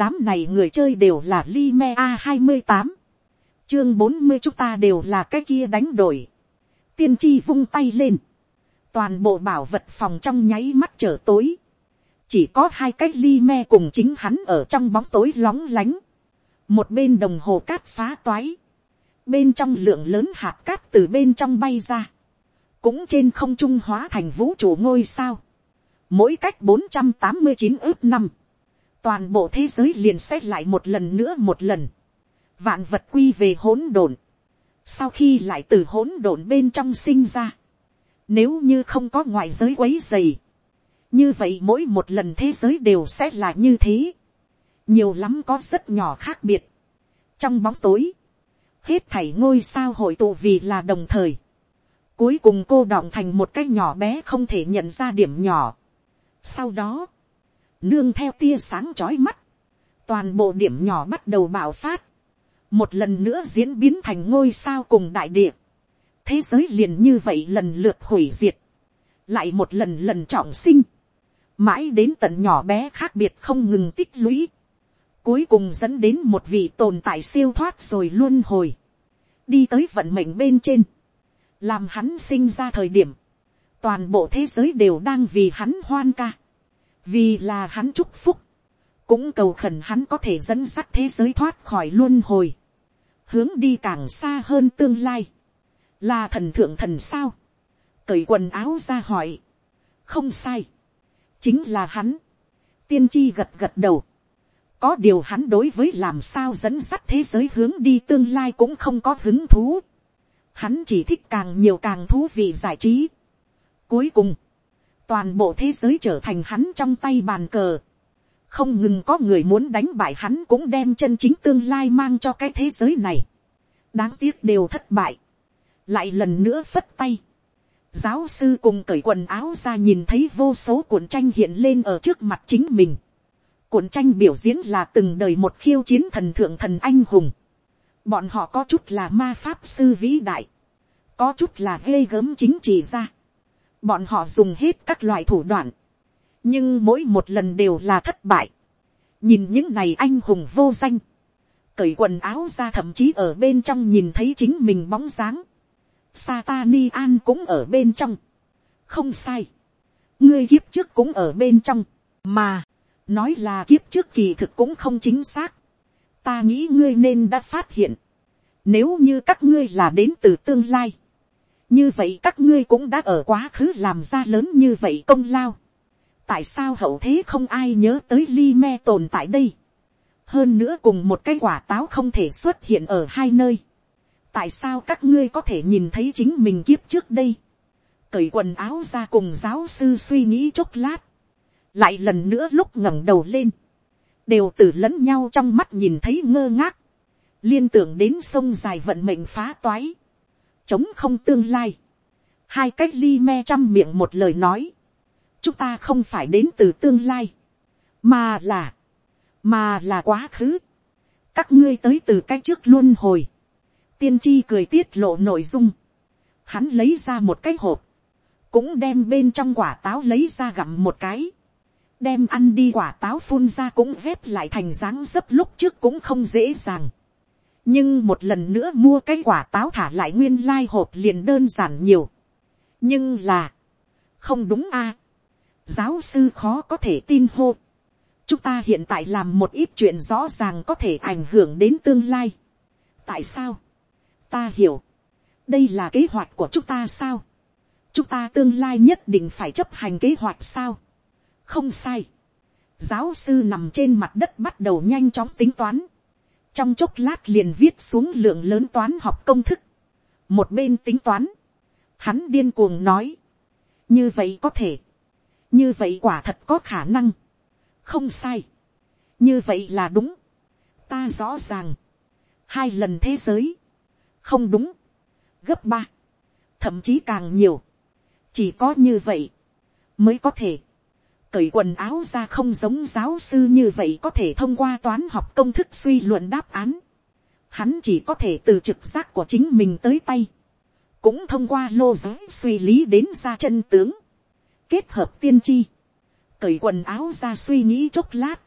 đám này người chơi đều là Lime A28. Chương 40 chúng ta đều là cái kia đánh đổi. Tiên tri vung tay lên. Toàn bộ bảo vật phòng trong nháy mắt trở tối. Chỉ có hai cái Lime cùng chính hắn ở trong bóng tối lóng lánh. Một bên đồng hồ cát phá toái. Bên trong lượng lớn hạt cát từ bên trong bay ra. Cũng trên không trung hóa thành vũ trụ ngôi sao. Mỗi cách 489 ước năm toàn bộ thế giới liền xét lại một lần nữa một lần, vạn vật quy về hỗn độn, sau khi lại từ hỗn độn bên trong sinh ra, nếu như không có ngoại giới quấy dày, như vậy mỗi một lần thế giới đều sẽ là như thế, nhiều lắm có rất nhỏ khác biệt, trong bóng tối, hết thảy ngôi sao hội tụ vì là đồng thời, cuối cùng cô đọng thành một cái nhỏ bé không thể nhận ra điểm nhỏ. sau đó, nương theo tia sáng chói mắt, toàn bộ điểm nhỏ bắt đầu bạo phát, một lần nữa diễn biến thành ngôi sao cùng đại địa, thế giới liền như vậy lần lượt hủy diệt, lại một lần lần trọng sinh, mãi đến tận nhỏ bé khác biệt không ngừng tích lũy, cuối cùng dẫn đến một vị tồn tại siêu thoát rồi luôn hồi, đi tới vận mệnh bên trên, làm hắn sinh ra thời điểm, toàn bộ thế giới đều đang vì hắn hoan ca, vì là hắn chúc phúc, cũng cầu khẩn hắn có thể dẫn dắt thế giới thoát khỏi luân hồi, hướng đi càng xa hơn tương lai, là thần thượng thần sao, cởi quần áo ra hỏi, không sai, chính là hắn, tiên tri gật gật đầu, có điều hắn đối với làm sao dẫn dắt thế giới hướng đi tương lai cũng không có hứng thú, hắn chỉ thích càng nhiều càng thú vị giải trí. Cuối cùng, toàn bộ thế giới trở thành hắn trong tay bàn cờ. không ngừng có người muốn đánh bại hắn cũng đem chân chính tương lai mang cho cái thế giới này. đáng tiếc đều thất bại. lại lần nữa phất tay. giáo sư cùng cởi quần áo ra nhìn thấy vô số cuộn tranh hiện lên ở trước mặt chính mình. cuộn tranh biểu diễn là từng đời một khiêu chiến thần thượng thần anh hùng. bọn họ có chút là ma pháp sư vĩ đại. có chút là ghê gớm chính trị ra Bọn họ dùng hết các loại thủ đoạn. Nhưng mỗi một lần đều là thất bại. Nhìn những này anh hùng vô danh. Cởi quần áo ra thậm chí ở bên trong nhìn thấy chính mình bóng dáng. Satani An cũng ở bên trong. Không sai. Ngươi kiếp trước cũng ở bên trong. Mà. Nói là kiếp trước kỳ thực cũng không chính xác. Ta nghĩ ngươi nên đã phát hiện. Nếu như các ngươi là đến từ tương lai như vậy các ngươi cũng đã ở quá khứ làm ra lớn như vậy công lao. tại sao hậu thế không ai nhớ tới ly me tồn tại đây. hơn nữa cùng một cái quả táo không thể xuất hiện ở hai nơi. tại sao các ngươi có thể nhìn thấy chính mình kiếp trước đây. cởi quần áo ra cùng giáo sư suy nghĩ chốc lát. lại lần nữa lúc ngẩng đầu lên. đều từ lẫn nhau trong mắt nhìn thấy ngơ ngác. liên tưởng đến sông dài vận mệnh phá toái chống không tương lai. Hai cách ly me trăm miệng một lời nói. Chúng ta không phải đến từ tương lai. Mà là. Mà là quá khứ. Các ngươi tới từ cái trước luôn hồi. Tiên tri cười tiết lộ nội dung. Hắn lấy ra một cái hộp. Cũng đem bên trong quả táo lấy ra gặm một cái. Đem ăn đi quả táo phun ra cũng vép lại thành dáng dấp lúc trước cũng không dễ dàng nhưng một lần nữa mua cái quả táo thả lại nguyên lai hộp liền đơn giản nhiều. nhưng là, không đúng a. giáo sư khó có thể tin hô. chúng ta hiện tại làm một ít chuyện rõ ràng có thể ảnh hưởng đến tương lai. tại sao, ta hiểu, đây là kế hoạch của chúng ta sao. chúng ta tương lai nhất định phải chấp hành kế hoạch sao. không sai. giáo sư nằm trên mặt đất bắt đầu nhanh chóng tính toán trong chốc lát liền viết xuống lượng lớn toán học công thức, một bên tính toán, hắn điên cuồng nói, như vậy có thể, như vậy quả thật có khả năng, không sai, như vậy là đúng, ta rõ ràng, hai lần thế giới, không đúng, gấp ba, thậm chí càng nhiều, chỉ có như vậy, mới có thể, cởi quần áo ra không giống giáo sư như vậy có thể thông qua toán học công thức suy luận đáp án. Hắn chỉ có thể từ trực giác của chính mình tới tay. Cũng thông qua lô giới suy lý đến ra chân tướng. Kết hợp tiên tri. Cởi quần áo ra suy nghĩ chốc lát.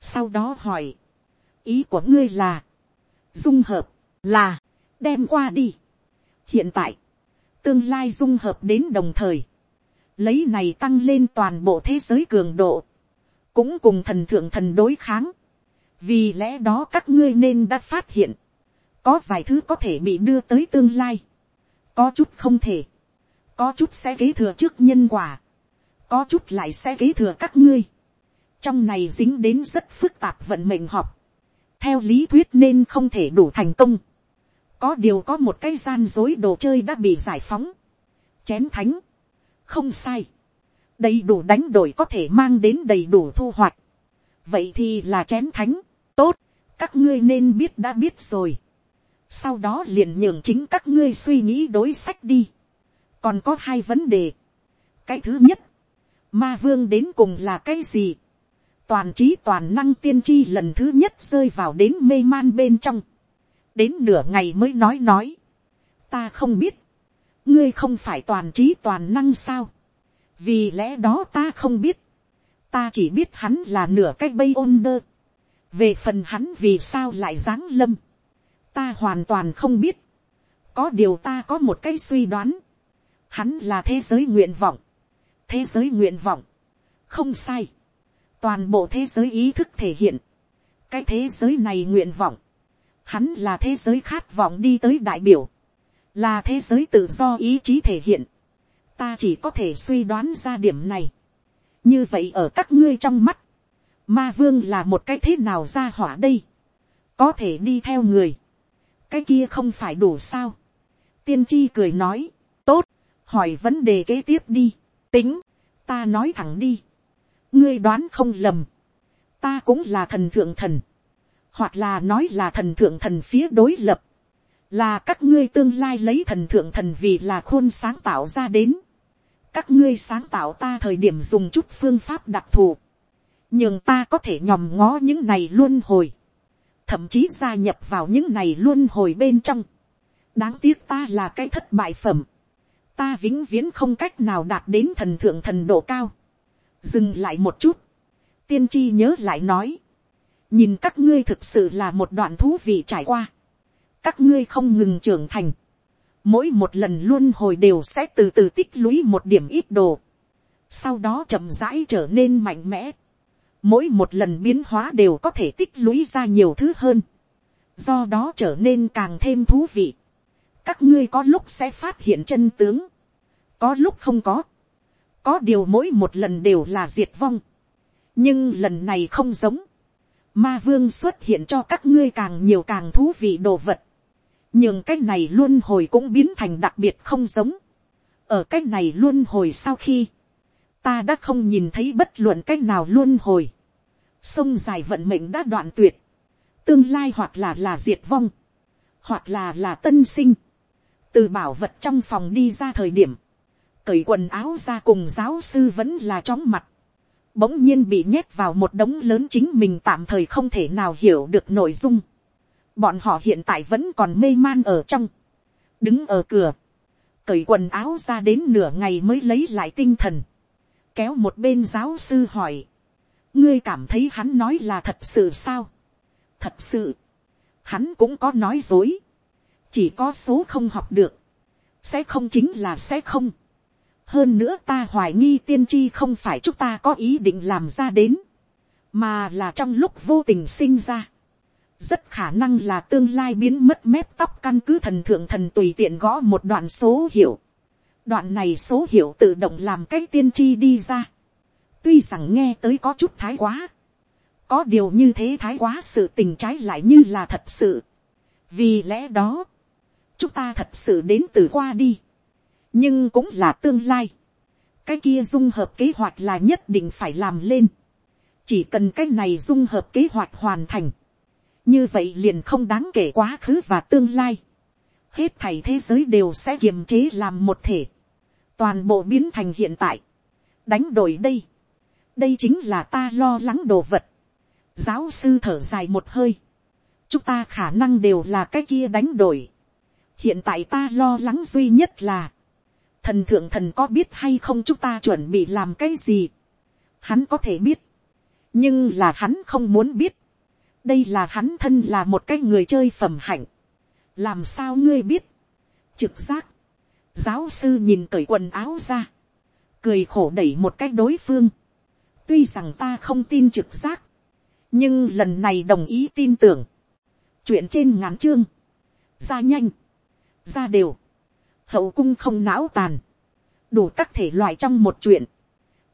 sau đó hỏi, ý của ngươi là, dung hợp, là, đem qua đi. hiện tại, tương lai dung hợp đến đồng thời, lấy này tăng lên toàn bộ thế giới cường độ, cũng cùng thần thượng thần đối kháng, vì lẽ đó các ngươi nên đã phát hiện, có vài thứ có thể bị đưa tới tương lai, có chút không thể, có chút sẽ kế thừa trước nhân quả, có chút lại sẽ kế thừa các ngươi, trong này dính đến rất phức tạp vận mệnh học, theo lý thuyết nên không thể đủ thành công, có điều có một cái gian dối đồ chơi đã bị giải phóng, chén thánh, không sai, đầy đủ đánh đổi có thể mang đến đầy đủ thu hoạch, vậy thì là chén thánh, tốt, các ngươi nên biết đã biết rồi, sau đó liền nhường chính các ngươi suy nghĩ đối sách đi, còn có hai vấn đề, cái thứ nhất, ma vương đến cùng là cái gì, toàn trí toàn năng tiên tri lần thứ nhất rơi vào đến mê man bên trong, đến nửa ngày mới nói nói, ta không biết, ngươi không phải toàn trí toàn năng sao, vì lẽ đó ta không biết, ta chỉ biết hắn là nửa cái bay ôn đơ, về phần hắn vì sao lại giáng lâm, ta hoàn toàn không biết, có điều ta có một cái suy đoán, hắn là thế giới nguyện vọng, thế giới nguyện vọng, không sai, toàn bộ thế giới ý thức thể hiện, cái thế giới này nguyện vọng, hắn là thế giới khát vọng đi tới đại biểu, là thế giới tự do ý chí thể hiện, ta chỉ có thể suy đoán ra điểm này. như vậy ở các ngươi trong mắt, ma vương là một cái thế nào ra hỏa đây, có thể đi theo người, cái kia không phải đủ sao. tiên tri cười nói, tốt, hỏi vấn đề kế tiếp đi, tính, ta nói thẳng đi, ngươi đoán không lầm, ta cũng là thần thượng thần, hoặc là nói là thần thượng thần phía đối lập, là các ngươi tương lai lấy thần thượng thần vì là khôn sáng tạo ra đến, các ngươi sáng tạo ta thời điểm dùng chút phương pháp đặc thù, nhưng ta có thể nhòm ngó những này luôn hồi, thậm chí gia nhập vào những này luôn hồi bên trong. đáng tiếc ta là cái thất bại phẩm, ta vĩnh viễn không cách nào đạt đến thần thượng thần độ cao. dừng lại một chút, tiên tri nhớ lại nói, nhìn các ngươi thực sự là một đoạn thú vị trải qua, các ngươi không ngừng trưởng thành, mỗi một lần luôn hồi đều sẽ từ từ tích lũy một điểm ít đồ, sau đó chậm rãi trở nên mạnh mẽ, mỗi một lần biến hóa đều có thể tích lũy ra nhiều thứ hơn, do đó trở nên càng thêm thú vị. các ngươi có lúc sẽ phát hiện chân tướng, có lúc không có, có điều mỗi một lần đều là diệt vong, nhưng lần này không giống, ma vương xuất hiện cho các ngươi càng nhiều càng thú vị đồ vật, nhưng cái này luôn hồi cũng biến thành đặc biệt không giống, ở cái này luôn hồi sau khi, ta đã không nhìn thấy bất luận cái nào luôn hồi. Sông dài vận mệnh đã đoạn tuyệt. Tương lai hoặc là là diệt vong. Hoặc là là tân sinh. Từ bảo vật trong phòng đi ra thời điểm. Cởi quần áo ra cùng giáo sư vẫn là chóng mặt. Bỗng nhiên bị nhét vào một đống lớn chính mình tạm thời không thể nào hiểu được nội dung. Bọn họ hiện tại vẫn còn mê man ở trong. Đứng ở cửa. Cởi quần áo ra đến nửa ngày mới lấy lại tinh thần kéo một bên giáo sư hỏi, ngươi cảm thấy hắn nói là thật sự sao, thật sự, hắn cũng có nói dối, chỉ có số không học được, sẽ không chính là sẽ không. hơn nữa ta hoài nghi tiên tri không phải chúng ta có ý định làm ra đến, mà là trong lúc vô tình sinh ra rất khả năng là tương lai biến mất mép tóc căn cứ thần thượng thần tùy tiện gõ một đoạn số hiệu đoạn này số hiệu tự động làm cái tiên tri đi ra. tuy rằng nghe tới có chút thái quá. có điều như thế thái quá sự tình trái lại như là thật sự. vì lẽ đó, chúng ta thật sự đến từ qua đi. nhưng cũng là tương lai. cái kia dung hợp kế hoạch là nhất định phải làm lên. chỉ cần cái này dung hợp kế hoạch hoàn thành như vậy liền không đáng kể quá khứ và tương lai. Hết thảy thế giới đều sẽ kiềm chế làm một thể, toàn bộ biến thành hiện tại, đánh đổi đây, đây chính là ta lo lắng đồ vật, giáo sư thở dài một hơi, chúng ta khả năng đều là cái kia đánh đổi, hiện tại ta lo lắng duy nhất là, thần thượng thần có biết hay không chúng ta chuẩn bị làm cái gì, hắn có thể biết, nhưng là hắn không muốn biết, đây là hắn thân là một cái người chơi phẩm hạnh, làm sao ngươi biết, trực giác, giáo sư nhìn cởi quần áo ra, cười khổ đẩy một cái đối phương, tuy rằng ta không tin trực giác, nhưng lần này đồng ý tin tưởng, chuyện trên ngắn chương, ra nhanh, ra đều, hậu cung không não tàn, đủ các thể loại trong một chuyện,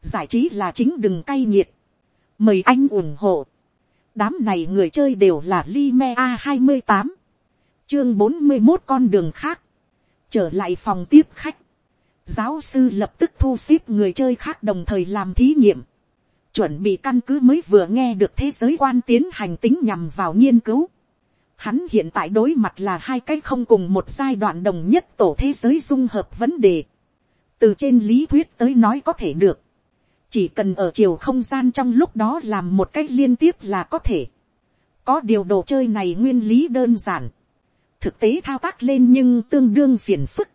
giải trí là chính đừng cay nghiệt, mời anh ủng hộ, đám này người chơi đều là Lime a hai mươi tám, chương bốn mươi một con đường khác, trở lại phòng tiếp khách, giáo sư lập tức thu xếp người chơi khác đồng thời làm thí nghiệm, chuẩn bị căn cứ mới vừa nghe được thế giới quan tiến hành tính nhằm vào nghiên cứu. Hắn hiện tại đối mặt là hai cái không cùng một giai đoạn đồng nhất tổ thế giới dung hợp vấn đề. Từ trên lý thuyết tới nói có thể được. Chỉ cần ở chiều không gian trong lúc đó làm một cách liên tiếp là có thể. Có điều đồ chơi này nguyên lý đơn giản. Thực tế thao tác lên nhưng tương đương phiền phức.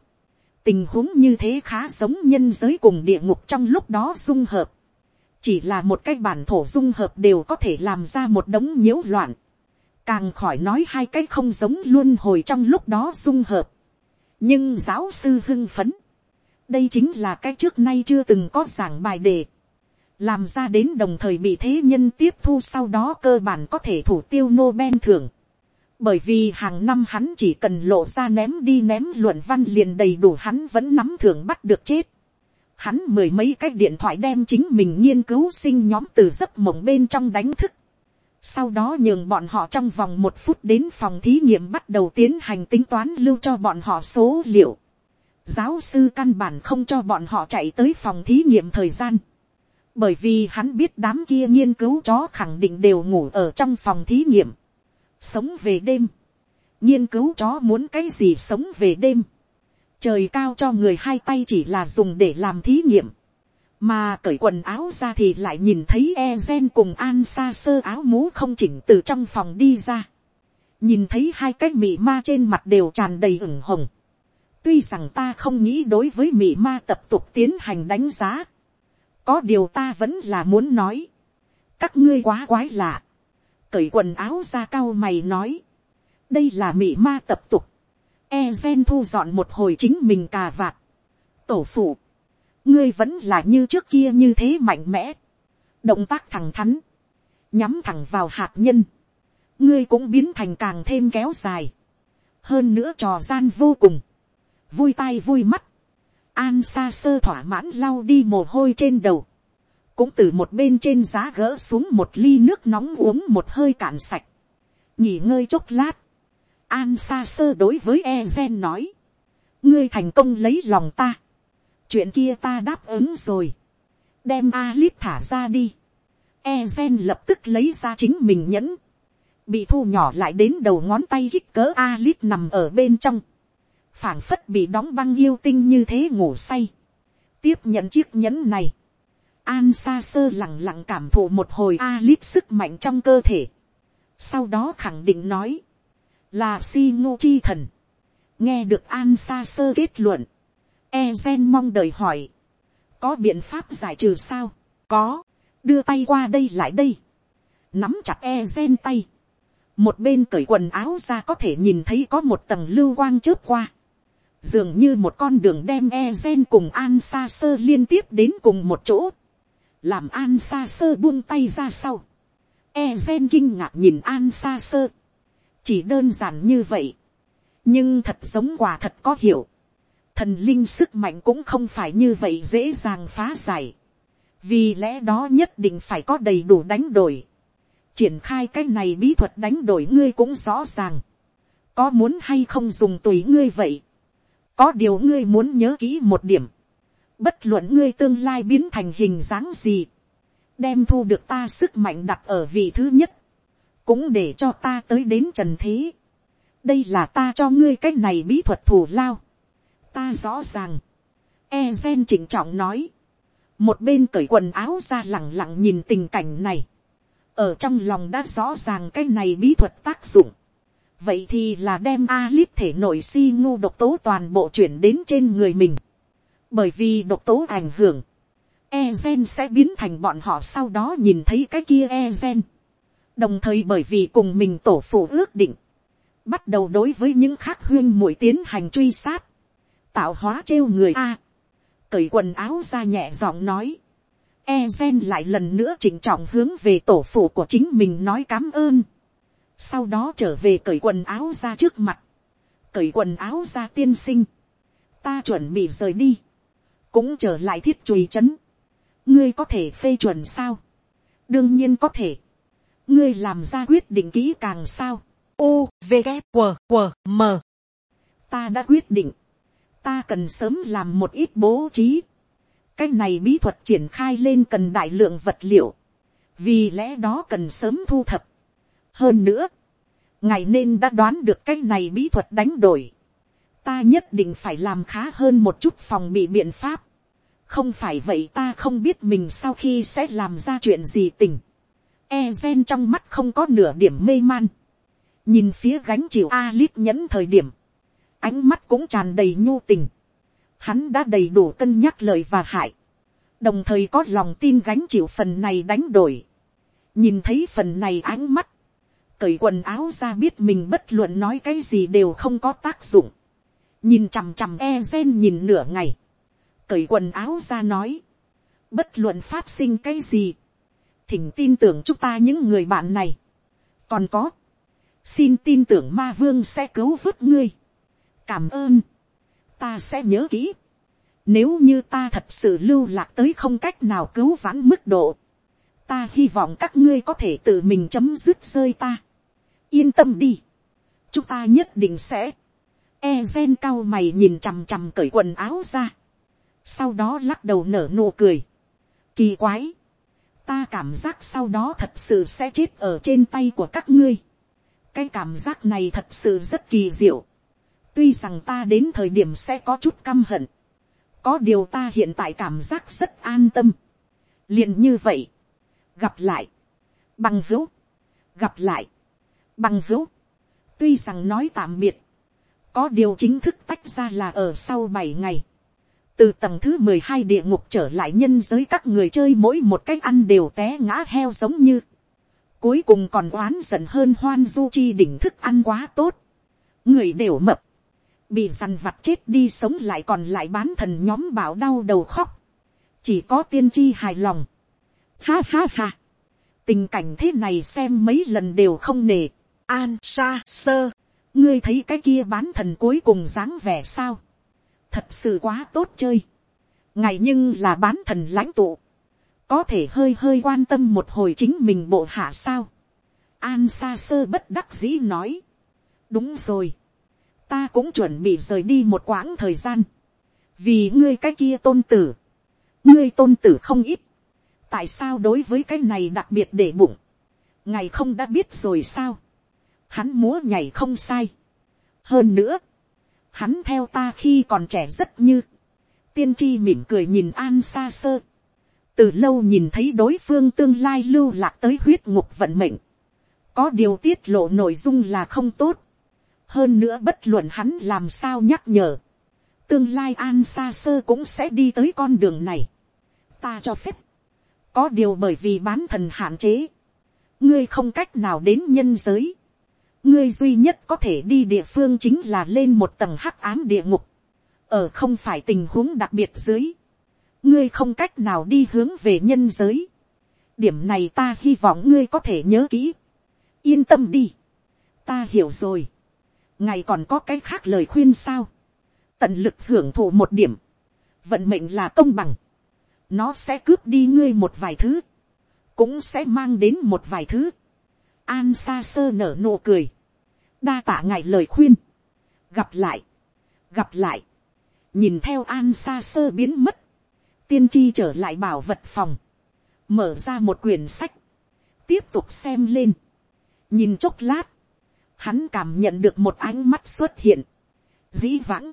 Tình huống như thế khá giống nhân giới cùng địa ngục trong lúc đó dung hợp chỉ là một cái bản thổ dung hợp đều có thể làm ra một đống nhiễu loạn, càng khỏi nói hai cái không giống luôn hồi trong lúc đó dung hợp. nhưng giáo sư hưng phấn, đây chính là cái trước nay chưa từng có giảng bài đề, làm ra đến đồng thời bị thế nhân tiếp thu sau đó cơ bản có thể thủ tiêu Nobel thưởng. Bởi vì hàng năm hắn chỉ cần lộ ra ném đi ném luận văn liền đầy đủ hắn vẫn nắm thưởng bắt được chết hắn mười mấy cái điện thoại đem chính mình nghiên cứu sinh nhóm từ giấc mộng bên trong đánh thức. Sau đó nhường bọn họ trong vòng một phút đến phòng thí nghiệm bắt đầu tiến hành tính toán lưu cho bọn họ số liệu. Giáo sư căn bản không cho bọn họ chạy tới phòng thí nghiệm thời gian. Bởi vì hắn biết đám kia nghiên cứu chó khẳng định đều ngủ ở trong phòng thí nghiệm. Sống về đêm. Nghiên cứu chó muốn cái gì sống về đêm trời cao cho người hai tay chỉ là dùng để làm thí nghiệm, mà cởi quần áo ra thì lại nhìn thấy e gen cùng an xa sơ áo mũ không chỉnh từ trong phòng đi ra, nhìn thấy hai cái mị ma trên mặt đều tràn đầy ửng hồng, tuy rằng ta không nghĩ đối với mị ma tập tục tiến hành đánh giá, có điều ta vẫn là muốn nói, các ngươi quá quái lạ, cởi quần áo ra cao mày nói, đây là mị ma tập tục, e gen thu dọn một hồi chính mình cà vạt. tổ phụ, ngươi vẫn là như trước kia như thế mạnh mẽ. động tác thẳng thắn, nhắm thẳng vào hạt nhân. ngươi cũng biến thành càng thêm kéo dài. hơn nữa trò gian vô cùng. vui tai vui mắt an xa sơ thỏa mãn lau đi mồ hôi trên đầu. cũng từ một bên trên giá gỡ xuống một ly nước nóng uống một hơi cạn sạch. nghỉ ngơi chốc lát An xa sơ đối với e gen nói. Ngươi thành công lấy lòng ta. Chuyện kia ta đáp ứng rồi. Đem Alip thả ra đi. E gen lập tức lấy ra chính mình nhẫn. Bị thu nhỏ lại đến đầu ngón tay kích cỡ Alip nằm ở bên trong phảng phất bị đóng băng yêu tinh như thế ngủ say. Tiếp nhận chiếc nhẫn này. An xa sơ lặng lặng cảm thụ một hồi a lít sức mạnh trong cơ thể. Sau đó khẳng định nói là si ngô chi thần. nghe được an xa sơ kết luận, e gen mong đợi hỏi, có biện pháp giải trừ sao, có, đưa tay qua đây lại đây, nắm chặt e gen tay, một bên cởi quần áo ra có thể nhìn thấy có một tầng lưu quang chớp qua, dường như một con đường đem e gen cùng an xa sơ liên tiếp đến cùng một chỗ, làm an xa sơ buông tay ra sau, e gen kinh ngạc nhìn an xa sơ, chỉ đơn giản như vậy, nhưng thật giống quả thật có hiểu, thần linh sức mạnh cũng không phải như vậy dễ dàng phá giải, vì lẽ đó nhất định phải có đầy đủ đánh đổi, triển khai cái này bí thuật đánh đổi ngươi cũng rõ ràng, có muốn hay không dùng tùy ngươi vậy, có điều ngươi muốn nhớ kỹ một điểm, bất luận ngươi tương lai biến thành hình dáng gì, đem thu được ta sức mạnh đặt ở vị thứ nhất, cũng để cho ta tới đến trần thế. đây là ta cho ngươi cái này bí thuật thù lao. ta rõ ràng. e gen chỉnh trọng nói. một bên cởi quần áo ra lẳng lặng nhìn tình cảnh này. ở trong lòng đã rõ ràng cái này bí thuật tác dụng vậy thì là đem a lít thể nội si ngu độc tố toàn bộ chuyển đến trên người mình. bởi vì độc tố ảnh hưởng e gen sẽ biến thành bọn họ sau đó nhìn thấy cái kia e gen. đồng thời bởi vì cùng mình tổ phụ ước định, bắt đầu đối với những khác huyên mũi tiến hành truy sát, tạo hóa trêu người a, cởi quần áo ra nhẹ giọng nói, e gen lại lần nữa chỉnh trọng hướng về tổ phụ của chính mình nói cám ơn, sau đó trở về cởi quần áo ra trước mặt, cởi quần áo ra tiên sinh, ta chuẩn bị rời đi, cũng trở lại thiết chùi c h ấ n ngươi có thể phê chuẩn sao, đương nhiên có thể, ngươi làm ra quyết định kỹ càng sao, u v g q q m. Ta đã quyết định, ta cần sớm làm một ít bố trí, cái này bí thuật triển khai lên cần đại lượng vật liệu, vì lẽ đó cần sớm thu thập hơn nữa, ngài nên đã đoán được cái này bí thuật đánh đổi, ta nhất định phải làm khá hơn một chút phòng bị biện pháp. không phải vậy ta không biết mình sau khi sẽ làm ra chuyện gì tình. e gen trong mắt không có nửa điểm mê man. nhìn phía gánh chịu a lít nhẫn thời điểm. ánh mắt cũng tràn đầy nhu tình. hắn đã đầy đủ cân nhắc lời và hại. đồng thời có lòng tin gánh chịu phần này đánh đổi. nhìn thấy phần này ánh mắt cởi quần áo ra biết mình bất luận nói cái gì đều không có tác dụng. Nhìn chằm chằm e gen nhìn nửa ngày, cởi quần áo ra nói, bất luận phát sinh cái gì, thỉnh tin tưởng chúng ta những người bạn này, còn có, xin tin tưởng ma vương sẽ cứu vớt ngươi, cảm ơn, ta sẽ nhớ kỹ, nếu như ta thật sự lưu lạc tới không cách nào cứu vãn mức độ, ta hy vọng các ngươi có thể tự mình chấm dứt rơi ta yên tâm đi, chúng ta nhất định sẽ, E gen cao mày nhìn chằm chằm cởi quần áo ra. Sau đó lắc đầu nở nụ cười. Kỳ quái. Ta cảm giác sau đó thật sự sẽ chết ở trên tay của các ngươi. Cái cảm giác này thật sự rất kỳ diệu. Tuy rằng ta đến thời điểm sẽ có chút căm hận. Có điều ta hiện tại cảm giác rất an tâm. liền như vậy. Gặp lại. Bằng hữu. Gặp lại. Bằng hữu. Tuy rằng nói tạm biệt có điều chính thức tách ra là ở sau bảy ngày. Từ tầng thứ mười hai địa ngục trở lại nhân giới các người chơi mỗi một cách ăn đều té ngã heo giống như. Cuối cùng còn oán giận hơn hoan du chi đỉnh thức ăn quá tốt. Người đều mập. Bị dằn vặt chết đi sống lại còn lại bán thần nhóm bảo đau đầu khóc. Chỉ có tiên tri hài lòng. Ha ha ha. Tình cảnh thế này xem mấy lần đều không nề. An sa sơ. Ngươi thấy cái kia bán thần cuối cùng dáng vẻ sao, thật sự quá tốt chơi, ngày nhưng là bán thần lãnh tụ, có thể hơi hơi quan tâm một hồi chính mình bộ hạ sao, an Sa sơ bất đắc dĩ nói, đúng rồi, ta cũng chuẩn bị rời đi một quãng thời gian, vì ngươi cái kia tôn tử, ngươi tôn tử không ít, tại sao đối với cái này đặc biệt để bụng, ngày không đã biết rồi sao, hắn múa nhảy không sai. hơn nữa, hắn theo ta khi còn trẻ rất như, tiên tri mỉm cười nhìn an xa xơ, từ lâu nhìn thấy đối phương tương lai lưu lạc tới huyết ngục vận mệnh, có điều tiết lộ nội dung là không tốt, hơn nữa bất luận hắn làm sao nhắc nhở, tương lai an xa xơ cũng sẽ đi tới con đường này, ta cho phép, có điều bởi vì bán thần hạn chế, ngươi không cách nào đến nhân giới, ngươi duy nhất có thể đi địa phương chính là lên một tầng hắc ám địa ngục, ở không phải tình huống đặc biệt dưới, ngươi không cách nào đi hướng về nhân giới, điểm này ta hy vọng ngươi có thể nhớ kỹ, yên tâm đi, ta hiểu rồi, ngài còn có cái khác lời khuyên sao, tận lực hưởng thụ một điểm, vận mệnh là công bằng, nó sẽ cướp đi ngươi một vài thứ, cũng sẽ mang đến một vài thứ, An xa sơ nở nụ cười. Đa tạ ngài lời khuyên. Gặp lại. Gặp lại. Nhìn theo an xa sơ biến mất. Tiên tri trở lại bảo vật phòng. Mở ra một quyển sách. Tiếp tục xem lên. Nhìn chốc lát. Hắn cảm nhận được một ánh mắt xuất hiện. Dĩ vãng.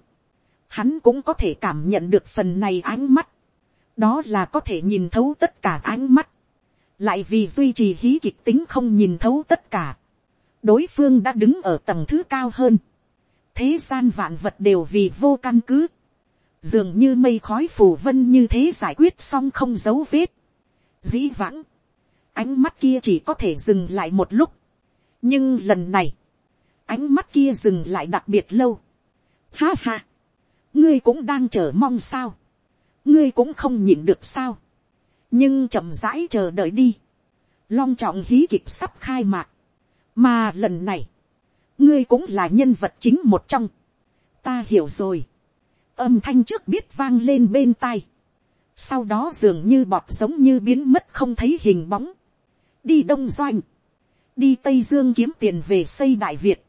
Hắn cũng có thể cảm nhận được phần này ánh mắt. Đó là có thể nhìn thấu tất cả ánh mắt lại vì duy trì hí kịch tính không nhìn thấu tất cả, đối phương đã đứng ở tầng thứ cao hơn, thế gian vạn vật đều vì vô căn cứ, dường như mây khói phù vân như thế giải quyết xong không dấu vết, dĩ vãng, ánh mắt kia chỉ có thể dừng lại một lúc, nhưng lần này, ánh mắt kia dừng lại đặc biệt lâu. Ha ha, ngươi cũng đang chờ mong sao, ngươi cũng không nhịn được sao, nhưng chậm rãi chờ đợi đi, long trọng hí kịch sắp khai mạc, mà lần này, ngươi cũng là nhân vật chính một trong, ta hiểu rồi, âm thanh trước biết vang lên bên tai, sau đó dường như bọt giống như biến mất không thấy hình bóng, đi đông doanh, đi tây dương kiếm tiền về xây đại việt,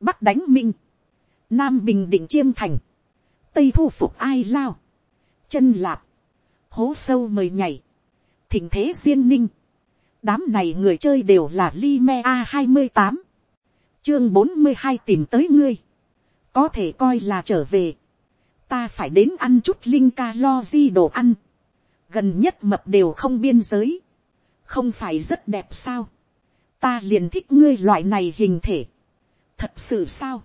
bắc đánh minh, nam bình định chiêm thành, tây thu phục ai lao, chân lạp, hố sâu mời nhảy, thỉnh thế duyên ninh, đám này người chơi đều là li me a hai mươi tám, chương bốn mươi hai tìm tới ngươi, có thể coi là trở về, ta phải đến ăn chút linh ca lo di đồ ăn, gần nhất mập đều không biên giới, không phải rất đẹp sao, ta liền thích ngươi loại này hình thể, thật sự sao,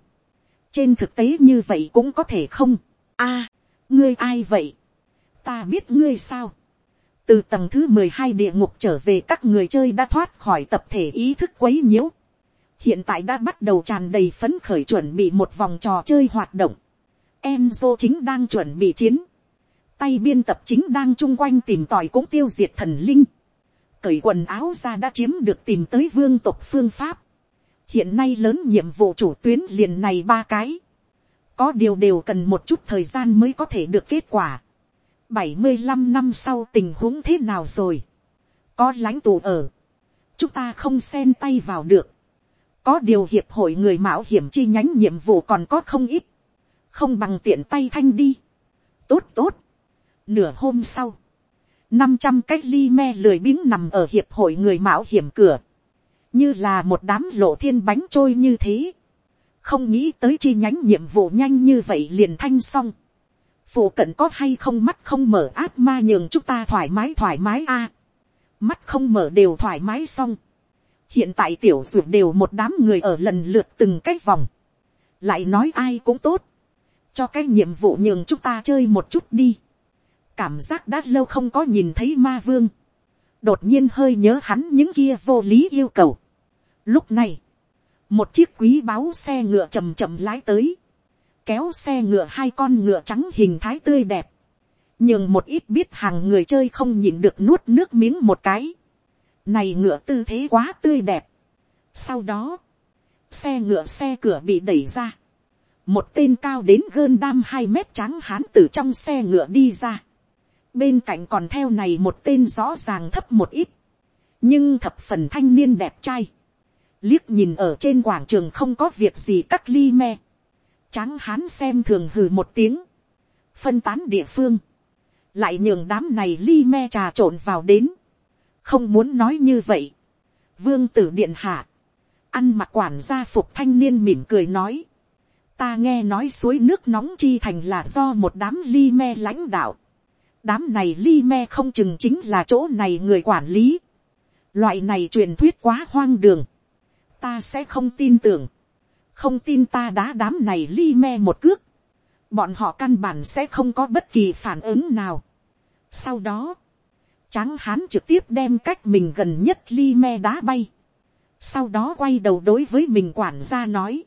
trên thực tế như vậy cũng có thể không, a, ngươi ai vậy, ta biết ngươi sao, từ tầng thứ mười hai địa ngục trở về các người chơi đã thoát khỏi tập thể ý thức quấy nhiễu, hiện tại đã bắt đầu tràn đầy phấn khởi chuẩn bị một vòng trò chơi hoạt động, Enzo chính đang chuẩn bị chiến, tay biên tập chính đang chung quanh tìm tòi cũng tiêu diệt thần linh, cởi quần áo ra đã chiếm được tìm tới vương tộc phương pháp, hiện nay lớn nhiệm vụ chủ tuyến liền này ba cái, có điều đều cần một chút thời gian mới có thể được kết quả bảy mươi 75 năm sau tình huống thế nào rồi, có lãnh tụ ở, chúng ta không xen tay vào được, có điều hiệp hội người mạo hiểm chi nhánh nhiệm vụ còn có không ít, không bằng tiện tay thanh đi, tốt tốt, nửa hôm sau, năm trăm cách ly me lười biếng nằm ở hiệp hội người mạo hiểm cửa, như là một đám lộ thiên bánh trôi như thế, không nghĩ tới chi nhánh nhiệm vụ nhanh như vậy liền thanh xong, phụ cận có hay không mắt không mở át ma nhường chúng ta thoải mái thoải mái a, mắt không mở đều thoải mái xong, hiện tại tiểu ruột đều một đám người ở lần lượt từng cái vòng, lại nói ai cũng tốt, cho cái nhiệm vụ nhường chúng ta chơi một chút đi, cảm giác đã lâu không có nhìn thấy ma vương, đột nhiên hơi nhớ hắn những kia vô lý yêu cầu, Lúc này, một chiếc quý báu xe ngựa chầm chậm lái tới, kéo xe ngựa hai con ngựa trắng hình thái tươi đẹp, nhưng một ít biết hàng người chơi không nhịn được nuốt nước miếng một cái, này ngựa tư thế quá tươi đẹp. Sau đó, xe ngựa xe cửa bị đẩy ra, một tên cao đến gơn đam hai mét trắng hán từ trong xe ngựa đi ra, bên cạnh còn theo này một tên rõ ràng thấp một ít, nhưng thập phần thanh niên đẹp trai, liếc nhìn ở trên quảng trường không có việc gì các ly me, tráng hán xem thường hừ một tiếng, phân tán địa phương, lại nhường đám này ly me trà trộn vào đến, không muốn nói như vậy, vương tử điện hạ, ăn mặc quản gia phục thanh niên mỉm cười nói, ta nghe nói suối nước nóng chi thành là do một đám ly me lãnh đạo, đám này ly me không chừng chính là chỗ này người quản lý, loại này truyền thuyết quá hoang đường, ta sẽ không tin tưởng, không tin ta đá đám này li me một cước, bọn họ căn bản sẽ không có bất kỳ phản ứng nào. Sau đó, tráng hán trực tiếp đem cách mình gần nhất li me đá bay. Sau đó quay đầu đối với mình quản gia nói.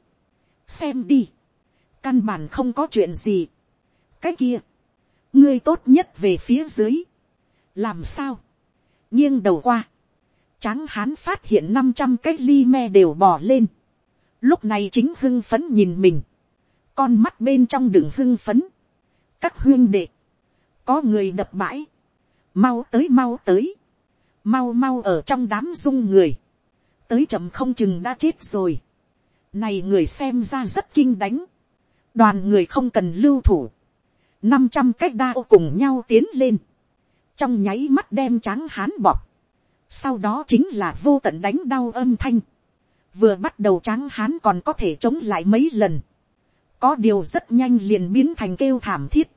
Xem đi. Căn bản không có chuyện gì. Cái kia. Ngươi tốt nhất về phía dưới. Làm sao? Nghiêng đầu qua tráng hán phát hiện năm trăm cái ly me đều bò lên. Lúc này chính hưng phấn nhìn mình. Con mắt bên trong đừng hưng phấn. Các huyên đệ. Có người đập bãi. Mau tới mau tới. Mau mau ở trong đám dung người. Tới chậm không chừng đã chết rồi. Này người xem ra rất kinh đánh. Đoàn người không cần lưu thủ. năm trăm cách đa cùng nhau tiến lên. Trong nháy mắt đem tráng hán bọc sau đó chính là vô tận đánh đau âm thanh vừa bắt đầu tráng hán còn có thể chống lại mấy lần. có điều rất nhanh liền biến thành kêu thảm thiết.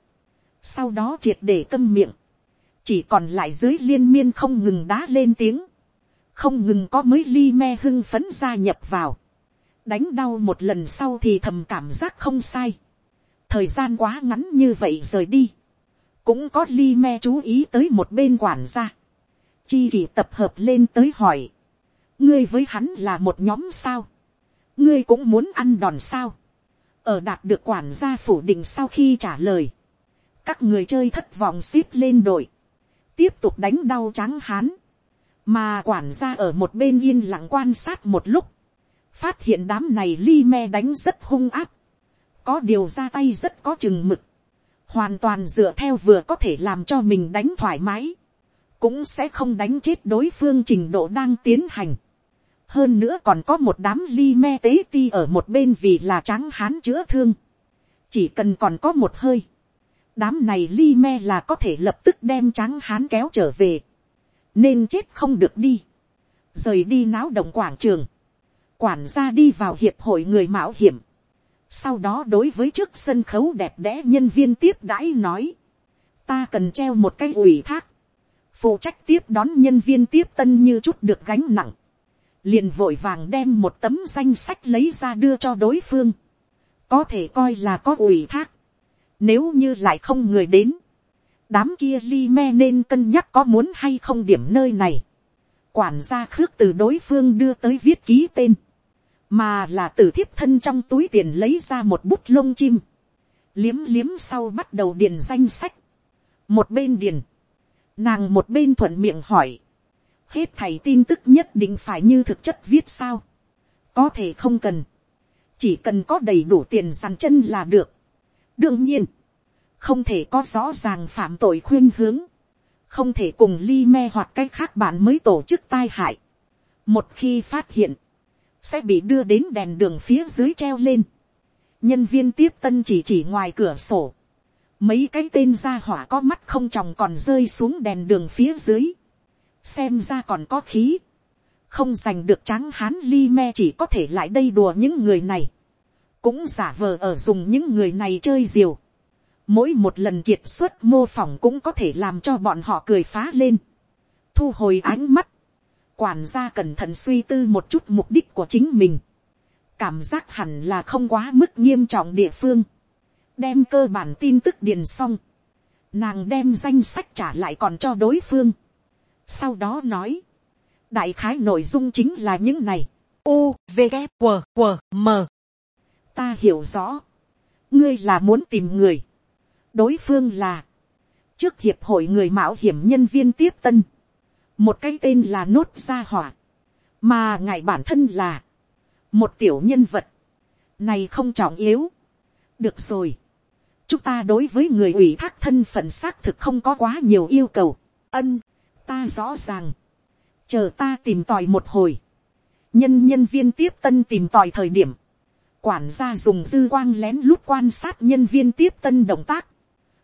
sau đó triệt để câm miệng. chỉ còn lại dưới liên miên không ngừng đá lên tiếng. không ngừng có mới ly me hưng phấn gia nhập vào. đánh đau một lần sau thì thầm cảm giác không sai. thời gian quá ngắn như vậy rời đi, cũng có ly me chú ý tới một bên quản gia, chi kỳ tập hợp lên tới hỏi, ngươi với hắn là một nhóm sao, ngươi cũng muốn ăn đòn sao, ở đạt được quản gia phủ định sau khi trả lời, các người chơi thất vọng xíp lên đội, tiếp tục đánh đau tráng hán, mà quản gia ở một bên yên lặng quan sát một lúc, phát hiện đám này li me đánh rất hung áp, có điều ra tay rất có chừng mực, hoàn toàn dựa theo vừa có thể làm cho mình đánh thoải mái, cũng sẽ không đánh chết đối phương trình độ đang tiến hành hơn nữa còn có một đám li me tế ti ở một bên vì là tráng hán chữa thương, chỉ cần còn có một hơi, đám này li me là có thể lập tức đem tráng hán kéo trở về, nên chết không được đi, rời đi náo động quảng trường, quản gia đi vào hiệp hội người mạo hiểm, sau đó đối với trước sân khấu đẹp đẽ nhân viên tiếp đãi nói, ta cần treo một cái ủy thác, phụ trách tiếp đón nhân viên tiếp tân như chút được gánh nặng, liền vội vàng đem một tấm danh sách lấy ra đưa cho đối phương, có thể coi là có ủy thác, nếu như lại không người đến, đám kia li me nên cân nhắc có muốn hay không điểm nơi này, quản gia khước từ đối phương đưa tới viết ký tên, mà là từ thiếp thân trong túi tiền lấy ra một bút lông chim, liếm liếm sau bắt đầu điền danh sách, một bên điền, nàng một bên thuận miệng hỏi, hết thầy tin tức nhất định phải như thực chất viết sao, có thể không cần, chỉ cần có đầy đủ tiền sàn chân là được. đương nhiên, không thể có rõ ràng phạm tội khuyên hướng, không thể cùng ly me hoặc cái khác bạn mới tổ chức tai hại. một khi phát hiện, sẽ bị đưa đến đèn đường phía dưới treo lên. nhân viên tiếp tân chỉ chỉ ngoài cửa sổ. mấy cái tên ra hỏa có mắt không tròng còn rơi xuống đèn đường phía dưới xem ra còn có khí. không giành được tráng hán ly me chỉ có thể lại đây đùa những người này. cũng giả vờ ở dùng những người này chơi diều. mỗi một lần kiệt xuất mô phỏng cũng có thể làm cho bọn họ cười phá lên. thu hồi ánh mắt quản gia cẩn thận suy tư một chút mục đích của chính mình. cảm giác hẳn là không quá mức nghiêm trọng địa phương. đem cơ bản tin tức điền xong. nàng đem danh sách trả lại còn cho đối phương sau đó nói. đại khái nội dung chính là những này. u v g q q m ta hiểu rõ. ngươi là muốn tìm người. đối phương là trước hiệp hội người mạo hiểm nhân viên tiếp tân một cái tên là nốt gia hỏa, mà ngài bản thân là một tiểu nhân vật, này không trọng yếu. được rồi, chúng ta đối với người ủy thác thân phận xác thực không có quá nhiều yêu cầu, ân, ta rõ ràng, chờ ta tìm tòi một hồi, nhân nhân viên tiếp tân tìm tòi thời điểm, quản gia dùng dư quang lén lút quan sát nhân viên tiếp tân động tác,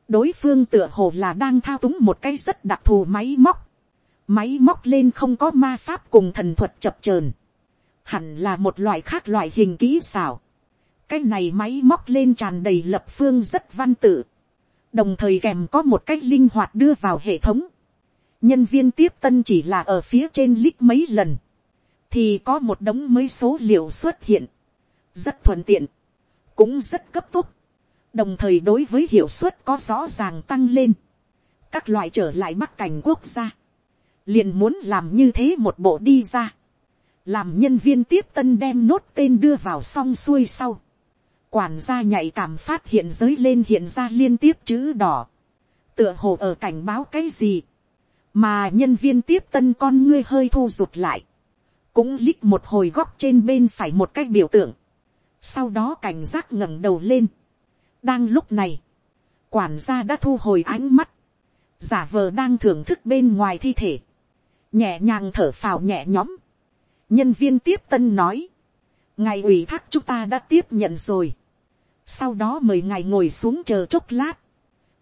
đối phương tựa hồ là đang thao túng một cái rất đặc thù máy móc, máy móc lên không có ma pháp cùng thần thuật chập chờn, hẳn là một loại khác loại hình kỹ xảo. cái này máy móc lên tràn đầy lập phương rất văn tự, đồng thời kèm có một cách linh hoạt đưa vào hệ thống nhân viên tiếp tân chỉ là ở phía trên lít mấy lần, thì có một đống mới số liệu xuất hiện, rất thuận tiện, cũng rất cấp tốc, đồng thời đối với hiệu suất có rõ ràng tăng lên, các loại trở lại bắc cảnh quốc gia, liền muốn làm như thế một bộ đi ra, làm nhân viên tiếp tân đem nốt tên đưa vào xong xuôi sau, quản gia nhạy cảm phát hiện giới lên hiện ra liên tiếp chữ đỏ, tựa hồ ở cảnh báo cái gì, mà nhân viên tiếp tân con ngươi hơi thu rụt lại, cũng lít một hồi góc trên bên phải một cái biểu tượng, sau đó cảnh giác ngẩng đầu lên, đang lúc này, quản gia đã thu hồi ánh mắt, giả vờ đang thưởng thức bên ngoài thi thể, nhẹ nhàng thở phào nhẹ nhõm. nhân viên tiếp tân nói, ngài ủy thác chúng ta đã tiếp nhận rồi. sau đó mời ngài ngồi xuống chờ chốc lát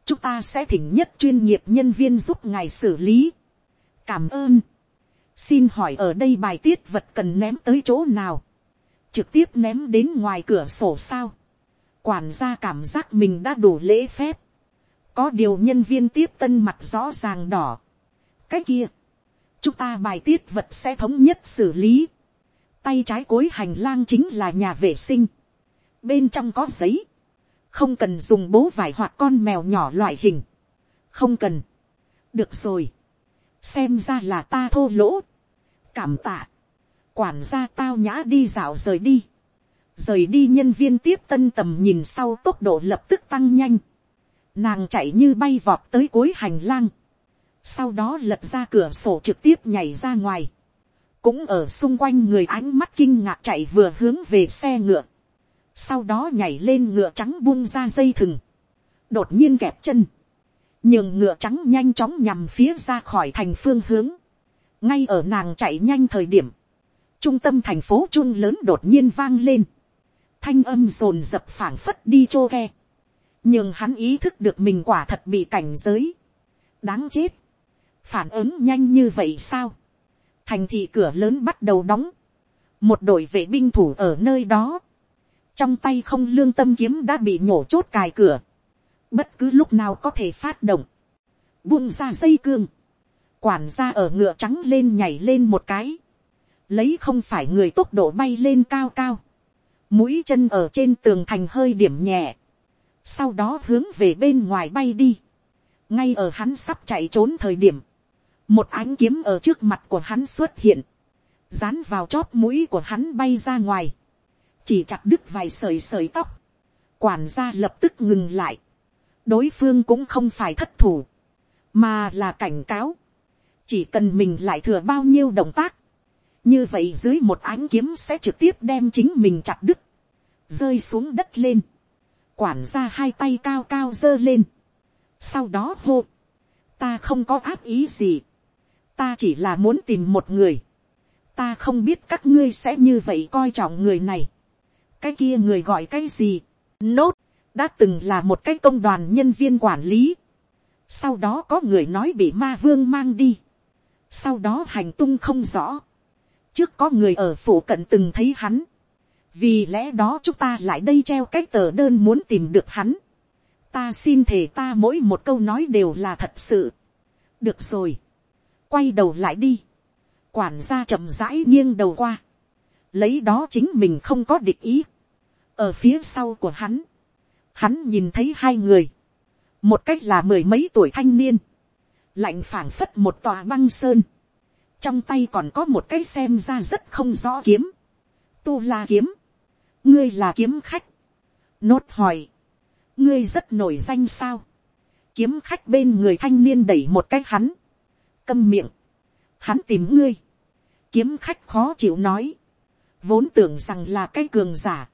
chúng ta sẽ thỉnh nhất chuyên nghiệp nhân viên giúp ngài xử lý. cảm ơn. xin hỏi ở đây bài tiết vật cần ném tới chỗ nào. trực tiếp ném đến ngoài cửa sổ sao. quản gia cảm giác mình đã đủ lễ phép. có điều nhân viên tiếp tân mặt rõ ràng đỏ. cái kia chúng ta bài tiết vật sẽ thống nhất xử lý. tay trái cối hành lang chính là nhà vệ sinh. bên trong có giấy, không cần dùng bố vải hoặc con mèo nhỏ loại hình, không cần, được rồi, xem ra là ta thô lỗ, cảm tạ, quản gia tao nhã đi dạo rời đi, rời đi nhân viên tiếp tân tầm nhìn sau tốc độ lập tức tăng nhanh, nàng chạy như bay vọt tới cuối hành lang, sau đó lật ra cửa sổ trực tiếp nhảy ra ngoài, cũng ở xung quanh người ánh mắt kinh ngạc chạy vừa hướng về xe ngựa, sau đó nhảy lên ngựa trắng bung ra dây thừng, đột nhiên kẹp chân, nhường ngựa trắng nhanh chóng nhằm phía ra khỏi thành phương hướng, ngay ở nàng chạy nhanh thời điểm, trung tâm thành phố chun lớn đột nhiên vang lên, thanh âm rồn rập phảng phất đi chô ghe nhưng hắn ý thức được mình quả thật bị cảnh giới, đáng chết, phản ứng nhanh như vậy sao, thành thị cửa lớn bắt đầu đóng, một đội vệ binh thủ ở nơi đó, trong tay không lương tâm kiếm đã bị nhổ chốt cài cửa, bất cứ lúc nào có thể phát động, buông ra dây cương, quản gia ở ngựa trắng lên nhảy lên một cái, lấy không phải người tốc độ bay lên cao cao, mũi chân ở trên tường thành hơi điểm nhẹ, sau đó hướng về bên ngoài bay đi, ngay ở hắn sắp chạy trốn thời điểm, một ánh kiếm ở trước mặt của hắn xuất hiện, dán vào chóp mũi của hắn bay ra ngoài, chỉ chặt đứt vài sợi sợi tóc, quản gia lập tức ngừng lại, đối phương cũng không phải thất thủ, mà là cảnh cáo, chỉ cần mình lại thừa bao nhiêu động tác, như vậy dưới một ánh kiếm sẽ trực tiếp đem chính mình chặt đứt, rơi xuống đất lên, quản gia hai tay cao cao giơ lên, sau đó hô, ta không có áp ý gì, ta chỉ là muốn tìm một người, ta không biết các ngươi sẽ như vậy coi trọng người này, cái kia người gọi cái gì, nốt, đã từng là một cái công đoàn nhân viên quản lý, sau đó có người nói bị ma vương mang đi, sau đó hành tung không rõ, trước có người ở phủ cận từng thấy hắn, vì lẽ đó chúng ta lại đây treo cái tờ đơn muốn tìm được hắn, ta xin thề ta mỗi một câu nói đều là thật sự, được rồi, quay đầu lại đi, quản gia chậm rãi nghiêng đầu qua, lấy đó chính mình không có địch ý, ở phía sau của hắn, hắn nhìn thấy hai người, một cách là mười mấy tuổi thanh niên, lạnh phảng phất một tòa băng sơn, trong tay còn có một cái xem ra rất không rõ kiếm, tu la kiếm, ngươi là kiếm khách, nốt hỏi, ngươi rất nổi danh sao, kiếm khách bên người thanh niên đẩy một cái hắn, câm miệng, hắn tìm ngươi, kiếm khách khó chịu nói, vốn tưởng rằng là cái cường giả,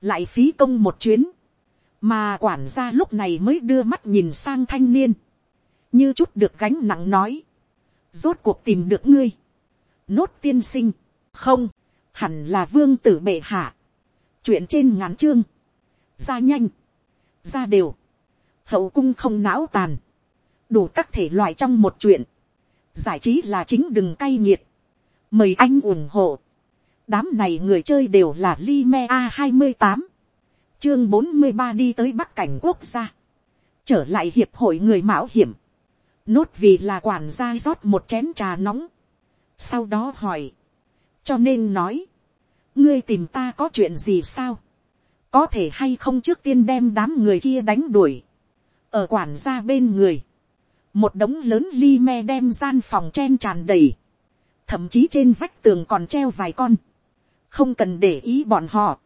lại phí công một chuyến, mà quản gia lúc này mới đưa mắt nhìn sang thanh niên, như chút được gánh nặng nói, rốt cuộc tìm được ngươi, nốt tiên sinh, không, hẳn là vương tử bệ hạ, chuyện trên ngắn chương, ra nhanh, ra đều, hậu cung không não tàn, đủ các thể loại trong một chuyện, giải trí là chính đừng cay nghiệt, mời anh ủng hộ, đám này người chơi đều là Lime a hai mươi tám, chương bốn mươi ba đi tới bắc cảnh quốc gia, trở lại hiệp hội người mạo hiểm, nốt vì là quản gia rót một chén trà nóng, sau đó hỏi, cho nên nói, ngươi tìm ta có chuyện gì sao, có thể hay không trước tiên đem đám người kia đánh đuổi, ở quản gia bên người, một đống lớn ly me đem gian phòng chen tràn đầy, thậm chí trên vách tường còn treo vài con, không cần để ý bọn họ,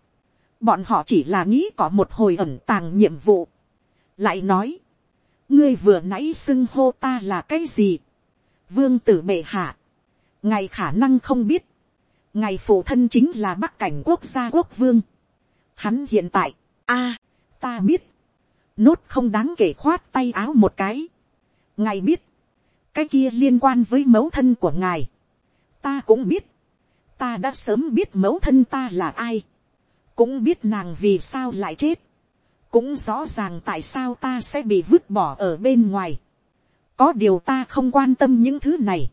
bọn họ chỉ là nghĩ có một hồi ẩn tàng nhiệm vụ, lại nói, ngươi vừa nãy xưng hô ta là cái gì, vương tử bệ hạ, ngài khả năng không biết, ngài phụ thân chính là bắc cảnh quốc gia quốc vương, hắn hiện tại, a, ta biết, nốt không đáng kể khoát tay áo một cái, ngài biết, cái kia liên quan với mẫu thân của ngài, ta cũng biết, ta đã sớm biết mẫu thân ta là ai, cũng biết nàng vì sao lại chết, cũng rõ ràng tại sao ta sẽ bị vứt bỏ ở bên ngoài. có điều ta không quan tâm những thứ này.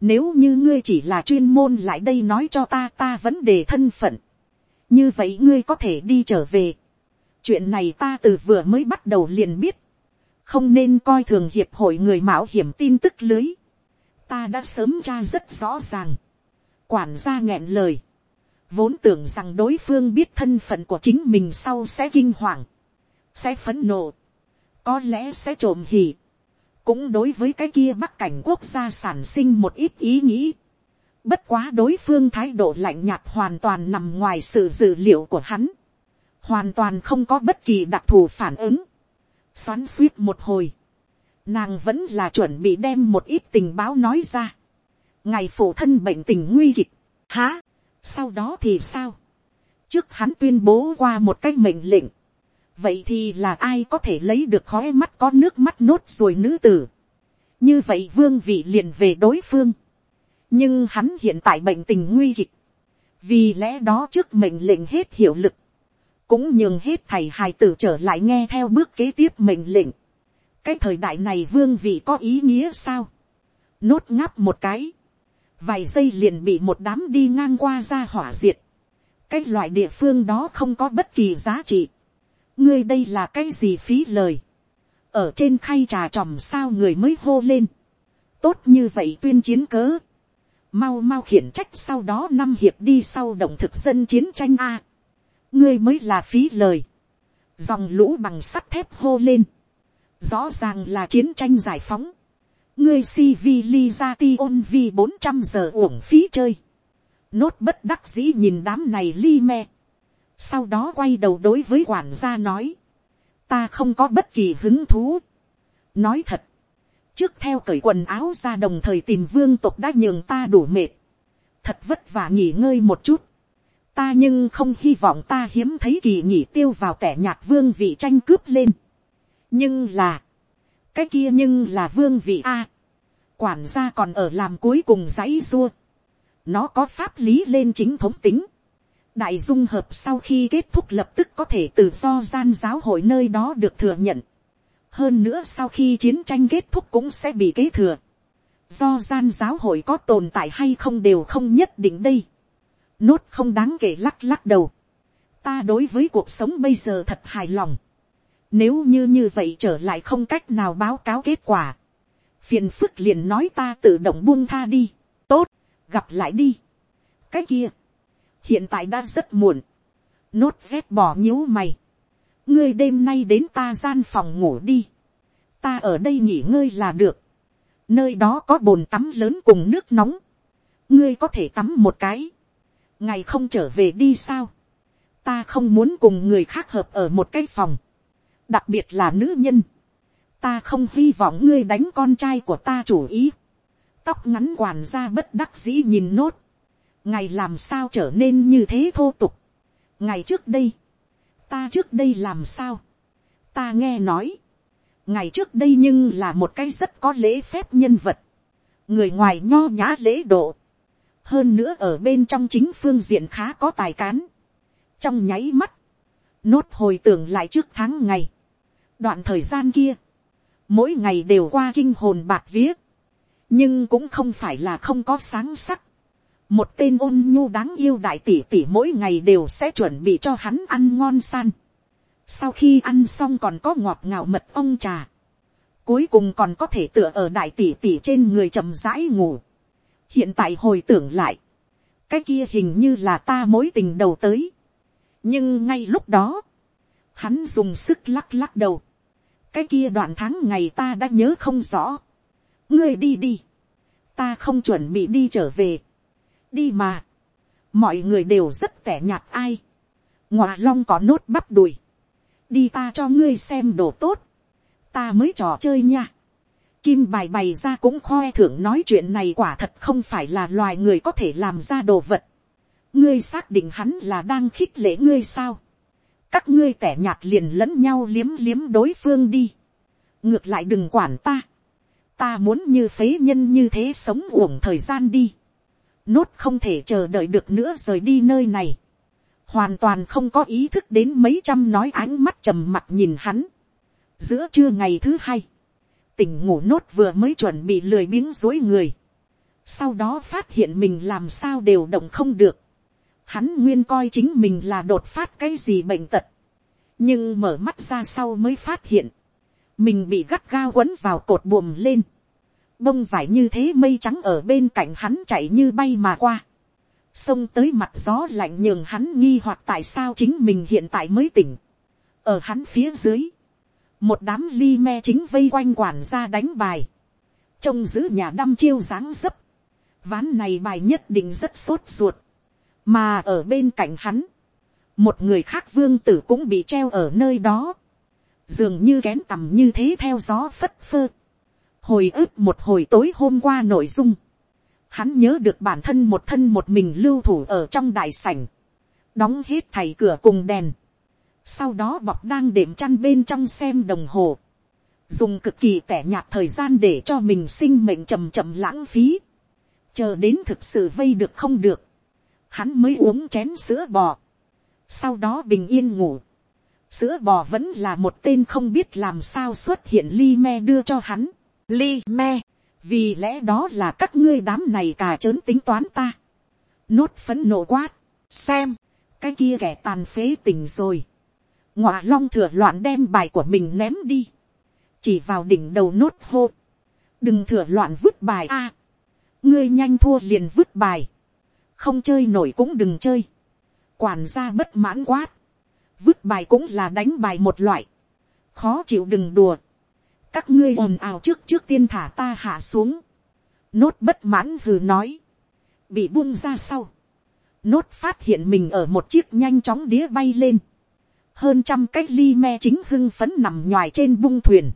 nếu như ngươi chỉ là chuyên môn lại đây nói cho ta ta vấn đề thân phận, như vậy ngươi có thể đi trở về. chuyện này ta từ vừa mới bắt đầu liền biết, không nên coi thường hiệp hội người mạo hiểm tin tức lưới. ta đã sớm tra rất rõ ràng quản gia nghẹn lời vốn tưởng rằng đối phương biết thân phận của chính mình sau sẽ kinh hoàng, sẽ phấn nộ, có lẽ sẽ trộm hỉ, cũng đối với cái kia bắc cảnh quốc gia sản sinh một ít ý nghĩ. Bất quá đối phương thái độ lạnh nhạt hoàn toàn nằm ngoài sự dự liệu của hắn. Hoàn toàn không có bất kỳ đặc thù phản ứng. Xoắn suýt một hồi. Nàng vẫn là chuẩn bị đem một ít tình báo nói ra. Ngày phụ thân bệnh tình nguy kịch. Hả? Sau đó thì sao? Trước hắn tuyên bố qua một cách mệnh lệnh. Vậy thì là ai có thể lấy được khói mắt có nước mắt nốt rồi nữ tử. Như vậy vương vị liền về đối phương. Nhưng hắn hiện tại bệnh tình nguy kịch. Vì lẽ đó trước mệnh lệnh hết hiệu lực. Cũng nhường hết thầy hài tử trở lại nghe theo bước kế tiếp mệnh lệnh. Cái thời đại này vương vị có ý nghĩa sao? Nốt ngáp một cái vài giây liền bị một đám đi ngang qua ra hỏa diệt. cái loại địa phương đó không có bất kỳ giá trị. ngươi đây là cái gì phí lời. ở trên khay trà tròm sao người mới hô lên. tốt như vậy tuyên chiến cớ. mau mau khiển trách sau đó năm hiệp đi sau động thực dân chiến tranh a. ngươi mới là phí lời. dòng lũ bằng sắt thép hô lên. rõ ràng là chiến tranh giải phóng ngươi civilization vi bốn trăm giờ uổng phí chơi. nốt bất đắc dĩ nhìn đám này li me. sau đó quay đầu đối với quản gia nói. ta không có bất kỳ hứng thú. nói thật. trước theo cởi quần áo ra đồng thời tìm vương tộc đã nhường ta đủ mệt. thật vất vả nghỉ ngơi một chút. ta nhưng không hy vọng ta hiếm thấy kỳ nghỉ tiêu vào tẻ nhạc vương vị tranh cướp lên. nhưng là, cái kia nhưng là vương vị a quản gia còn ở làm cuối cùng dãy dua. nó có pháp lý lên chính thống tính. đại dung hợp sau khi kết thúc lập tức có thể tự do gian giáo hội nơi đó được thừa nhận. hơn nữa sau khi chiến tranh kết thúc cũng sẽ bị kế thừa. do gian giáo hội có tồn tại hay không đều không nhất định đây. nốt không đáng kể lắc lắc đầu. ta đối với cuộc sống bây giờ thật hài lòng nếu như như vậy trở lại không cách nào báo cáo kết quả. Phiền phức liền nói ta tự động buông tha đi. Tốt, gặp lại đi. Cái kia. Hiện tại đã rất muộn. Nốt dép bỏ nhíu mày. Ngươi đêm nay đến ta gian phòng ngủ đi. Ta ở đây nghỉ ngơi là được. Nơi đó có bồn tắm lớn cùng nước nóng. Ngươi có thể tắm một cái. Ngày không trở về đi sao? Ta không muốn cùng người khác hợp ở một cái phòng đặc biệt là nữ nhân, ta không hy vọng ngươi đánh con trai của ta chủ ý, tóc ngắn quản ra bất đắc dĩ nhìn nốt, ngày làm sao trở nên như thế thô tục, ngày trước đây, ta trước đây làm sao, ta nghe nói, ngày trước đây nhưng là một cái rất có lễ phép nhân vật, người ngoài nho nhã lễ độ, hơn nữa ở bên trong chính phương diện khá có tài cán, trong nháy mắt, nốt hồi tưởng lại trước tháng ngày, đoạn thời gian kia, mỗi ngày đều qua kinh hồn bạc vía, nhưng cũng không phải là không có sáng sắc. một tên ôn nhu đáng yêu đại tỷ tỷ mỗi ngày đều sẽ chuẩn bị cho hắn ăn ngon san. sau khi ăn xong còn có ngọt ngào mật ong trà. cuối cùng còn có thể tựa ở đại tỷ tỷ trên người chậm rãi ngủ. hiện tại hồi tưởng lại, cái kia hình như là ta mối tình đầu tới. nhưng ngay lúc đó, hắn dùng sức lắc lắc đầu cái kia đoạn tháng ngày ta đã nhớ không rõ. ngươi đi đi. ta không chuẩn bị đi trở về. đi mà. mọi người đều rất tẻ nhạt ai. ngọa long có nốt bắp đùi. đi ta cho ngươi xem đồ tốt. ta mới trò chơi nha. Kim bài bày ra cũng khoe thưởng nói chuyện này quả thật không phải là loài người có thể làm ra đồ vật. Ngươi xác định hắn là đang khích lễ ngươi sao? Các ngươi tẻ nhạt liền lẫn nhau liếm liếm đối phương đi. ngược lại đừng quản ta. ta muốn như phế nhân như thế sống uổng thời gian đi. nốt không thể chờ đợi được nữa rời đi nơi này. hoàn toàn không có ý thức đến mấy trăm nói ánh mắt trầm mặt nhìn hắn. giữa trưa ngày thứ hai, tỉnh ngủ nốt vừa mới chuẩn bị lười biếng dối người. sau đó phát hiện mình làm sao đều động không được hắn nguyên coi chính mình là đột phát cái gì bệnh tật, nhưng mở mắt ra sau mới phát hiện, mình bị gắt gao quấn vào cột buồm lên, bông vải như thế mây trắng ở bên cạnh hắn chạy như bay mà qua, xông tới mặt gió lạnh nhường hắn nghi hoặc tại sao chính mình hiện tại mới tỉnh, ở hắn phía dưới, một đám ly me chính vây quanh quản ra đánh bài, trông giữ nhà đăm chiêu dáng dấp, ván này bài nhất định rất sốt ruột, mà ở bên cạnh hắn, một người khác vương tử cũng bị treo ở nơi đó, dường như kén tầm như thế theo gió phất phơ, hồi ức một hồi tối hôm qua nội dung, hắn nhớ được bản thân một thân một mình lưu thủ ở trong đại sảnh, đóng hết thầy cửa cùng đèn, sau đó bọc đang đệm chăn bên trong xem đồng hồ, dùng cực kỳ tẻ nhạt thời gian để cho mình sinh mệnh chầm chậm lãng phí, chờ đến thực sự vây được không được, hắn mới uống chén sữa bò, sau đó bình yên ngủ, sữa bò vẫn là một tên không biết làm sao xuất hiện li me đưa cho hắn, li me, vì lẽ đó là các ngươi đám này cả trớn tính toán ta, nốt phấn nộ quát, xem, cái kia kẻ tàn phế tình rồi, ngọa long thừa loạn đem bài của mình ném đi, chỉ vào đỉnh đầu nốt hô, đừng thừa loạn vứt bài a, ngươi nhanh thua liền vứt bài, không chơi nổi cũng đừng chơi, quản gia bất mãn quát, vứt bài cũng là đánh bài một loại, khó chịu đừng đùa, các ngươi ồn ào trước trước tiên thả ta hạ xuống, nốt bất mãn hừ nói, bị bung ra sau, nốt phát hiện mình ở một chiếc nhanh chóng đĩa bay lên, hơn trăm cái ly me chính hưng phấn nằm nhoài trên bung thuyền,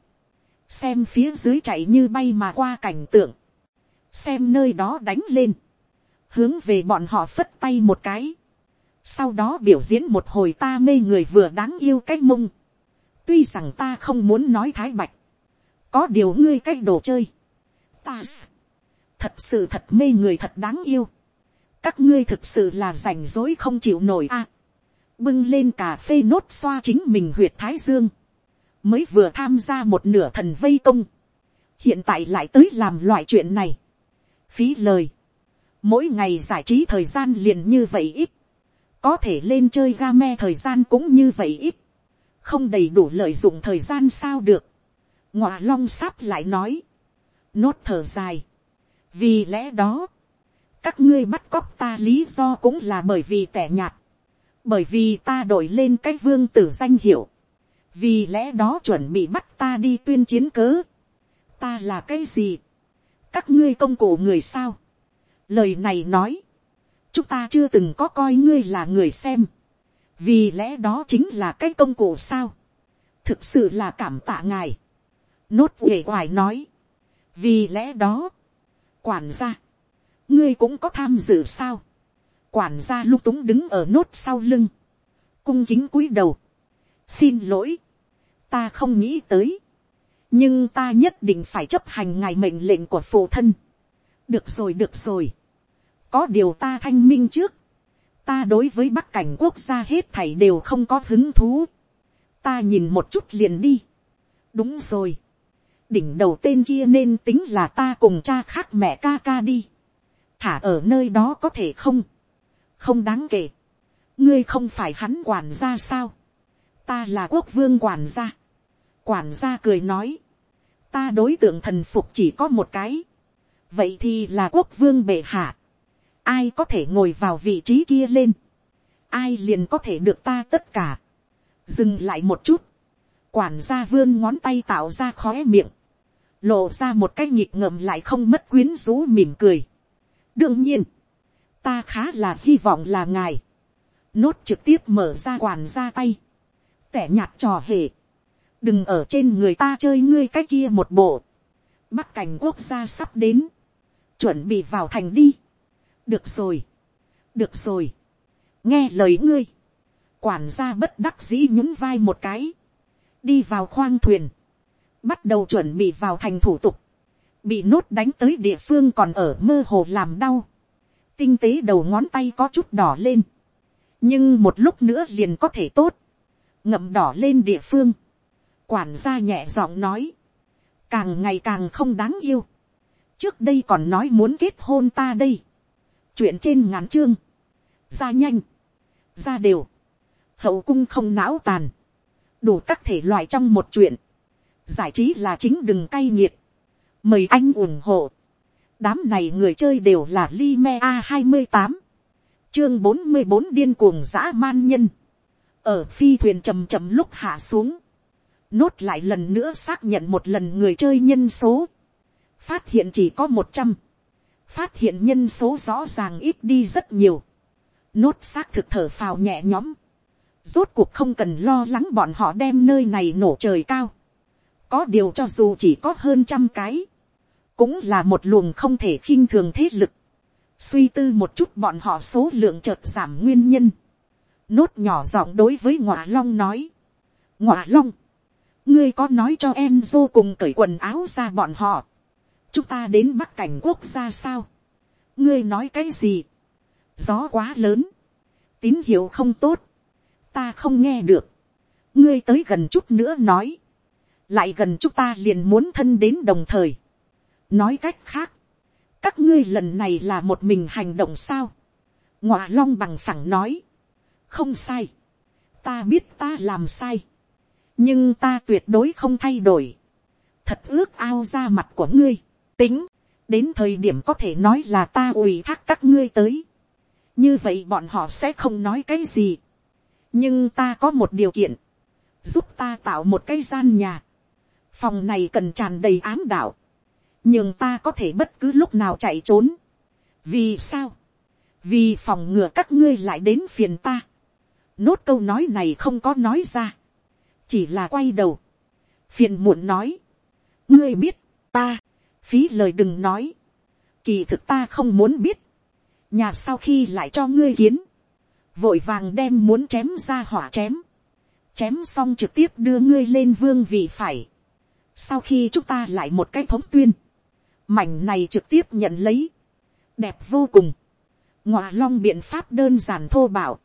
xem phía dưới chạy như bay mà qua cảnh tượng, xem nơi đó đánh lên, hướng về bọn họ phất tay một cái, sau đó biểu diễn một hồi ta mê người vừa đáng yêu cái mông, tuy rằng ta không muốn nói thái bạch, có điều ngươi cái đồ chơi, ta thật sự thật mê người thật đáng yêu, các ngươi thực sự là rảnh rối không chịu nổi a, bưng lên cà phê nốt xoa chính mình huyệt thái dương, mới vừa tham gia một nửa thần vây công, hiện tại lại tới làm loại chuyện này, phí lời, mỗi ngày giải trí thời gian liền như vậy ít, có thể lên chơi ga me thời gian cũng như vậy ít, không đầy đủ lợi dụng thời gian sao được, ngọa long sáp lại nói, nốt thở dài, vì lẽ đó, các ngươi bắt cóc ta lý do cũng là bởi vì tẻ nhạt, bởi vì ta đổi lên cái vương tử danh hiệu, vì lẽ đó chuẩn bị bắt ta đi tuyên chiến cớ, ta là cái gì, các ngươi công cụ người sao, lời này nói, chúng ta chưa từng có coi ngươi là người xem, vì lẽ đó chính là cái công cụ sao, thực sự là cảm tạ ngài, nốt uể hoài nói, vì lẽ đó, quản gia, ngươi cũng có tham dự sao, quản gia lung túng đứng ở nốt sau lưng, cung kính cúi đầu, xin lỗi, ta không nghĩ tới, nhưng ta nhất định phải chấp hành ngài mệnh lệnh của phụ thân được rồi được rồi, có điều ta thanh minh trước, ta đối với bắc cảnh quốc gia hết thảy đều không có hứng thú, ta nhìn một chút liền đi, đúng rồi, đỉnh đầu tên kia nên tính là ta cùng cha khác mẹ ca ca đi, thả ở nơi đó có thể không, không đáng kể, ngươi không phải hắn quản gia sao, ta là quốc vương quản gia, quản gia cười nói, ta đối tượng thần phục chỉ có một cái, vậy thì là quốc vương bệ hạ, ai có thể ngồi vào vị trí kia lên, ai liền có thể được ta tất cả, dừng lại một chút, quản gia vươn ngón tay tạo ra khóe miệng, lộ ra một cái nhịp ngầm lại không mất quyến rũ mỉm cười. đương nhiên, ta khá là hy vọng là ngài, nốt trực tiếp mở ra quản gia tay, tẻ nhạt trò hề, đừng ở trên người ta chơi ngươi cái kia một bộ, bắc cảnh quốc gia sắp đến, chuẩn bị vào thành đi, được rồi, được rồi, nghe lời ngươi, quản gia bất đắc dĩ nhún vai một cái, đi vào khoang thuyền, bắt đầu chuẩn bị vào thành thủ tục, bị nốt đánh tới địa phương còn ở mơ hồ làm đau, tinh tế đầu ngón tay có chút đỏ lên, nhưng một lúc nữa liền có thể tốt, ngậm đỏ lên địa phương, quản gia nhẹ giọng nói, càng ngày càng không đáng yêu, trước đây còn nói muốn kết hôn ta đây, chuyện trên ngắn chương, ra nhanh, ra đều, hậu cung không não tàn, đủ các thể loại trong một chuyện, giải trí là chính đừng cay nghiệt, mời anh ủng hộ, đám này người chơi đều là Lime A28, chương bốn mươi bốn điên cuồng dã man nhân, ở phi thuyền chầm chầm lúc hạ xuống, nốt lại lần nữa xác nhận một lần người chơi nhân số, phát hiện chỉ có một trăm, phát hiện nhân số rõ ràng ít đi rất nhiều, nốt xác thực thở phào nhẹ nhõm, rốt cuộc không cần lo lắng bọn họ đem nơi này nổ trời cao, có điều cho dù chỉ có hơn trăm cái, cũng là một luồng không thể khinh thường thế lực, suy tư một chút bọn họ số lượng chợt giảm nguyên nhân, nốt nhỏ giọng đối với ngọa long nói, ngọa long, ngươi có nói cho em dô cùng cởi quần áo ra bọn họ, chúng ta đến bắc cảnh quốc gia sao, ngươi nói cái gì, gió quá lớn, tín hiệu không tốt, ta không nghe được, ngươi tới gần chút nữa nói, lại gần chúng ta liền muốn thân đến đồng thời, nói cách khác, các ngươi lần này là một mình hành động sao, ngọa long bằng phẳng nói, không sai, ta biết ta làm sai, nhưng ta tuyệt đối không thay đổi, thật ước ao ra mặt của ngươi, tính, đến thời điểm có thể nói là ta ủy thác các ngươi tới, như vậy bọn họ sẽ không nói cái gì, nhưng ta có một điều kiện, giúp ta tạo một cái gian nhà, phòng này cần tràn đầy ám đạo, nhưng ta có thể bất cứ lúc nào chạy trốn. vì sao, vì phòng ngừa các ngươi lại đến phiền ta. nốt câu nói này không có nói ra, chỉ là quay đầu, phiền muộn nói, ngươi biết, ta, phí lời đừng nói, kỳ thực ta không muốn biết, nhà sau khi lại cho ngươi kiến, vội vàng đem muốn chém ra hỏa chém, chém xong trực tiếp đưa ngươi lên vương vị phải, sau khi chúng ta lại một cái thống tuyên, mảnh này trực tiếp nhận lấy, đẹp vô cùng, ngọa long biện pháp đơn giản thô bạo,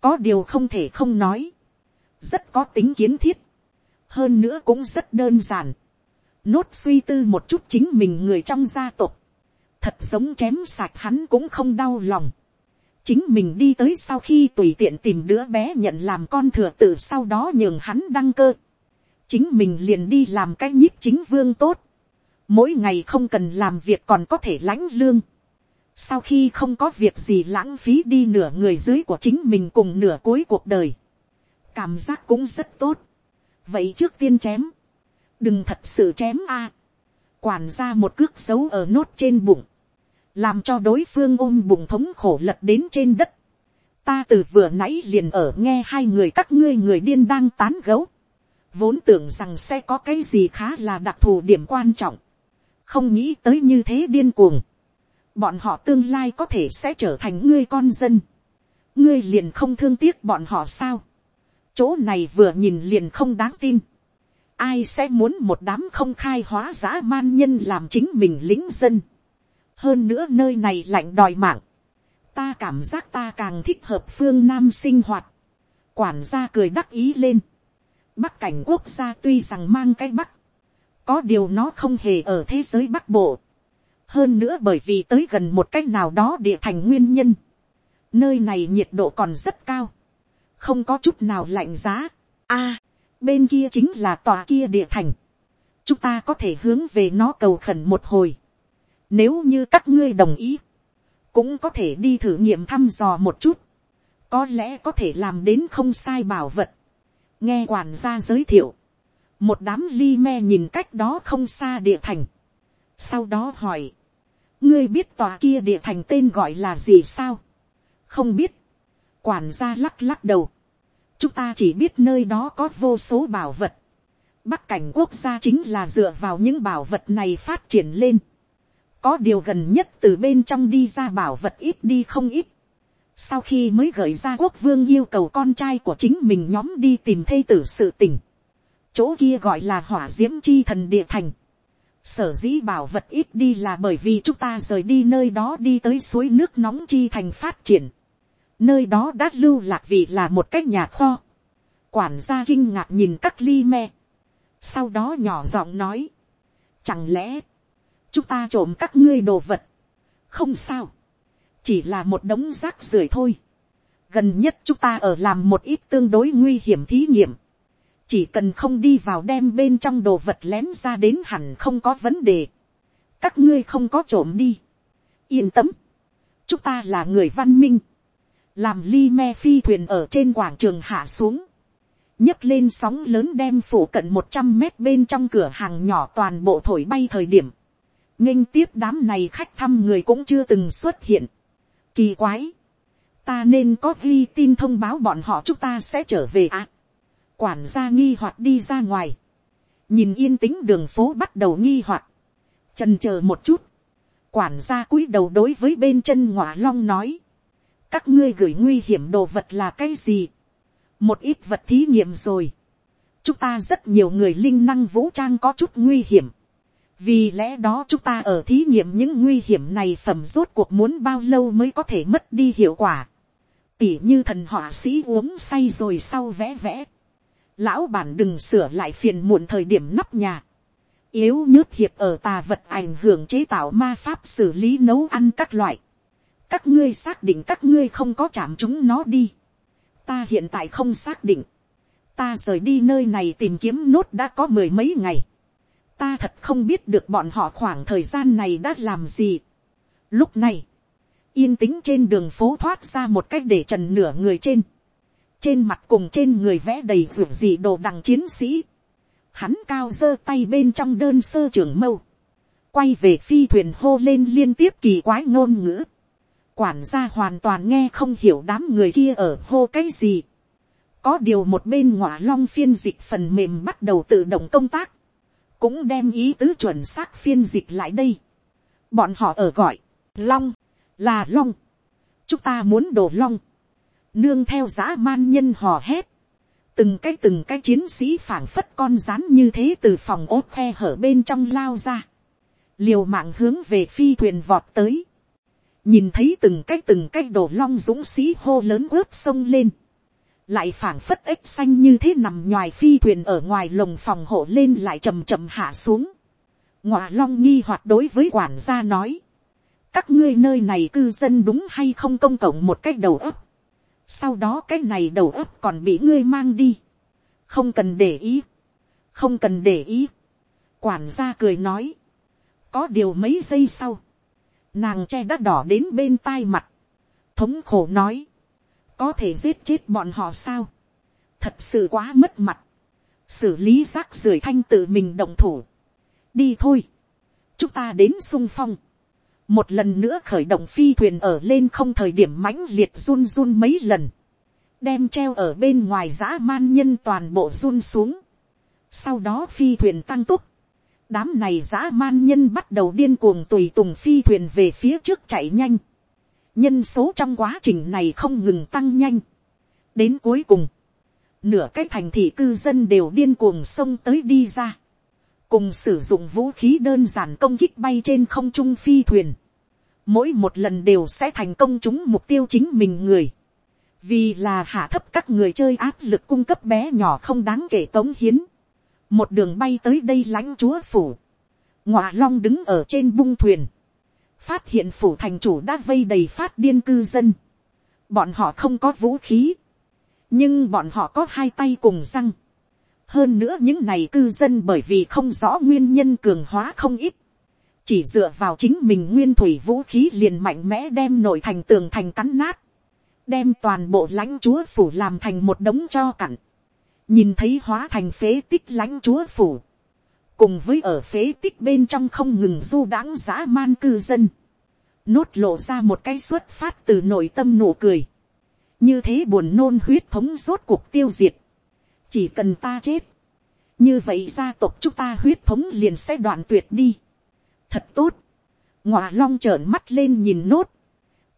có điều không thể không nói, rất có tính kiến thiết, hơn nữa cũng rất đơn giản, nốt suy tư một chút chính mình người trong gia tộc, thật giống chém sạch hắn cũng không đau lòng, chính mình đi tới sau khi tùy tiện tìm đứa bé nhận làm con thừa tự sau đó nhường hắn đăng cơ, chính mình liền đi làm cái nhíp chính vương tốt, mỗi ngày không cần làm việc còn có thể lãnh lương, sau khi không có việc gì lãng phí đi nửa người dưới của chính mình cùng nửa cuối cuộc đời, cảm giác cũng rất tốt, vậy trước tiên chém, đừng thật sự chém a, quản ra một cước dấu ở nốt trên bụng, làm cho đối phương ôm bụng thống khổ lật đến trên đất, ta từ vừa nãy liền ở nghe hai người các ngươi người điên đang tán gấu, vốn tưởng rằng sẽ có cái gì khá là đặc thù điểm quan trọng, không nghĩ tới như thế điên cuồng, bọn họ tương lai có thể sẽ trở thành ngươi con dân, ngươi liền không thương tiếc bọn họ sao, chỗ này vừa nhìn liền không đáng tin, ai sẽ muốn một đám không khai hóa giã man nhân làm chính mình lính dân, hơn nữa nơi này lạnh đòi mạng, ta cảm giác ta càng thích hợp phương nam sinh hoạt, quản gia cười đắc ý lên, bắc cảnh quốc gia tuy rằng mang cái bắc, có điều nó không hề ở thế giới bắc bộ, hơn nữa bởi vì tới gần một cách nào đó địa thành nguyên nhân, nơi này nhiệt độ còn rất cao, không có chút nào lạnh giá. a, bên kia chính là tòa kia địa thành, chúng ta có thể hướng về nó cầu khẩn một hồi, nếu như các ngươi đồng ý, cũng có thể đi thử nghiệm thăm dò một chút, có lẽ có thể làm đến không sai bảo vật, nghe quản gia giới thiệu, một đám ly me nhìn cách đó không xa địa thành, sau đó hỏi, ngươi biết tòa kia địa thành tên gọi là gì sao, không biết, quản gia lắc lắc đầu, chúng ta chỉ biết nơi đó có vô số bảo vật, bắc cảnh quốc gia chính là dựa vào những bảo vật này phát triển lên, có điều gần nhất từ bên trong đi ra bảo vật ít đi không ít, sau khi mới gửi ra quốc vương yêu cầu con trai của chính mình nhóm đi tìm thê tử sự tình, chỗ kia gọi là hỏa diễm chi thần địa thành, sở dĩ bảo vật ít đi là bởi vì chúng ta rời đi nơi đó đi tới suối nước nóng chi thành phát triển, nơi đó đã lưu lạc vì là một cái nhà kho, quản gia kinh ngạc nhìn các ly me, sau đó nhỏ giọng nói, chẳng lẽ, chúng ta trộm các ngươi đồ vật, không sao, chỉ là một đống rác rưởi thôi. gần nhất chúng ta ở làm một ít tương đối nguy hiểm thí nghiệm. chỉ cần không đi vào đem bên trong đồ vật lén ra đến hẳn không có vấn đề. các ngươi không có trộm đi. yên tâm. chúng ta là người văn minh làm ly me phi thuyền ở trên quảng trường hạ xuống, nhấc lên sóng lớn đem phủ cận một trăm mét bên trong cửa hàng nhỏ toàn bộ thổi bay thời điểm, nghênh tiếp đám này khách thăm người cũng chưa từng xuất hiện. Kỳ quái, ta nên có ghi tin thông báo bọn họ chúng ta sẽ trở về à. quản gia nghi hoạt đi ra ngoài, nhìn yên tĩnh đường phố bắt đầu nghi hoạt, trần c h ờ một chút, quản gia cúi đầu đối với bên chân ngọa long nói, các ngươi gửi nguy hiểm đồ vật là cái gì, một ít vật thí nghiệm rồi, chúng ta rất nhiều người linh năng vũ trang có chút nguy hiểm, vì lẽ đó chúng ta ở thí nghiệm những nguy hiểm này phẩm rốt cuộc muốn bao lâu mới có thể mất đi hiệu quả, tỉ như thần họa sĩ uống say rồi sau vẽ vẽ, lão bản đừng sửa lại phiền muộn thời điểm nắp nhà, yếu nhớt hiệp ở tà vật ảnh hưởng chế tạo ma pháp xử lý nấu ăn các loại, các ngươi xác định các ngươi không có chạm chúng nó đi, ta hiện tại không xác định, ta rời đi nơi này tìm kiếm nốt đã có mười mấy ngày, ta thật không biết được bọn họ khoảng thời gian này đã làm gì. Lúc này, yên tĩnh trên đường phố thoát ra một cách để trần nửa người trên, trên mặt cùng trên người vẽ đầy ruột gì đồ đằng chiến sĩ, hắn cao giơ tay bên trong đơn sơ trưởng mâu, quay về phi thuyền hô lên liên tiếp kỳ quái ngôn ngữ, quản gia hoàn toàn nghe không hiểu đám người kia ở hô cái gì, có điều một bên ngọa long phiên dịch phần mềm bắt đầu tự động công tác, cũng đem ý tứ chuẩn xác phiên dịch lại đây. bọn họ ở gọi, long, là long, chúng ta muốn đổ long, nương theo giá man nhân hò hét, từng cái từng cái chiến sĩ phảng phất con rắn như thế từ phòng ốt khe hở bên trong lao ra, liều mạng hướng về phi thuyền vọt tới, nhìn thấy từng cái từng cái đổ long dũng sĩ hô lớn ướp sông lên, lại phảng phất ếch xanh như thế nằm ngoài phi thuyền ở ngoài lồng phòng hộ lên lại chầm chậm hạ xuống, ngọa long nghi hoạt đối với quản gia nói, các ngươi nơi này cư dân đúng hay không công cộng một cách đầu ấp, sau đó cái này đầu ấp còn bị ngươi mang đi, không cần để ý, không cần để ý, quản gia cười nói, có điều mấy giây sau, nàng che đã đỏ đến bên tai mặt, thống khổ nói, có thể giết chết bọn họ sao, thật sự quá mất mặt, xử lý rác rưởi thanh tự mình động thủ, đi thôi, chúng ta đến sung phong, một lần nữa khởi động phi thuyền ở lên không thời điểm mãnh liệt run run mấy lần, đem treo ở bên ngoài dã man nhân toàn bộ run xuống, sau đó phi thuyền tăng túc, đám này dã man nhân bắt đầu điên cuồng tùy tùng phi thuyền về phía trước chạy nhanh, nhân số trong quá trình này không ngừng tăng nhanh, đến cuối cùng, nửa cái thành thị cư dân đều điên cuồng xông tới đi ra, cùng sử dụng vũ khí đơn giản công kích bay trên không trung phi thuyền, mỗi một lần đều sẽ thành công chúng mục tiêu chính mình người, vì là hạ thấp các người chơi áp lực cung cấp bé nhỏ không đáng kể tống hiến, một đường bay tới đây lãnh chúa phủ, ngọa long đứng ở trên bung thuyền, phát hiện phủ thành chủ đã vây đầy phát điên cư dân, bọn họ không có vũ khí, nhưng bọn họ có hai tay cùng răng, hơn nữa những này cư dân bởi vì không rõ nguyên nhân cường hóa không ít, chỉ dựa vào chính mình nguyên thủy vũ khí liền mạnh mẽ đem nội thành tường thành cắn nát, đem toàn bộ lãnh chúa phủ làm thành một đống cho cặn, nhìn thấy hóa thành phế tích lãnh chúa phủ, cùng với ở phế tích bên trong không ngừng du đãng dã man cư dân, nốt lộ ra một cái xuất phát từ nội tâm nụ cười, như thế buồn nôn huyết thống rốt cuộc tiêu diệt, chỉ cần ta chết, như vậy gia tộc chúng ta huyết thống liền sẽ đoạn tuyệt đi, thật tốt, ngọa long trợn mắt lên nhìn nốt,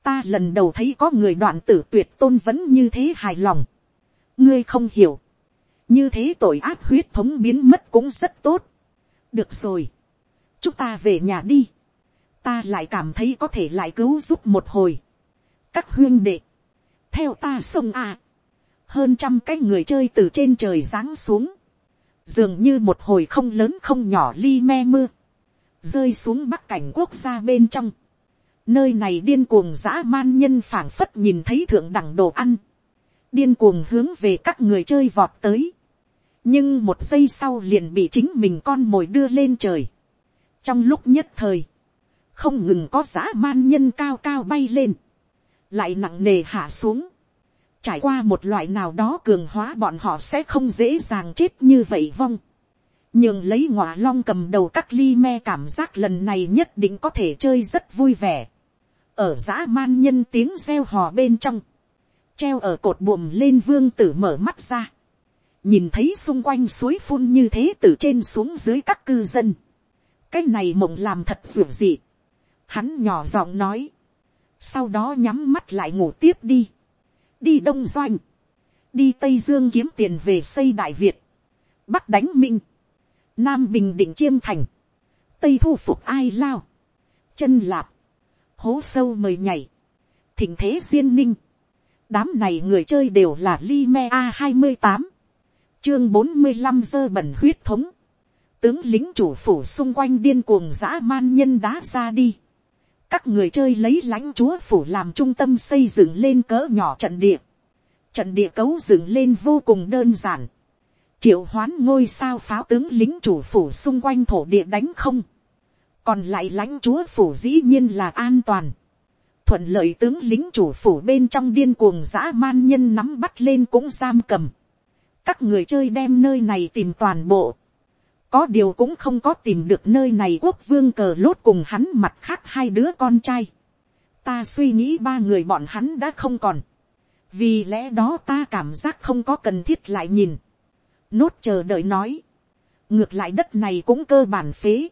ta lần đầu thấy có người đoạn tử tuyệt tôn vẫn như thế hài lòng. ngươi không hiểu như thế tội ác huyết thống biến mất cũng rất tốt. được rồi. chúng ta về nhà đi. ta lại cảm thấy có thể lại cứu giúp một hồi. các huyên đệ. theo ta sông à. hơn trăm cái người chơi từ trên trời giáng xuống. dường như một hồi không lớn không nhỏ ly me mưa. rơi xuống bắc cảnh quốc gia bên trong Nơi này điên cuồng dã man nhân phảng phất nhìn thấy thượng đẳng đồ ăn. Điên cuồng hướng về các người chơi vọt tới. Nhưng một giây sau liền bị chính mình con mồi đưa lên trời. Trong lúc nhất thời. Không ngừng có dã man nhân cao cao bay lên. lại nặng nề hạ xuống, trải qua một loại nào đó cường hóa bọn họ sẽ không dễ dàng chết như vậy vong, nhưng lấy ngọa long cầm đầu các ly me cảm giác lần này nhất định có thể chơi rất vui vẻ, ở giã man nhân tiếng reo hò bên trong, treo ở cột buồm lên vương tử mở mắt ra, nhìn thấy xung quanh suối phun như thế từ trên xuống dưới các cư dân, cái này mộng làm thật ruột dị, hắn nhỏ giọng nói, sau đó nhắm mắt lại ngủ tiếp đi, đi đông doanh, đi tây dương kiếm tiền về xây đại việt, bắc đánh minh, nam bình định chiêm thành, tây thu phục ai lao, chân lạp, hố sâu mời nhảy, thỉnh thế duyên ninh, đám này người chơi đều là li me a hai mươi tám, chương bốn mươi năm dơ bẩn huyết thống, tướng lính chủ phủ xung quanh điên cuồng dã man nhân đá ra đi, các người chơi lấy lãnh chúa phủ làm trung tâm xây dựng lên cỡ nhỏ trận địa, trận địa cấu dựng lên vô cùng đơn giản, triệu hoán ngôi sao pháo tướng lính chủ phủ xung quanh thổ địa đánh không, còn lại lãnh chúa phủ dĩ nhiên là an toàn, thuận lợi tướng lính chủ phủ bên trong điên cuồng dã man nhân nắm bắt lên cũng giam cầm, các người chơi đem nơi này tìm toàn bộ, có điều cũng không có tìm được nơi này quốc vương cờ lốt cùng hắn mặt khác hai đứa con trai. ta suy nghĩ ba người bọn hắn đã không còn. vì lẽ đó ta cảm giác không có cần thiết lại nhìn. nốt chờ đợi nói. ngược lại đất này cũng cơ bản phế.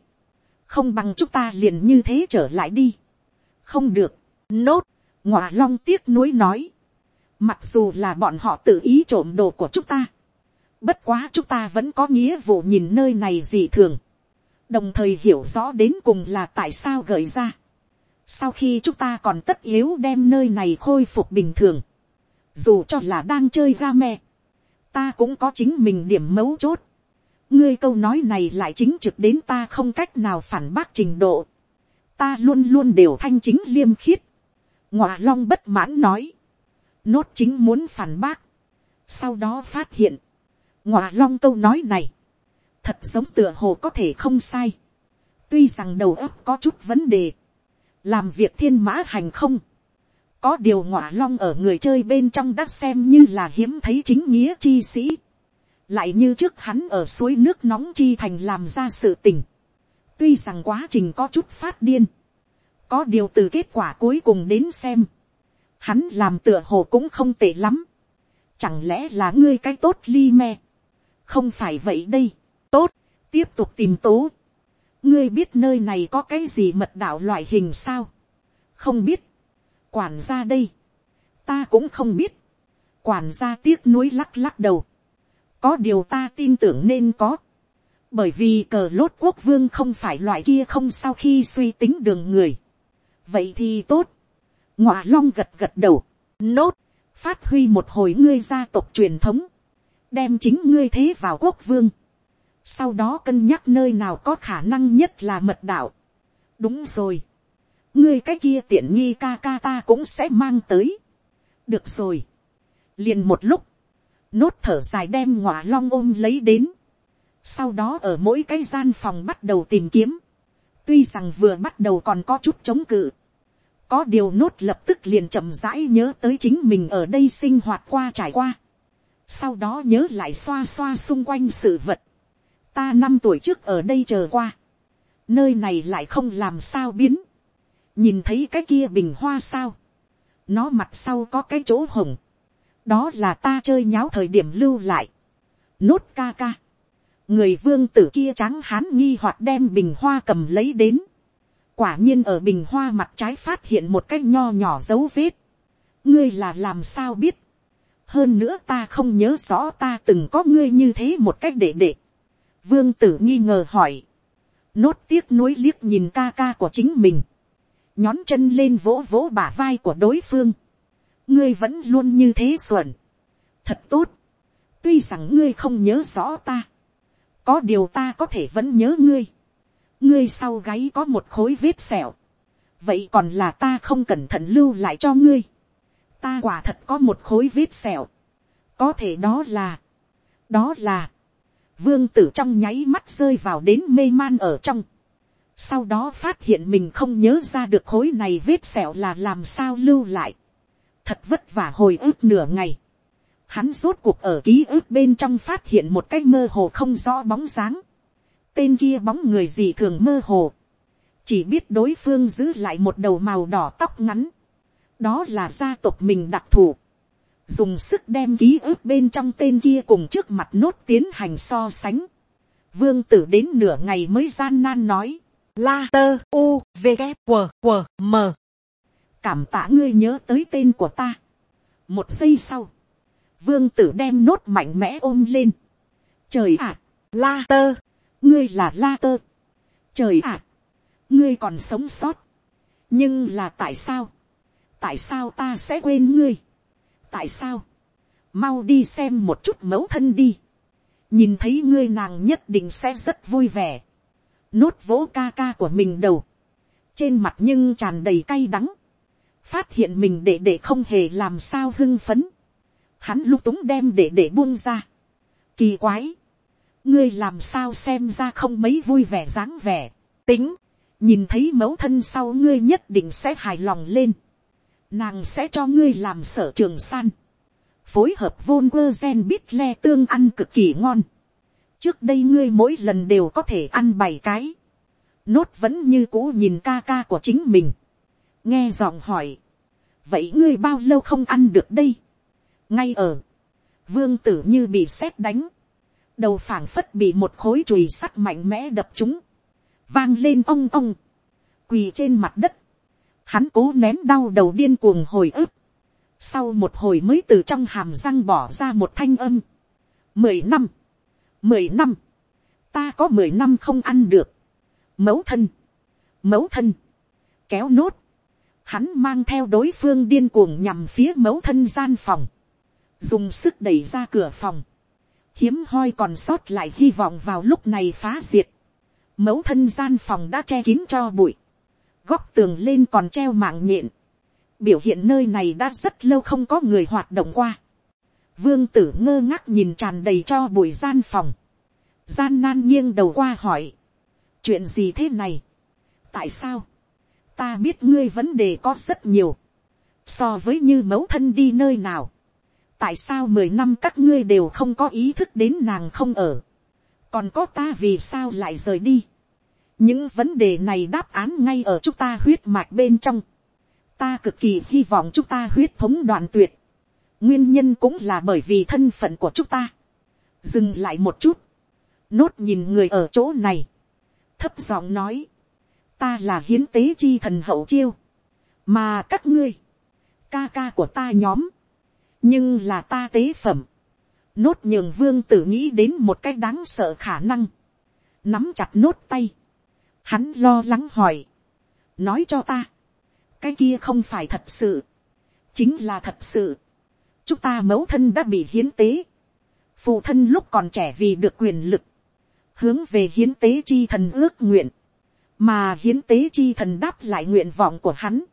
không bằng chúng ta liền như thế trở lại đi. không được. nốt, ngọa long tiếc nuối nói. mặc dù là bọn họ tự ý trộm đồ của chúng ta Bất quá chúng ta vẫn có nghĩa vụ nhìn nơi này gì thường. Đồng thời hiểu rõ đến cùng là tại sao gợi ra. Sau khi chúng ta còn tất yếu đem nơi này khôi phục bình thường. Dù cho là đang chơi ga me. Ta cũng có chính mình điểm mấu chốt. Ngươi câu nói này lại chính trực đến ta không cách nào phản bác trình độ. Ta luôn luôn đều thanh chính liêm khiết. Ngọa long bất mãn nói. Nốt chính muốn phản bác. Sau đó phát hiện ngọa long câu nói này, thật giống tựa hồ có thể không sai, tuy rằng đầu óc có chút vấn đề, làm việc thiên mã hành không, có điều ngọa long ở người chơi bên trong đã xem như là hiếm thấy chính nghĩa chi sĩ, lại như trước hắn ở suối nước nóng chi thành làm ra sự tình, tuy rằng quá trình có chút phát điên, có điều từ kết quả cuối cùng đến xem, hắn làm tựa hồ cũng không tệ lắm, chẳng lẽ là ngươi cái tốt li me, không phải vậy đây, tốt, tiếp tục tìm tố. ngươi biết nơi này có cái gì mật đạo loại hình sao, không biết, quản gia đây, ta cũng không biết, quản gia tiếc nuối lắc lắc đầu, có điều ta tin tưởng nên có, bởi vì cờ lốt quốc vương không phải loại kia không sau khi suy tính đường người, vậy thì tốt, ngọa long gật gật đầu, nốt, phát huy một hồi ngươi gia tộc truyền thống, đem chính ngươi thế vào quốc vương, sau đó cân nhắc nơi nào có khả năng nhất là mật đạo. đúng rồi, ngươi cái kia tiện nghi ca ca ta cũng sẽ mang tới. được rồi, liền một lúc, nốt thở dài đem ngọa long ôm lấy đến, sau đó ở mỗi cái gian phòng bắt đầu tìm kiếm, tuy rằng vừa bắt đầu còn có chút chống cự, có điều nốt lập tức liền chậm rãi nhớ tới chính mình ở đây sinh hoạt qua trải qua sau đó nhớ lại xoa xoa xung quanh sự vật, ta năm tuổi trước ở đây chờ qua, nơi này lại không làm sao biến, nhìn thấy cái kia bình hoa sao, nó mặt sau có cái chỗ hồng, đó là ta chơi nháo thời điểm lưu lại, nốt ca ca, người vương tử kia trắng hán nghi hoặc đem bình hoa cầm lấy đến, quả nhiên ở bình hoa mặt trái phát hiện một cái nho nhỏ dấu vết, ngươi là làm sao biết, hơn nữa ta không nhớ rõ ta từng có ngươi như thế một cách để để. vương tử nghi ngờ hỏi. nốt tiếc nuối liếc nhìn ca ca của chính mình. nhón chân lên vỗ vỗ bả vai của đối phương. ngươi vẫn luôn như thế xuẩn. thật tốt. tuy rằng ngươi không nhớ rõ ta. có điều ta có thể vẫn nhớ ngươi. ngươi sau gáy có một khối vết sẹo. vậy còn là ta không cẩn thận lưu lại cho ngươi ta quả thật có một khối vết sẹo. có thể đó là, đó là, vương tử trong nháy mắt rơi vào đến mê man ở trong. sau đó phát hiện mình không nhớ ra được khối này vết sẹo là làm sao lưu lại. thật vất vả hồi ức nửa ngày, hắn rốt cuộc ở ký ức bên trong phát hiện một cái mơ hồ không rõ bóng dáng, tên kia bóng người gì thường mơ hồ, chỉ biết đối phương giữ lại một đầu màu đỏ tóc ngắn, đó là gia tộc mình đặc thù, dùng sức đem ký ức bên trong tên kia cùng trước mặt nốt tiến hành so sánh, vương tử đến nửa ngày mới gian nan nói, la tơ u v g w w m cảm tạ ngươi nhớ tới tên của ta. một giây sau, vương tử đem nốt mạnh mẽ ôm lên. trời ạ, la tơ, ngươi là la tơ. trời ạ, ngươi còn sống sót. nhưng là tại sao, tại sao ta sẽ quên ngươi. tại sao, mau đi xem một chút mẫu thân đi. nhìn thấy ngươi nàng nhất định sẽ rất vui vẻ. nốt vỗ ca ca của mình đầu. trên mặt nhưng tràn đầy cay đắng phát hiện mình để để không hề làm sao hưng phấn, hắn lung túng đem để để buông ra. Kỳ quái, ngươi làm sao xem ra không mấy vui vẻ dáng vẻ, tính, nhìn thấy mẫu thân sau ngươi nhất định sẽ hài lòng lên, nàng sẽ cho ngươi làm sở trường san, phối hợp vôn quơ gen bít le tương ăn cực kỳ ngon, trước đây ngươi mỗi lần đều có thể ăn bảy cái, nốt vẫn như cũ nhìn ca ca của chính mình, nghe giọng hỏi, vậy ngươi bao lâu không ăn được đây, ngay ở, vương tử như bị sét đánh, đầu phảng phất bị một khối chùi sắt mạnh mẽ đập chúng, vang lên ong ong, quỳ trên mặt đất, hắn cố nén đau đầu điên cuồng hồi ức, sau một hồi mới từ trong hàm răng bỏ ra một thanh âm, mười năm, mười năm, ta có mười năm không ăn được, mẫu thân, mẫu thân, kéo nốt, hắn mang theo đối phương điên cuồng nhằm phía mẫu thân gian phòng, dùng sức đẩy ra cửa phòng, hiếm hoi còn sót lại hy vọng vào lúc này phá diệt, mẫu thân gian phòng đã che kín cho bụi, góc tường lên còn treo mạng nhện, biểu hiện nơi này đã rất lâu không có người hoạt động qua, vương tử ngơ ngác nhìn tràn đầy cho bụi gian phòng, gian nan nghiêng đầu qua hỏi, chuyện gì thế này, tại sao, ta biết ngươi vấn đề có rất nhiều, so với như mẫu thân đi nơi nào, tại sao mười năm các ngươi đều không có ý thức đến nàng không ở, còn có ta vì sao lại rời đi, những vấn đề này đáp án ngay ở chúng ta huyết mạch bên trong, ta cực kỳ hy vọng chúng ta huyết thống đoạn tuyệt, nguyên nhân cũng là bởi vì thân phận của chúng ta, dừng lại một chút, nốt nhìn người ở chỗ này, thấp giọng nói, ta là hiến tế chi thần hậu chiêu, mà các ngươi, ca ca của ta nhóm, nhưng là ta tế phẩm, nốt nhường vương tử nghĩ đến một cách đáng sợ khả năng, nắm chặt nốt tay, hắn lo lắng hỏi, nói cho ta, cái kia không phải thật sự, chính là thật sự, chúng ta mẫu thân đã bị hiến tế, phụ thân lúc còn trẻ vì được quyền lực, hướng về hiến tế chi thần ước nguyện, mà hiến tế chi thần đáp lại nguyện vọng của hắn,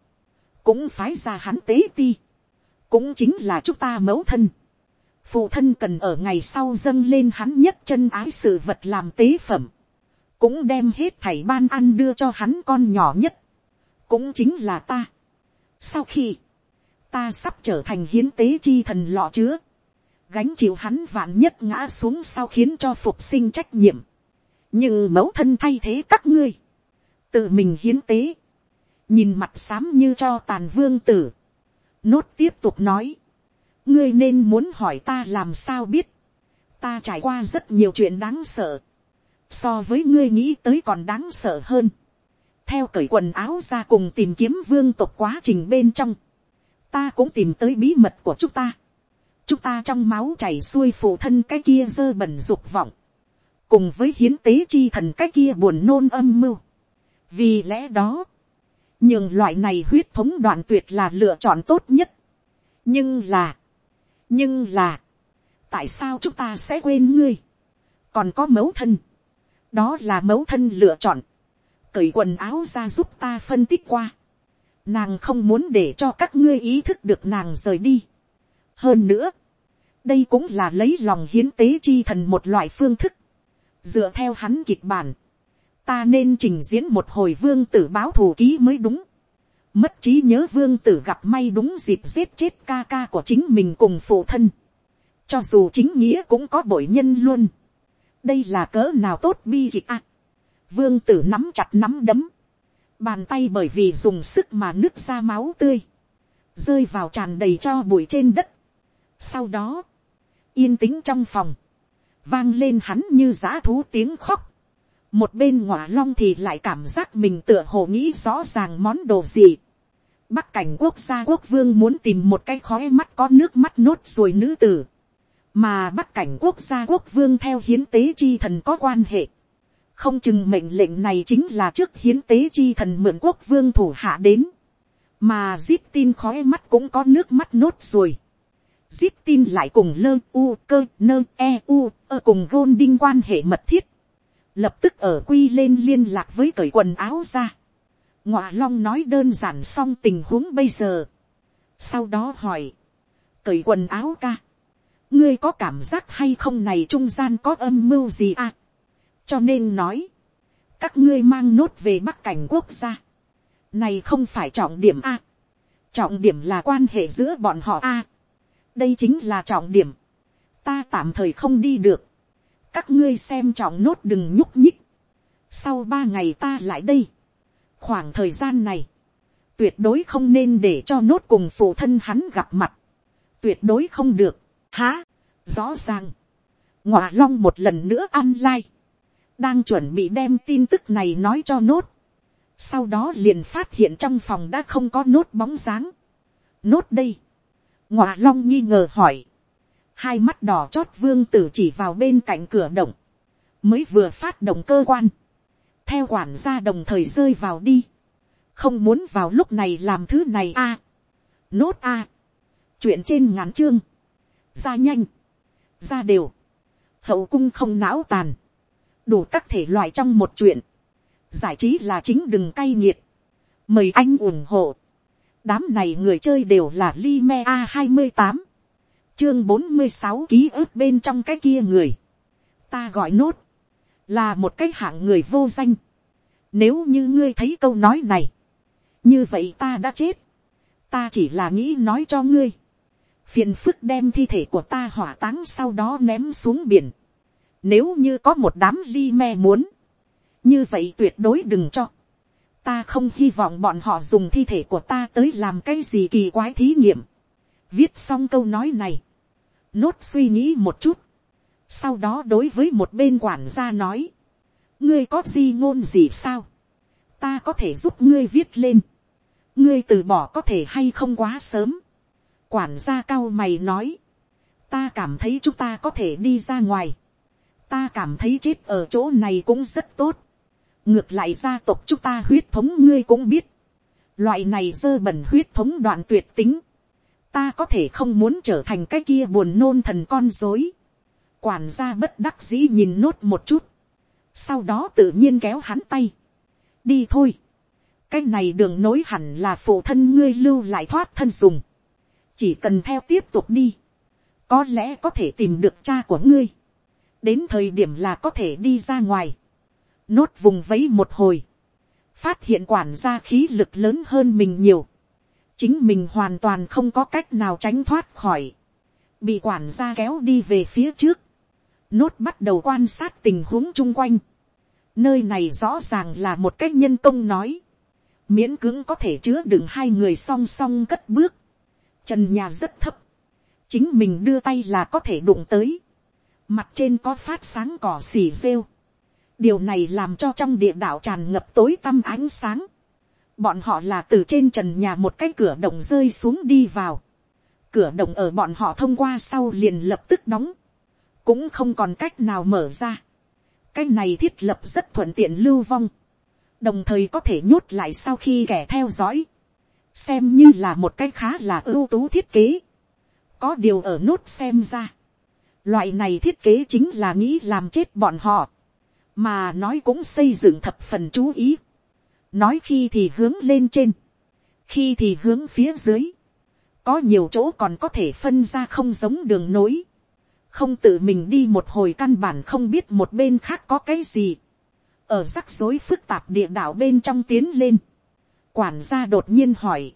cũng phái ra hắn tế ti, cũng chính là chúng ta mẫu thân. phụ thân cần ở ngày sau dâng lên hắn nhất chân ái sự vật làm tế phẩm, cũng đem hết thảy ban ăn đưa cho hắn con nhỏ nhất, cũng chính là ta. sau khi, ta sắp trở thành hiến tế chi thần lọ chứa, gánh chịu hắn vạn nhất ngã xuống sau khiến cho phục sinh trách nhiệm, nhưng mẫu thân thay thế các ngươi, tự mình hiến tế, nhìn mặt xám như cho tàn vương tử, nốt tiếp tục nói, ngươi nên muốn hỏi ta làm sao biết, ta trải qua rất nhiều chuyện đáng sợ, so với ngươi nghĩ tới còn đáng sợ hơn, theo cởi quần áo ra cùng tìm kiếm vương tộc quá trình bên trong, ta cũng tìm tới bí mật của chúng ta, chúng ta trong máu chảy xuôi phụ thân cái kia dơ bẩn dục vọng, cùng với hiến tế chi thần cái kia buồn nôn âm mưu, vì lẽ đó, nhưng loại này huyết thống đoạn tuyệt là lựa chọn tốt nhất. nhưng là, nhưng là, tại sao chúng ta sẽ quên ngươi, còn có mẫu thân, đó là mẫu thân lựa chọn, cởi quần áo ra giúp ta phân tích qua, nàng không muốn để cho các ngươi ý thức được nàng rời đi. hơn nữa, đây cũng là lấy lòng hiến tế chi thần một loại phương thức, dựa theo hắn kịch bản, ta nên trình diễn một hồi vương tử báo thù ký mới đúng. Mất trí nhớ vương tử gặp may đúng dịp giết chết ca ca của chính mình cùng phụ thân. Cho dù chính nghĩa cũng có bội nhân luôn. Đây là cỡ nào tốt bi kịch à. Vương tử nắm chặt nắm đấm. Bàn tay bởi vì dùng sức mà nứt ra máu tươi. Rơi vào tràn đầy cho bụi trên đất. Sau đó. Yên tĩnh trong phòng. Vang lên hắn như giã thú tiếng khóc. Một bên ngọa long thì lại cảm giác mình tựa hồ nghĩ rõ ràng món đồ gì Bắc cảnh quốc gia quốc vương muốn tìm một cái khói mắt có nước mắt nốt rồi nữ tử. Mà bắc cảnh quốc gia quốc vương theo hiến tế chi thần có quan hệ. Không chừng mệnh lệnh này chính là trước hiến tế chi thần mượn quốc vương thủ hạ đến. Mà giết tin khói mắt cũng có nước mắt nốt rồi. Giết tin lại cùng lơ u cơ nơ e u ở cùng gôn đinh quan hệ mật thiết. Lập tức ở quy lên liên lạc với cởi quần áo ra ngọa long nói đơn giản xong tình huống bây giờ. sau đó hỏi, cởi quần áo ca, ngươi có cảm giác hay không này trung gian có âm mưu gì à. cho nên nói, các ngươi mang nốt về bắc cảnh quốc gia. này không phải trọng điểm a. trọng điểm là quan hệ giữa bọn họ a. đây chính là trọng điểm. ta tạm thời không đi được. các ngươi xem trọng nốt đừng nhúc nhích. sau ba ngày ta lại đây khoảng thời gian này, tuyệt đối không nên để cho nốt cùng phụ thân hắn gặp mặt, tuyệt đối không được, há, rõ ràng, ngọa long một lần nữa ăn lai, đang chuẩn bị đem tin tức này nói cho nốt, sau đó liền phát hiện trong phòng đã không có nốt bóng dáng, nốt đây, ngọa long nghi ngờ hỏi, hai mắt đỏ chót vương tử chỉ vào bên cạnh cửa động, mới vừa phát động cơ quan, theo quản gia đồng thời rơi vào đi, không muốn vào lúc này làm thứ này a, nốt a, chuyện trên ngắn chương, ra nhanh, ra đều, hậu cung không não tàn, đủ các thể loại trong một chuyện, giải trí là chính đừng cay nghiệt, mời anh ủng hộ, đám này người chơi đều là li me a hai mươi tám, chương bốn mươi sáu ký ức bên trong cái kia người, ta gọi nốt, là một cái hạng người vô danh. Nếu như ngươi thấy câu nói này, như vậy ta đã chết, ta chỉ là nghĩ nói cho ngươi, phiền phức đem thi thể của ta hỏa táng sau đó ném xuống biển. Nếu như có một đám ly me muốn, như vậy tuyệt đối đừng cho. Ta không hy vọng bọn họ dùng thi thể của ta tới làm cái gì kỳ quái thí nghiệm. Viết xong câu nói này, nốt suy nghĩ một chút, sau đó đối với một bên quản gia nói, ngươi có gì ngôn gì sao, ta có thể giúp ngươi viết lên, ngươi từ bỏ có thể hay không quá sớm, quản gia cao mày nói, ta cảm thấy chúng ta có thể đi ra ngoài, ta cảm thấy chết ở chỗ này cũng rất tốt, ngược lại gia tộc chúng ta huyết thống ngươi cũng biết, loại này dơ bẩn huyết thống đoạn tuyệt tính, ta có thể không muốn trở thành cái kia buồn nôn thần con dối, quản gia bất đắc dĩ nhìn nốt một chút, sau đó tự nhiên kéo hắn tay, đi thôi, cái này đường nối hẳn là phụ thân ngươi lưu lại thoát thân dùng, chỉ cần theo tiếp tục đi, có lẽ có thể tìm được cha của ngươi, đến thời điểm là có thể đi ra ngoài, nốt vùng vấy một hồi, phát hiện quản gia khí lực lớn hơn mình nhiều, chính mình hoàn toàn không có cách nào tránh thoát khỏi, bị quản gia kéo đi về phía trước, nốt bắt đầu quan sát tình huống chung quanh, nơi này rõ ràng là một cách nhân công nói, miễn cưỡng có thể chứa đựng hai người song song cất bước, trần nhà rất thấp, chính mình đưa tay là có thể đụng tới, mặt trên có phát sáng cỏ xì rêu, điều này làm cho trong địa đạo tràn ngập tối tăm ánh sáng, bọn họ là từ trên trần nhà một cái cửa động rơi xuống đi vào, cửa động ở bọn họ thông qua sau liền lập tức đóng, cũng không còn cách nào mở ra, cái này thiết lập rất thuận tiện lưu vong, đồng thời có thể nhốt lại sau khi kẻ theo dõi, xem như là một cái khá là ưu tú thiết kế. có điều ở nốt xem ra, loại này thiết kế chính là nghĩ làm chết bọn họ, mà nói cũng xây dựng thập phần chú ý, nói khi thì hướng lên trên, khi thì hướng phía dưới, có nhiều chỗ còn có thể phân ra không giống đường nối, không tự mình đi một hồi căn bản không biết một bên khác có cái gì, ở rắc rối phức tạp địa đạo bên trong tiến lên, quản gia đột nhiên hỏi,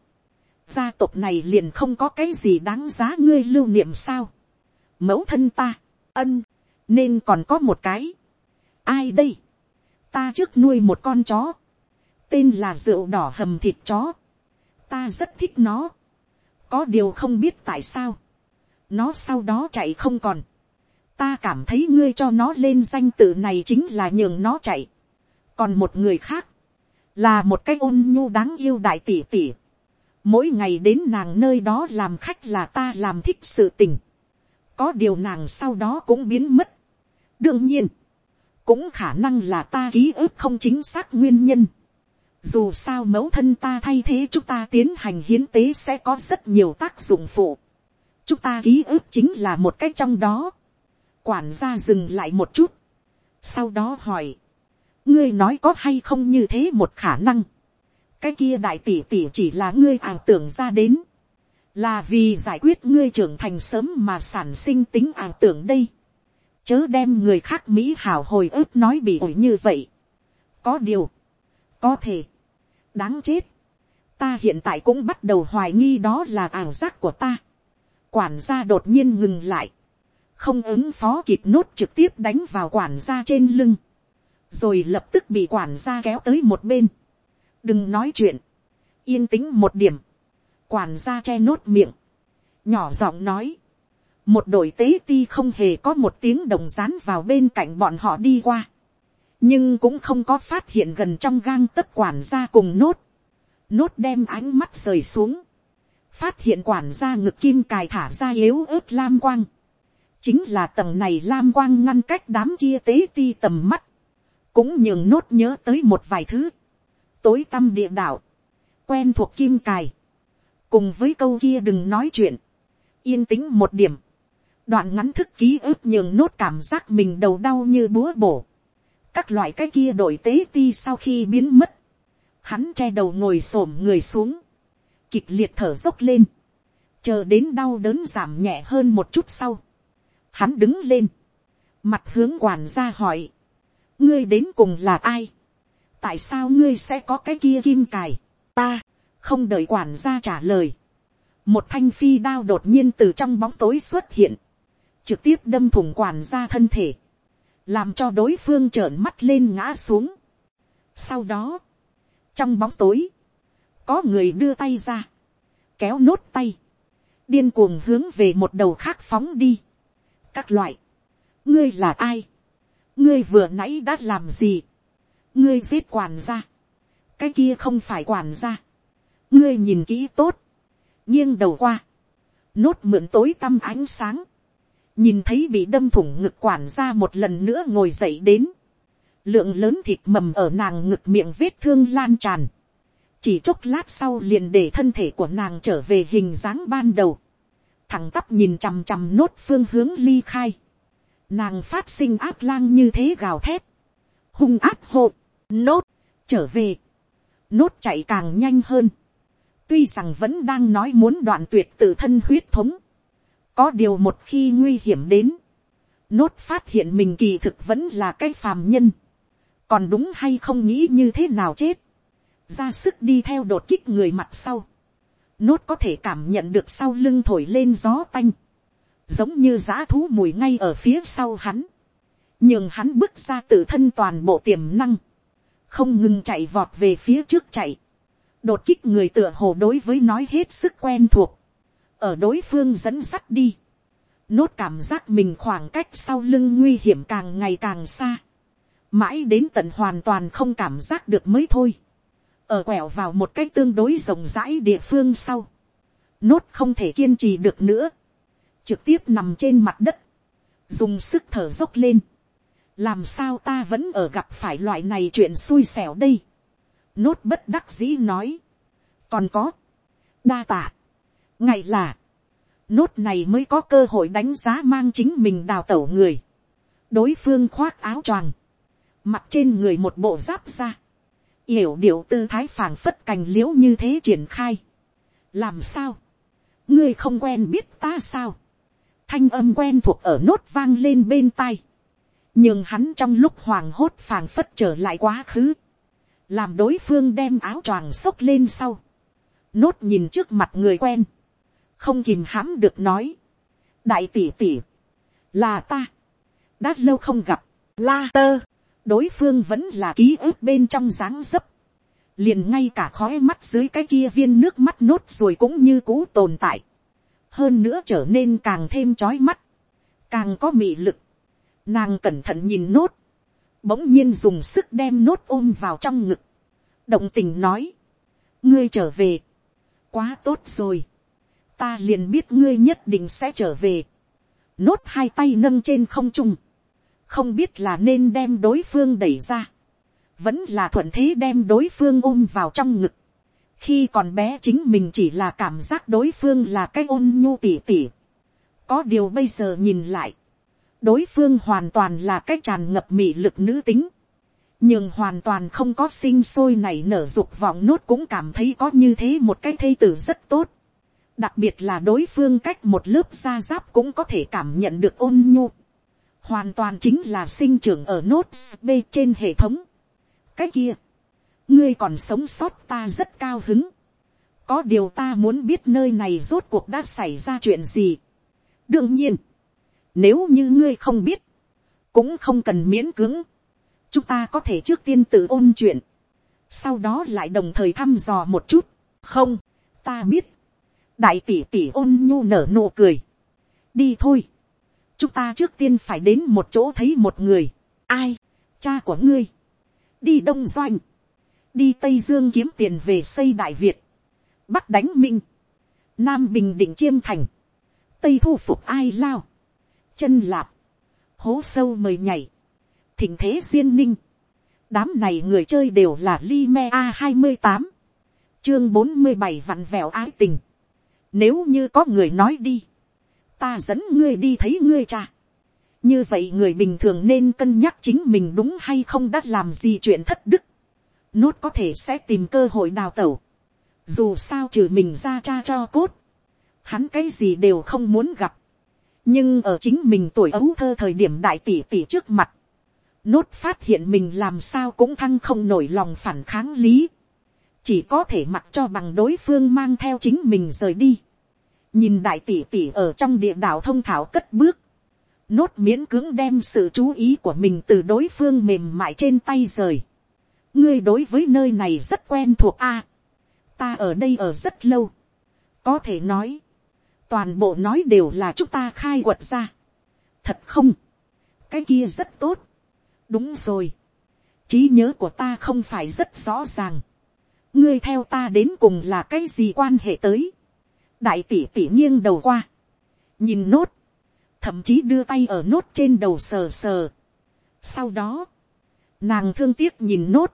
gia tộc này liền không có cái gì đáng giá ngươi lưu niệm sao, mẫu thân ta, ân, nên còn có một cái, ai đây, ta trước nuôi một con chó, tên là rượu đỏ hầm thịt chó, ta rất thích nó, có điều không biết tại sao, nó sau đó chạy không còn, ta cảm thấy ngươi cho nó lên danh tự này chính là nhường nó chạy, còn một người khác, là một cái ôn nhu đáng yêu đại tỷ tỷ, mỗi ngày đến nàng nơi đó làm khách là ta làm thích sự tình, có điều nàng sau đó cũng biến mất, đương nhiên, cũng khả năng là ta ký ức không chính xác nguyên nhân, dù sao mẫu thân ta thay thế chúng ta tiến hành hiến tế sẽ có rất nhiều tác dụng phụ. chúng ta ký ức chính là một cách trong đó. quản gia dừng lại một chút. sau đó hỏi, ngươi nói có hay không như thế một khả năng. cái kia đại tỷ tỷ chỉ là ngươi ảo tưởng ra đến. là vì giải quyết ngươi trưởng thành sớm mà sản sinh tính ảo tưởng đây. chớ đem người khác mỹ hảo hồi ức nói bị ổi như vậy. có điều, có thể, đáng chết, ta hiện tại cũng bắt đầu hoài nghi đó là ảo giác của ta. quản gia đột nhiên ngừng lại, không ứng phó kịp nốt trực tiếp đánh vào quản gia trên lưng, rồi lập tức bị quản gia kéo tới một bên. đừng nói chuyện, yên tĩnh một điểm, quản gia che nốt miệng, nhỏ giọng nói, một đội tế ti không hề có một tiếng đồng rán vào bên cạnh bọn họ đi qua. Nhưng cũng không có phát hiện gần trong gang tất quản gia cùng nốt. Nốt đem ánh mắt rời xuống, phát hiện quản gia ngực kim cài thả ra yếu ớt lam quang. chính là tầng này lam quang ngăn cách đám kia tế ti tầm mắt, cũng nhường nốt nhớ tới một vài thứ. tối tâm địa đạo, quen thuộc kim cài, cùng với câu kia đừng nói chuyện, yên tĩnh một điểm, đoạn ngắn thức ký ức nhường nốt cảm giác mình đầu đau như búa bổ. Các loại cái kia đổi tế ti sau khi biến mất, hắn che đầu ngồi s ổ m người xuống, kịch liệt thở dốc lên, chờ đến đau đớn giảm nhẹ hơn một chút sau, hắn đứng lên, mặt hướng quản ra hỏi, ngươi đến cùng là ai, tại sao ngươi sẽ có cái kia kim cài, ta, không đợi quản gia trả lời, một thanh phi đao đột nhiên từ trong bóng tối xuất hiện, trực tiếp đâm thủng quản gia thân thể, làm cho đối phương trợn mắt lên ngã xuống. Sau đó, trong bóng tối, có người đưa tay ra, kéo nốt tay, điên cuồng hướng về một đầu khác phóng đi. các loại, ngươi là ai, ngươi vừa nãy đã làm gì, ngươi giết quản gia, cái kia không phải quản gia, ngươi nhìn kỹ tốt, nghiêng đầu qua, nốt mượn tối tăm ánh sáng, nhìn thấy bị đâm thủng ngực quản gia một lần nữa ngồi dậy đến, lượng lớn thịt mầm ở nàng ngực miệng vết thương lan tràn, chỉ chốc lát sau liền để thân thể của nàng trở về hình dáng ban đầu, thằng tắp nhìn chằm chằm nốt phương hướng ly khai, nàng phát sinh áp lang như thế gào thét, hung áp hộ, nốt, trở về, nốt chạy càng nhanh hơn, tuy rằng vẫn đang nói muốn đoạn tuyệt tự thân huyết thống, có điều một khi nguy hiểm đến, nốt phát hiện mình kỳ thực vẫn là cái phàm nhân, còn đúng hay không nghĩ như thế nào chết, ra sức đi theo đột kích người mặt sau, nốt có thể cảm nhận được sau lưng thổi lên gió tanh, giống như giã thú mùi ngay ở phía sau hắn, nhưng hắn bước ra tự thân toàn bộ tiềm năng, không ngừng chạy vọt về phía trước chạy, đột kích người tựa hồ đối với nói hết sức quen thuộc, ở đối phương dẫn sắt đi, nốt cảm giác mình khoảng cách sau lưng nguy hiểm càng ngày càng xa, mãi đến tận hoàn toàn không cảm giác được mới thôi, ở quẹo vào một cách tương đối rộng rãi địa phương sau, nốt không thể kiên trì được nữa, trực tiếp nằm trên mặt đất, dùng sức thở dốc lên, làm sao ta vẫn ở gặp phải loại này chuyện xui xẻo đây, nốt bất đắc dĩ nói, còn có, đa tạ, ngày là, nốt này mới có cơ hội đánh giá mang chính mình đào tẩu người. đối phương khoác áo choàng, mặt trên người một bộ giáp ra, yểu điệu tư thái phảng phất cành l i ễ u như thế triển khai. làm sao, ngươi không quen biết ta sao, thanh âm quen thuộc ở nốt vang lên bên tai, nhưng hắn trong lúc hoàng hốt phàng phất trở lại quá khứ, làm đối phương đem áo choàng xốc lên sau, nốt nhìn trước mặt người quen, không kìm hãm được nói, đại tỷ tỷ, là ta, đã lâu không gặp, la tơ, đối phương vẫn là ký ức bên trong dáng dấp, liền ngay cả khói mắt dưới cái kia viên nước mắt nốt rồi cũng như cũ tồn tại, hơn nữa trở nên càng thêm trói mắt, càng có mị lực, nàng cẩn thận nhìn nốt, bỗng nhiên dùng sức đem nốt ôm vào trong ngực, động tình nói, ngươi trở về, quá tốt rồi, ta liền biết ngươi nhất định sẽ trở về, nốt hai tay nâng trên không trung, không biết là nên đem đối phương đẩy ra, vẫn là thuận thế đem đối phương ôm vào trong ngực, khi còn bé chính mình chỉ là cảm giác đối phương là cái ôn nhu tỉ tỉ, có điều bây giờ nhìn lại, đối phương hoàn toàn là cái tràn ngập mị lực nữ tính, nhưng hoàn toàn không có sinh sôi này nở dục vọng nốt cũng cảm thấy có như thế một cái thây tử rất tốt. đặc biệt là đối phương cách một lớp da giáp cũng có thể cảm nhận được ôn nhu. hoàn toàn chính là sinh trưởng ở nốt b trên hệ thống. cái kia, ngươi còn sống sót ta rất cao hứng. có điều ta muốn biết nơi này rốt cuộc đã xảy ra chuyện gì. đương nhiên, nếu như ngươi không biết, cũng không cần miễn cưỡng. Chúng ta có thể trước tiên tự ôn chuyện, sau đó lại đồng thời thăm dò một chút, không, ta biết, đại tỷ tỷ ôn nhu nở nụ cười, đi thôi, chúng ta trước tiên phải đến một chỗ thấy một người, ai, cha của ngươi, đi đông doanh, đi tây dương kiếm tiền về xây đại việt, bắc đánh minh, nam bình định chiêm thành, tây thu phục ai lao, chân lạp, hố sâu mời nhảy, thỉnh thế duyên ninh. đám này người chơi đều là li me a hai mươi tám, chương bốn mươi bảy vặn vẹo ái tình. nếu như có người nói đi, ta dẫn ngươi đi thấy ngươi cha. như vậy người bình thường nên cân nhắc chính mình đúng hay không đã làm gì chuyện thất đức nốt có thể sẽ tìm cơ hội đào tẩu. dù sao trừ mình ra cha cho cốt, hắn cái gì đều không muốn gặp. Nhưng ở chính mình tuổi ấu thơ thời điểm đại tỷ tỷ trước mặt, nốt phát hiện mình làm sao cũng thăng không nổi lòng phản kháng lý, chỉ có thể mặc cho bằng đối phương mang theo chính mình rời đi, nhìn đại tỷ tỷ ở trong địa đạo thông thảo cất bước, nốt miễn cưỡng đem sự chú ý của mình từ đối phương mềm mại trên tay rời, ngươi đối với nơi này rất quen thuộc a, ta ở đây ở rất lâu, có thể nói, toàn bộ nói đều là chúng ta khai quật ra, thật không, cái kia rất tốt, đúng rồi, trí nhớ của ta không phải rất rõ ràng, ngươi theo ta đến cùng là cái gì quan hệ tới, đại tỷ tỷ nghiêng đầu qua, nhìn nốt, thậm chí đưa tay ở nốt trên đầu sờ sờ. sau đó, nàng thương tiếc nhìn nốt,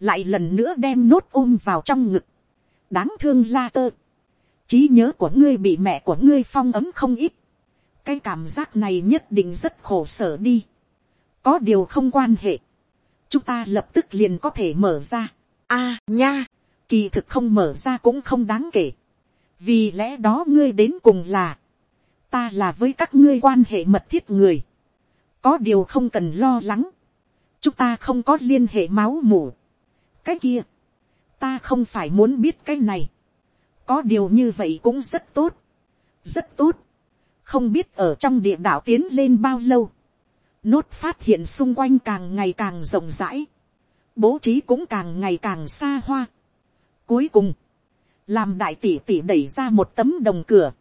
lại lần nữa đem nốt ôm vào trong ngực, đáng thương la tơ, trí nhớ của ngươi bị mẹ của ngươi phong ấm không ít, cái cảm giác này nhất định rất khổ sở đi. Có điều không quan hệ, chúng ta lập tức liền có thể mở ra. a nha, kỳ thực không mở ra cũng không đáng kể, vì lẽ đó ngươi đến cùng là, ta là với các ngươi quan hệ mật thiết người, có điều không cần lo lắng, chúng ta không có liên hệ máu mủ cái kia, ta không phải muốn biết cái này, có điều như vậy cũng rất tốt, rất tốt, không biết ở trong địa đạo tiến lên bao lâu, nốt phát hiện xung quanh càng ngày càng rộng rãi, bố trí cũng càng ngày càng xa hoa. Cuối cùng, làm đại tỷ tỷ đẩy ra một tấm đồng cửa,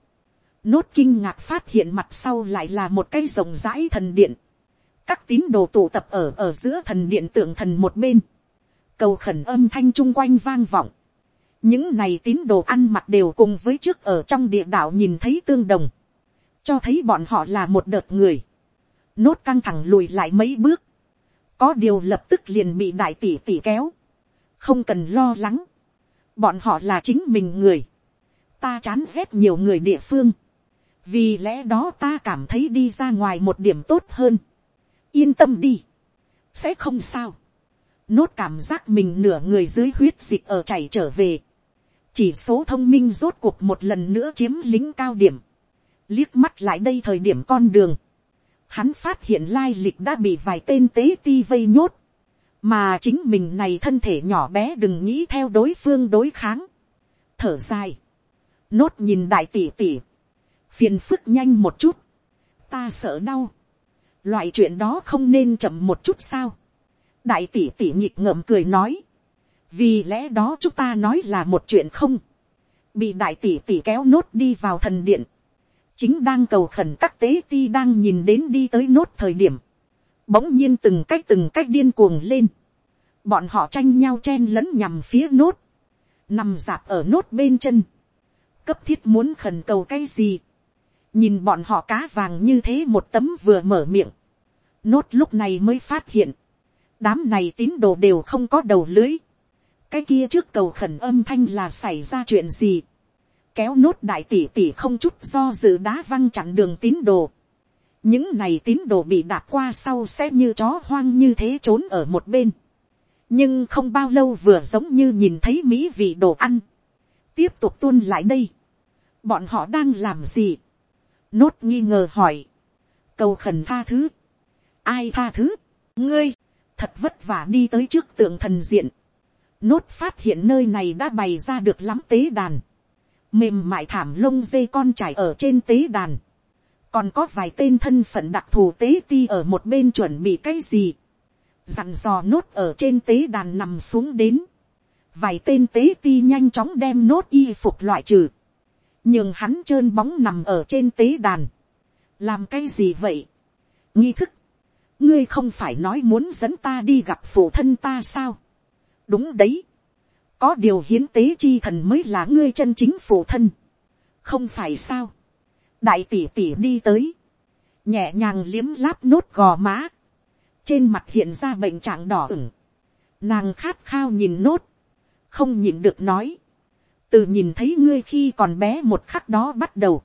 nốt kinh ngạc phát hiện mặt sau lại là một cái rộng rãi thần điện, các tín đồ tụ tập ở ở giữa thần điện tượng thần một bên, cầu khẩn âm thanh chung quanh vang vọng, những này tín đồ ăn mặc đều cùng với trước ở trong địa đạo nhìn thấy tương đồng, cho thấy bọn họ là một đợt người, nốt căng thẳng lùi lại mấy bước, có điều lập tức liền bị đại tỷ tỷ kéo, không cần lo lắng, bọn họ là chính mình người, ta chán ghét nhiều người địa phương, vì lẽ đó ta cảm thấy đi ra ngoài một điểm tốt hơn, yên tâm đi, sẽ không sao, nốt cảm giác mình nửa người dưới huyết dịch ở chảy trở về, chỉ số thông minh rốt cuộc một lần nữa chiếm lính cao điểm, liếc mắt lại đây thời điểm con đường, hắn phát hiện lai lịch đã bị vài tên tế ti vây nhốt, mà chính mình này thân thể nhỏ bé đừng nghĩ theo đối phương đối kháng, thở dài, nốt nhìn đại tỷ tỷ, phiền phức nhanh một chút, ta sợ đau, loại chuyện đó không nên chậm một chút sao, đại tỷ tỷ nhịp ngợm cười nói, vì lẽ đó chúng ta nói là một chuyện không, bị đại tỷ tỷ kéo nốt đi vào thần điện, chính đang cầu khẩn các tế ti đang nhìn đến đi tới nốt thời điểm, bỗng nhiên từng cách từng cách điên cuồng lên, bọn họ tranh nhau chen lẫn nhằm phía nốt, nằm dạp ở nốt bên chân, cấp thiết muốn khẩn cầu cái gì, nhìn bọn họ cá vàng như thế một tấm vừa mở miệng, nốt lúc này mới phát hiện, đám này tín đồ đều không có đầu lưới, cái kia trước cầu khẩn âm thanh là xảy ra chuyện gì, kéo nốt đại tỷ tỷ không chút do dự đá văng chặn đường tín đồ, những này tín đồ bị đạp qua sau sẽ như chó hoang như thế trốn ở một bên, nhưng không bao lâu vừa giống như nhìn thấy mỹ vị đồ ăn, tiếp tục tuôn lại đây, bọn họ đang làm gì, nốt nghi ngờ hỏi, cầu khẩn tha thứ, ai tha thứ, ngươi, thật vất vả đi tới trước tượng thần diện, nốt phát hiện nơi này đã bày ra được lắm tế đàn, mềm mại thảm lông dây con trải ở trên tế đàn, còn có vài tên thân phận đặc thù tế ti ở một bên chuẩn bị cái gì, dặn dò nốt ở trên tế đàn nằm xuống đến, vài tên tế ti nhanh chóng đem nốt y phục loại trừ, nhưng hắn trơn bóng nằm ở trên tế đàn, làm cái gì vậy, nghi thức, ngươi không phải nói muốn dẫn ta đi gặp phụ thân ta sao, đúng đấy, có điều hiến tế chi thần mới là ngươi chân chính phụ thân, không phải sao, đại tỷ tỷ đi tới, nhẹ nhàng liếm láp nốt gò má, trên mặt hiện ra bệnh trạng đỏ ửng, nàng khát khao nhìn nốt, không nhìn được nói, từ nhìn thấy ngươi khi còn bé một khắc đó bắt đầu,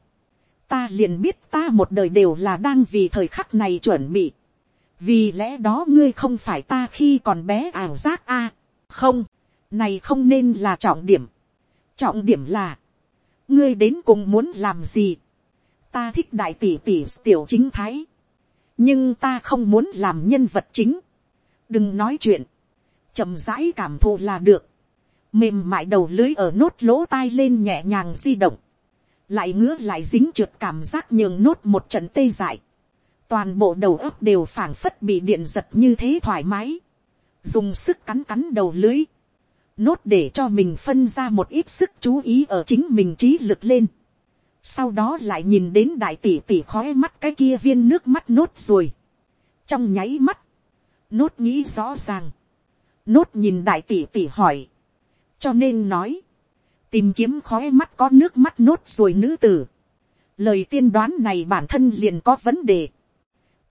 ta liền biết ta một đời đều là đang vì thời khắc này chuẩn bị, vì lẽ đó ngươi không phải ta khi còn bé ảo giác a, không, này không nên là trọng điểm, trọng điểm là, ngươi đến cùng muốn làm gì, ta thích đại tỷ tỷ tiểu chính thái, nhưng ta không muốn làm nhân vật chính, đừng nói chuyện, chậm rãi cảm thụ là được, mềm mại đầu lưới ở nốt lỗ tai lên nhẹ nhàng di động, lại ngứa lại dính trượt cảm giác nhường nốt một trận tê dại, toàn bộ đầu óc đều phảng phất bị điện giật như thế thoải mái, dùng sức cắn cắn đầu lưới, nốt để cho mình phân ra một ít sức chú ý ở chính mình trí lực lên, sau đó lại nhìn đến đại tỷ tỷ khói mắt cái kia viên nước mắt nốt rồi, trong nháy mắt, nốt nghĩ rõ ràng, nốt nhìn đại tỷ tỷ hỏi, cho nên nói, tìm kiếm khói mắt có nước mắt nốt rồi nữ tử, lời tiên đoán này bản thân liền có vấn đề,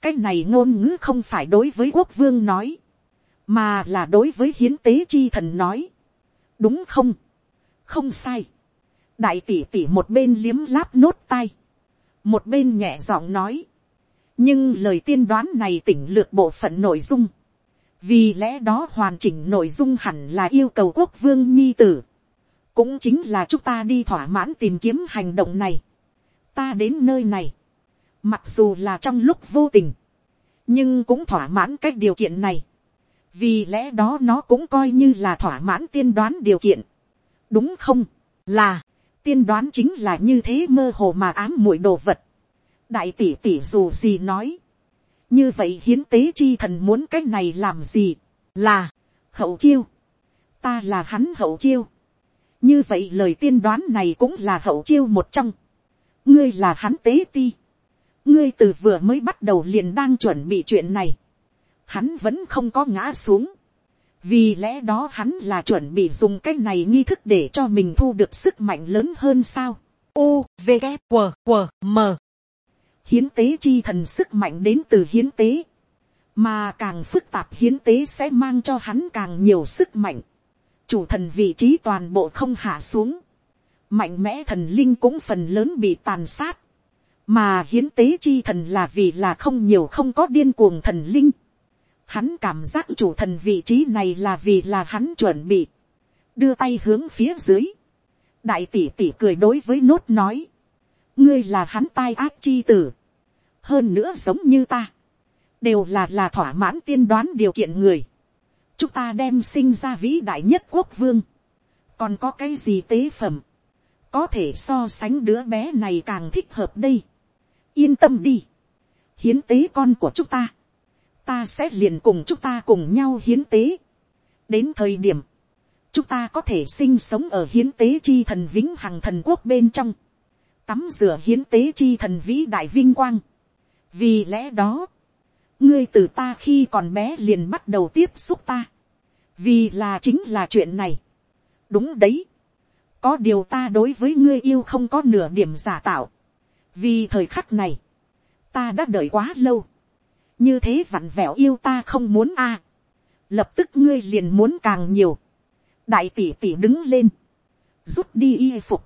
cái này ngôn ngữ không phải đối với quốc vương nói, mà là đối với hiến tế chi thần nói. đúng không, không sai. đại tỷ tỷ một bên liếm láp nốt tay, một bên nhẹ giọng nói. nhưng lời tiên đoán này tỉnh lược bộ phận nội dung, vì lẽ đó hoàn chỉnh nội dung hẳn là yêu cầu quốc vương nhi tử, cũng chính là chúng ta đi thỏa mãn tìm kiếm hành động này. ta đến nơi này, mặc dù là trong lúc vô tình, nhưng cũng thỏa mãn cái điều kiện này, vì lẽ đó nó cũng coi như là thỏa mãn tiên đoán điều kiện, đúng không, là, tiên đoán chính là như thế mơ hồ mà ám muội đồ vật, đại tỷ tỷ dù gì nói, như vậy hiến tế chi thần muốn cái này làm gì, là, hậu chiêu, ta là hắn hậu chiêu, như vậy lời tiên đoán này cũng là hậu chiêu một trong, ngươi là hắn tế ti, ngươi từ vừa mới bắt đầu liền đang chuẩn bị chuyện này, hắn vẫn không có ngã xuống, vì lẽ đó hắn là chuẩn bị dùng cái này nghi thức để cho mình thu được sức mạnh lớn hơn sao. U, V, K, W, W, M. Hiến tế chi thần sức mạnh đến từ hiến tế, mà càng phức tạp hiến tế sẽ mang cho hắn càng nhiều sức mạnh. Chủ thần vị trí toàn bộ không hạ xuống, mạnh mẽ thần linh cũng phần lớn bị tàn sát mà hiến tế chi thần là vì là không nhiều không có điên cuồng thần linh. Hắn cảm giác chủ thần vị trí này là vì là hắn chuẩn bị. Đưa tay hướng phía dưới. Đại tỷ tỷ cười đối với nốt nói. Ngươi là hắn tai ác chi tử. Hơn nữa giống như ta. Đều là là thỏa mãn tiên đoán điều kiện người. chúng ta đem sinh ra vĩ đại nhất quốc vương, còn có cái gì tế phẩm, có thể so sánh đứa bé này càng thích hợp đây yên tâm đi, hiến tế con của chúng ta, ta sẽ liền cùng chúng ta cùng nhau hiến tế. đến thời điểm, chúng ta có thể sinh sống ở hiến tế chi thần vĩnh hằng thần quốc bên trong, tắm rửa hiến tế chi thần vĩ đại vinh quang. vì lẽ đó, ngươi từ ta khi còn bé liền bắt đầu tiếp xúc ta, vì là chính là chuyện này. đúng đấy, có điều ta đối với ngươi yêu không có nửa điểm giả tạo, vì thời khắc này, ta đã đợi quá lâu, như thế vặn vẹo yêu ta không muốn a, à. lập tức ngươi liền muốn càng nhiều, đại tỷ tỷ đứng lên, rút đi y phục,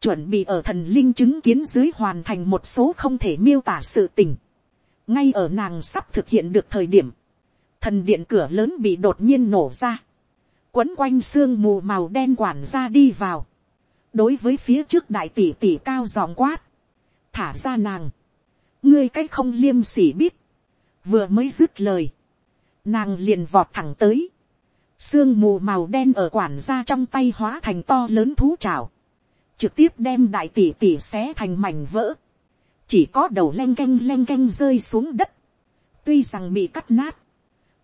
chuẩn bị ở thần linh chứng kiến dưới hoàn thành một số không thể miêu tả sự tình. ngay ở nàng sắp thực hiện được thời điểm, thần điện cửa lớn bị đột nhiên nổ ra, quấn quanh sương mù màu đen quản ra đi vào, đối với phía trước đại tỷ tỷ cao giòn quát, thả ra nàng, ngươi cái không liêm sỉ biết, vừa mới dứt lời, nàng liền vọt thẳng tới, sương mù màu đen ở quản gia trong tay hóa thành to lớn thú trào, trực tiếp đem đại tỷ tỷ xé thành mảnh vỡ, chỉ có đầu len canh len canh rơi xuống đất, tuy rằng bị cắt nát,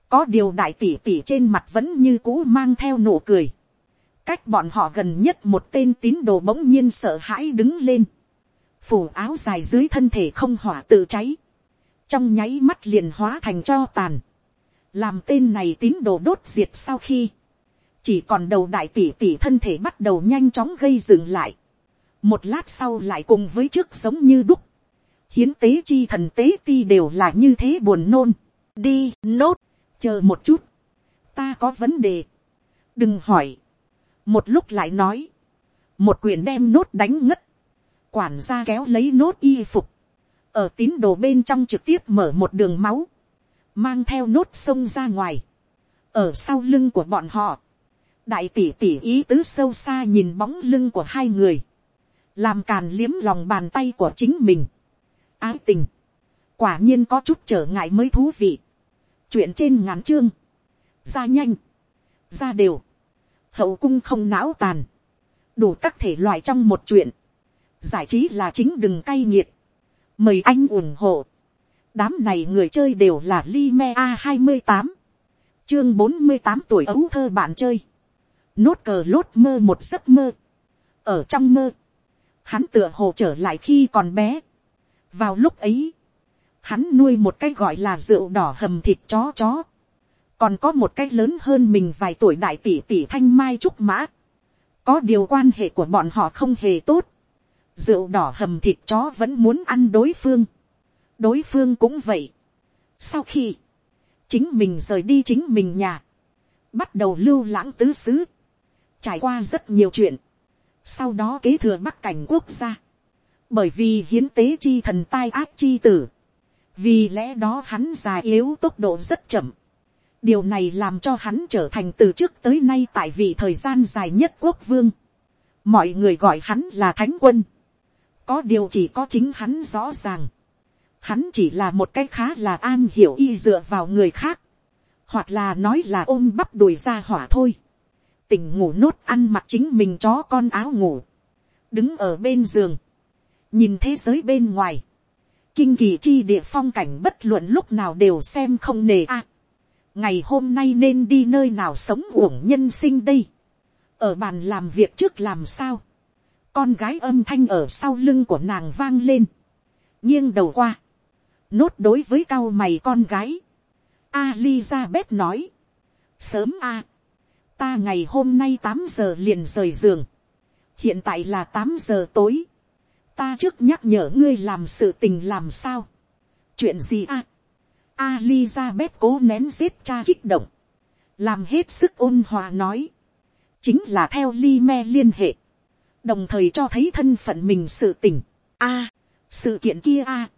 có điều đại tỷ tỷ trên mặt vẫn như cũ mang theo nụ cười, cách bọn họ gần nhất một tên tín đồ bỗng nhiên sợ hãi đứng lên, phủ áo dài dưới thân thể không hỏa tự cháy, trong nháy mắt liền hóa thành cho tàn, làm tên này tín đồ đốt diệt sau khi, chỉ còn đầu đại tỷ tỷ thân thể bắt đầu nhanh chóng gây dừng lại, một lát sau lại cùng với trước giống như đúc, hiến tế chi thần tế ti đều là như thế buồn nôn, đi nốt, chờ một chút, ta có vấn đề, đừng hỏi, một lúc lại nói, một quyền đem nốt đánh ngất, quản gia kéo lấy nốt y phục, ở tín đồ bên trong trực tiếp mở một đường máu, mang theo nốt sông ra ngoài, ở sau lưng của bọn họ, đại tỷ tỷ ý tứ sâu xa nhìn bóng lưng của hai người, làm càn liếm lòng bàn tay của chính mình. ái tình, quả nhiên có chút trở ngại mới thú vị. chuyện trên ngắn chương, ra nhanh, ra đều, hậu cung không não tàn, đủ các thể loại trong một chuyện, giải trí là chính đừng cay nghiệt, mời anh ủng hộ, đám này người chơi đều là Lime a hai mươi tám, chương bốn mươi tám tuổi ấu thơ bạn chơi, nốt cờ lốt mơ một giấc mơ, ở trong mơ, hắn tựa hồ trở lại khi còn bé. vào lúc ấy, hắn nuôi một cái gọi là rượu đỏ hầm thịt chó chó, còn có một cái lớn hơn mình vài tuổi đại tỷ tỷ thanh mai trúc mã, có điều quan hệ của bọn họ không hề tốt, rượu đỏ hầm thịt chó vẫn muốn ăn đối phương, đối phương cũng vậy. sau khi, chính mình rời đi chính mình nhà, bắt đầu lưu lãng tứ xứ, trải qua rất nhiều chuyện, sau đó kế thừa bắc cảnh quốc gia, bởi vì hiến tế chi thần tai ác chi tử, vì lẽ đó hắn già yếu tốc độ rất chậm, điều này làm cho hắn trở thành từ trước tới nay tại vị thời gian dài nhất quốc vương, mọi người gọi hắn là thánh quân, có điều chỉ có chính hắn rõ ràng, hắn chỉ là một cái khá là an hiểu y dựa vào người khác, hoặc là nói là ôm bắp đùi ra hỏa thôi. Tỉnh ngủ nốt ăn mặc chính mình chó con áo ngủ, đứng ở bên giường, nhìn thế giới bên ngoài, kinh kỳ chi địa phong cảnh bất luận lúc nào đều xem không nề a. ngày hôm nay nên đi nơi nào sống uổng nhân sinh đây, ở bàn làm việc trước làm sao, con gái âm thanh ở sau lưng của nàng vang lên, nghiêng đầu qua, nốt đối với cao mày con gái, Alizabeth nói, sớm a, ta ngày hôm nay tám giờ liền rời giường, hiện tại là tám giờ tối, ta trước nhắc nhở ngươi làm sự tình làm sao, chuyện gì a, à? Alizabeth cố nén giết cha kích động, làm hết sức ôn hòa nói, chính là theo ly me liên hệ, đồng thời cho thấy thân phận mình sự tình, a, sự kiện kia a,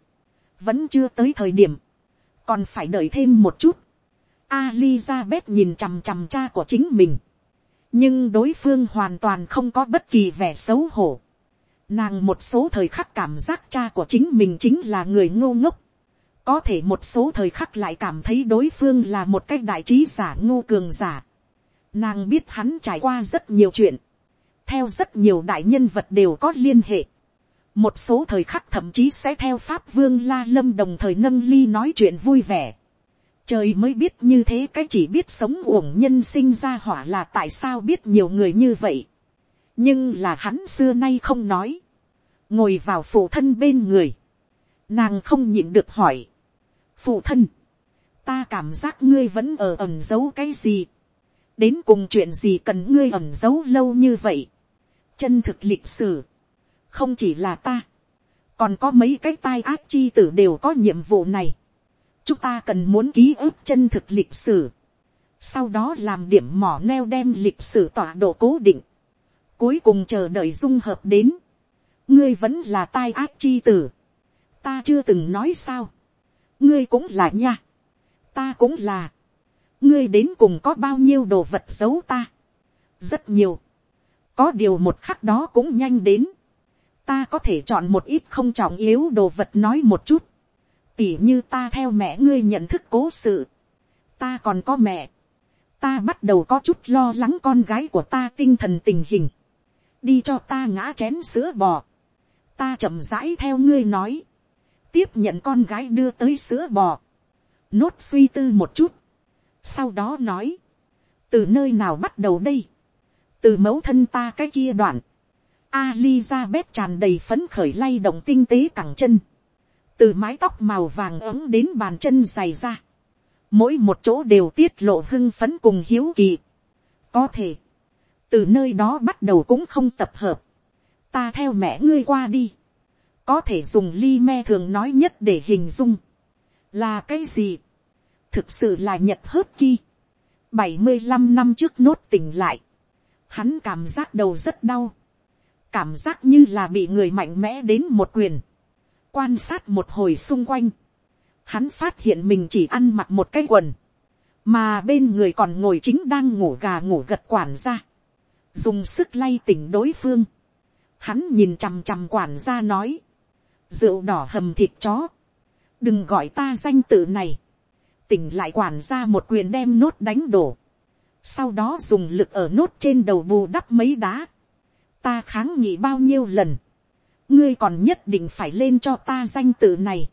vẫn chưa tới thời điểm, còn phải đợi thêm một chút, Alizabeth nhìn chằm chằm cha của chính mình. Nhưng đối phương hoàn toàn không có bất kỳ vẻ xấu hổ. Nàng một số thời khắc cảm giác cha của chính mình chính là người ngô ngốc. có thể một số thời khắc lại cảm thấy đối phương là một cái đại trí giả ngu cường giả. Nàng biết hắn trải qua rất nhiều chuyện, theo rất nhiều đại nhân vật đều có liên hệ. Một số thời khắc thậm chí sẽ theo Pháp Vương La Lâm đồng thời nâng ly nói chuyện vui vẻ. Trời mới biết như thế cái chỉ biết sống uổng nhân sinh ra hỏa là tại sao biết nhiều người như vậy. Nhưng là hắn xưa nay không nói. Ngồi vào phụ thân bên người. Nàng không nhịn được hỏi. Phụ thân. Ta cảm giác ngươi vẫn ở ẩn giấu cái gì. Đến cùng chuyện gì cần ngươi ẩn giấu lâu như vậy. Chân thực lịch sử. Không chỉ là ta. Còn có mấy cái tai ác chi tử đều có nhiệm vụ này. Chúng ta cần muốn ký ức chân thực lịch sử, sau đó làm điểm mỏ neo đem lịch sử tọa độ cố định, cuối cùng chờ đợi dung hợp đến, ngươi vẫn là tai ác chi tử, ta chưa từng nói sao, ngươi cũng là nha, ta cũng là, ngươi đến cùng có bao nhiêu đồ vật giấu ta, rất nhiều, có điều một khắc đó cũng nhanh đến, ta có thể chọn một ít không trọng yếu đồ vật nói một chút, tỉ như ta theo mẹ ngươi nhận thức cố sự, ta còn có mẹ, ta bắt đầu có chút lo lắng con gái của ta tinh thần tình hình, đi cho ta ngã chén sữa bò, ta chậm rãi theo ngươi nói, tiếp nhận con gái đưa tới sữa bò, nốt suy tư một chút, sau đó nói, từ nơi nào bắt đầu đây, từ mẫu thân ta cái kia đoạn, Alizabeth tràn đầy phấn khởi lay động tinh tế cẳng chân. Từ mái tóc màu vàng ấm đến bàn chân dày ra, mỗi một chỗ đều tiết lộ hưng phấn cùng hiếu kỳ. có thể, từ nơi đó bắt đầu cũng không tập hợp, ta theo mẹ ngươi qua đi, có thể dùng ly me thường nói nhất để hình dung, là cái gì, thực sự là nhật hớt ki, bảy mươi năm năm trước nốt tỉnh lại, hắn cảm giác đầu rất đau, cảm giác như là bị người mạnh mẽ đến một quyền, quan sát một hồi xung quanh, hắn phát hiện mình chỉ ăn mặc một cái quần, mà bên người còn ngồi chính đang ngủ gà ngủ gật quản ra, dùng sức lay tỉnh đối phương, hắn nhìn chằm chằm quản gia nói, rượu đỏ hầm thịt chó, đừng gọi ta danh tự này, tỉnh lại quản gia một quyền đem nốt đánh đổ, sau đó dùng lực ở nốt trên đầu bù đắp mấy đá, ta kháng nghị bao nhiêu lần, ngươi còn nhất định phải lên cho ta danh tự này.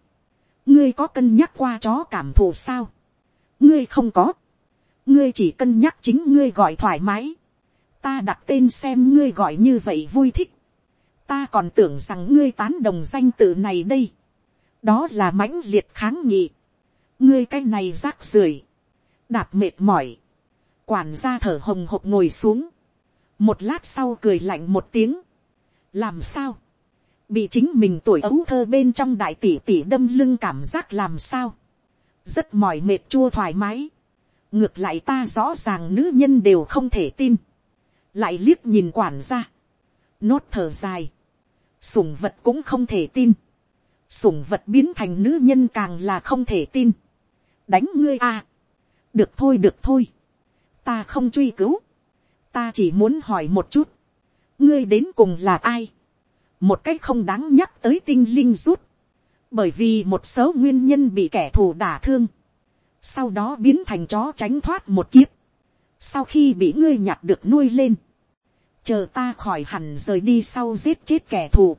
ngươi có cân nhắc qua chó cảm thụ sao. ngươi không có. ngươi chỉ cân nhắc chính ngươi gọi thoải mái. ta đặt tên xem ngươi gọi như vậy vui thích. ta còn tưởng rằng ngươi tán đồng danh tự này đây. đó là mãnh liệt kháng nghị. ngươi cái này rác rưởi. đạp mệt mỏi quản gia thở hồng hộc ngồi xuống. một lát sau cười lạnh một tiếng. làm sao? Bị chính mình tuổi ấu thơ bên trong đại tỷ tỷ đâm lưng cảm giác làm sao, rất mỏi mệt chua thoải mái, ngược lại ta rõ ràng nữ nhân đều không thể tin, lại liếc nhìn quản gia, nốt thở dài, sủng vật cũng không thể tin, sủng vật biến thành nữ nhân càng là không thể tin, đánh ngươi à, được thôi được thôi, ta không truy cứu, ta chỉ muốn hỏi một chút, ngươi đến cùng là ai, một cách không đáng nhắc tới tinh linh rút, bởi vì một số nguyên nhân bị kẻ thù đả thương, sau đó biến thành chó tránh thoát một kiếp, sau khi bị ngươi nhặt được nuôi lên, chờ ta khỏi hẳn rời đi sau giết chết kẻ thù,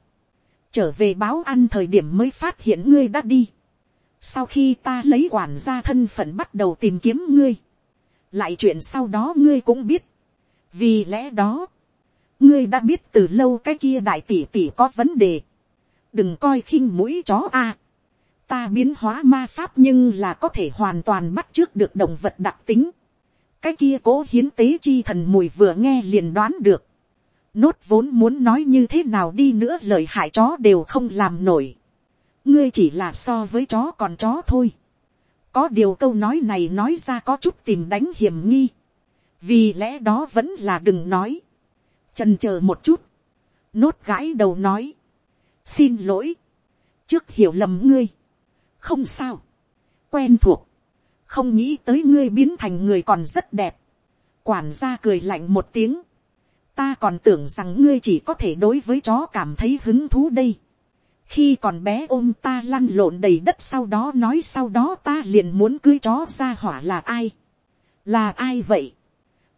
trở về báo ăn thời điểm mới phát hiện ngươi đã đi, sau khi ta lấy quản gia thân phận bắt đầu tìm kiếm ngươi, lại chuyện sau đó ngươi cũng biết, vì lẽ đó, ngươi đã biết từ lâu cái kia đại tỷ tỷ có vấn đề, đừng coi khinh mũi chó a, ta biến hóa ma pháp nhưng là có thể hoàn toàn bắt trước được động vật đặc tính, cái kia cố hiến tế chi thần mùi vừa nghe liền đoán được, nốt vốn muốn nói như thế nào đi nữa lời hại chó đều không làm nổi, ngươi chỉ là so với chó còn chó thôi, có điều câu nói này nói ra có chút tìm đánh hiểm nghi, vì lẽ đó vẫn là đừng nói, trần chờ một chút, nốt gãi đầu nói, xin lỗi, trước hiểu lầm ngươi, không sao, quen thuộc, không nghĩ tới ngươi biến thành người còn rất đẹp, quản gia cười lạnh một tiếng, ta còn tưởng rằng ngươi chỉ có thể đối với chó cảm thấy hứng thú đây, khi còn bé ôm ta lăn lộn đầy đất sau đó nói sau đó ta liền muốn cưới chó ra hỏa là ai, là ai vậy,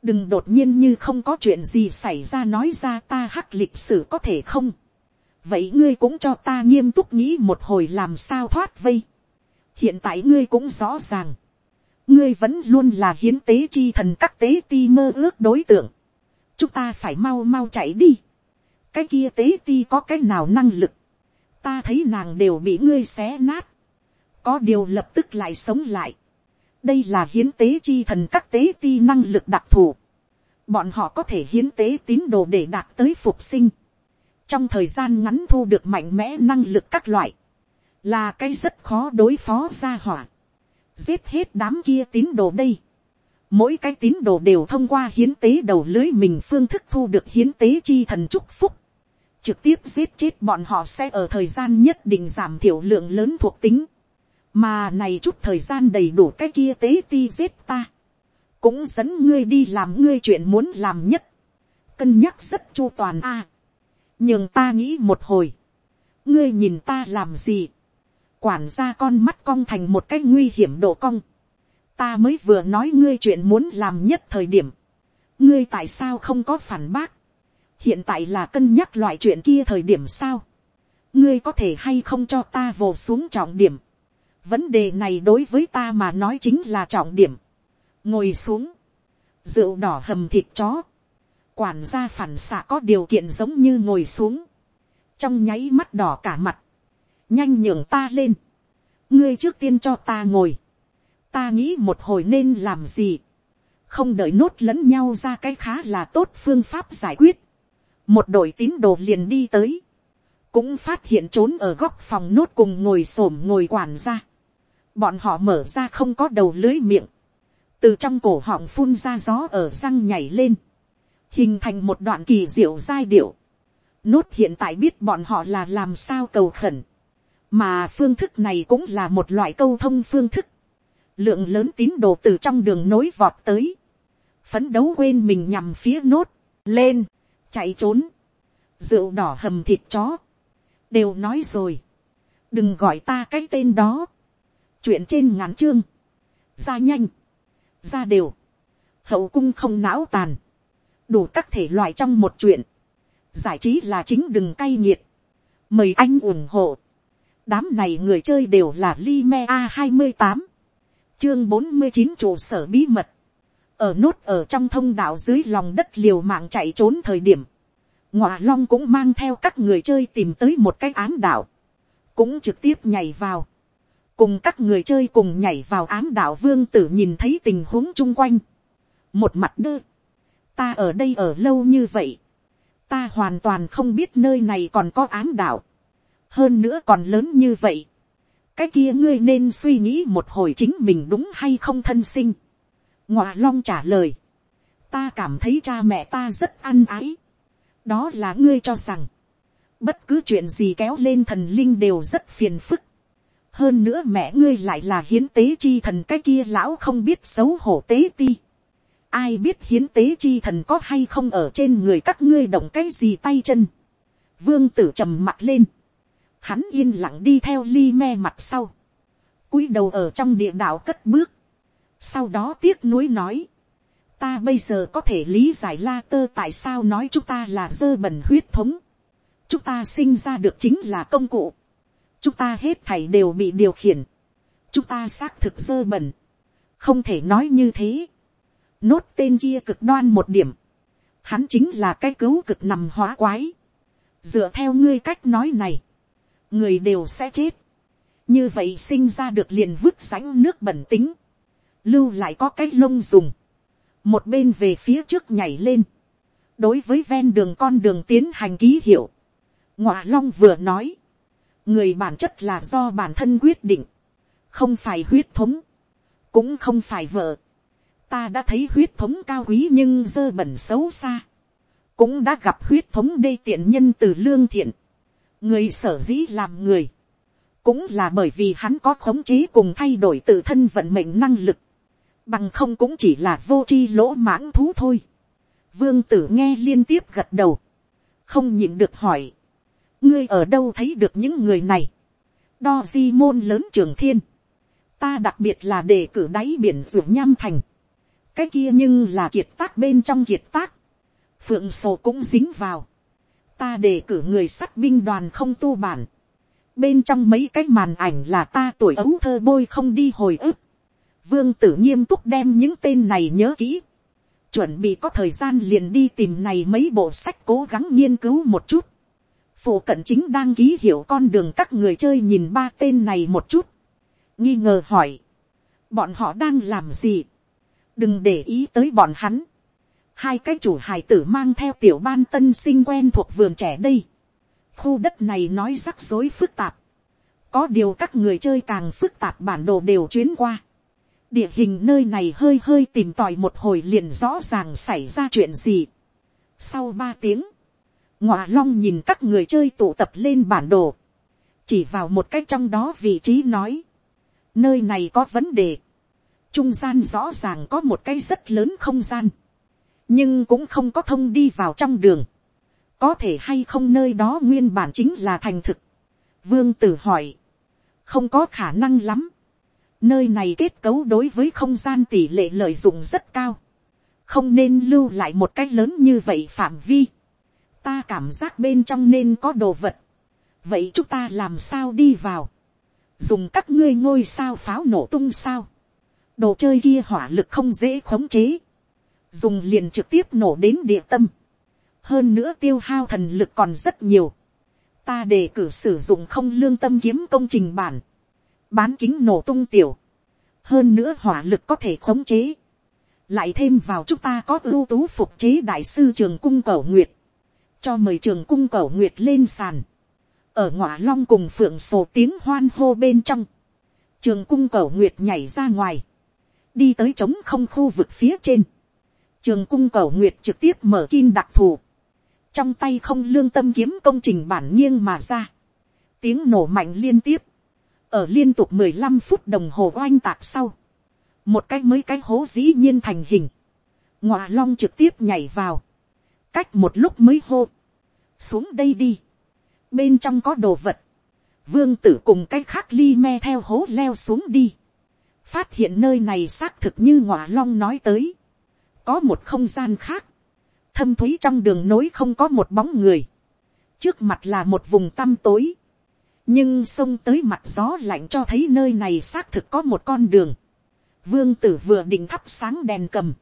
đừng đột nhiên như không có chuyện gì xảy ra nói ra ta hắc lịch sử có thể không, vậy ngươi cũng cho ta nghiêm túc nghĩ một hồi làm sao thoát vây, hiện tại ngươi cũng rõ ràng, ngươi vẫn luôn là hiến tế chi thần các tế ti mơ ước đối tượng, chúng ta phải mau mau chạy đi, cái kia tế ti có cái nào năng lực, ta thấy nàng đều bị ngươi xé nát, có điều lập tức lại sống lại, đây là hiến tế chi thần các tế ti năng lực đặc thù, bọn họ có thể hiến tế tín đồ để đạt tới phục sinh, trong thời gian ngắn thu được mạnh mẽ năng lực các loại, là cái rất khó đối phó ra hỏa, giết hết đám kia tín đồ đây, mỗi cái tín đồ đều thông qua hiến tế đầu lưới mình phương thức thu được hiến tế chi thần chúc phúc, trực tiếp giết chết bọn họ sẽ ở thời gian nhất định giảm thiểu lượng lớn thuộc tính, mà này chút thời gian đầy đủ cái kia tế ti giết ta, cũng dẫn ngươi đi làm ngươi chuyện muốn làm nhất, cân nhắc rất chu toàn a, à, nhưng ta nghĩ một hồi, ngươi nhìn ta làm gì, quản ra con mắt cong thành một cái nguy hiểm độ cong, ta mới vừa nói ngươi chuyện muốn làm nhất thời điểm, ngươi tại sao không có phản bác, hiện tại là cân nhắc loại chuyện kia thời điểm sao, ngươi có thể hay không cho ta vồ xuống trọng điểm, vấn đề này đối với ta mà nói chính là trọng điểm, ngồi xuống, rượu đỏ hầm thịt chó, quản gia phản xạ có điều kiện giống như ngồi xuống, trong nháy mắt đỏ cả mặt, nhanh nhường ta lên, ngươi trước tiên cho ta ngồi, ta nghĩ một hồi nên làm gì, không đợi nốt lẫn nhau ra cái khá là tốt phương pháp giải quyết, một đội tín đồ liền đi tới, cũng phát hiện trốn ở góc phòng nốt cùng ngồi s ổ m ngồi quản ra, bọn họ mở ra không có đầu lưới miệng, từ trong cổ họng phun ra gió ở răng nhảy lên, hình thành một đoạn kỳ diệu giai điệu. Nốt hiện tại biết bọn họ là làm sao cầu khẩn, mà phương thức này cũng là một loại câu thông phương thức. Lượng lớn tín đồ từ trong đường nối vọt tới, phấn đấu quên mình nhằm phía nốt, lên, chạy trốn, rượu đỏ hầm thịt chó, đều nói rồi, đừng gọi ta cái tên đó, chuyện trên ngắn chương, ra nhanh, ra đều, hậu cung không não tàn, đủ các thể loại trong một chuyện, giải trí là chính đừng cay nghiệt, mời anh ủng hộ, đám này người chơi đều là Lime a hai mươi tám, chương bốn mươi chín trụ sở bí mật, ở nốt ở trong thông đạo dưới lòng đất liều mạng chạy trốn thời điểm, ngọa long cũng mang theo các người chơi tìm tới một cái ám đạo, cũng trực tiếp nhảy vào, cùng các người chơi cùng nhảy vào ám đạo vương tử nhìn thấy tình huống chung quanh, một mặt đơ, ta ở đây ở lâu như vậy, ta hoàn toàn không biết nơi này còn có ám đạo, hơn nữa còn lớn như vậy, cái kia ngươi nên suy nghĩ một hồi chính mình đúng hay không thân sinh ngọa long trả lời, ta cảm thấy cha mẹ ta rất ăn ái, đó là ngươi cho rằng, bất cứ chuyện gì kéo lên thần linh đều rất phiền phức, hơn nữa mẹ ngươi lại là hiến tế chi thần cái kia lão không biết xấu hổ tế ti. ai biết hiến tế chi thần có hay không ở trên người các ngươi động cái gì tay chân. vương tử trầm mặt lên. hắn yên lặng đi theo ly me mặt sau. cúi đầu ở trong địa đạo cất bước sau đó tiếc nuối nói. ta bây giờ có thể lý giải la tơ tại sao nói chúng ta là dơ bẩn huyết thống. chúng ta sinh ra được chính là công cụ chúng ta hết thảy đều bị điều khiển, chúng ta xác thực dơ bẩn, không thể nói như thế. Nốt tên kia cực đoan một điểm, hắn chính là cái cứu cực nằm hóa quái. dựa theo ngươi cách nói này, người đều sẽ chết. như vậy sinh ra được liền vứt sánh nước bẩn tính, lưu lại có cái lông dùng, một bên về phía trước nhảy lên, đối với ven đường con đường tiến hành ký hiệu, ngọa long vừa nói, người bản chất là do bản thân quyết định, không phải huyết thống, cũng không phải vợ. ta đã thấy huyết thống cao quý nhưng dơ bẩn xấu xa, cũng đã gặp huyết thống đê tiện nhân từ lương thiện, người sở dĩ làm người, cũng là bởi vì hắn có khống chế cùng thay đổi tự thân vận mệnh năng lực, bằng không cũng chỉ là vô chi lỗ mãng thú thôi. Vương tử nghe liên tiếp gật đầu, không nhịn được hỏi, ngươi ở đâu thấy được những người này, đo di môn lớn trường thiên, ta đặc biệt là đề cử đáy biển ruộng nham thành, cái kia nhưng là kiệt tác bên trong kiệt tác, phượng sổ cũng dính vào, ta đề cử người sắt binh đoàn không tu bản, bên trong mấy cái màn ảnh là ta tuổi ấu thơ bôi không đi hồi ức, vương tử nghiêm túc đem những tên này nhớ kỹ, chuẩn bị có thời gian liền đi tìm này mấy bộ sách cố gắng nghiên cứu một chút, phụ cận chính đang ký hiểu con đường các người chơi nhìn ba tên này một chút, nghi ngờ hỏi, bọn họ đang làm gì, đừng để ý tới bọn hắn, hai cái chủ hài tử mang theo tiểu ban tân sinh quen thuộc vườn trẻ đây, khu đất này nói rắc rối phức tạp, có điều các người chơi càng phức tạp bản đồ đều chuyến qua, địa hình nơi này hơi hơi tìm tòi một hồi liền rõ ràng xảy ra chuyện gì. Sau ba tiếng, ngọa long nhìn các người chơi tụ tập lên bản đồ, chỉ vào một cách trong đó vị trí nói, nơi này có vấn đề, trung gian rõ ràng có một cái rất lớn không gian, nhưng cũng không có thông đi vào trong đường, có thể hay không nơi đó nguyên bản chính là thành thực. Vương tử hỏi, không có khả năng lắm, Nơi này kết cấu đối với không gian tỷ lệ lợi dụng rất cao. Không nên lưu lại một cách lớn như vậy phạm vi. Ta cảm giác bên trong nên có đồ vật. Vậy chúng ta làm sao đi vào? Dùng các ngươi ngôi sao pháo nổ tung sao? Đồ chơi kia hỏa lực không dễ khống chế. Dùng liền trực tiếp nổ đến địa tâm. Hơn nữa tiêu hao thần lực còn rất nhiều. Ta đề cử sử dụng không lương tâm kiếm công trình bản bán kính nổ tung tiểu, hơn nữa hỏa lực có thể khống chế, lại thêm vào chúng ta có ưu tú phục chế đại sư trường cung cầu nguyệt, cho mời trường cung cầu nguyệt lên sàn, ở ngọa long cùng phượng sổ tiếng hoan hô bên trong, trường cung cầu nguyệt nhảy ra ngoài, đi tới trống không khu vực phía trên, trường cung cầu nguyệt trực tiếp mở kim đặc thù, trong tay không lương tâm kiếm công trình bản nghiêng mà ra, tiếng nổ mạnh liên tiếp, ở liên tục mười lăm phút đồng hồ oanh tạc sau, một cái mới cái hố dĩ nhiên thành hình, ngọa long trực tiếp nhảy vào, cách một lúc mới hô, xuống đây đi, bên trong có đồ vật, vương tử cùng cái khác ly me theo hố leo xuống đi, phát hiện nơi này xác thực như ngọa long nói tới, có một không gian khác, thâm thúy trong đường nối không có một bóng người, trước mặt là một vùng tăm tối, nhưng sông tới mặt gió lạnh cho thấy nơi này xác thực có một con đường. vương tử vừa định thắp sáng đèn cầm,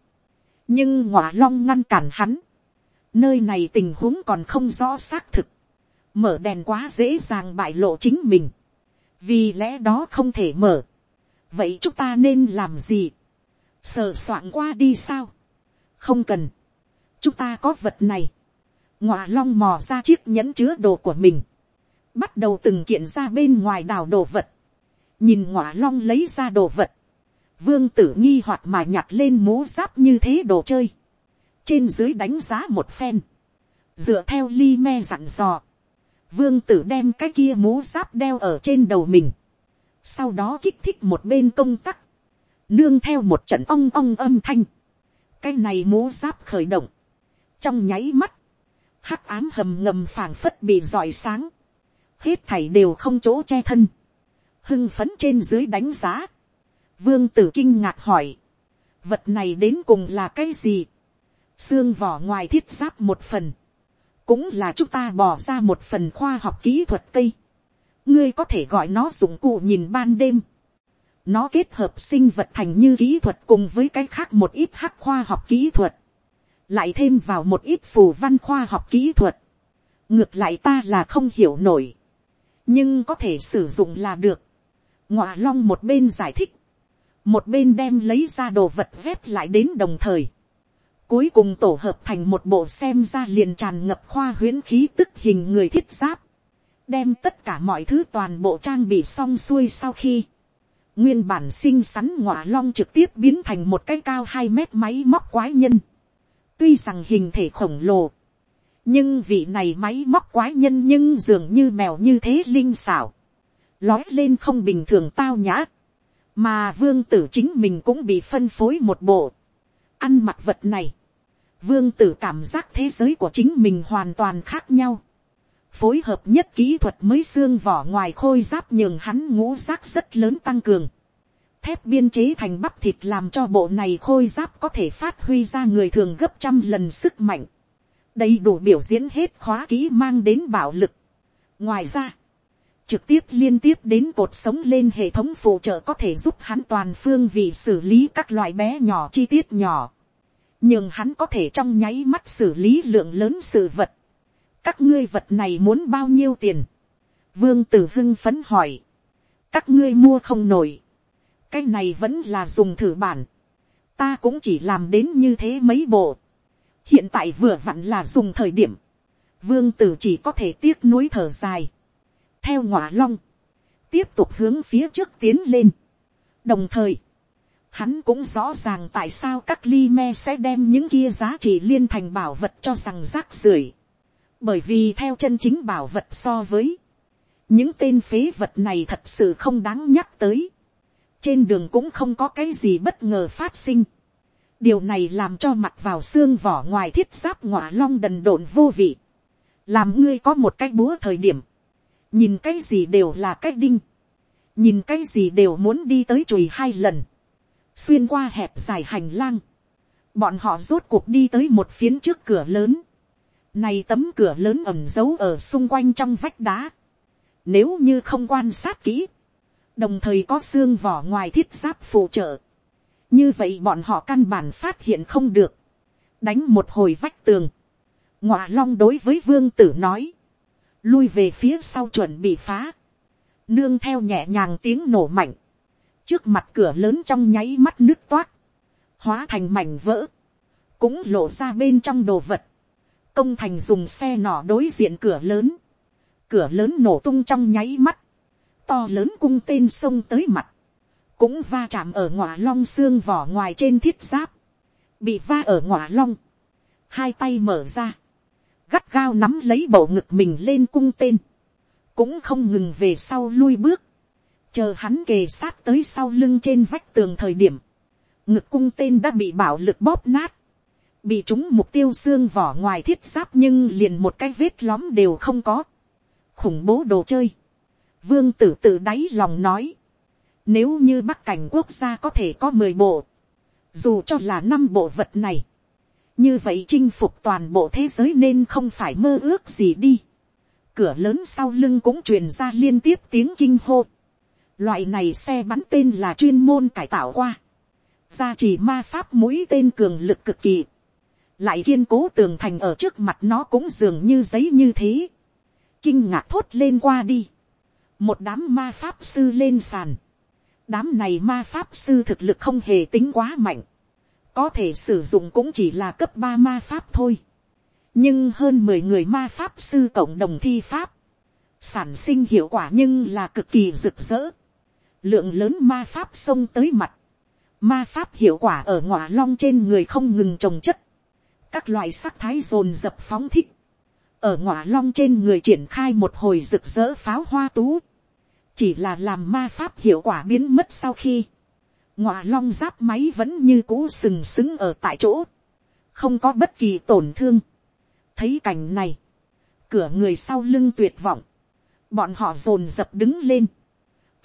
nhưng ngọa long ngăn cản hắn. nơi này tình huống còn không rõ xác thực, mở đèn quá dễ dàng bại lộ chính mình, vì lẽ đó không thể mở. vậy chúng ta nên làm gì, sờ soạn qua đi sao, không cần, chúng ta có vật này, ngọa long mò ra chiếc nhẫn chứa đồ của mình, bắt đầu từng kiện ra bên ngoài đào đồ vật, nhìn ngọa long lấy ra đồ vật, vương tử nghi hoặc mà nhặt lên mố giáp như thế đồ chơi, trên dưới đánh giá một phen, dựa theo ly me dặn dò, vương tử đem cái kia mố giáp đeo ở trên đầu mình, sau đó kích thích một bên công tắc, nương theo một trận ong ong âm thanh, cái này mố giáp khởi động, trong nháy mắt, hắc ám hầm ngầm phảng phất bị rọi sáng, hết thảy đều không chỗ che thân, hưng phấn trên dưới đánh giá, vương tử kinh ngạc hỏi, vật này đến cùng là cái gì, xương vỏ ngoài thiết giáp một phần, cũng là chúng ta bỏ ra một phần khoa học kỹ thuật cây, ngươi có thể gọi nó dụng cụ nhìn ban đêm, nó kết hợp sinh vật thành như kỹ thuật cùng với cái khác một ít hắc khoa học kỹ thuật, lại thêm vào một ít phù văn khoa học kỹ thuật, ngược lại ta là không hiểu nổi, nhưng có thể sử dụng là được. ngọa long một bên giải thích, một bên đem lấy ra đồ vật vét lại đến đồng thời. cuối cùng tổ hợp thành một bộ xem ra liền tràn ngập khoa huyễn khí tức hình người thiết giáp, đem tất cả mọi thứ toàn bộ trang bị xong xuôi sau khi, nguyên bản xinh xắn ngọa long trực tiếp biến thành một cái cao hai mét máy móc quái nhân. tuy rằng hình thể khổng lồ, nhưng vị này máy móc quái nhân nhưng dường như mèo như thế linh xảo, lói lên không bình thường tao nhã, mà vương tử chính mình cũng bị phân phối một bộ, ăn mặc vật này, vương tử cảm giác thế giới của chính mình hoàn toàn khác nhau, phối hợp nhất kỹ thuật mới xương vỏ ngoài khôi giáp nhường hắn ngũ giác rất lớn tăng cường. Thép biên chế thành bắp thịt làm cho bộ này khôi giáp có thể phát huy ra người thường gấp trăm lần sức mạnh. Đầy đủ biểu diễn hết khóa kỹ mang đến bạo lực. Ngoài ra, trực tiếp liên tiếp đến cột sống lên hệ thống phụ trợ có thể giúp hắn toàn phương vị xử lý các loại bé nhỏ chi tiết nhỏ. Nhưng hắn có thể trong nháy mắt xử lý lượng lớn sự vật. Các ngươi vật này muốn bao nhiêu tiền, vương tử hưng phấn hỏi, các ngươi mua không nổi, cái này vẫn là dùng thử bản, ta cũng chỉ làm đến như thế mấy bộ, hiện tại vừa vặn là dùng thời điểm, vương tử chỉ có thể tiếc nuối thở dài, theo ngọa long, tiếp tục hướng phía trước tiến lên, đồng thời, hắn cũng rõ ràng tại sao các ly me sẽ đem những kia giá trị liên thành bảo vật cho rằng rác rưởi. Bởi vì theo chân chính bảo vật so với, những tên phế vật này thật sự không đáng nhắc tới. trên đường cũng không có cái gì bất ngờ phát sinh điều này làm cho mặt vào xương vỏ ngoài thiết giáp ngọa long đần độn vô vị. làm ngươi có một cái búa thời điểm. nhìn cái gì đều là cái đinh. nhìn cái gì đều muốn đi tới chùi hai lần. xuyên qua hẹp dài hành lang. bọn họ rốt cuộc đi tới một phiến trước cửa lớn này tấm cửa lớn ẩm giấu ở xung quanh trong vách đá. Nếu như không quan sát kỹ. Đồng thời có xương vỏ ngoài thiết giáp phụ trợ. Như vậy bọn họ căn bản phát hiện không được. Đánh một hồi vách tường. Ngọa long đối với vương tử nói. Lui về phía sau chuẩn bị phá. Nương theo nhẹ nhàng tiếng nổ mạnh. Trước mặt cửa lớn trong nháy mắt nước toát. Hóa thành mảnh vỡ. Cũng lộ ra bên trong đồ vật công thành dùng xe nỏ đối diện cửa lớn, cửa lớn nổ tung trong nháy mắt, to lớn cung tên sông tới mặt, cũng va chạm ở ngọa long xương vỏ ngoài trên thiết giáp, bị va ở ngọa long, hai tay mở ra, gắt gao nắm lấy bầu ngực mình lên cung tên, cũng không ngừng về sau lui bước, chờ hắn kề sát tới sau lưng trên vách tường thời điểm, ngực cung tên đã bị bảo lực bóp nát, bị chúng mục tiêu xương vỏ ngoài thiết giáp nhưng liền một cái vết lóm đều không có. khủng bố đồ chơi. vương tử tự đáy lòng nói nếu như bắc cảnh quốc gia có thể có mười bộ, dù cho là năm bộ vật này, như vậy chinh phục toàn bộ thế giới nên không phải mơ ước gì đi. cửa lớn sau lưng cũng truyền ra liên tiếp tiếng kinh hô. loại này xe bắn tên là chuyên môn cải tạo qua. gia trì ma pháp mũi tên cường lực cực kỳ lại kiên cố tường thành ở trước mặt nó cũng dường như giấy như thế, kinh ngạc thốt lên qua đi, một đám ma pháp sư lên sàn, đám này ma pháp sư thực lực không hề tính quá mạnh, có thể sử dụng cũng chỉ là cấp ba ma pháp thôi, nhưng hơn mười người ma pháp sư cộng đồng thi pháp, sản sinh hiệu quả nhưng là cực kỳ rực rỡ, lượng lớn ma pháp xông tới mặt, ma pháp hiệu quả ở ngọa long trên người không ngừng trồng chất, các loại sắc thái rồn dập phóng thích, ở ngọa long trên người triển khai một hồi rực rỡ pháo hoa tú, chỉ là làm ma pháp hiệu quả biến mất sau khi, ngọa long giáp máy vẫn như cũ sừng sững ở tại chỗ, không có bất kỳ tổn thương. thấy cảnh này, cửa người sau lưng tuyệt vọng, bọn họ dồn dập đứng lên,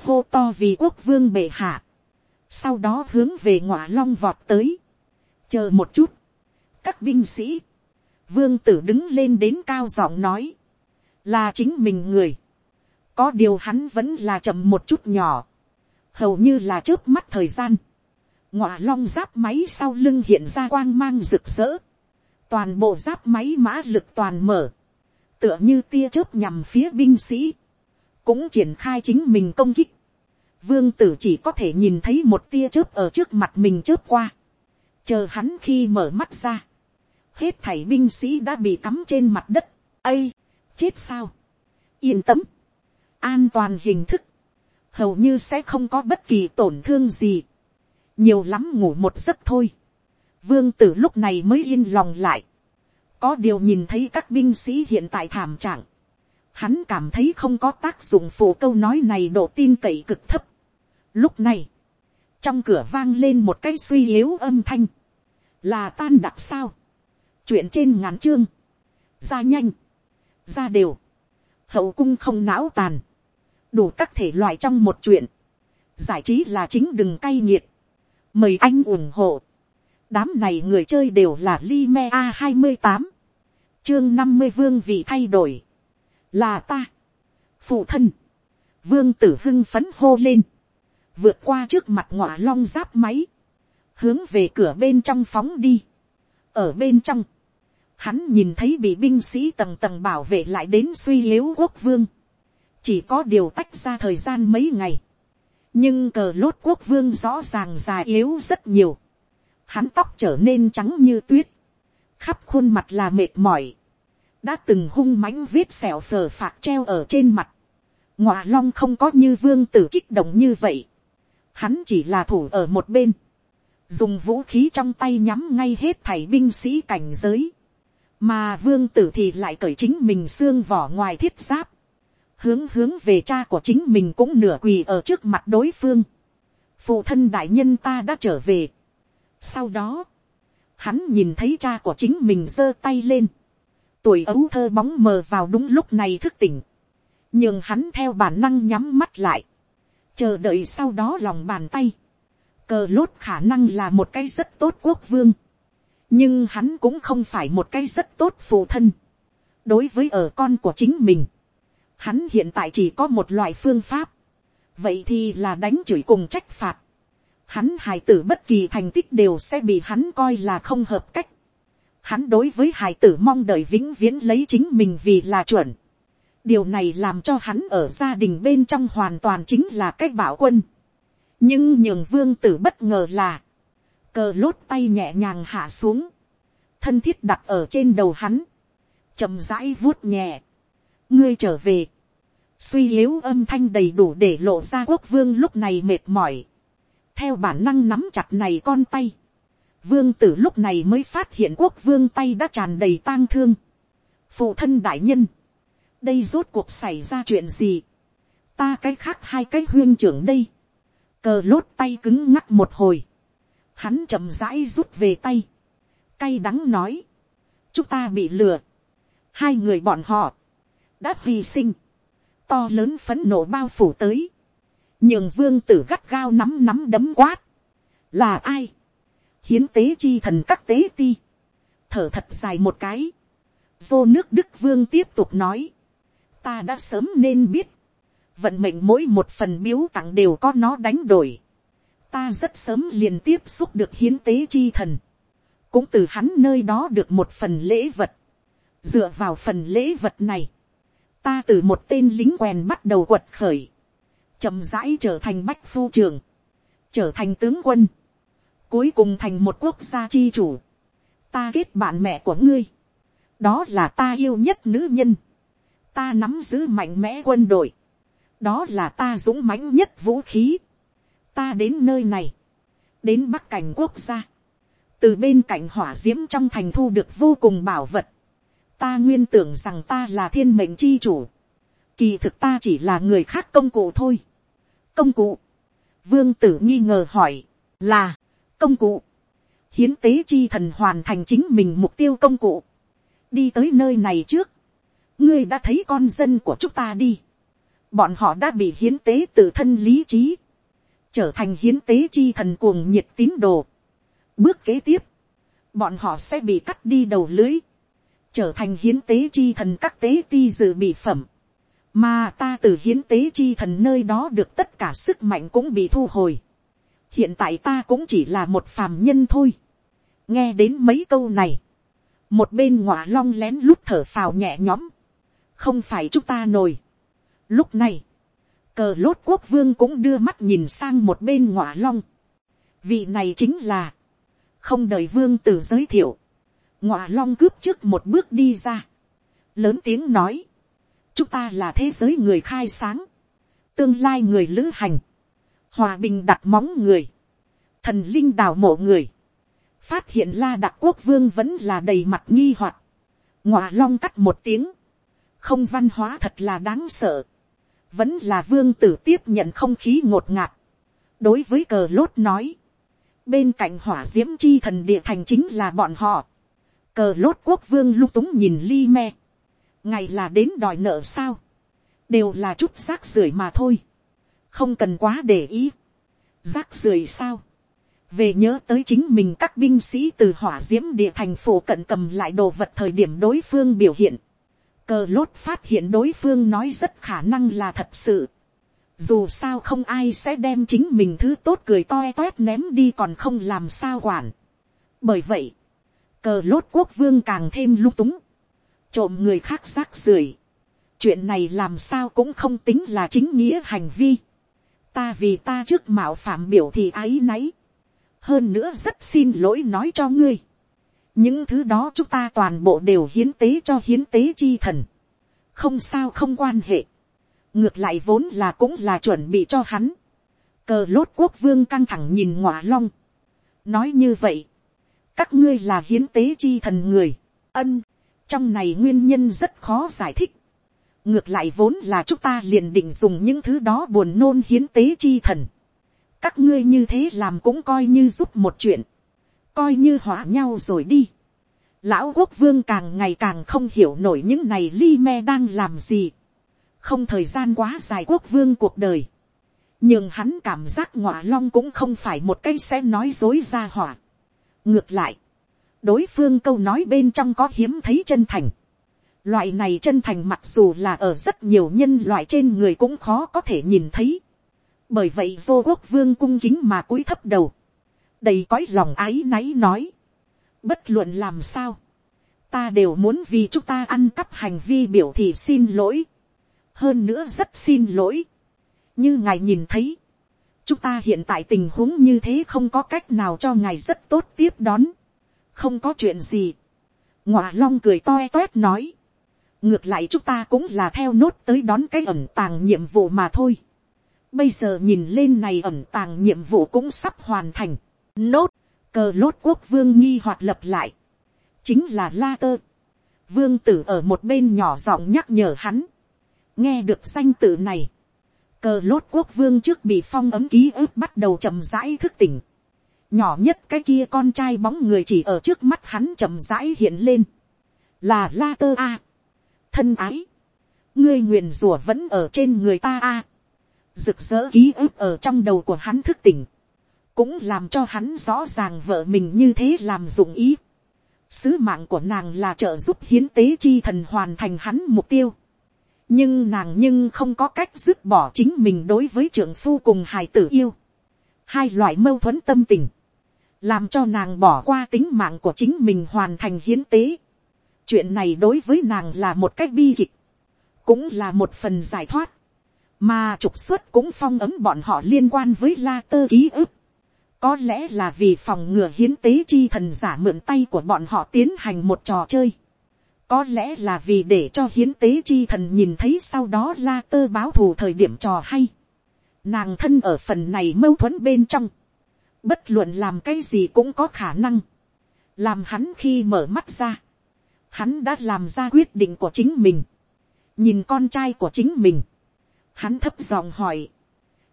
hô to vì quốc vương bệ hạ, sau đó hướng về ngọa long vọt tới, chờ một chút, các binh sĩ, vương tử đứng lên đến cao giọng nói, là chính mình người, có điều hắn vẫn là chậm một chút nhỏ, hầu như là trước mắt thời gian, ngọa long giáp máy sau lưng hiện ra quang mang rực rỡ, toàn bộ giáp máy mã lực toàn mở, tựa như tia chớp nhằm phía binh sĩ, cũng triển khai chính mình công kích, vương tử chỉ có thể nhìn thấy một tia chớp ở trước mặt mình chớp qua, chờ hắn khi mở mắt ra, hết thảy binh sĩ đã bị cắm trên mặt đất, ây, chết sao, yên tâm, an toàn hình thức, hầu như sẽ không có bất kỳ tổn thương gì, nhiều lắm ngủ một giấc thôi, vương tử lúc này mới yên lòng lại, có điều nhìn thấy các binh sĩ hiện tại thảm trạng, hắn cảm thấy không có tác dụng phụ câu nói này độ tin cậy cực thấp. Lúc này, trong cửa vang lên một cái suy yếu âm thanh, là tan đặc sao, chuyện trên ngắn chương, ra nhanh, ra đều, hậu cung không não tàn, đủ các thể loại trong một chuyện, giải trí là chính đừng cay nghiệt, mời anh ủng hộ, đám này người chơi đều là Lime a hai mươi tám, chương năm mươi vương vị thay đổi, là ta, phụ thân, vương tử hưng phấn hô lên, vượt qua trước mặt ngọa long giáp máy, hướng về cửa bên trong phóng đi, ở bên trong, hắn nhìn thấy bị binh sĩ tầng tầng bảo vệ lại đến suy yếu quốc vương, chỉ có điều tách ra thời gian mấy ngày, nhưng cờ lốt quốc vương rõ ràng già yếu rất nhiều, hắn tóc trở nên trắng như tuyết, khắp khuôn mặt là mệt mỏi, đã từng hung mãnh vết sẹo phờ phạc treo ở trên mặt, ngọa long không có như vương tử kích động như vậy, hắn chỉ là thủ ở một bên, dùng vũ khí trong tay nhắm ngay hết thảy binh sĩ cảnh giới, mà vương tử thì lại cởi chính mình xương vỏ ngoài thiết giáp, hướng hướng về cha của chính mình cũng nửa quỳ ở trước mặt đối phương, phụ thân đại nhân ta đã trở về. sau đó, hắn nhìn thấy cha của chính mình giơ tay lên, tuổi ấu thơ bóng mờ vào đúng lúc này thức tỉnh, nhưng hắn theo bản năng nhắm mắt lại, chờ đợi sau đó lòng bàn tay, cờ lốt khả năng là một cái rất tốt quốc vương, nhưng hắn cũng không phải một cái rất tốt phụ thân, đối với ở con của chính mình, hắn hiện tại chỉ có một loại phương pháp, vậy thì là đánh chửi cùng trách phạt, hắn hài tử bất kỳ thành tích đều sẽ bị hắn coi là không hợp cách, hắn đối với hài tử mong đợi vĩnh viễn lấy chính mình vì là chuẩn, điều này làm cho hắn ở gia đình bên trong hoàn toàn chính là cách bảo quân, nhưng nhường vương tử bất ngờ là, cờ lốt tay nhẹ nhàng hạ xuống, thân thiết đặt ở trên đầu hắn, chậm rãi vuốt nhẹ, ngươi trở về, suy yếu âm thanh đầy đủ để lộ ra quốc vương lúc này mệt mỏi, theo bản năng nắm chặt này con tay, vương tử lúc này mới phát hiện quốc vương tay đã tràn đầy tang thương, phụ thân đại nhân, đây rốt cuộc xảy ra chuyện gì, ta cái khác hai cái huyên trưởng đây, cờ lốt tay cứng ngắc một hồi, hắn chậm rãi rút về tay, cay đắng nói, chúng ta bị lừa, hai người bọn họ, đã hy sinh, to lớn phấn nộ bao phủ tới, nhường vương tử gắt gao nắm nắm đấm quát, là ai, hiến tế chi thần các tế ti, thở thật dài một cái, vô nước đức vương tiếp tục nói, ta đã sớm nên biết, vận mệnh mỗi một phần biếu tặng đều có nó đánh đổi, ta rất sớm liền tiếp xúc được hiến tế chi thần, cũng từ hắn nơi đó được một phần lễ vật, dựa vào phần lễ vật này, ta từ một tên lính quèn bắt đầu quật khởi, chậm rãi trở thành bách phu trường, trở thành tướng quân, cuối cùng thành một quốc gia chi chủ, ta kết bạn mẹ của ngươi, đó là ta yêu nhất nữ nhân, ta nắm giữ mạnh mẽ quân đội, đó là ta dũng mãnh nhất vũ khí, ta đến nơi này, đến bắc cảnh quốc gia, từ bên cạnh hỏa d i ễ m trong thành thu được vô cùng bảo vật, ta nguyên tưởng rằng ta là thiên mệnh chi chủ, kỳ thực ta chỉ là người khác công cụ thôi. công cụ, vương tử nghi ngờ hỏi, là, công cụ, hiến tế chi thần hoàn thành chính mình mục tiêu công cụ, đi tới nơi này trước, ngươi đã thấy con dân của chúng ta đi, bọn họ đã bị hiến tế tự thân lý trí, trở thành hiến tế chi thần cuồng nhiệt tín đồ. Bước kế tiếp, bọn họ sẽ bị cắt đi đầu lưới, trở thành hiến tế chi thần các tế ti dự bị phẩm. Mà ta từ hiến tế chi thần nơi đó được tất cả sức mạnh cũng bị thu hồi. Hiện tại ta cũng chỉ là một phàm nhân thôi. Nghe đến mấy câu này. Một bên ngọa long lén lút thở phào nhẹ nhõm. Không phải chúng ta nổi. Lúc này cờ lốt quốc vương cũng đưa mắt nhìn sang một bên ngọa long. vị này chính là, không đợi vương tử giới thiệu, ngọa long cướp trước một bước đi ra, lớn tiếng nói, chúng ta là thế giới người khai sáng, tương lai người lữ hành, hòa bình đặt móng người, thần linh đào mộ người, phát hiện la đặc quốc vương vẫn là đầy mặt nghi hoặc, ngọa long cắt một tiếng, không văn hóa thật là đáng sợ, vẫn là vương tử tiếp nhận không khí ngột ngạt. đối với cờ lốt nói, bên cạnh hỏa d i ễ m chi thần địa thành chính là bọn họ cờ lốt quốc vương lung túng nhìn li me. ngày là đến đòi nợ sao. đều là chút rác rưởi mà thôi, không cần quá để ý, rác rưởi sao, về nhớ tới chính mình các binh sĩ từ hỏa d i ễ m địa thành phố cận cầm lại đồ vật thời điểm đối phương biểu hiện, cờ lốt phát hiện đối phương nói rất khả năng là thật sự, dù sao không ai sẽ đem chính mình thứ tốt cười toe toét ném đi còn không làm sao quản. bởi vậy, cờ lốt quốc vương càng thêm lung túng, trộm người khác rác rưởi, chuyện này làm sao cũng không tính là chính nghĩa hành vi, ta vì ta trước mạo phạm biểu thì áy náy, hơn nữa rất xin lỗi nói cho ngươi. những thứ đó chúng ta toàn bộ đều hiến tế cho hiến tế chi thần. không sao không quan hệ. ngược lại vốn là cũng là chuẩn bị cho hắn. cờ lốt quốc vương căng thẳng nhìn ngọa long. nói như vậy, các ngươi là hiến tế chi thần người. ân, trong này nguyên nhân rất khó giải thích. ngược lại vốn là chúng ta liền định dùng những thứ đó buồn nôn hiến tế chi thần các ngươi như thế làm cũng coi như giúp một chuyện, coi như hỏa nhau rồi đi. Lão quốc vương càng ngày càng không hiểu nổi những này li me đang làm gì. không thời gian quá dài quốc vương cuộc đời. nhưng hắn cảm giác ngọa long cũng không phải một cái sẽ nói dối ra hỏa ngược lại, đối phương câu nói bên trong có hiếm thấy chân thành. Loại này chân thành mặc dù là ở rất nhiều nhân loại trên người cũng khó có thể nhìn thấy. Bởi vậy vô quốc vương cung kính mà cúi thấp đầu, đầy cõi lòng ái náy nói, bất luận làm sao, ta đều muốn vì chúng ta ăn cắp hành vi biểu thị xin lỗi, hơn nữa rất xin lỗi, như ngài nhìn thấy, chúng ta hiện tại tình huống như thế không có cách nào cho ngài rất tốt tiếp đón, không có chuyện gì, ngọa long cười toe toét nói, ngược lại chúng ta cũng là theo nốt tới đón cái ẩm tàng nhiệm vụ mà thôi. Bây giờ nhìn lên này ẩm tàng nhiệm vụ cũng sắp hoàn thành. Nốt, cờ lốt quốc vương nghi hoạt lập lại. Chính là La Tơ. Vương tử ở một bên nhỏ giọng nhắc nhở hắn. Nghe được danh tự này. Cờ lốt quốc vương trước bị phong ấm ký ức bắt đầu chậm rãi thức tỉnh. Nhỏ nhất cái kia con trai bóng người chỉ ở trước mắt hắn chậm rãi hiện lên. Là La Tơ A. Thân ái. Ngươi nguyền rủa vẫn ở trên người ta A rực rỡ ký ức ở trong đầu của hắn thức tỉnh, cũng làm cho hắn rõ ràng vợ mình như thế làm dụng ý. Sứ mạng của nàng là trợ giúp hiến tế chi thần hoàn thành hắn mục tiêu nhưng nàng nhưng không có cách dứt bỏ chính mình đối với trưởng phu cùng hài tử yêu. hai loại mâu thuẫn tâm tình, làm cho nàng bỏ qua tính mạng của chính mình hoàn thành hiến tế. chuyện này đối với nàng là một cách bi kịch, cũng là một phần giải thoát mà trục xuất cũng phong ấm bọn họ liên quan với la tơ ký ức. có lẽ là vì phòng ngừa hiến tế chi thần giả mượn tay của bọn họ tiến hành một trò chơi có lẽ là vì để cho hiến tế chi thần nhìn thấy sau đó la tơ báo thù thời điểm trò hay. nàng thân ở phần này mâu thuẫn bên trong. bất luận làm cái gì cũng có khả năng. làm hắn khi mở mắt ra. hắn đã làm ra quyết định của chính mình. nhìn con trai của chính mình hắn thấp giọng hỏi,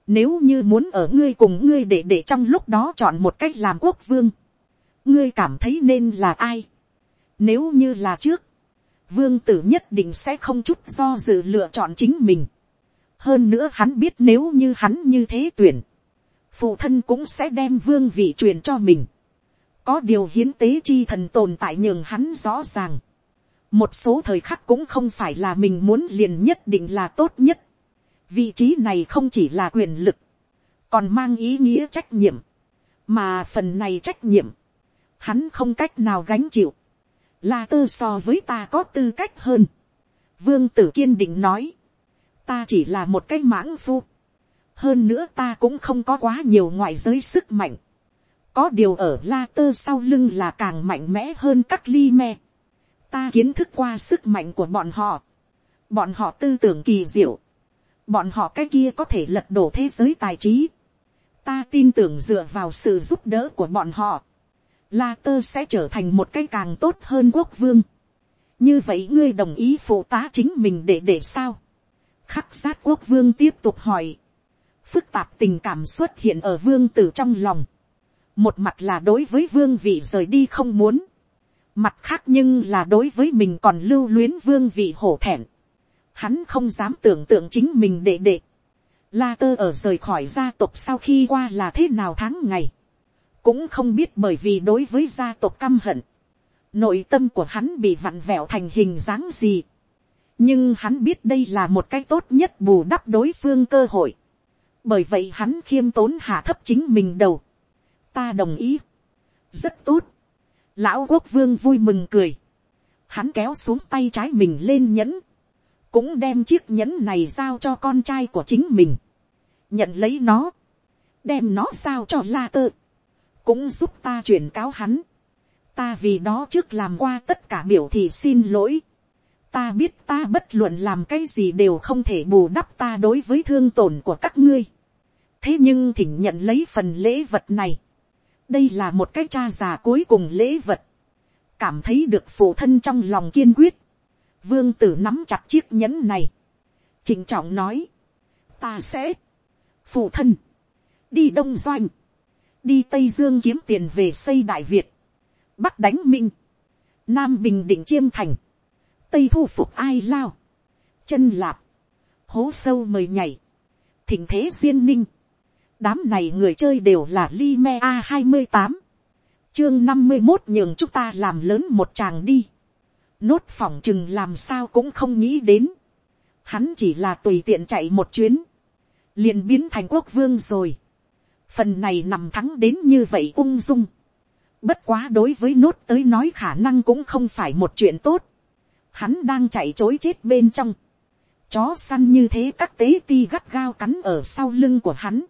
nếu như muốn ở ngươi cùng ngươi để để trong lúc đó chọn một cách làm quốc vương, ngươi cảm thấy nên là ai. Nếu như là trước, vương tử nhất định sẽ không chút do dự lựa chọn chính mình. hơn nữa hắn biết nếu như hắn như thế tuyển, phụ thân cũng sẽ đem vương vị truyền cho mình. có điều hiến tế chi thần tồn tại nhường hắn rõ ràng. một số thời khắc cũng không phải là mình muốn liền nhất định là tốt nhất vị trí này không chỉ là quyền lực, còn mang ý nghĩa trách nhiệm, mà phần này trách nhiệm, hắn không cách nào gánh chịu, la tơ so với ta có tư cách hơn. vương tử kiên định nói, ta chỉ là một cái mãng phu, hơn nữa ta cũng không có quá nhiều ngoại giới sức mạnh, có điều ở la tơ sau lưng là càng mạnh mẽ hơn các ly me, ta kiến thức qua sức mạnh của bọn họ, bọn họ tư tưởng kỳ diệu, bọn họ cái kia có thể lật đổ thế giới tài trí. ta tin tưởng dựa vào sự giúp đỡ của bọn họ, la tơ sẽ trở thành một cái càng tốt hơn quốc vương. như vậy ngươi đồng ý phụ tá chính mình để để sao. khắc sát quốc vương tiếp tục hỏi. phức tạp tình cảm xuất hiện ở vương tử trong lòng. một mặt là đối với vương vị rời đi không muốn. mặt khác nhưng là đối với mình còn lưu luyến vương vị hổ thẹn Hắn không dám tưởng tượng chính mình đệ đệ. La tơ ở rời khỏi gia tộc sau khi qua là thế nào tháng ngày. Cũng không biết bởi vì đối với gia tộc căm hận. Nội tâm của hắn bị vặn vẹo thành hình dáng gì. Nhưng hắn biết đây là một cái tốt nhất bù đắp đối phương cơ hội. Bởi vậy hắn khiêm tốn hạ thấp chính mình đầu. Ta đồng ý. Rất tốt. Lão quốc vương vui mừng cười. Hắn kéo xuống tay trái mình lên nhẫn cũng đem chiếc nhẫn này giao cho con trai của chính mình, nhận lấy nó, đem nó giao cho la tơ, cũng giúp ta chuyển cáo hắn, ta vì đó trước làm qua tất cả biểu thì xin lỗi, ta biết ta bất luận làm cái gì đều không thể bù đắp ta đối với thương tổn của các ngươi, thế nhưng thỉnh nhận lấy phần lễ vật này, đây là một cái cha già cuối cùng lễ vật, cảm thấy được phụ thân trong lòng kiên quyết, Vương tử nắm chặt chiếc nhẫn này. Trịnh trọng nói. Ta sẽ. Phụ thân. Đi Đông Doanh. Đi Tây Dương kiếm tiền về xây Đại Việt. Bắc đánh Minh. Nam Bình Định Chiêm Thành. Tây thu phục ai lao. Chân lạp. Hố sâu mời nhảy. Thỉnh thế duyên ninh. Đám này người chơi đều là li me A28. Chương năm mươi một nhường chúng ta làm lớn một chàng đi nốt phỏng chừng làm sao cũng không nghĩ đến. Hắn chỉ là tùy tiện chạy một chuyến, liền biến thành quốc vương rồi. Phần này nằm thắng đến như vậy ung dung. Bất quá đối với nốt tới nói khả năng cũng không phải một chuyện tốt. Hắn đang chạy chối chết bên trong. Chó săn như thế các tế ti gắt gao cắn ở sau lưng của hắn.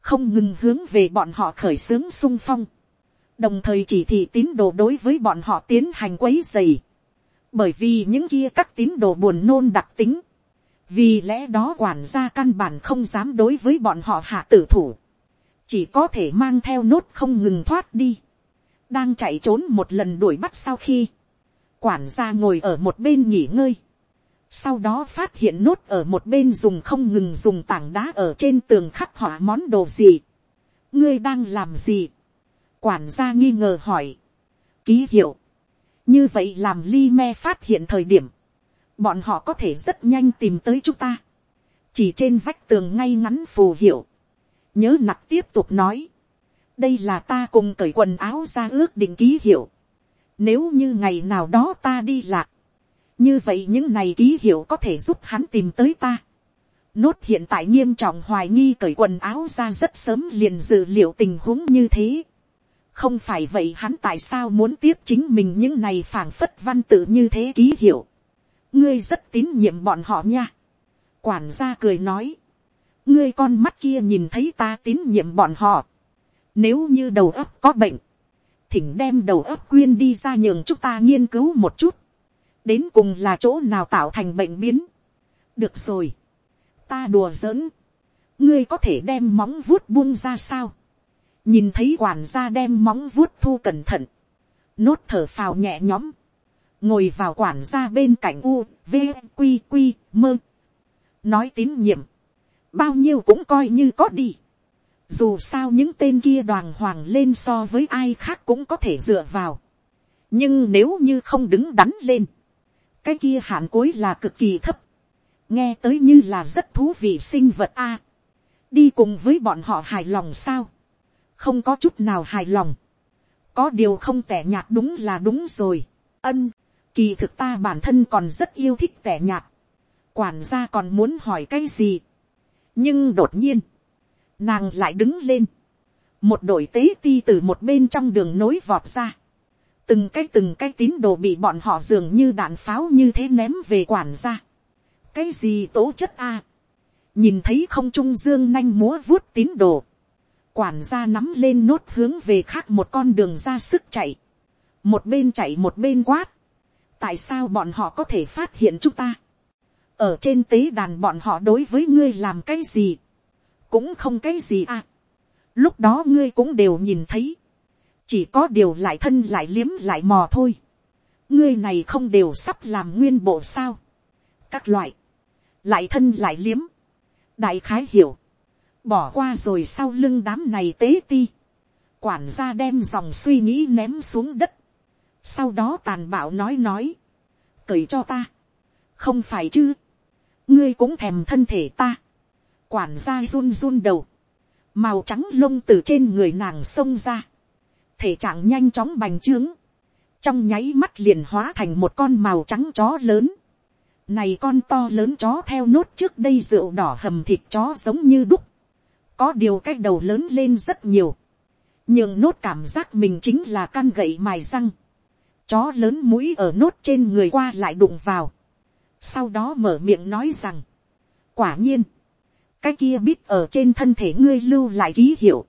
Không ngừng hướng về bọn họ khởi xướng sung phong. Đồng thời chỉ thị tín đồ đối với bọn họ tiến hành quấy dày bởi vì những kia các tín đồ buồn nôn đặc tính, vì lẽ đó quản gia căn bản không dám đối với bọn họ hạ tử thủ, chỉ có thể mang theo nốt không ngừng thoát đi, đang chạy trốn một lần đuổi bắt sau khi, quản gia ngồi ở một bên nghỉ ngơi, sau đó phát hiện nốt ở một bên dùng không ngừng dùng tảng đá ở trên tường khắc họa món đồ gì, ngươi đang làm gì, quản gia nghi ngờ hỏi, ký hiệu, như vậy làm li me phát hiện thời điểm, bọn họ có thể rất nhanh tìm tới chúng ta, chỉ trên vách tường ngay ngắn phù hiệu, nhớ nặc tiếp tục nói, đây là ta cùng cởi quần áo ra ước định ký hiệu, nếu như ngày nào đó ta đi lạc, như vậy những này ký hiệu có thể giúp hắn tìm tới ta. Nốt hiện tại nghiêm trọng hoài nghi cởi quần áo ra rất sớm liền dự liệu tình huống như thế không phải vậy hắn tại sao muốn tiếp chính mình những này phảng phất văn tự như thế ký hiệu. ngươi rất tín nhiệm bọn họ nha. quản gia cười nói ngươi con mắt kia nhìn thấy ta tín nhiệm bọn họ. nếu như đầu ấp có bệnh, thỉnh đem đầu ấp quyên đi ra nhường chúng ta nghiên cứu một chút. đến cùng là chỗ nào tạo thành bệnh biến. được rồi. ta đùa giỡn. ngươi có thể đem móng vuốt buông ra sao nhìn thấy quản gia đem móng vuốt thu cẩn thận, nốt thở phào nhẹ nhõm, ngồi vào quản gia bên cạnh u, v, q q mơ, nói tín nhiệm, bao nhiêu cũng coi như có đi, dù sao những tên kia đoàn hoàng lên so với ai khác cũng có thể dựa vào, nhưng nếu như không đứng đắn lên, cái kia hạn cuối là cực kỳ thấp, nghe tới như là rất thú vị sinh vật a, đi cùng với bọn họ hài lòng sao, không có chút nào hài lòng, có điều không tẻ nhạt đúng là đúng rồi, ân, kỳ thực ta bản thân còn rất yêu thích tẻ nhạt, quản gia còn muốn hỏi cái gì, nhưng đột nhiên, nàng lại đứng lên, một đội tế ti từ một bên trong đường nối vọt ra, từng cái từng cái tín đồ bị bọn họ dường như đạn pháo như thế ném về quản gia, cái gì tố chất a, nhìn thấy không trung dương nanh múa vuốt tín đồ, quản gia nắm lên nốt hướng về khác một con đường ra sức chạy, một bên chạy một bên quát, tại sao bọn họ có thể phát hiện chúng ta, ở trên tế đàn bọn họ đối với ngươi làm cái gì, cũng không cái gì à, lúc đó ngươi cũng đều nhìn thấy, chỉ có điều lại thân lại liếm lại mò thôi, ngươi này không đều sắp làm nguyên bộ sao, các loại, lại thân lại liếm, đại khái hiểu, bỏ qua rồi sau lưng đám này tế ti, quản gia đem dòng suy nghĩ ném xuống đất, sau đó tàn bạo nói nói, cởi cho ta, không phải chứ, ngươi cũng thèm thân thể ta, quản gia run run đầu, màu trắng lông từ trên người nàng xông ra, thể trạng nhanh chóng bành trướng, trong nháy mắt liền hóa thành một con màu trắng chó lớn, này con to lớn chó theo nốt trước đây rượu đỏ hầm thịt chó giống như đúc, có điều cái đầu lớn lên rất nhiều, nhưng nốt cảm giác mình chính là căn gậy mài răng, chó lớn mũi ở nốt trên người qua lại đụng vào, sau đó mở miệng nói rằng, quả nhiên, cái kia biết ở trên thân thể ngươi lưu lại ký hiệu,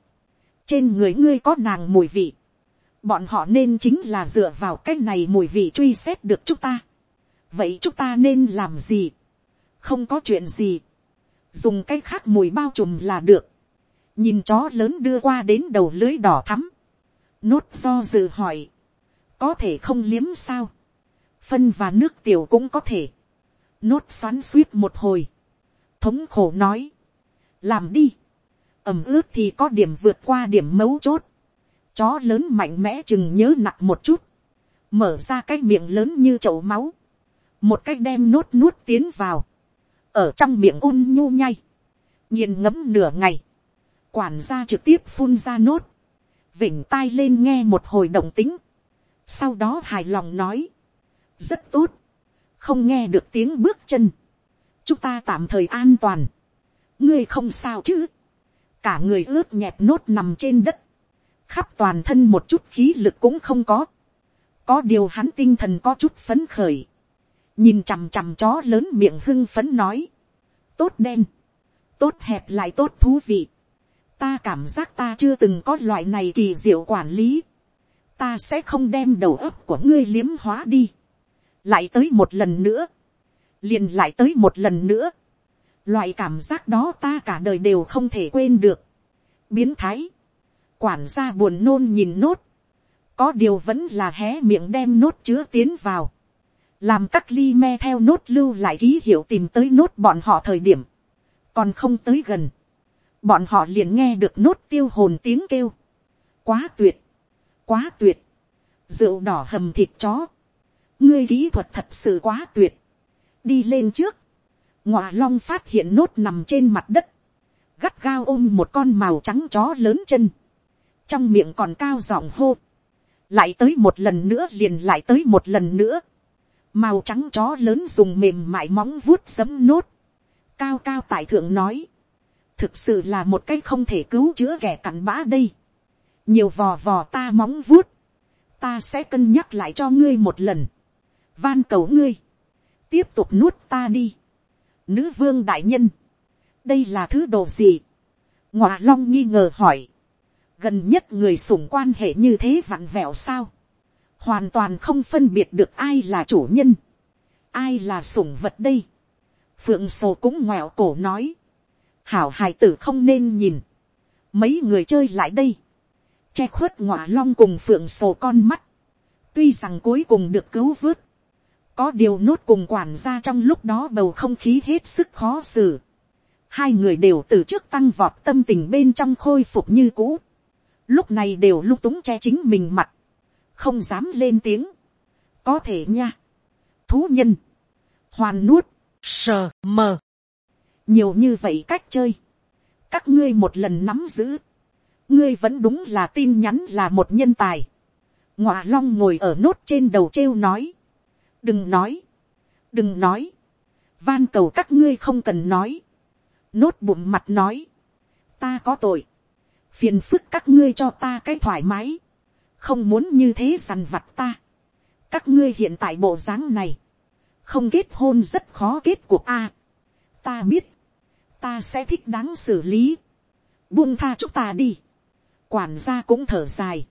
trên người ngươi có nàng mùi vị, bọn họ nên chính là dựa vào cái này mùi vị truy xét được chúng ta. vậy chúng ta nên làm gì, không có chuyện gì, dùng cái khác mùi bao trùm là được, nhìn chó lớn đưa qua đến đầu lưới đỏ thắm, nốt do dự hỏi, có thể không liếm sao, phân và nước tiểu cũng có thể, nốt xoắn suýt một hồi, thống khổ nói, làm đi, ẩm ướt thì có điểm vượt qua điểm mấu chốt, chó lớn mạnh mẽ chừng nhớ nặng một chút, mở ra cái miệng lớn như chậu máu, một cái đem nốt nuốt tiến vào, ở trong miệng ôn nhu nhay, nhìn ngấm nửa ngày, quản gia trực tiếp phun ra nốt, vỉnh tai lên nghe một hồi động tính, sau đó hài lòng nói, rất tốt, không nghe được tiếng bước chân, chúng ta tạm thời an toàn, ngươi không sao chứ, cả người ướt nhẹp nốt nằm trên đất, khắp toàn thân một chút khí lực cũng không có, có điều hắn tinh thần có chút phấn khởi, nhìn chằm chằm chó lớn miệng hưng phấn nói, tốt đen, tốt hẹp lại tốt thú vị, ta cảm giác ta chưa từng có loại này kỳ diệu quản lý, ta sẽ không đem đầu óc của ngươi liếm hóa đi, lại tới một lần nữa, liền lại tới một lần nữa, loại cảm giác đó ta cả đời đều không thể quên được, biến thái, quản gia buồn nôn nhìn nốt, có điều vẫn là hé miệng đem nốt chứa tiến vào, làm các ly me theo nốt lưu lại ký hiệu tìm tới nốt bọn họ thời điểm, còn không tới gần, bọn họ liền nghe được nốt tiêu hồn tiếng kêu, quá tuyệt, quá tuyệt, rượu đỏ hầm thịt chó, ngươi kỹ thuật thật sự quá tuyệt, đi lên trước, ngọa long phát hiện nốt nằm trên mặt đất, gắt gao ôm một con màu trắng chó lớn chân, trong miệng còn cao giọng hô, lại tới một lần nữa liền lại tới một lần nữa, màu trắng chó lớn dùng mềm mại móng vuốt sấm nốt, cao cao tại thượng nói, thực sự là một cái không thể cứu chữa kẻ cặn bã đây, nhiều vò vò ta móng vuốt, ta sẽ cân nhắc lại cho ngươi một lần, van cầu ngươi, tiếp tục nuốt ta đi, nữ vương đại nhân, đây là thứ đồ gì, ngọa long nghi ngờ hỏi, gần nhất người sủng quan hệ như thế vặn vẹo sao, hoàn toàn không phân biệt được ai là chủ nhân, ai là sủng vật đây, phượng sổ cũng ngoẹo cổ nói, hảo hài tử không nên nhìn, mấy người chơi lại đây, che khuất ngọa long cùng phượng sổ con mắt, tuy rằng cuối cùng được cứu vớt, có điều nốt cùng quản gia trong lúc đó bầu không khí hết sức khó xử, hai người đều từ trước tăng vọt tâm tình bên trong khôi phục như cũ, lúc này đều lung túng che chính mình mặt, không dám lên tiếng, có thể nha, thú nhân, hoàn nuốt, sờ. Mờ, nhiều như vậy cách chơi, các ngươi một lần nắm giữ, ngươi vẫn đúng là tin nhắn là một nhân tài, ngọa long ngồi ở nốt trên đầu trêu nói, đừng nói, đừng nói, van cầu các ngươi không cần nói, nốt bụng mặt nói, ta có tội, phiền phức các ngươi cho ta cái thoải mái, không muốn như thế dằn vặt ta. các ngươi hiện tại bộ dáng này, không kết hôn rất khó kết cuộc a. ta biết, ta sẽ thích đáng xử lý, buông tha chúng ta đi. quản gia cũng thở dài,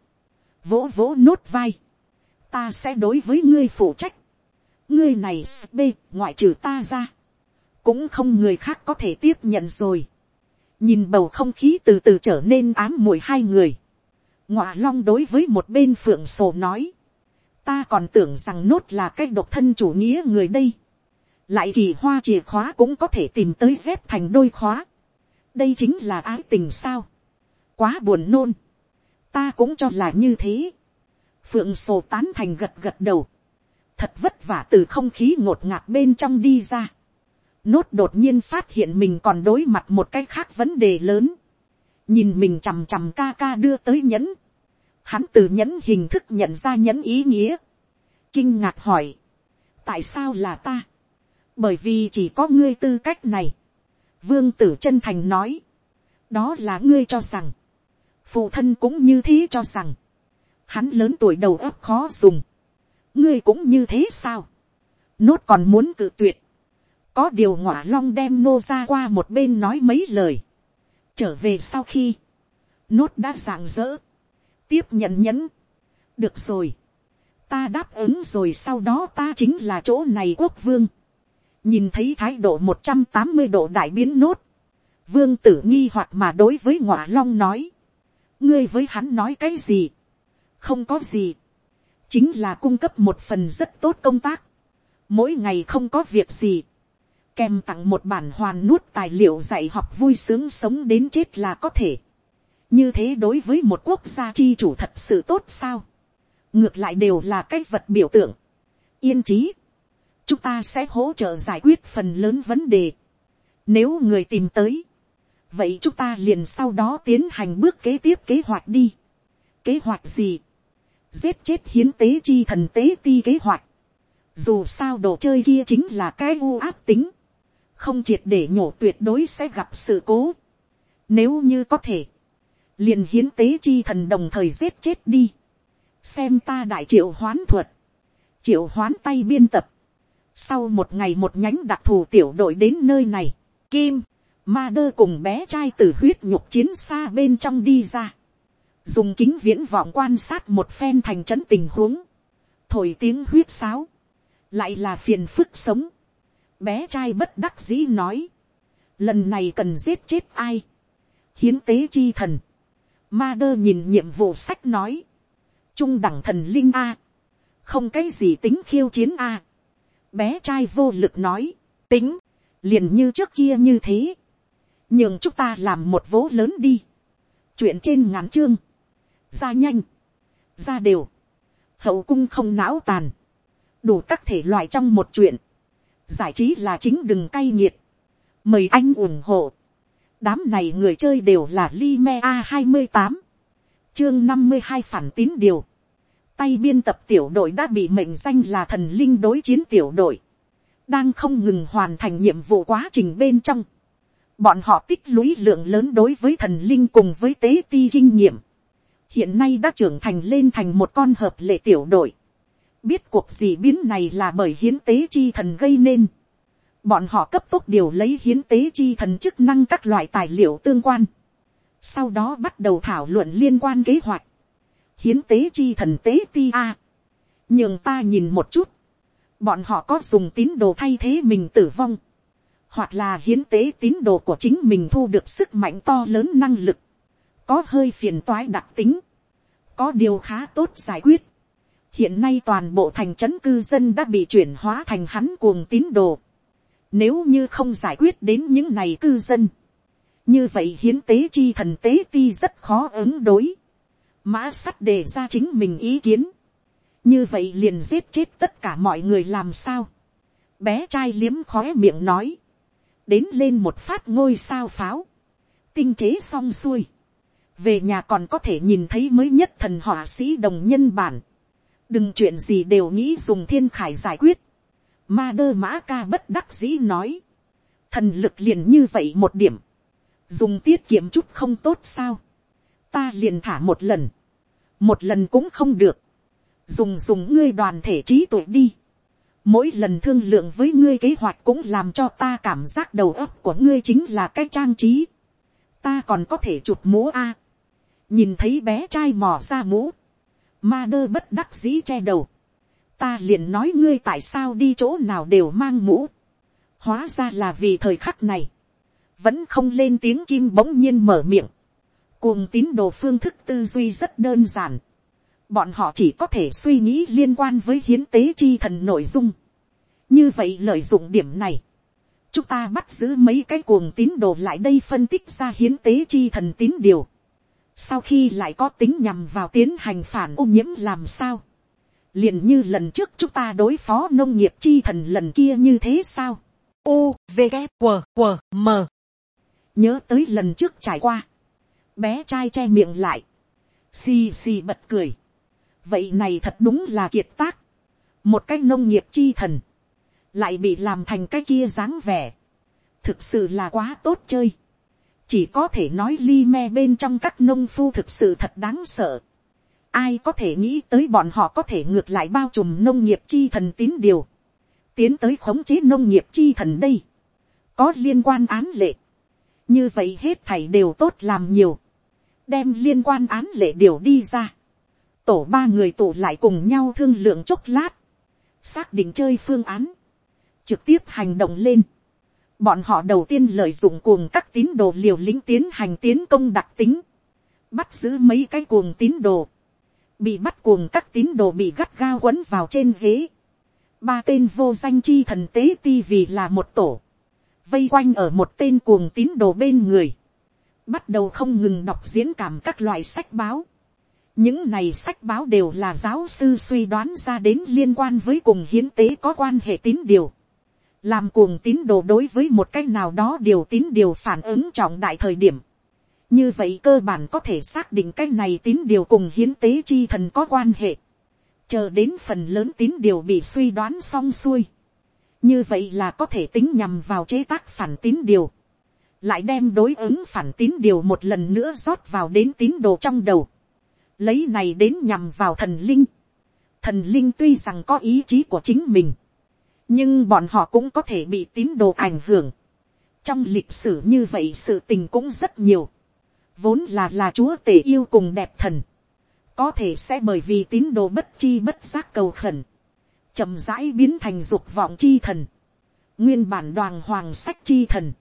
vỗ vỗ nốt vai, ta sẽ đối với ngươi phụ trách, ngươi này b ngoại trừ ta ra, cũng không người khác có thể tiếp nhận rồi. Nhìn bầu không khí từ từ trở nên ám mùi hai người, ngọa long đối với một bên phượng sổ nói, ta còn tưởng rằng nốt là cái độc thân chủ nghĩa người đây, lại kỳ hoa chìa khóa cũng có thể tìm tới dép thành đôi khóa, đây chính là ái tình sao, quá buồn nôn, ta cũng cho là như thế, phượng sổ tán thành gật gật đầu, thật vất vả từ không khí ngột ngạt bên trong đi ra, nốt đột nhiên phát hiện mình còn đối mặt một cái khác vấn đề lớn, nhìn mình chằm chằm ca ca đưa tới nhẫn, hắn từ nhẫn hình thức nhận ra nhẫn ý nghĩa, kinh ngạc hỏi, tại sao là ta, bởi vì chỉ có ngươi tư cách này, vương tử chân thành nói, đó là ngươi cho rằng, phụ thân cũng như thế cho rằng, hắn lớn tuổi đầu óc khó dùng, ngươi cũng như thế sao, nốt còn muốn cự tuyệt, có điều ngọa long đem nô ra qua một bên nói mấy lời, trở về sau khi, nốt đã rạng rỡ, tiếp nhận nhẫn, được rồi, ta đáp ứng rồi sau đó ta chính là chỗ này quốc vương, nhìn thấy thái độ một trăm tám mươi độ đại biến nốt, vương tử nghi hoặc mà đối với ngọa long nói, ngươi với hắn nói cái gì, không có gì, chính là cung cấp một phần rất tốt công tác, mỗi ngày không có việc gì, kèm tặng một bản hoàn nuốt tài liệu dạy học vui sướng sống đến chết là có thể. như thế đối với một quốc gia chi chủ thật sự tốt sao. ngược lại đều là cái vật biểu tượng. yên trí. chúng ta sẽ hỗ trợ giải quyết phần lớn vấn đề. nếu người tìm tới, vậy chúng ta liền sau đó tiến hành bước kế tiếp kế hoạch đi. kế hoạch gì giết chết hiến tế chi thần tế ti kế hoạch. dù sao đồ chơi kia chính là cái u áp tính không triệt để nhổ tuyệt đối sẽ gặp sự cố. Nếu như có thể, liền hiến tế chi thần đồng thời giết chết đi. Xem ta đại triệu hoán thuật, triệu hoán tay biên tập. Sau một ngày một nhánh đặc thù tiểu đội đến nơi này, Kim, ma đơ cùng bé trai từ huyết nhục chiến xa bên trong đi ra. Dùng kính viễn vọng quan sát một phen thành trấn tình huống. Thổi tiếng huyết sáo. Lại là phiền phức sống. Bé trai bất đắc dĩ nói, lần này cần giết chết ai, hiến tế chi thần, ma đơ nhìn nhiệm vụ sách nói, trung đẳng thần linh a, không cái gì tính khiêu chiến a, bé trai vô lực nói, tính, liền như trước kia như thế, nhưng chúng ta làm một vố lớn đi, chuyện trên ngắn chương, ra nhanh, ra đều, hậu cung không não tàn, đủ các thể loại trong một chuyện, giải trí là chính đừng cay nghiệt, mời anh ủng hộ, đám này người chơi đều là Lime a hai mươi tám, chương năm mươi hai phản tín điều, tay biên tập tiểu đội đã bị mệnh danh là thần linh đối chiến tiểu đội, đang không ngừng hoàn thành nhiệm vụ quá trình bên trong, bọn họ tích lũy lượng lớn đối với thần linh cùng với tế ti kinh nghiệm, hiện nay đã trưởng thành lên thành một con hợp lệ tiểu đội, biết cuộc gì biến này là bởi hiến tế chi thần gây nên. bọn họ cấp tốc điều lấy hiến tế chi thần chức năng các loại tài liệu tương quan. sau đó bắt đầu thảo luận liên quan kế hoạch. hiến tế chi thần tế ti a. nhường ta nhìn một chút. bọn họ có dùng tín đồ thay thế mình tử vong. hoặc là hiến tế tín đồ của chính mình thu được sức mạnh to lớn năng lực có hơi phiền toái đặc tính. có điều khá tốt giải quyết hiện nay toàn bộ thành trấn cư dân đã bị chuyển hóa thành hắn cuồng tín đồ. Nếu như không giải quyết đến những này cư dân, như vậy hiến tế chi thần tế ti rất khó ứng đối. Mã sắt đề ra chính mình ý kiến. Như vậy liền giết chết tất cả mọi người làm sao. Bé trai liếm khó miệng nói. Đến lên một phát ngôi sao pháo. Tinh chế xong xuôi. Về nhà còn có thể nhìn thấy mới nhất thần họa sĩ đồng nhân bản đừng chuyện gì đều nghĩ dùng thiên khải giải quyết. Ma đơ mã ca bất đắc dĩ nói. Thần lực liền như vậy một điểm. Dùng tiết kiệm chút không tốt sao. Ta liền thả một lần. Một lần cũng không được. Dùng dùng ngươi đoàn thể trí tuệ đi. Mỗi lần thương lượng với ngươi kế hoạch cũng làm cho ta cảm giác đầu óc của ngươi chính là cái trang trí. Ta còn có thể chụp múa A. Nhìn thấy bé trai mò ra mũ Ma đơ bất đắc dĩ che đầu. Ta liền nói ngươi tại sao đi chỗ nào đều mang mũ. Hóa ra là vì thời khắc này. Vẫn không lên tiếng kim bỗng nhiên mở miệng. Cuồng tín đồ phương thức tư duy rất đơn giản. Bọn họ chỉ có thể suy nghĩ liên quan với hiến tế chi thần nội dung. Như vậy lợi dụng điểm này. Chúng ta bắt giữ mấy cái cuồng tín đồ lại đây phân tích ra hiến tế chi thần tín điều sau khi lại có tính nhằm vào tiến hành phản ô nhiễm làm sao, liền như lần trước chúng ta đối phó nông nghiệp chi thần lần kia như thế sao, u v g q q m. Nhớ tới lần trước trải qua, bé trai che miệng lại, xì xì bật cười, vậy này thật đúng là kiệt tác, một cái nông nghiệp chi thần, lại bị làm thành cái kia dáng vẻ, thực sự là quá tốt chơi, chỉ có thể nói li me bên trong các nông phu thực sự thật đáng sợ, ai có thể nghĩ tới bọn họ có thể ngược lại bao trùm nông nghiệp chi thần tín điều, tiến tới khống chế nông nghiệp chi thần đây, có liên quan án lệ, như vậy hết thảy đều tốt làm nhiều, đem liên quan án lệ điều đi ra, tổ ba người tụ lại cùng nhau thương lượng chốc lát, xác định chơi phương án, trực tiếp hành động lên. Bọn họ đầu tiên lợi dụng cuồng các tín đồ liều lĩnh tiến hành tiến công đặc tính, bắt giữ mấy cái cuồng tín đồ, bị bắt cuồng các tín đồ bị gắt gao quấn vào trên ghế, ba tên vô danh chi thần tế ti vì là một tổ, vây quanh ở một tên cuồng tín đồ bên người, bắt đầu không ngừng đọc diễn cảm các loại sách báo. những này sách báo đều là giáo sư suy đoán ra đến liên quan với cùng hiến tế có quan hệ tín điều làm cuồng tín đồ đối với một cách nào đó điều tín điều phản ứng trọng đại thời điểm. như vậy cơ bản có thể xác định cái này tín điều cùng hiến tế chi thần có quan hệ. chờ đến phần lớn tín điều bị suy đoán xong xuôi như vậy là có thể tính nhằm vào chế tác phản tín điều, lại đem đối ứng phản tín điều một lần nữa rót vào đến tín đồ trong đầu, lấy này đến nhằm vào thần linh. Thần linh tuy rằng có ý chí của chính mình, nhưng bọn họ cũng có thể bị tín đồ ảnh hưởng. trong lịch sử như vậy sự tình cũng rất nhiều, vốn là là chúa tể yêu cùng đẹp thần, có thể sẽ bởi vì tín đồ bất chi bất giác cầu khẩn, chậm rãi biến thành dục vọng chi thần, nguyên bản đoàn hoàng sách chi thần,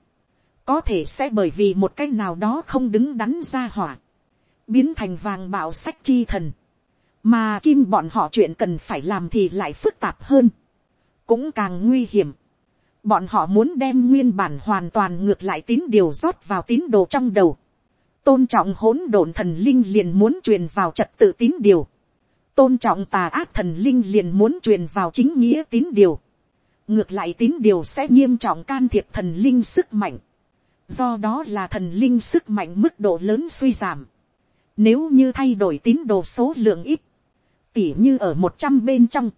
có thể sẽ bởi vì một cái nào đó không đứng đắn ra hỏa, biến thành vàng bảo sách chi thần, mà kim bọn họ chuyện cần phải làm thì lại phức tạp hơn, cũng càng nguy hiểm. Bọn họ muốn đem nguyên bản hoàn toàn ngược lại tín điều rót vào tín đồ trong đầu. Tôn trọng hỗn độn thần linh liền muốn truyền vào trật tự tín điều tôn trọng tà ác thần linh liền muốn truyền vào chính nghĩa tín điều. ngược lại tín điều sẽ nghiêm trọng can thiệp thần linh sức mạnh. do đó là thần linh sức mạnh mức độ lớn suy giảm. nếu như thay đổi tín đồ số lượng ít, tỉ như ở một trăm bên trong,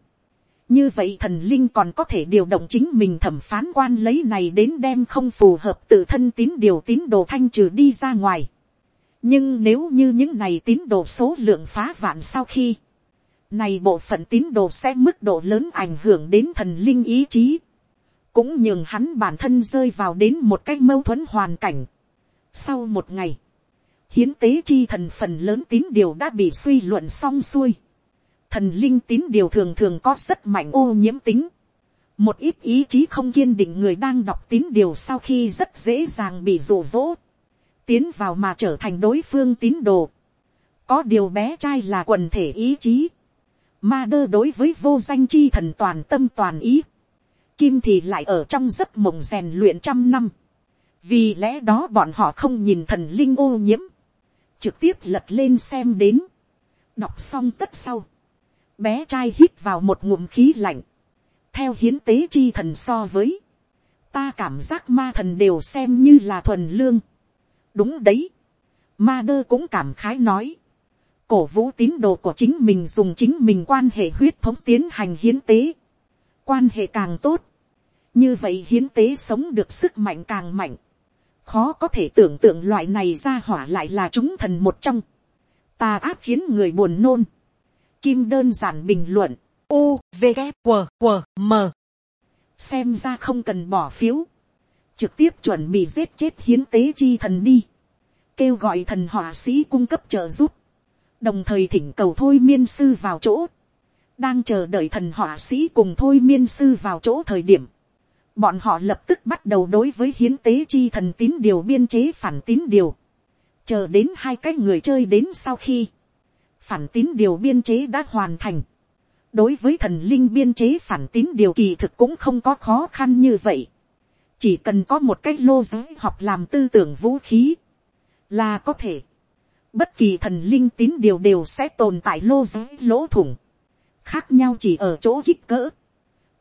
như vậy thần linh còn có thể điều động chính mình thẩm phán quan lấy này đến đem không phù hợp tự thân tín điều tín đồ thanh trừ đi ra ngoài. nhưng nếu như những này tín đồ số lượng phá vạn sau khi, này bộ phận tín đồ sẽ mức độ lớn ảnh hưởng đến thần linh ý chí. Cũng nhường hắn bản thân rơi vào đến một cái mâu thuẫn hoàn cảnh. Sau một ngày, hiến tế chi thần phần lớn tín điều đã bị suy luận xong xuôi. Thần linh tín điều thường thường có rất mạnh ô nhiễm tính. Một ít ý chí không kiên định người đang đọc tín điều sau khi rất dễ dàng bị rủ rỗ. Tiến vào mà trở thành đối phương tín đồ. Có điều bé trai là quần thể ý chí Ma đơ đối với vô danh chi thần toàn tâm toàn ý. Kim thì lại ở trong giấc mộng rèn luyện trăm năm. Vì lẽ đó bọn họ không nhìn thần linh ô nhiễm. Trực tiếp lật lên xem đến. Đọc xong tất sau. Bé trai hít vào một ngụm khí lạnh. Theo hiến tế chi thần so với. Ta cảm giác ma thần đều xem như là thuần lương. Đúng đấy. Ma đơ cũng cảm khái nói cổ vũ tín đồ của chính mình dùng chính mình quan hệ huyết thống tiến hành hiến tế. Quan hệ càng tốt. Như vậy hiến tế sống được sức mạnh càng mạnh. Khó có thể tưởng tượng loại này ra hỏa lại là chúng thần một trong. ta áp khiến người buồn nôn. Kim đơn giản bình luận. U, V, K, W, W, M. Xem ra không cần bỏ phiếu. Trực tiếp chuẩn bị giết chết hiến tế chi thần đi. Kêu gọi thần họa sĩ cung cấp trợ giúp đồng thời thỉnh cầu thôi miên sư vào chỗ, đang chờ đợi thần họa sĩ cùng thôi miên sư vào chỗ thời điểm, bọn họ lập tức bắt đầu đối với hiến tế chi thần tín điều biên chế phản tín điều, chờ đến hai cái người chơi đến sau khi, phản tín điều biên chế đã hoàn thành, đối với thần linh biên chế phản tín điều kỳ thực cũng không có khó khăn như vậy, chỉ cần có một cái lô giới học làm tư tưởng vũ khí, là có thể, Bất kỳ thần linh tín điều đều sẽ tồn tại lô giới lỗ thủng. Khác nhau chỉ ở chỗ kích cỡ.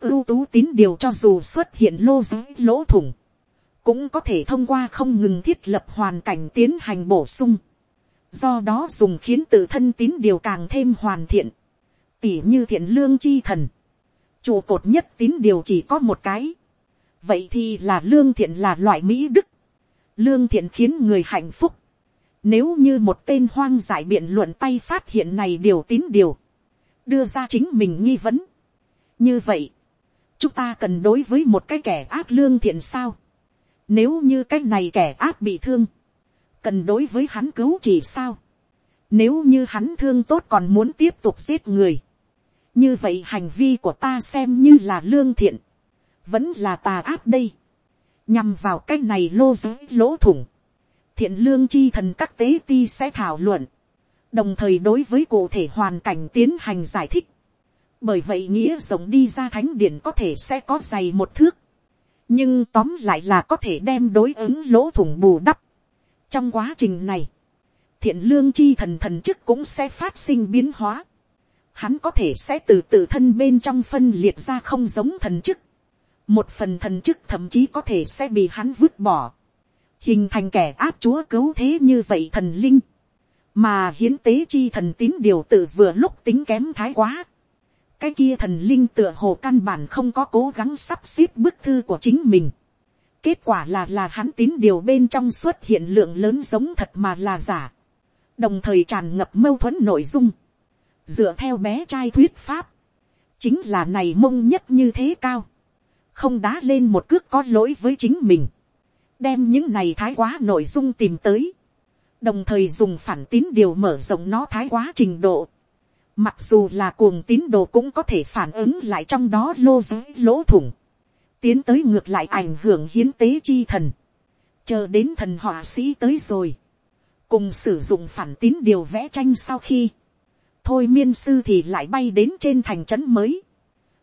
ưu tú tín điều cho dù xuất hiện lô giới lỗ thủng, cũng có thể thông qua không ngừng thiết lập hoàn cảnh tiến hành bổ sung, do đó dùng khiến tự thân tín điều càng thêm hoàn thiện, tỉ như thiện lương chi thần, trụ cột nhất tín điều chỉ có một cái, vậy thì là lương thiện là loại mỹ đức, lương thiện khiến người hạnh phúc, nếu như một tên hoang giải biện luận tay phát hiện này điều tín điều, đưa ra chính mình nghi vấn. như vậy, chúng ta cần đối với một cái kẻ ác lương thiện sao. nếu như cái này kẻ ác bị thương, cần đối với hắn cứu chỉ sao. nếu như hắn thương tốt còn muốn tiếp tục giết người, như vậy hành vi của ta xem như là lương thiện, vẫn là tà áp đây, nhằm vào cái này lô giới lỗ thủng, thiện lương chi thần các tế ti sẽ thảo luận, đồng thời đối với cụ thể hoàn cảnh tiến hành giải thích. bởi vậy nghĩa rộng đi ra thánh điển có thể sẽ có dày một thước, nhưng tóm lại là có thể đem đối ứng lỗ thủng bù đắp trong quá trình này, thiện lương chi thần thần chức cũng sẽ phát sinh biến hóa. hắn có thể sẽ từ tự thân bên trong phân liệt ra không giống thần chức. một phần thần chức thậm chí có thể sẽ bị hắn vứt bỏ hình thành kẻ áp chúa cứu thế như vậy thần linh, mà hiến tế chi thần tín điều tự vừa lúc tính kém thái quá. cái kia thần linh tựa hồ căn bản không có cố gắng sắp xếp bức thư của chính mình kết quả là là hắn tín điều bên trong xuất hiện lượng lớn giống thật mà là giả. đồng thời tràn ngập mâu thuẫn nội dung. dựa theo bé trai thuyết pháp, chính là này mông nhất như thế cao. không đá lên một cước có lỗi với chính mình đem những này thái quá nội dung tìm tới, đồng thời dùng phản tín điều mở rộng nó thái quá trình độ. Mặc dù là cuồng tín đồ cũng có thể phản ứng lại trong đó lô giới lỗ thủng, tiến tới ngược lại ảnh hưởng hiến tế chi thần, chờ đến thần họa sĩ tới rồi, cùng sử dụng phản tín điều vẽ tranh sau khi, thôi miên sư thì lại bay đến trên thành trấn mới,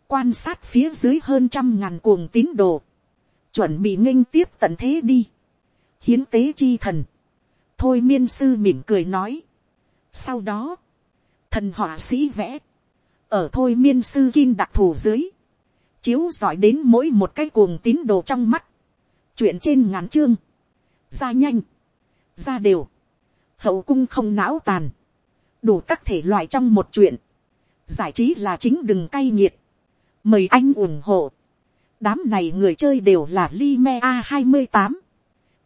quan sát phía dưới hơn trăm ngàn cuồng tín đồ, chuẩn bị nghênh tiếp tận thế đi. hiến tế chi thần. thôi miên sư mỉm cười nói. sau đó, thần họa sĩ vẽ, ở thôi miên sư kim đặc thù dưới, chiếu giỏi đến mỗi một cái cuồng tín đồ trong mắt, chuyện trên ngắn chương, ra nhanh, ra đều, hậu cung không não tàn, đủ các thể loại trong một chuyện, giải trí là chính đừng cay nghiệt, mời anh ủng hộ. Đám này người chơi đều là Lime a hai mươi tám.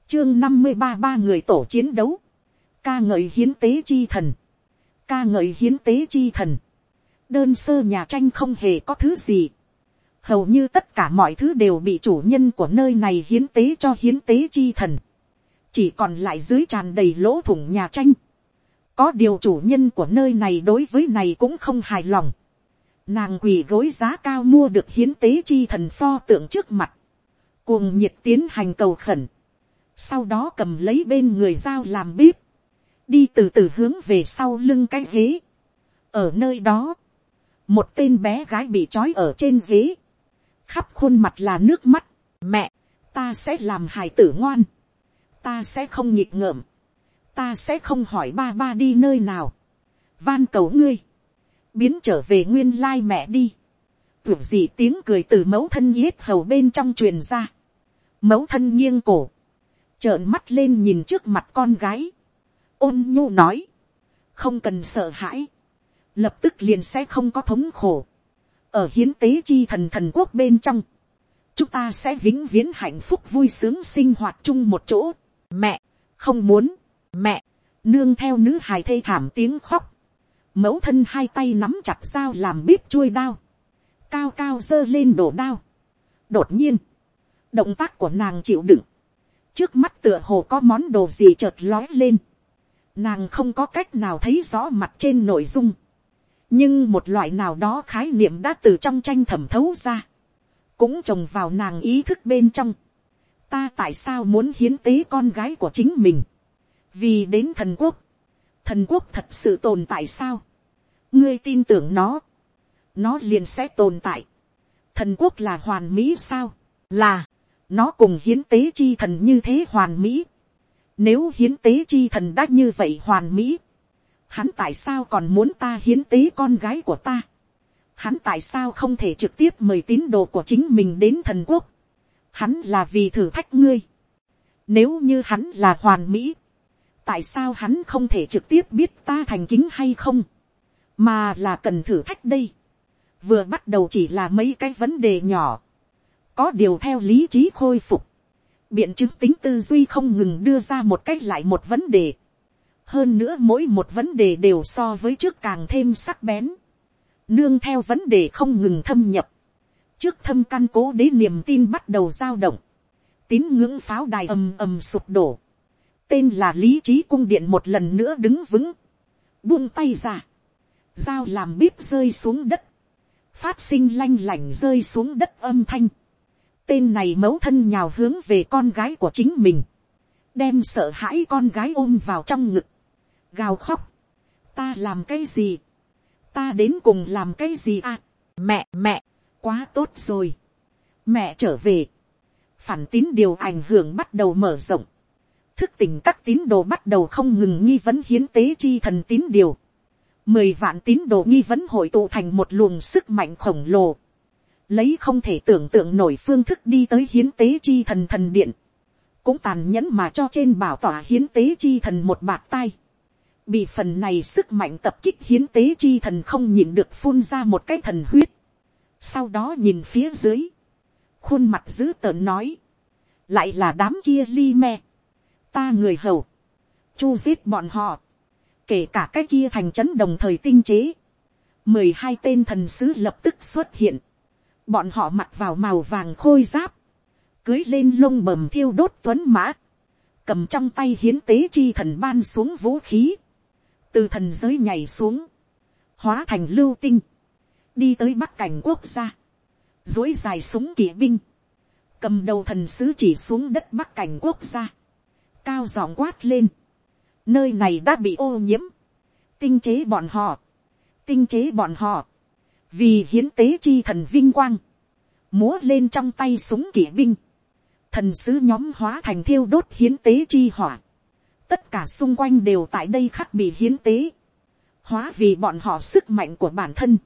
Chương năm mươi ba ba người tổ chiến đấu, ca ngợi hiến tế chi thần, ca ngợi hiến tế chi thần, đơn sơ nhà tranh không hề có thứ gì, hầu như tất cả mọi thứ đều bị chủ nhân của nơi này hiến tế cho hiến tế chi thần, chỉ còn lại dưới tràn đầy lỗ thủng nhà tranh, có điều chủ nhân của nơi này đối với này cũng không hài lòng, Nàng quỳ gối giá cao mua được hiến tế chi thần pho tượng trước mặt. Cuồng nhiệt tiến hành cầu khẩn. Sau đó cầm lấy bên người dao làm bếp. Đi từ từ hướng về sau lưng cái ghế. Ở nơi đó. Một tên bé gái bị trói ở trên ghế. Khắp khuôn mặt là nước mắt. Mẹ, ta sẽ làm hài tử ngoan. Ta sẽ không nhịp ngợm. Ta sẽ không hỏi ba ba đi nơi nào. Van cầu ngươi biến trở về nguyên lai mẹ đi. Tưởng gì tiếng cười từ mẫu thân yết hầu bên trong truyền ra. Mẫu thân nghiêng cổ. Trợn mắt lên nhìn trước mặt con gái. Ôn nhu nói. Không cần sợ hãi. Lập tức liền sẽ không có thống khổ. Ở hiến tế chi thần thần quốc bên trong. Chúng ta sẽ vĩnh viễn hạnh phúc vui sướng sinh hoạt chung một chỗ. Mẹ, không muốn. Mẹ, nương theo nữ hài thê thảm tiếng khóc mẫu thân hai tay nắm chặt dao làm bếp chuôi đao, cao cao giơ lên đổ đao. đột nhiên, động tác của nàng chịu đựng, trước mắt tựa hồ có món đồ gì chợt lói lên, nàng không có cách nào thấy rõ mặt trên nội dung, nhưng một loại nào đó khái niệm đã từ trong tranh thẩm thấu ra, cũng trồng vào nàng ý thức bên trong. ta tại sao muốn hiến tế con gái của chính mình, vì đến thần quốc, thần quốc thật sự tồn tại sao, ngươi tin tưởng nó, nó liền sẽ tồn tại, thần quốc là hoàn mỹ sao, là, nó cùng hiến tế chi thần như thế hoàn mỹ, nếu hiến tế chi thần đã như vậy hoàn mỹ, hắn tại sao còn muốn ta hiến tế con gái của ta, hắn tại sao không thể trực tiếp mời tín đồ của chính mình đến thần quốc, hắn là vì thử thách ngươi, nếu như hắn là hoàn mỹ, tại sao hắn không thể trực tiếp biết ta thành kính hay không, mà là cần thử thách đây, vừa bắt đầu chỉ là mấy cái vấn đề nhỏ, có điều theo lý trí khôi phục, biện chứng tính tư duy không ngừng đưa ra một cách lại một vấn đề, hơn nữa mỗi một vấn đề đều so với trước càng thêm sắc bén, nương theo vấn đề không ngừng thâm nhập, trước thâm căn cố đế niềm tin bắt đầu giao động, tín ngưỡng pháo đài ầm ầm sụp đổ, tên là lý trí cung điện một lần nữa đứng vững, buông tay ra, dao làm bíp rơi xuống đất, phát sinh lanh lảnh rơi xuống đất âm thanh, tên này mẫu thân nhào hướng về con gái của chính mình, đem sợ hãi con gái ôm vào trong ngực, gào khóc, ta làm cái gì, ta đến cùng làm cái gì à, mẹ mẹ, quá tốt rồi, mẹ trở về, phản tín điều ảnh hưởng bắt đầu mở rộng, thức tỉnh các tín đồ bắt đầu không ngừng nghi vấn hiến tế chi thần tín điều, mười vạn tín đồ nghi vấn hội tụ thành một luồng sức mạnh khổng lồ, lấy không thể tưởng tượng nổi phương thức đi tới hiến tế chi thần thần điện, cũng tàn nhẫn mà cho trên bảo tỏa hiến tế chi thần một bạt tay, bị phần này sức mạnh tập kích hiến tế chi thần không nhìn được phun ra một cái thần huyết, sau đó nhìn phía dưới, khuôn mặt dữ tợn nói, lại là đám kia li me, ta người hầu, chu giết bọn họ, kể cả cái kia thành trấn đồng thời tinh chế, mười hai tên thần sứ lập tức xuất hiện, bọn họ mặc vào màu vàng khôi giáp, cưới lên lông bầm thiêu đốt tuấn mã, cầm trong tay hiến tế chi thần ban xuống vũ khí, từ thần giới nhảy xuống, hóa thành lưu tinh, đi tới bắc cảnh quốc gia, dối dài súng kỵ binh, cầm đầu thần sứ chỉ xuống đất bắc cảnh quốc gia, cao giọng quát lên, nơi này đã bị ô nhiễm, tinh chế bọn họ, tinh chế bọn họ, vì hiến tế chi thần vinh quang, múa lên trong tay súng kỵ binh, thần sứ nhóm hóa thành thiêu đốt hiến tế chi hỏa, tất cả xung quanh đều tại đây khắc bị hiến tế, hóa vì bọn họ sức mạnh của bản thân,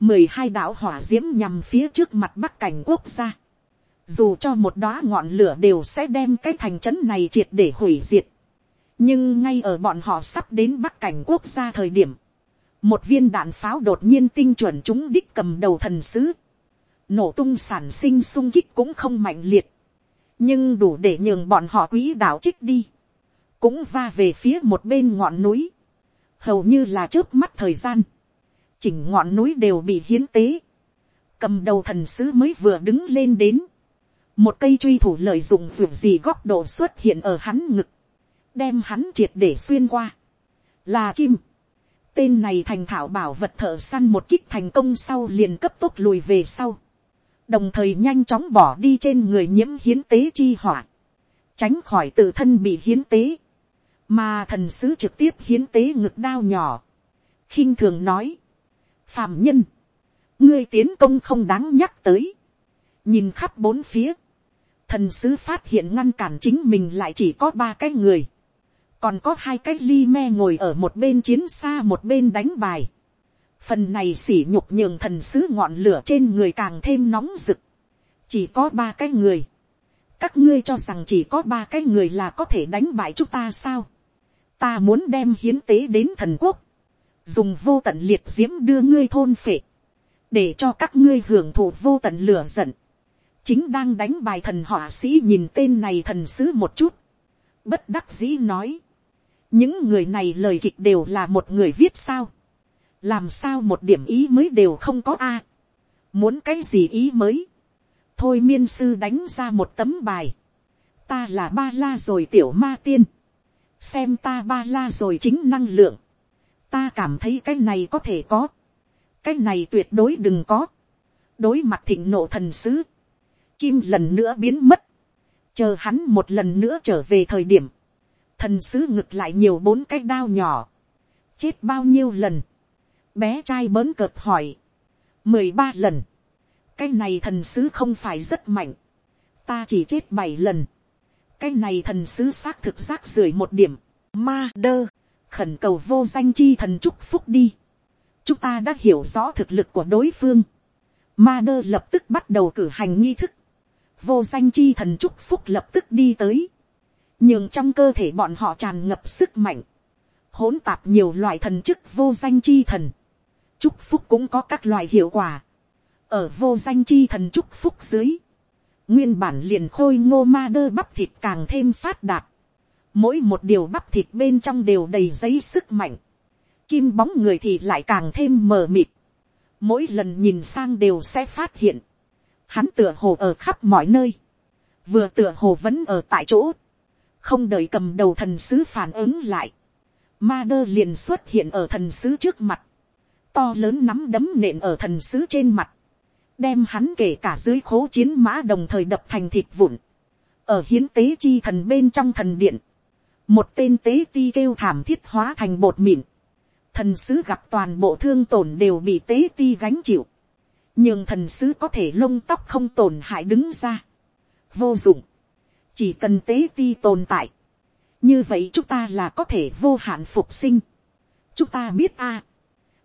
mười hai đạo hỏa d i ễ m nhằm phía trước mặt bắc cảnh quốc gia, dù cho một đóa ngọn lửa đều sẽ đem cái thành trấn này triệt để hủy diệt, nhưng ngay ở bọn họ sắp đến bắc cảnh quốc gia thời điểm, một viên đạn pháo đột nhiên tinh chuẩn chúng đích cầm đầu thần sứ, nổ tung sản sinh sung kích cũng không mạnh liệt, nhưng đủ để nhường bọn họ quý đạo trích đi cũng va về phía một bên ngọn núi, hầu như là trước mắt thời gian, chỉnh ngọn núi đều bị hiến tế, cầm đầu thần sứ mới vừa đứng lên đến, một cây truy thủ lợi dụng ruộng gì góc độ xuất hiện ở hắn ngực, đem hắn triệt để xuyên qua, là kim, tên này thành thảo bảo vật thợ săn một kích thành công sau liền cấp tốc lùi về sau, đồng thời nhanh chóng bỏ đi trên người nhiễm hiến tế chi hỏa, tránh khỏi tự thân bị hiến tế mà thần sứ trực tiếp hiến tế ngực đao nhỏ, khinh thường nói, phàm nhân, ngươi tiến công không đáng nhắc tới, nhìn khắp bốn phía, thần sứ phát hiện ngăn cản chính mình lại chỉ có ba cái người, còn có hai cái ly me ngồi ở một bên chiến xa một bên đánh bài, phần này xỉ nhục nhường thần sứ ngọn lửa trên người càng thêm nóng rực, chỉ có ba cái người, các ngươi cho rằng chỉ có ba cái người là có thể đánh bại chúng ta sao, ta muốn đem hiến tế đến thần quốc, dùng vô tận liệt diễm đưa ngươi thôn phệ, để cho các ngươi hưởng thụ vô tận lửa giận, chính đang đánh bài thần họa sĩ nhìn tên này thần sứ một chút, bất đắc dĩ nói, những người này lời kịch đều là một người viết sao, làm sao một điểm ý mới đều không có a, muốn cái gì ý mới, thôi miên sư đánh ra một tấm bài, ta là ba la rồi tiểu ma tiên, xem ta ba la rồi chính năng lượng, ta cảm thấy cái này có thể có, cái này tuyệt đối đừng có, đối mặt thịnh nộ thần sứ, kim lần nữa biến mất, chờ hắn một lần nữa trở về thời điểm, thần sứ ngực lại nhiều bốn cái đao nhỏ, chết bao nhiêu lần, bé trai bớn cợt hỏi, mười ba lần, cái này thần sứ không phải rất mạnh, ta chỉ chết bảy lần, cái này thần sứ xác thực xác rưởi một điểm, ma đơ, khẩn cầu vô danh chi thần chúc phúc đi, chúng ta đã hiểu rõ thực lực của đối phương. Ma đơ lập tức bắt đầu cử hành nghi thức. Vô danh chi thần chúc phúc lập tức đi tới. Nhưng trong cơ thể bọn họ tràn ngập sức mạnh. hỗn tạp nhiều loại thần chức vô danh chi thần. Chúc phúc cũng có các loại hiệu quả. Ở vô danh chi thần chúc phúc dưới. Nguyên bản liền khôi ngô ma đơ bắp thịt càng thêm phát đạt. Mỗi một điều bắp thịt bên trong đều đầy giấy sức mạnh. Kim bóng người thì lại càng thêm mờ mịt. Mỗi lần nhìn sang đều sẽ phát hiện. Hắn tựa hồ ở khắp mọi nơi. Vừa tựa hồ vẫn ở tại chỗ. Không đợi cầm đầu thần sứ phản ứng lại. Ma đơ liền xuất hiện ở thần sứ trước mặt. To lớn nắm đấm nện ở thần sứ trên mặt. Đem hắn kể cả dưới khố chiến mã đồng thời đập thành thịt vụn. Ở hiến tế chi thần bên trong thần điện. Một tên tế ti kêu thảm thiết hóa thành bột mịn. Thần sứ gặp toàn bộ thương tổn đều bị tế ti gánh chịu, nhưng thần sứ có thể lông tóc không tổn hại đứng ra, vô dụng, chỉ cần tế ti tồn tại, như vậy chúng ta là có thể vô hạn phục sinh, chúng ta biết a,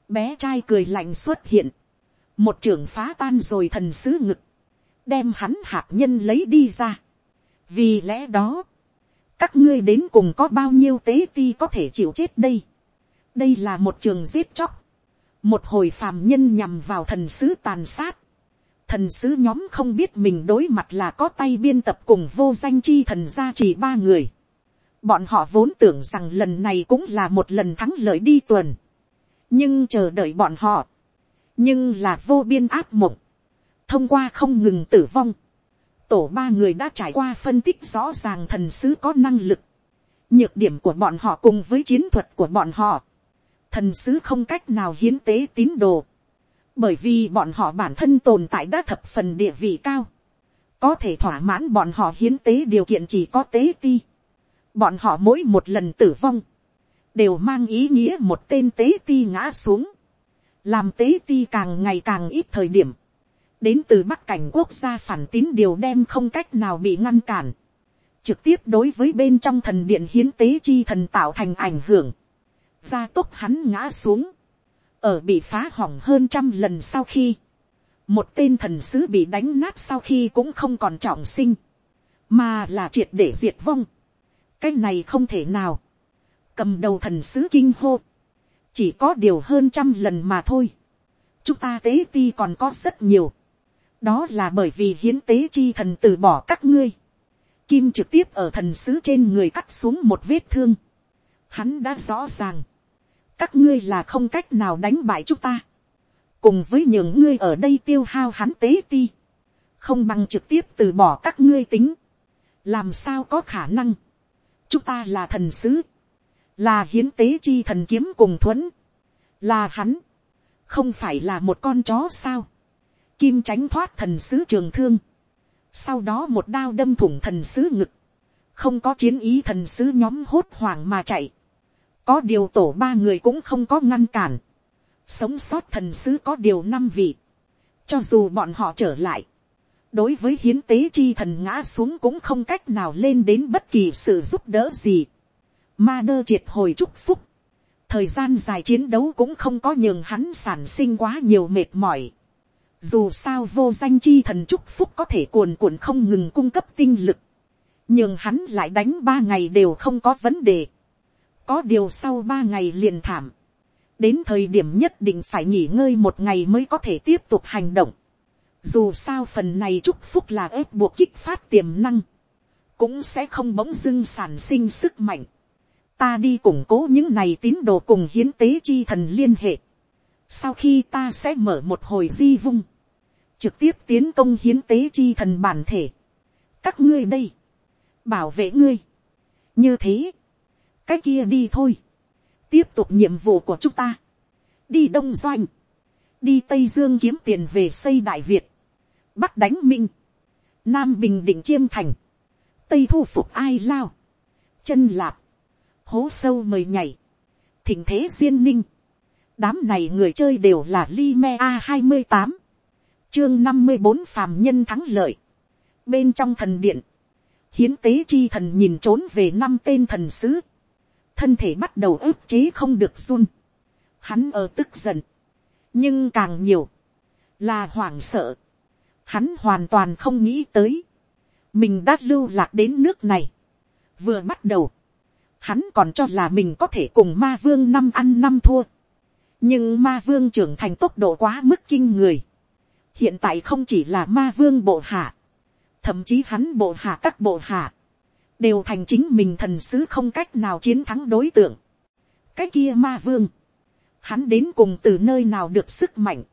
bé trai cười lạnh xuất hiện, một trưởng phá tan rồi thần sứ ngực, đem hắn hạt nhân lấy đi ra, vì lẽ đó, các ngươi đến cùng có bao nhiêu tế ti có thể chịu chết đây, đây là một trường giết chóc, một hồi phàm nhân nhằm vào thần sứ tàn sát, thần sứ nhóm không biết mình đối mặt là có tay biên tập cùng vô danh chi thần gia chỉ ba người. Bọn họ vốn tưởng rằng lần này cũng là một lần thắng lợi đi tuần. Nhưng chờ đợi bọn họ. Nhưng là vô biên áp mộng. Thông qua không ngừng tử vong. Tổ ba người đã trải qua phân tích rõ ràng thần sứ có năng lực. Nhược điểm của bọn họ cùng với chiến thuật của bọn họ thần sứ không cách nào hiến tế tín đồ, bởi vì bọn họ bản thân tồn tại đã thập phần địa vị cao, có thể thỏa mãn bọn họ hiến tế điều kiện chỉ có tế ti, bọn họ mỗi một lần tử vong, đều mang ý nghĩa một tên tế ti ngã xuống, làm tế ti càng ngày càng ít thời điểm, đến từ bắc cảnh quốc gia phản tín điều đem không cách nào bị ngăn cản, trực tiếp đối với bên trong thần điện hiến tế chi thần tạo thành ảnh hưởng, gia tốc hắn ngã xuống, ở bị phá hỏng hơn trăm lần sau khi, một tên thần sứ bị đánh nát sau khi cũng không còn trọng sinh, mà là triệt để diệt vong. cái này không thể nào, cầm đầu thần sứ kinh hô, chỉ có điều hơn trăm lần mà thôi, chúng ta tế ti còn có rất nhiều, đó là bởi vì hiến tế chi thần từ bỏ các ngươi, kim trực tiếp ở thần sứ trên người cắt xuống một vết thương, hắn đã rõ ràng, các ngươi là không cách nào đánh bại chúng ta, cùng với những ngươi ở đây tiêu hao hắn tế ti, không bằng trực tiếp từ bỏ các ngươi tính, làm sao có khả năng, chúng ta là thần sứ, là hiến tế chi thần kiếm cùng thuẫn, là hắn, không phải là một con chó sao, kim tránh thoát thần sứ trường thương, sau đó một đao đâm thủng thần sứ ngực, không có chiến ý thần sứ nhóm hốt hoảng mà chạy, có điều tổ ba người cũng không có ngăn cản. sống sót thần sứ có điều năm vị. cho dù bọn họ trở lại, đối với hiến tế chi thần ngã xuống cũng không cách nào lên đến bất kỳ sự giúp đỡ gì ma đơ triệt hồi chúc phúc. thời gian dài chiến đấu cũng không có nhường hắn sản sinh quá nhiều mệt mỏi. dù sao vô danh chi thần chúc phúc có thể cuồn cuộn không ngừng cung cấp tinh lực. nhưng hắn lại đánh ba ngày đều không có vấn đề có điều sau ba ngày liền thảm. Đến thời điểm nhất định phải nghỉ ngơi một ngày mới có thể tiếp tục hành động. Dù sao phần này chúc phúc là ép buộc kích phát tiềm năng. Cũng sẽ không bỗng dưng sản sinh sức mạnh. Ta đi củng cố những này tín đồ cùng hiến tế chi thần liên hệ. Sau khi ta sẽ mở một hồi di vung. Trực tiếp tiến công hiến tế chi thần bản thể. Các ngươi đây. Bảo vệ ngươi. Như thế cái kia đi thôi, tiếp tục nhiệm vụ của chúng ta, đi đông doanh, đi tây dương kiếm tiền về xây đại việt, bắc đánh minh, nam bình định chiêm thành, tây thu phục ai lao, chân lạp, hố sâu mời nhảy, thỉnh thế duyên ninh, đám này người chơi đều là li me a hai mươi tám, chương năm mươi bốn phàm nhân thắng lợi, bên trong thần điện, hiến tế chi thần nhìn trốn về năm tên thần sứ, thân thể bắt đầu ức chế không được run. Hắn ở tức giận, nhưng càng nhiều, là hoảng sợ, hắn hoàn toàn không nghĩ tới, mình đã lưu lạc đến nước này, vừa bắt đầu, hắn còn cho là mình có thể cùng ma vương năm ăn năm thua, nhưng ma vương trưởng thành tốc độ quá mức kinh người, hiện tại không chỉ là ma vương bộ hạ, thậm chí hắn bộ hạ các bộ hạ, đều thành chính mình thần sứ không cách nào chiến thắng đối tượng. cái kia ma vương, hắn đến cùng từ nơi nào được sức mạnh,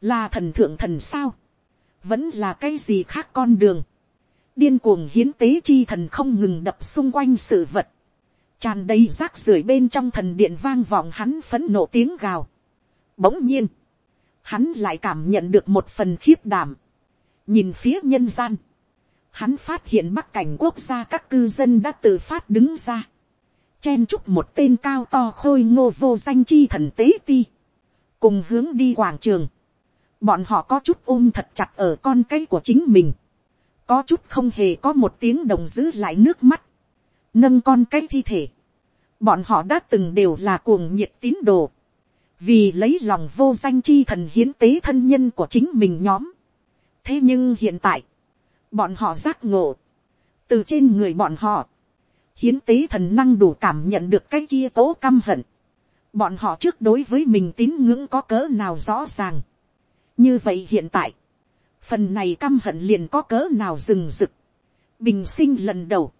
là thần thượng thần sao, vẫn là cái gì khác con đường, điên cuồng hiến tế chi thần không ngừng đập xung quanh sự vật, tràn đầy rác rưởi bên trong thần điện vang vọng hắn phấn nộ tiếng gào. Bỗng nhiên, hắn lại cảm nhận được một phần khiếp đảm, nhìn phía nhân gian, hắn phát hiện bắc cảnh quốc gia các cư dân đã tự phát đứng ra, chen chúc một tên cao to khôi ngô vô danh chi thần tế ti, cùng hướng đi quảng trường, bọn họ có chút ôm thật chặt ở con cây của chính mình, có chút không hề có một tiếng đồng giữ lại nước mắt, nâng con cái thi thể, bọn họ đã từng đều là cuồng nhiệt tín đồ, vì lấy lòng vô danh chi thần hiến tế thân nhân của chính mình nhóm. thế nhưng hiện tại, bọn họ giác ngộ, từ trên người bọn họ, hiến tế thần năng đủ cảm nhận được cái kia cố căm hận, bọn họ trước đối với mình tín ngưỡng có cỡ nào rõ ràng. như vậy hiện tại, phần này căm hận liền có cỡ nào rừng rực, bình sinh lần đầu,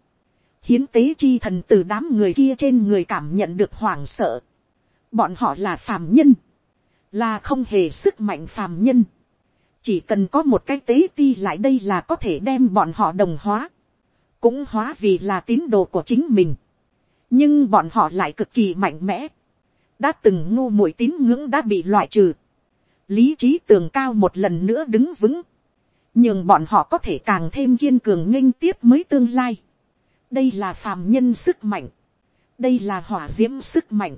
hiến tế chi thần từ đám người kia trên người cảm nhận được hoảng sợ, bọn họ là phàm nhân, là không hề sức mạnh phàm nhân, chỉ cần có một cái tế ti lại đây là có thể đem bọn họ đồng hóa, cũng hóa vì là tín đồ của chính mình, nhưng bọn họ lại cực kỳ mạnh mẽ, đã từng ngu muội tín ngưỡng đã bị loại trừ, lý trí tường cao một lần nữa đứng vững, nhưng bọn họ có thể càng thêm kiên cường nghênh tiếp mới tương lai đây là phàm nhân sức mạnh, đây là hỏa d i ễ m sức mạnh,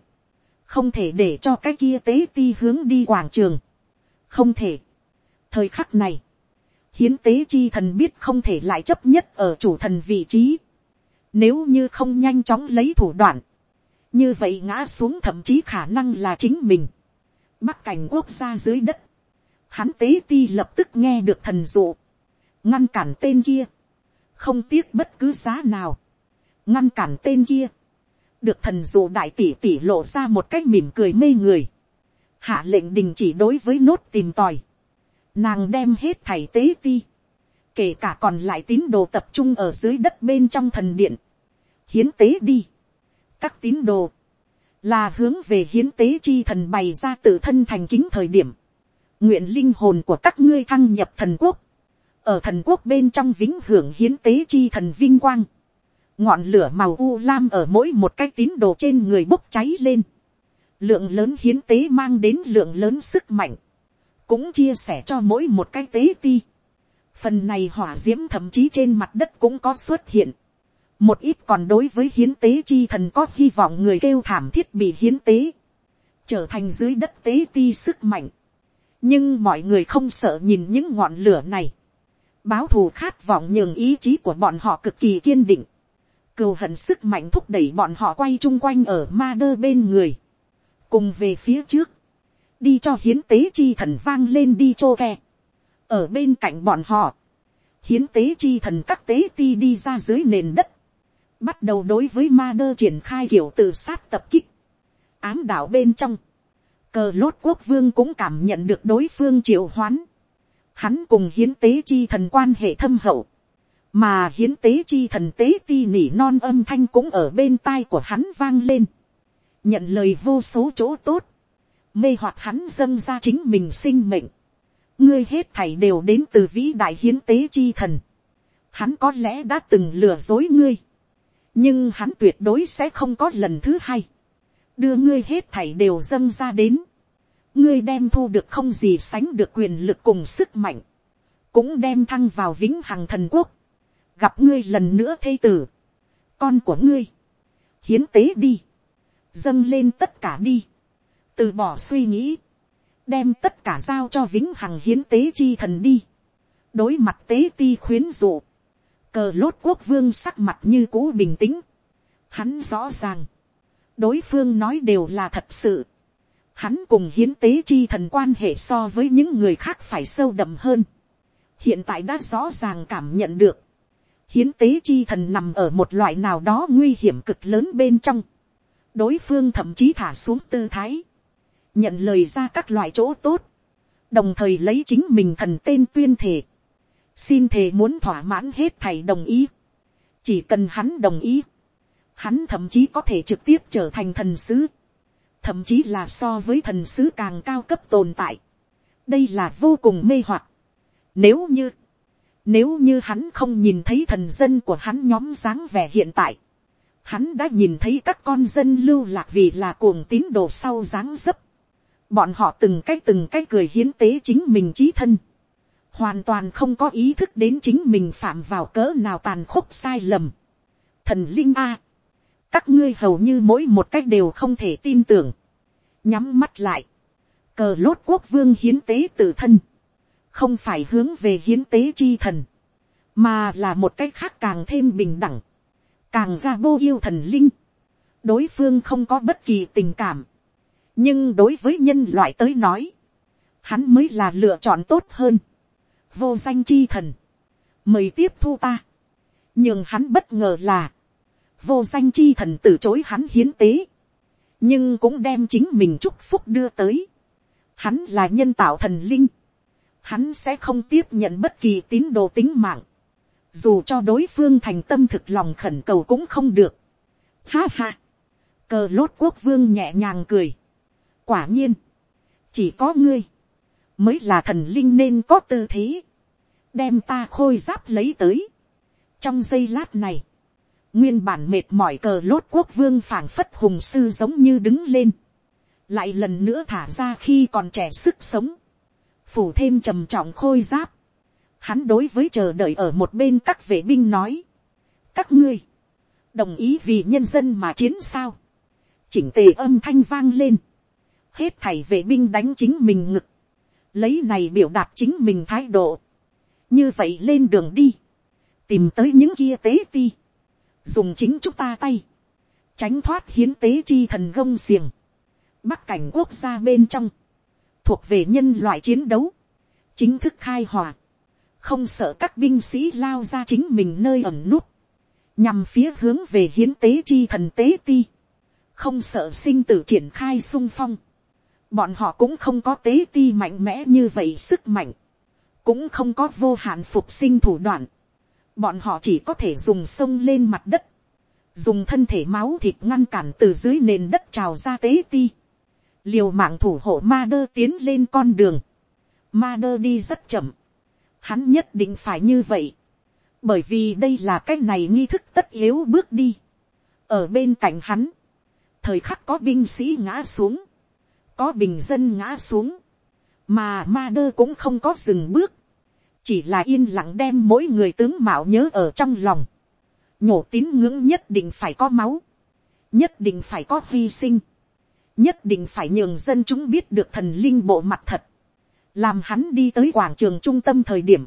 không thể để cho cái kia tế ti hướng đi quảng trường, không thể. thời khắc này, hiến tế chi thần biết không thể lại chấp nhất ở chủ thần vị trí, nếu như không nhanh chóng lấy thủ đoạn, như vậy ngã xuống thậm chí khả năng là chính mình, bắc cảnh quốc gia dưới đất, hắn tế ti lập tức nghe được thần dụ, ngăn cản tên kia, không tiếc bất cứ giá nào, ngăn cản tên kia, được thần dụ đại tỷ tỷ lộ ra một cách mỉm cười mê người, hạ lệnh đình chỉ đối với nốt tìm tòi, nàng đem hết thảy tế ti, kể cả còn lại tín đồ tập trung ở dưới đất bên trong thần điện, hiến tế đi, các tín đồ, là hướng về hiến tế chi thần bày ra tự thân thành kính thời điểm, nguyện linh hồn của các ngươi thăng nhập thần quốc, ở thần quốc bên trong vĩnh hưởng hiến tế chi thần vinh quang, ngọn lửa màu u lam ở mỗi một cái tín đồ trên người bốc cháy lên, lượng lớn hiến tế mang đến lượng lớn sức mạnh, cũng chia sẻ cho mỗi một cái tế ti. Phần này hỏa d i ễ m thậm chí trên mặt đất cũng có xuất hiện. Một ít còn đối với hiến tế chi thần có hy vọng người kêu thảm thiết bị hiến tế. Trở thành dưới đất tế ti sức mạnh nhưng mọi người không sợ nhìn những ngọn lửa này. báo thù khát vọng nhường ý chí của bọn họ cực kỳ kiên định cừu hận sức mạnh thúc đẩy bọn họ quay chung quanh ở ma đơ bên người. cùng về phía trước. đi cho hiến tế chi thần vang lên đi chô ke. ở bên cạnh bọn họ. hiến tế chi thần các tế ti đi ra dưới nền đất. bắt đầu đối với ma đơ triển khai kiểu tự sát tập kích. ám đạo bên trong, cờ lốt quốc vương cũng cảm nhận được đối phương triệu hoán. Hắn cùng hiến tế chi thần quan hệ thâm hậu. Mà hiến tế chi thần tế ti nỉ non âm thanh cũng ở bên tai của hắn vang lên. Nhận lời vô số chỗ tốt. Mê hoặc hắn dâng ra chính mình sinh mệnh. Ngươi hết thảy đều đến từ vĩ đại hiến tế chi thần. Hắn có lẽ đã từng lừa dối ngươi. Nhưng hắn tuyệt đối sẽ không có lần thứ hai đưa ngươi hết thảy đều dâng ra đến, ngươi đem thu được không gì sánh được quyền lực cùng sức mạnh, cũng đem thăng vào vĩnh hằng thần quốc, gặp ngươi lần nữa thê tử, con của ngươi, hiến tế đi, dâng lên tất cả đi, từ bỏ suy nghĩ, đem tất cả giao cho vĩnh hằng hiến tế chi thần đi, đối mặt tế ti khuyến dụ, cờ lốt quốc vương sắc mặt như cũ bình tĩnh, hắn rõ ràng, đối phương nói đều là thật sự. Hắn cùng hiến tế chi thần quan hệ so với những người khác phải sâu đậm hơn. Hiện tại đã rõ ràng cảm nhận được. Hiến tế chi thần nằm ở một loại nào đó nguy hiểm cực lớn bên trong. Đối phương thậm chí thả xuống tư thái. Nhận lời ra các loại chỗ tốt. Đồng thời lấy chính mình thần tên tuyên thể. Xin thề muốn thỏa mãn hết thầy đồng ý. Chỉ cần hắn đồng ý. Hắn thậm chí có thể trực tiếp trở thành thần sứ thậm chí là so với thần sứ càng cao cấp tồn tại. đây là vô cùng mê hoặc. nếu như, nếu như hắn không nhìn thấy thần dân của hắn nhóm dáng vẻ hiện tại, hắn đã nhìn thấy các con dân lưu lạc vì là cuồng tín đồ sau dáng dấp. bọn họ từng cái từng cái cười hiến tế chính mình trí thân. hoàn toàn không có ý thức đến chính mình phạm vào cỡ nào tàn khốc sai lầm. thần linh a các ngươi hầu như mỗi một cách đều không thể tin tưởng, nhắm mắt lại, cờ lốt quốc vương hiến tế tự thân, không phải hướng về hiến tế chi thần, mà là một cách khác càng thêm bình đẳng, càng ra vô yêu thần linh, đối phương không có bất kỳ tình cảm, nhưng đối với nhân loại tới nói, hắn mới là lựa chọn tốt hơn, vô danh chi thần, mời tiếp thu ta, nhưng hắn bất ngờ là, vô danh chi thần từ chối hắn hiến tế, nhưng cũng đem chính mình chúc phúc đưa tới. Hắn là nhân tạo thần linh, hắn sẽ không tiếp nhận bất kỳ tín đồ tính mạng, dù cho đối phương thành tâm thực lòng khẩn cầu cũng không được. Ha ha, cờ lốt quốc vương nhẹ nhàng cười. quả nhiên, chỉ có ngươi, mới là thần linh nên có tư thế, đem ta khôi giáp lấy tới. trong giây lát này, Nguyên bản mệt mỏi cờ lốt quốc vương phảng phất hùng sư giống như đứng lên. Lại lần nữa thả ra khi còn trẻ sức sống. Phủ thêm trầm trọng khôi giáp. Hắn đối với chờ đợi ở một bên các vệ binh nói. Các ngươi. Đồng ý vì nhân dân mà chiến sao. Chỉnh tề âm thanh vang lên. Hết thảy vệ binh đánh chính mình ngực. Lấy này biểu đạt chính mình thái độ. Như vậy lên đường đi. Tìm tới những kia tế ti dùng chính chúng ta tay, tránh thoát hiến tế chi thần gông xiềng, bắc cảnh quốc gia bên trong, thuộc về nhân loại chiến đấu, chính thức khai hòa, không sợ các binh sĩ lao ra chính mình nơi ẩn nút, nhằm phía hướng về hiến tế chi thần tế ti, không sợ sinh tử triển khai sung phong, bọn họ cũng không có tế ti mạnh mẽ như vậy sức mạnh, cũng không có vô hạn phục sinh thủ đoạn, bọn họ chỉ có thể dùng sông lên mặt đất, dùng thân thể máu thịt ngăn cản từ dưới nền đất trào ra tế ti, liều mạng thủ hộ ma đơ tiến lên con đường, ma đơ đi rất chậm, hắn nhất định phải như vậy, bởi vì đây là cái này nghi thức tất yếu bước đi, ở bên cạnh hắn, thời khắc có binh sĩ ngã xuống, có bình dân ngã xuống, mà ma đơ cũng không có dừng bước, chỉ là yên lặng đem mỗi người tướng mạo nhớ ở trong lòng, nhổ tín ngưỡng nhất định phải có máu, nhất định phải có hy sinh, nhất định phải nhường dân chúng biết được thần linh bộ mặt thật, làm hắn đi tới quảng trường trung tâm thời điểm,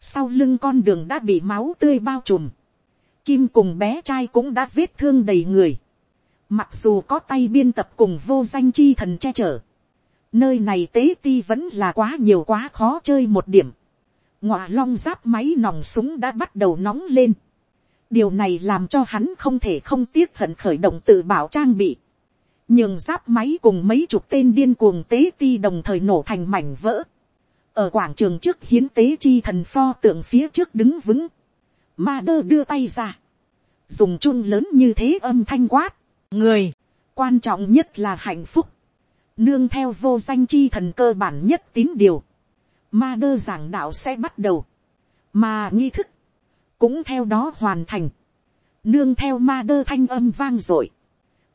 sau lưng con đường đã bị máu tươi bao trùm, kim cùng bé trai cũng đã vết thương đầy người, mặc dù có tay biên tập cùng vô danh chi thần che chở, nơi này tế ti vẫn là quá nhiều quá khó chơi một điểm, ngọa long giáp máy nòng súng đã bắt đầu nóng lên. điều này làm cho hắn không thể không tiếc hận khởi động tự bảo trang bị nhường giáp máy cùng mấy chục tên điên cuồng tế ti đồng thời nổ thành mảnh vỡ. ở quảng trường trước hiến tế chi thần pho tượng phía trước đứng vững. ma đơ đưa tay ra. dùng chun lớn như thế âm thanh quát. người, quan trọng nhất là hạnh phúc. nương theo vô danh chi thần cơ bản nhất tín điều ma đơ giảng đạo sẽ bắt đầu, mà nghi thức cũng theo đó hoàn thành, nương theo ma đơ thanh âm vang dội,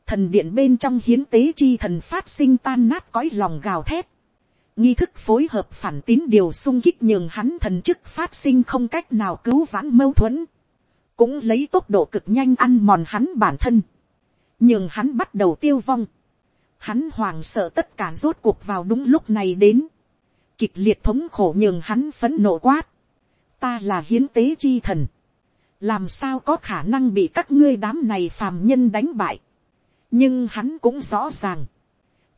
thần điện bên trong hiến tế chi thần phát sinh tan nát cõi lòng gào thét, nghi thức phối hợp phản tín điều sung kích nhường hắn thần chức phát sinh không cách nào cứu vãn mâu thuẫn, cũng lấy tốc độ cực nhanh ăn mòn hắn bản thân, nhường hắn bắt đầu tiêu vong, hắn hoàng sợ tất cả rốt cuộc vào đúng lúc này đến, kịch liệt thống khổ nhường hắn phấn nộ quát. Ta là hiến tế chi thần. Làm sao có khả năng bị các ngươi đám này phàm nhân đánh bại. Nhưng hắn cũng rõ ràng.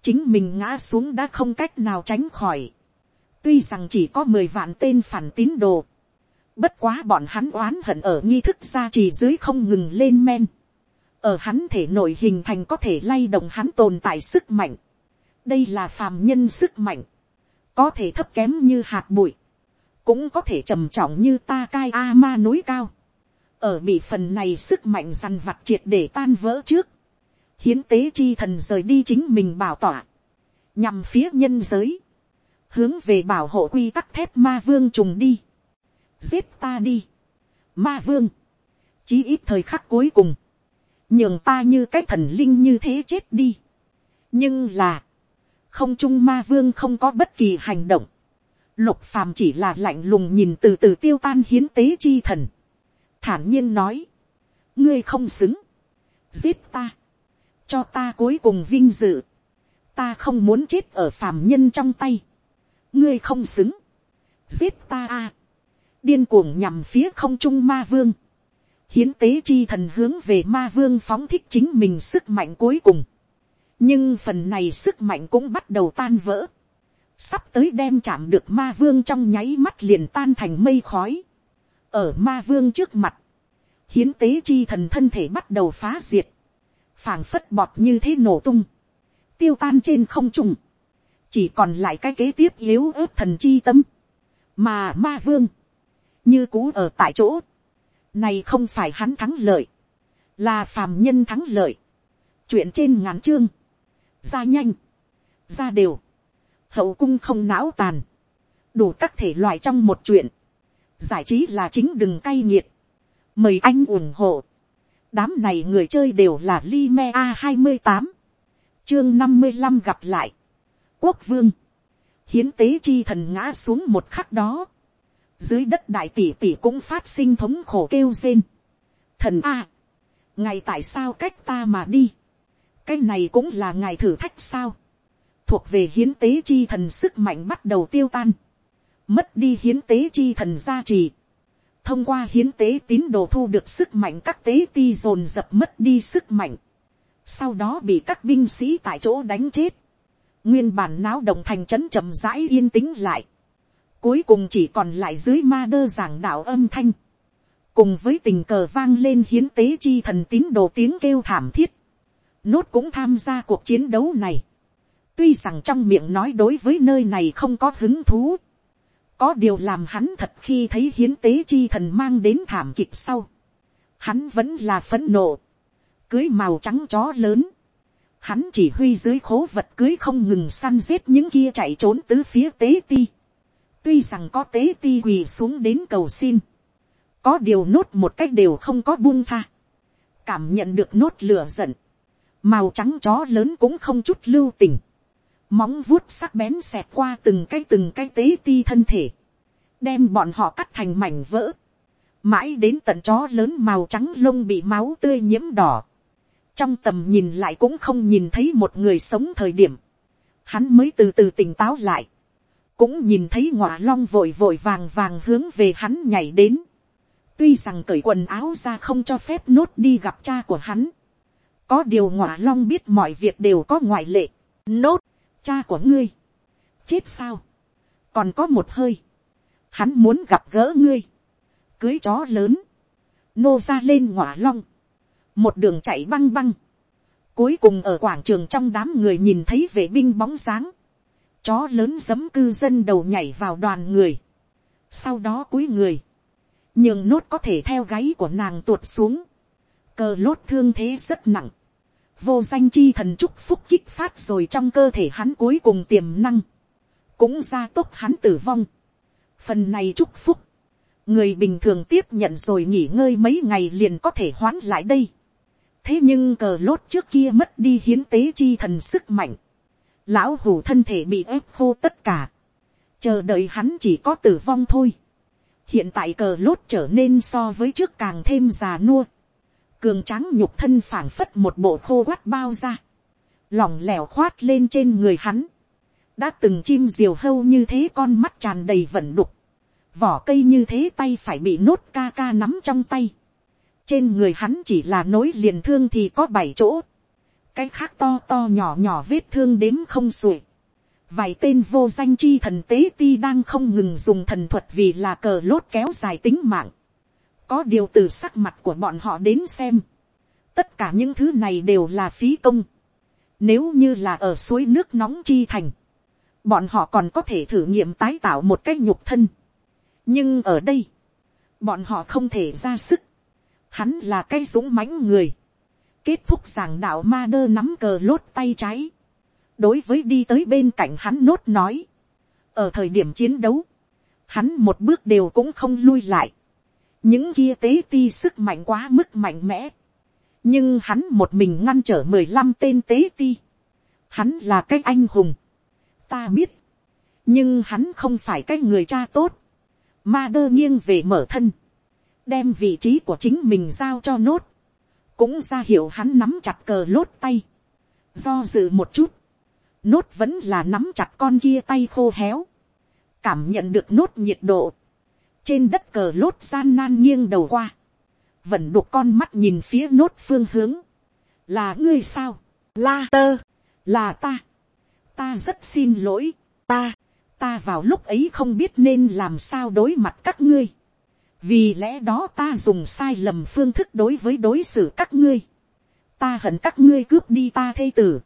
chính mình ngã xuống đã không cách nào tránh khỏi. tuy rằng chỉ có mười vạn tên phản tín đồ, bất quá bọn hắn oán hận ở nghi thức gia trì dưới không ngừng lên men, ở hắn thể nội hình thành có thể lay động hắn tồn tại sức mạnh, đây là phàm nhân sức mạnh, có thể thấp kém như hạt bụi, cũng có thể trầm trọng như ta cai a ma núi cao, ở bị phần này sức mạnh dằn vặt triệt để tan vỡ trước, hiến tế chi thần rời đi chính mình bảo tỏa, nhằm phía nhân giới, hướng về bảo hộ quy tắc thép ma vương trùng đi, giết ta đi, ma vương, chí ít thời khắc cuối cùng, nhường ta như cái thần linh như thế chết đi. nhưng là, không trung ma vương không có bất kỳ hành động, lục phàm chỉ là lạnh lùng nhìn từ từ tiêu tan hiến tế chi thần, thản nhiên nói, ngươi không xứng, giết ta, cho ta cuối cùng vinh dự, ta không muốn chết ở phàm nhân trong tay, ngươi không xứng, giết ta a, điên cuồng nhằm phía không trung ma vương, hiến tế chi thần hướng về ma vương phóng thích chính mình sức mạnh cuối cùng, nhưng phần này sức mạnh cũng bắt đầu tan vỡ, sắp tới đem chạm được ma vương trong nháy mắt liền tan thành mây khói, ở ma vương trước mặt, hiến tế chi thần thân thể bắt đầu phá diệt, phảng phất bọt như thế nổ tung, tiêu tan trên không trung, chỉ còn lại cái kế tiếp yếu ớt thần chi tâm, mà ma vương, như cú ở tại chỗ, này không phải hắn thắng lợi, là phàm nhân thắng lợi, chuyện trên ngắn chương, ra nhanh, ra đều, hậu cung không não tàn, đủ các thể loại trong một chuyện, giải trí là chính đừng cay nghiệt, mời anh ủng hộ, đám này người chơi đều là Lime a hai mươi tám, chương năm mươi năm gặp lại, quốc vương, hiến tế chi thần ngã xuống một khắc đó, dưới đất đại tỷ tỷ cũng phát sinh thống khổ kêu rên, thần a, ngày tại sao cách ta mà đi, cái này cũng là ngài thử thách sao, thuộc về hiến tế chi thần sức mạnh bắt đầu tiêu tan, mất đi hiến tế chi thần gia trì, thông qua hiến tế tín đồ thu được sức mạnh các tế ti dồn dập mất đi sức mạnh, sau đó bị các binh sĩ tại chỗ đánh chết, nguyên bản náo động thành trấn chậm rãi yên tĩnh lại, cuối cùng chỉ còn lại dưới ma đơ giảng đạo âm thanh, cùng với tình cờ vang lên hiến tế chi thần tín đồ tiếng kêu thảm thiết, nốt cũng tham gia cuộc chiến đấu này, tuy rằng trong miệng nói đối với nơi này không có hứng thú, có điều làm hắn thật khi thấy hiến tế chi thần mang đến thảm kịch sau, hắn vẫn là phấn nộ, cưới màu trắng chó lớn, hắn chỉ huy dưới khố vật cưới không ngừng săn giết những kia chạy trốn tứ phía tế ti, tuy rằng có tế ti quỳ xuống đến cầu xin, có điều nốt một cách đều không có buông tha, cảm nhận được nốt lửa giận, màu trắng chó lớn cũng không chút lưu tình, móng vuốt sắc bén xẹt qua từng cái từng cái tế ti thân thể, đem bọn họ cắt thành mảnh vỡ, mãi đến tận chó lớn màu trắng lông bị máu tươi nhiễm đỏ, trong tầm nhìn lại cũng không nhìn thấy một người sống thời điểm, hắn mới từ từ tỉnh táo lại, cũng nhìn thấy ngọa long vội vội vàng vàng hướng về hắn nhảy đến, tuy rằng cởi quần áo ra không cho phép nốt đi gặp cha của hắn, có điều ngọa long biết mọi việc đều có ngoại lệ, nốt, cha của ngươi, chết sao, còn có một hơi, hắn muốn gặp gỡ ngươi, cưới chó lớn, nô ra lên ngọa long, một đường chạy băng băng, cuối cùng ở quảng trường trong đám người nhìn thấy vệ binh bóng sáng. Chó lớn giấm cư dân đầu nhảy vào đoàn người, sau đó cúi người, nhưng nốt có thể theo gáy của nàng tuột xuống, cờ lốt thương thế rất nặng, vô danh chi thần chúc phúc kích phát rồi trong cơ thể hắn cuối cùng tiềm năng, cũng ra tốc hắn tử vong. Phần này chúc phúc, người bình thường tiếp nhận rồi nghỉ ngơi mấy ngày liền có thể hoán lại đây. thế nhưng cờ lốt trước kia mất đi hiến tế chi thần sức mạnh, lão hủ thân thể bị ép khô tất cả, chờ đợi hắn chỉ có tử vong thôi. hiện tại cờ lốt trở nên so với trước càng thêm già nua, cường tráng nhục thân phảng phất một bộ khô quát bao ra, lỏng lẻo khoát lên trên người hắn, đã từng chim diều hâu như thế con mắt tràn đầy vận đục, vỏ cây như thế tay phải bị nốt ca ca nắm trong tay, trên người hắn chỉ là nối liền thương thì có bảy chỗ, cái khác to to nhỏ nhỏ vết thương đếm không xuể. vài tên vô danh chi thần tế ti đang không ngừng dùng thần thuật vì là cờ lốt kéo dài tính mạng có điều từ sắc mặt của bọn họ đến xem. tất cả những thứ này đều là phí công. nếu như là ở suối nước nóng chi thành, bọn họ còn có thể thử nghiệm tái tạo một cái nhục thân. nhưng ở đây, bọn họ không thể ra sức. hắn là cái dũng mãnh người kết thúc giảng đạo ma đơ nắm cờ lốt tay trái. đối với đi tới bên cạnh hắn nốt nói. ở thời điểm chiến đấu, hắn một bước đều cũng không lui lại những kia tế ti sức mạnh quá mức mạnh mẽ. nhưng hắn một mình ngăn trở mười lăm tên tế ti. hắn là cái anh hùng. ta biết. nhưng hắn không phải cái người cha tốt. ma đơ nghiêng về mở thân. đem vị trí của chính mình giao cho nốt cũng ra hiệu hắn nắm chặt cờ lốt tay, do dự một chút, nốt vẫn là nắm chặt con kia tay khô héo, cảm nhận được nốt nhiệt độ, trên đất cờ lốt gian nan nghiêng đầu qua, vẫn đục con mắt nhìn phía nốt phương hướng, là ngươi sao, la tơ, là ta, ta rất xin lỗi, ta, ta vào lúc ấy không biết nên làm sao đối mặt các ngươi, vì lẽ đó ta dùng sai lầm phương thức đối với đối xử các ngươi. ta hận các ngươi cướp đi ta thê tử.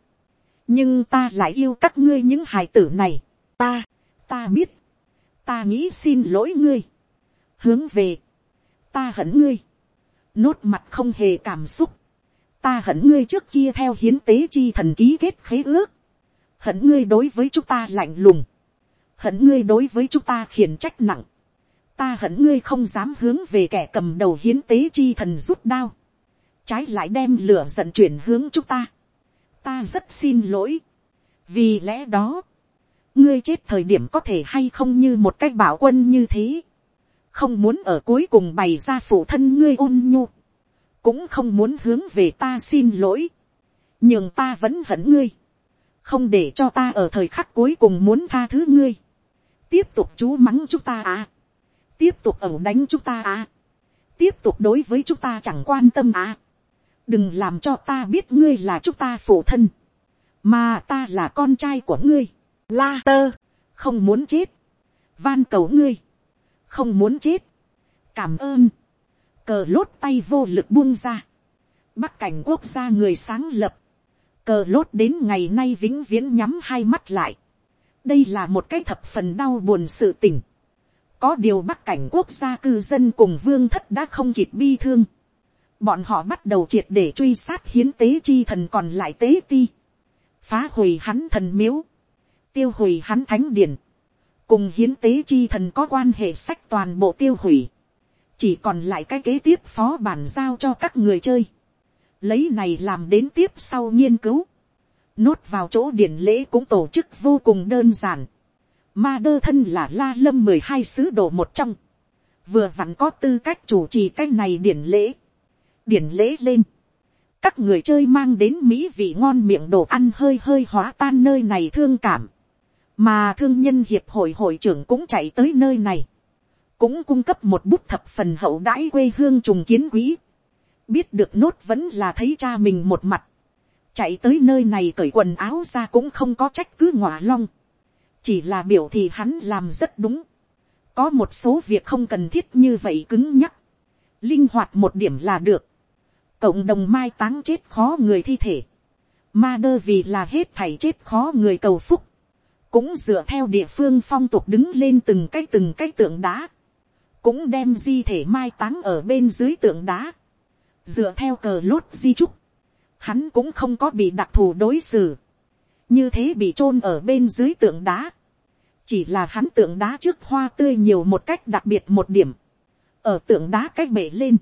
nhưng ta lại yêu các ngươi những hài tử này. ta, ta biết, ta nghĩ xin lỗi ngươi hướng về, ta hận ngươi. nốt mặt không hề cảm xúc. ta hận ngươi trước kia theo hiến tế chi thần ký kết khế ước. hận ngươi đối với chúng ta lạnh lùng. hận ngươi đối với chúng ta khiển trách nặng ta hận ngươi không dám hướng về kẻ cầm đầu hiến tế chi thần rút đao, trái lại đem lửa giận chuyển hướng chúng ta. ta rất xin lỗi, vì lẽ đó, ngươi chết thời điểm có thể hay không như một cách bảo quân như thế, không muốn ở cuối cùng bày ra phụ thân ngươi ôn nhu, cũng không muốn hướng về ta xin lỗi, nhưng ta vẫn hận ngươi, không để cho ta ở thời khắc cuối cùng muốn tha thứ ngươi, tiếp tục chú mắng chúng ta à. Tiếp tục ẩu đánh chúng ta à. tiếp tục đối với chúng ta chẳng quan tâm à. đừng làm cho ta biết ngươi là chúng ta phụ thân, mà ta là con trai của ngươi, la tơ, không muốn chết, van cầu ngươi, không muốn chết, cảm ơn, cờ lốt tay vô lực buông ra, bắc cảnh quốc gia người sáng lập, cờ lốt đến ngày nay vĩnh viễn nhắm hai mắt lại, đây là một cái thập phần đau buồn sự tình. có điều bắc cảnh quốc gia cư dân cùng vương thất đã không kịp bi thương. Bọn họ bắt đầu triệt để truy sát hiến tế chi thần còn lại tế ti. Phá hủy hắn thần miếu. Tiêu hủy hắn thánh điển. Cùng hiến tế chi thần có quan hệ sách toàn bộ tiêu hủy. Chỉ còn lại cái kế tiếp phó bản giao cho các người chơi. Lấy này làm đến tiếp sau nghiên cứu. Nốt vào chỗ điển lễ cũng tổ chức vô cùng đơn giản Ma đơ thân là la lâm mười hai sứ đồ một trong. Vừa vặn có tư cách chủ trì cái này điển lễ. Điển lễ lên. Các người chơi mang đến mỹ vị ngon miệng đồ ăn hơi hơi hóa tan nơi này thương cảm. Mà thương nhân hiệp hội hội trưởng cũng chạy tới nơi này. Cũng cung cấp một bút thập phần hậu đãi quê hương trùng kiến quý. Biết được nốt vẫn là thấy cha mình một mặt. Chạy tới nơi này cởi quần áo ra cũng không có trách cứ ngọa long chỉ là biểu thì hắn làm rất đúng. có một số việc không cần thiết như vậy cứng nhắc, linh hoạt một điểm là được. cộng đồng mai táng chết khó người thi thể, ma đơ vì là hết thảy chết khó người cầu phúc, cũng dựa theo địa phương phong tục đứng lên từng cái từng cái tượng đá, cũng đem di thể mai táng ở bên dưới tượng đá, dựa theo cờ lốt di trúc, hắn cũng không có bị đặc thù đối xử, như thế bị chôn ở bên dưới tượng đá, chỉ là hắn tượng đá trước hoa tươi nhiều một cách đặc biệt một điểm, ở tượng đá cách bể lên,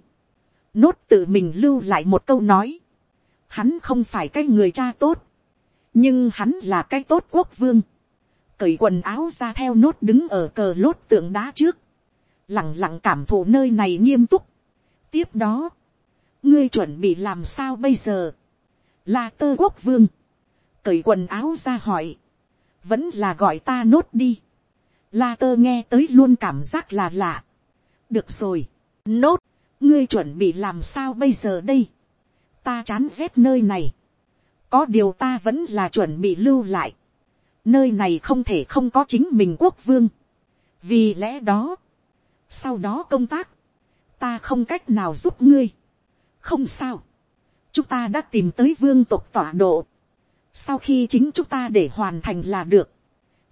nốt tự mình lưu lại một câu nói, hắn không phải cái người cha tốt, nhưng hắn là cái tốt quốc vương, cởi quần áo ra theo nốt đứng ở cờ lốt tượng đá trước, lẳng lặng cảm thụ nơi này nghiêm túc. tiếp đó, ngươi chuẩn bị làm sao bây giờ, là tơ quốc vương, cởi quần áo ra hỏi, vẫn là gọi ta nốt đi. La tơ nghe tới luôn cảm giác là lạ. được rồi, nốt, ngươi chuẩn bị làm sao bây giờ đây. ta chán rét nơi này. có điều ta vẫn là chuẩn bị lưu lại, nơi này không thể không có chính mình quốc vương, vì lẽ đó, sau đó công tác, ta không cách nào giúp ngươi, không sao, chúng ta đã tìm tới vương tộc tọa độ, sau khi chính chúng ta để hoàn thành là được,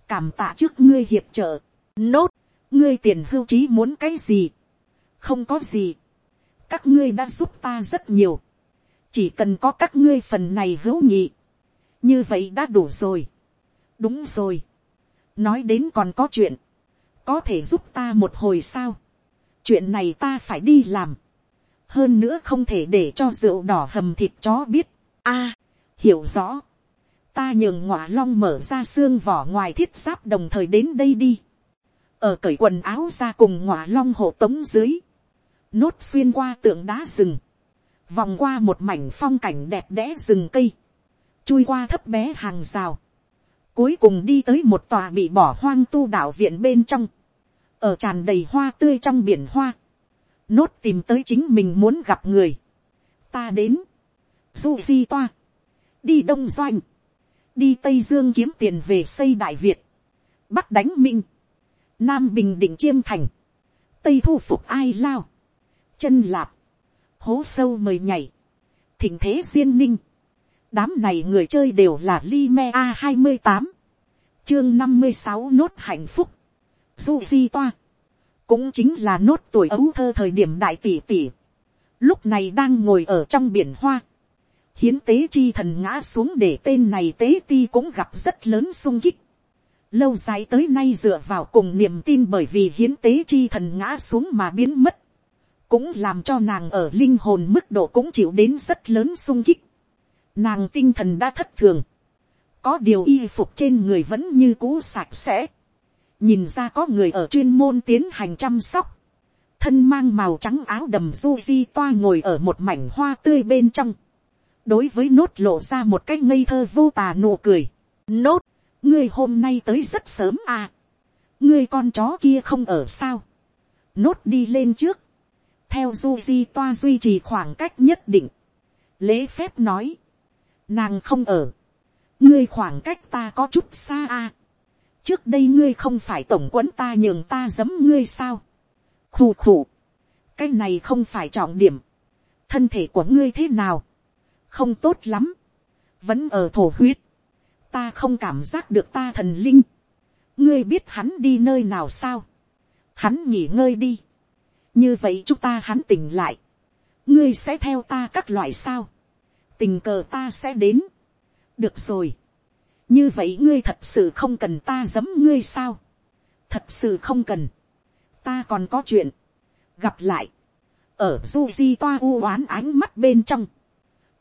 cảm tạ trước ngươi hiệp trợ, nốt, ngươi tiền hưu trí muốn cái gì, không có gì, các ngươi đã giúp ta rất nhiều, chỉ cần có các ngươi phần này hữu nhị, như vậy đã đủ rồi, đúng rồi, nói đến còn có chuyện, có thể giúp ta một hồi sao, chuyện này ta phải đi làm, hơn nữa không thể để cho rượu đỏ hầm thịt chó biết, a, hiểu rõ, ta nhường ngọa long mở ra xương vỏ ngoài thiết giáp đồng thời đến đây đi, ở cởi quần áo ra cùng ngọa long hộ tống dưới, nốt xuyên qua tượng đá rừng, vòng qua một mảnh phong cảnh đẹp đẽ rừng cây, chui qua thấp bé hàng rào, cuối cùng đi tới một tòa bị bỏ hoang tu đạo viện bên trong, ở tràn đầy hoa tươi trong biển hoa, nốt tìm tới chính mình muốn gặp người, ta đến, du phi toa, đi đông doanh, đi tây dương kiếm tiền về xây đại việt, bắc đánh minh, nam bình định chiêm thành, tây thu phục ai lao, chân lạp, hố sâu mời nhảy, thỉnh thế duyên ninh, đám này người chơi đều là li me a hai mươi tám, chương năm mươi sáu nốt hạnh phúc, du phi toa, cũng chính là nốt tuổi ấu thơ thời điểm đại tỷ tỷ, lúc này đang ngồi ở trong biển hoa, hiến tế chi thần ngã xuống để tên này tế ti cũng gặp rất lớn sung kích, lâu dài tới nay dựa vào cùng niềm tin bởi vì hiến tế chi thần ngã xuống mà biến mất, cũng làm cho nàng ở linh hồn mức độ cũng chịu đến rất lớn sung kích. Nàng tinh thần đã thất thường, có điều y phục trên người vẫn như cũ sạch sẽ, nhìn ra có người ở chuyên môn tiến hành chăm sóc, thân mang màu trắng áo đầm du di toa ngồi ở một mảnh hoa tươi bên trong, đối với nốt lộ ra một cái ngây thơ vô tà nụ cười. Nốt, ngươi hôm nay tới rất sớm à. ngươi con chó kia không ở sao. nốt đi lên trước, theo du di toa duy trì khoảng cách nhất định. lễ phép nói, nàng không ở, ngươi khoảng cách ta có chút xa à. trước đây ngươi không phải tổng quấn ta nhường ta giấm ngươi sao. khù khù, cái này không phải trọng điểm, thân thể của ngươi thế nào, không tốt lắm, vẫn ở thổ huyết, ta không cảm giác được ta thần linh, ngươi biết hắn đi nơi nào sao, hắn nghỉ ngơi đi, như vậy chúng ta hắn tỉnh lại, ngươi sẽ theo ta các loại sao, tình cờ ta sẽ đến, được rồi, như vậy ngươi thật sự không cần ta giấm ngươi sao, thật sự không cần, ta còn có chuyện, gặp lại, ở du di toa u oán ánh mắt bên trong,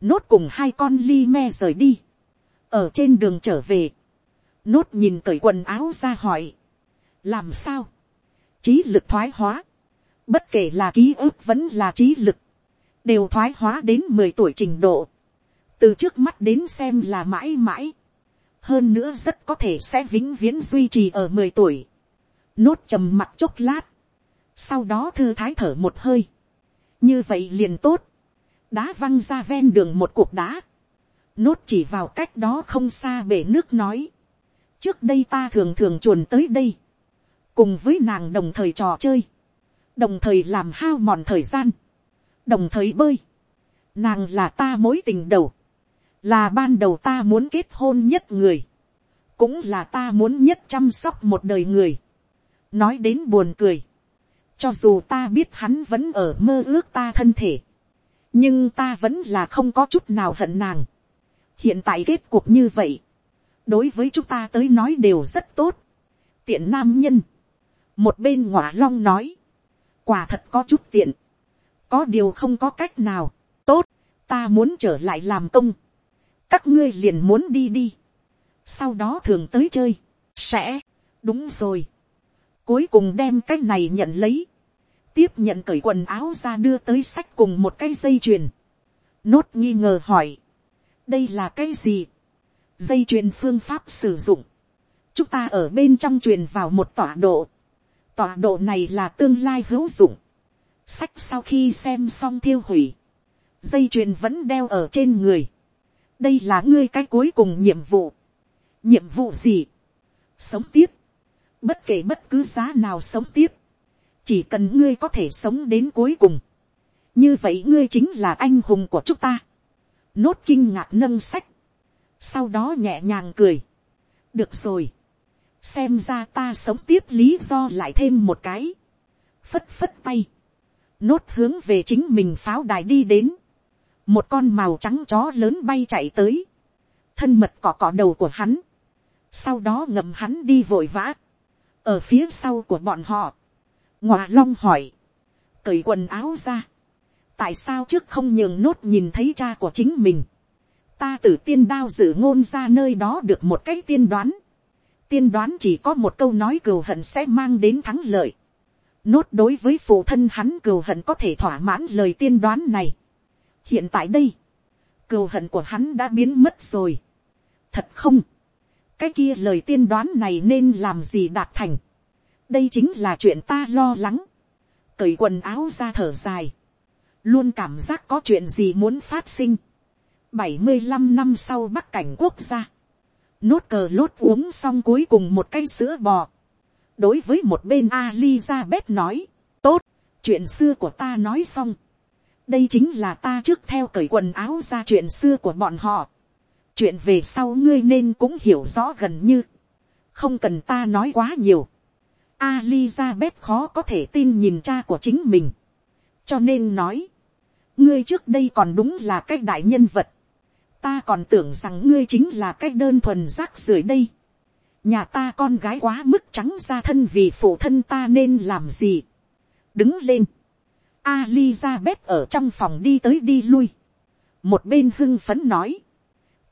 nốt cùng hai con ly me rời đi, ở trên đường trở về, nốt nhìn cởi quần áo ra hỏi, làm sao, trí lực thoái hóa, bất kể là ký ức vẫn là trí lực, đều thoái hóa đến mười tuổi trình độ, từ trước mắt đến xem là mãi mãi, hơn nữa rất có thể sẽ vĩnh viễn duy trì ở mười tuổi, nốt trầm mặt chốc lát, sau đó thư thái thở một hơi, như vậy liền tốt, đá văng ra ven đường một cục đá, nốt chỉ vào cách đó không xa bể nước nói, trước đây ta thường thường chuồn tới đây, cùng với nàng đồng thời trò chơi, đồng thời làm hao mòn thời gian, đồng thời bơi, nàng là ta mối tình đầu, là ban đầu ta muốn kết hôn nhất người, cũng là ta muốn nhất chăm sóc một đời người, nói đến buồn cười, cho dù ta biết hắn vẫn ở mơ ước ta thân thể, nhưng ta vẫn là không có chút nào hận nàng. hiện tại kết cuộc như vậy, đối với chúng ta tới nói đều rất tốt. tiện nam nhân, một bên ngọa long nói, quả thật có chút tiện, có điều không có cách nào, tốt, ta muốn trở lại làm công, các ngươi liền muốn đi đi, sau đó thường tới chơi, sẽ, đúng rồi, cuối cùng đem cái này nhận lấy, tiếp nhận cởi quần áo ra đưa tới sách cùng một cái dây chuyền. Nốt nghi ngờ hỏi. Đây là cái gì? Dây chuyền phương pháp sử dụng. Chúng ta ở bên trong truyền vào một tọa độ. Tọa độ này là tương lai hữu dụng. Sách sau khi xem xong thiêu hủy. Dây chuyền vẫn đeo ở trên người đây là ngươi cái cuối cùng nhiệm vụ. nhiệm vụ gì. sống tiếp. bất kể bất cứ giá nào sống tiếp. chỉ cần ngươi có thể sống đến cuối cùng. như vậy ngươi chính là anh hùng của chúng ta. nốt kinh ngạc nâng sách. sau đó nhẹ nhàng cười. được rồi. xem ra ta sống tiếp lý do lại thêm một cái. phất phất tay. nốt hướng về chính mình pháo đài đi đến một con màu trắng chó lớn bay chạy tới, thân mật cỏ cỏ đầu của hắn, sau đó ngậm hắn đi vội vã, ở phía sau của bọn họ, ngọa long hỏi, cởi quần áo ra, tại sao trước không nhường nốt nhìn thấy cha của chính mình, ta từ tiên đao dự ngôn ra nơi đó được một cái tiên đoán, tiên đoán chỉ có một câu nói cừu hận sẽ mang đến thắng lợi, nốt đối với phụ thân hắn cừu hận có thể thỏa mãn lời tiên đoán này, hiện tại đây, cừu hận của hắn đã biến mất rồi. thật không, cái kia lời tiên đoán này nên làm gì đạt thành. đây chính là chuyện ta lo lắng. cởi quần áo ra thở dài, luôn cảm giác có chuyện gì muốn phát sinh. bảy mươi 75 năm sau bắc cảnh quốc gia, nốt cờ lốt uống xong cuối cùng một cây sữa bò. đối với một bên Alizabeth nói, tốt, chuyện xưa của ta nói xong đây chính là ta trước theo cởi quần áo ra chuyện xưa của bọn họ. chuyện về sau ngươi nên cũng hiểu rõ gần như. không cần ta nói quá nhiều. Alizabeth khó có thể tin nhìn cha của chính mình. cho nên nói, ngươi trước đây còn đúng là cái đại nhân vật. ta còn tưởng rằng ngươi chính là cái đơn thuần rác rưởi đây. nhà ta con gái quá mức trắng ra thân vì phụ thân ta nên làm gì. đứng lên Alizabeth ở trong phòng đi tới đi lui. Một bên hưng phấn nói.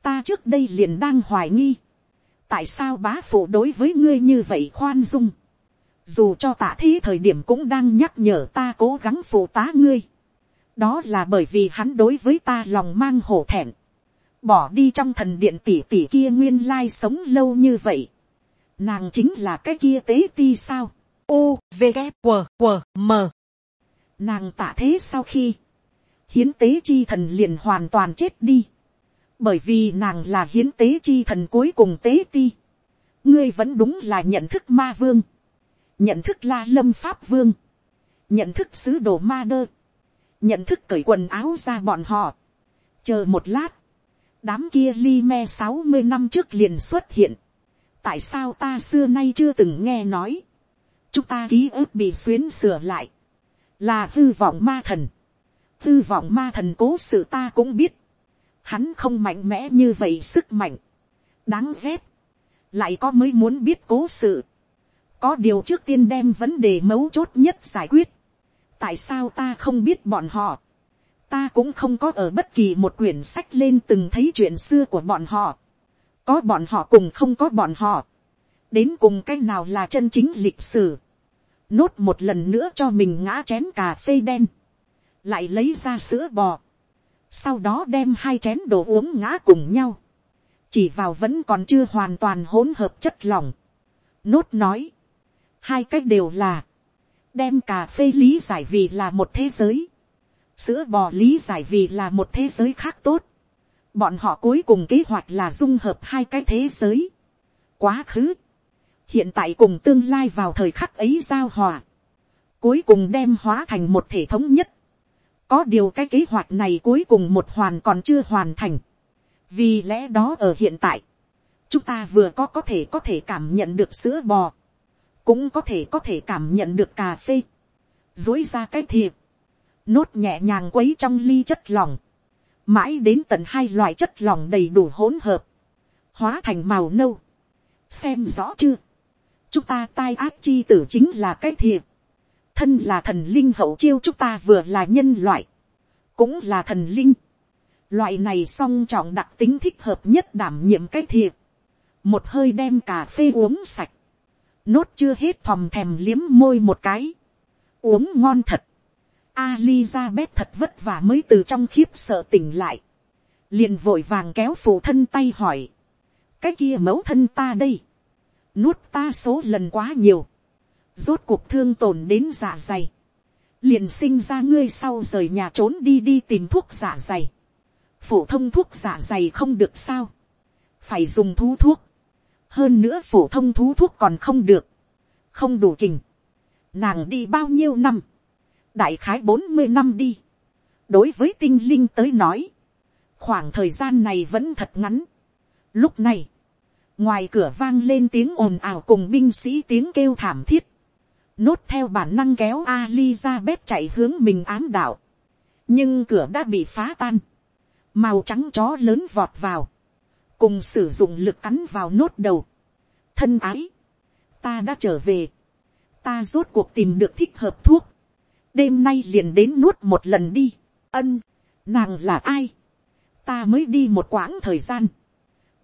Ta trước đây liền đang hoài nghi. Tại sao bá phụ đối với ngươi như vậy khoan dung. Dù cho tạ thế thời điểm cũng đang nhắc nhở ta cố gắng phụ tá ngươi. Đó là bởi vì hắn đối với ta lòng mang hổ thẹn. Bỏ đi trong thần điện tỷ tỷ kia nguyên lai sống lâu như vậy. Nàng chính là cái kia tế ti sao. U, V, K, W, W, M. Nàng tạ thế sau khi, hiến tế chi thần liền hoàn toàn chết đi. Bởi vì nàng là hiến tế chi thần cuối cùng tế ti. Ngươi vẫn đúng là nhận thức ma vương. Nhận thức la lâm pháp vương. Nhận thức sứ đồ ma đơ. Nhận thức cởi quần áo ra bọn họ. Chờ một lát. Đám kia li me sáu mươi năm trước liền xuất hiện. Tại sao ta xưa nay chưa từng nghe nói. Chúng ta ký ức bị xuyến sửa lại là hư vọng ma thần. hư vọng ma thần cố sự ta cũng biết. hắn không mạnh mẽ như vậy sức mạnh. đáng ghét. lại có mới muốn biết cố sự. có điều trước tiên đem vấn đề mấu chốt nhất giải quyết. tại sao ta không biết bọn họ. ta cũng không có ở bất kỳ một quyển sách lên từng thấy chuyện xưa của bọn họ. có bọn họ cùng không có bọn họ. đến cùng cái nào là chân chính lịch sử nốt một lần nữa cho mình ngã chén cà phê đen, lại lấy ra sữa bò, sau đó đem hai chén đồ uống ngã cùng nhau, chỉ vào vẫn còn chưa hoàn toàn hỗn hợp chất lỏng. Nốt nói, hai cách đều là, đem cà phê lý giải vì là một thế giới, sữa bò lý giải vì là một thế giới khác tốt, bọn họ cuối cùng kế hoạch là dung hợp hai cái thế giới, quá khứ, hiện tại cùng tương lai vào thời khắc ấy giao hòa, cuối cùng đem hóa thành một thể thống nhất. có điều cái kế hoạch này cuối cùng một hoàn còn chưa hoàn thành. vì lẽ đó ở hiện tại, chúng ta vừa có có thể có thể cảm nhận được sữa bò, cũng có thể có thể cảm nhận được cà phê, dối ra cái thiệp, nốt nhẹ nhàng quấy trong ly chất lỏng, mãi đến tận hai loại chất lỏng đầy đủ hỗn hợp, hóa thành màu nâu. xem rõ chưa, chúng ta tai ác chi tử chính là cái thiệp, thân là thần linh hậu chiêu chúng ta vừa là nhân loại, cũng là thần linh. Loại này song trọng đặc tính thích hợp nhất đảm nhiệm cái thiệp, một hơi đem cà phê uống sạch, nốt chưa hết thòm thèm liếm môi một cái, uống ngon thật. Alizabeth thật vất vả mới từ trong khiếp sợ tỉnh lại, liền vội vàng kéo phụ thân tay hỏi, cái kia mẫu thân ta đây, nuốt ta số lần quá nhiều, rốt cuộc thương tổn đến dạ dày, liền sinh ra ngươi sau rời nhà trốn đi đi tìm thuốc dạ dày, phổ thông thuốc giả dày không được sao, phải dùng thú thuốc, hơn nữa phổ thông thú thuốc còn không được, không đủ kình, nàng đi bao nhiêu năm, đại khái bốn mươi năm đi, đối với tinh linh tới nói, khoảng thời gian này vẫn thật ngắn. Lúc này, ngoài cửa vang lên tiếng ồn ào cùng binh sĩ tiếng kêu thảm thiết, nốt theo bản năng kéo Alizabeth chạy hướng mình ám đạo, nhưng cửa đã bị phá tan, màu trắng chó lớn vọt vào, cùng sử dụng lực cắn vào nốt đầu, thân ái, ta đã trở về, ta rốt cuộc tìm được thích hợp thuốc, đêm nay liền đến nuốt một lần đi, ân, nàng là ai, ta mới đi một quãng thời gian,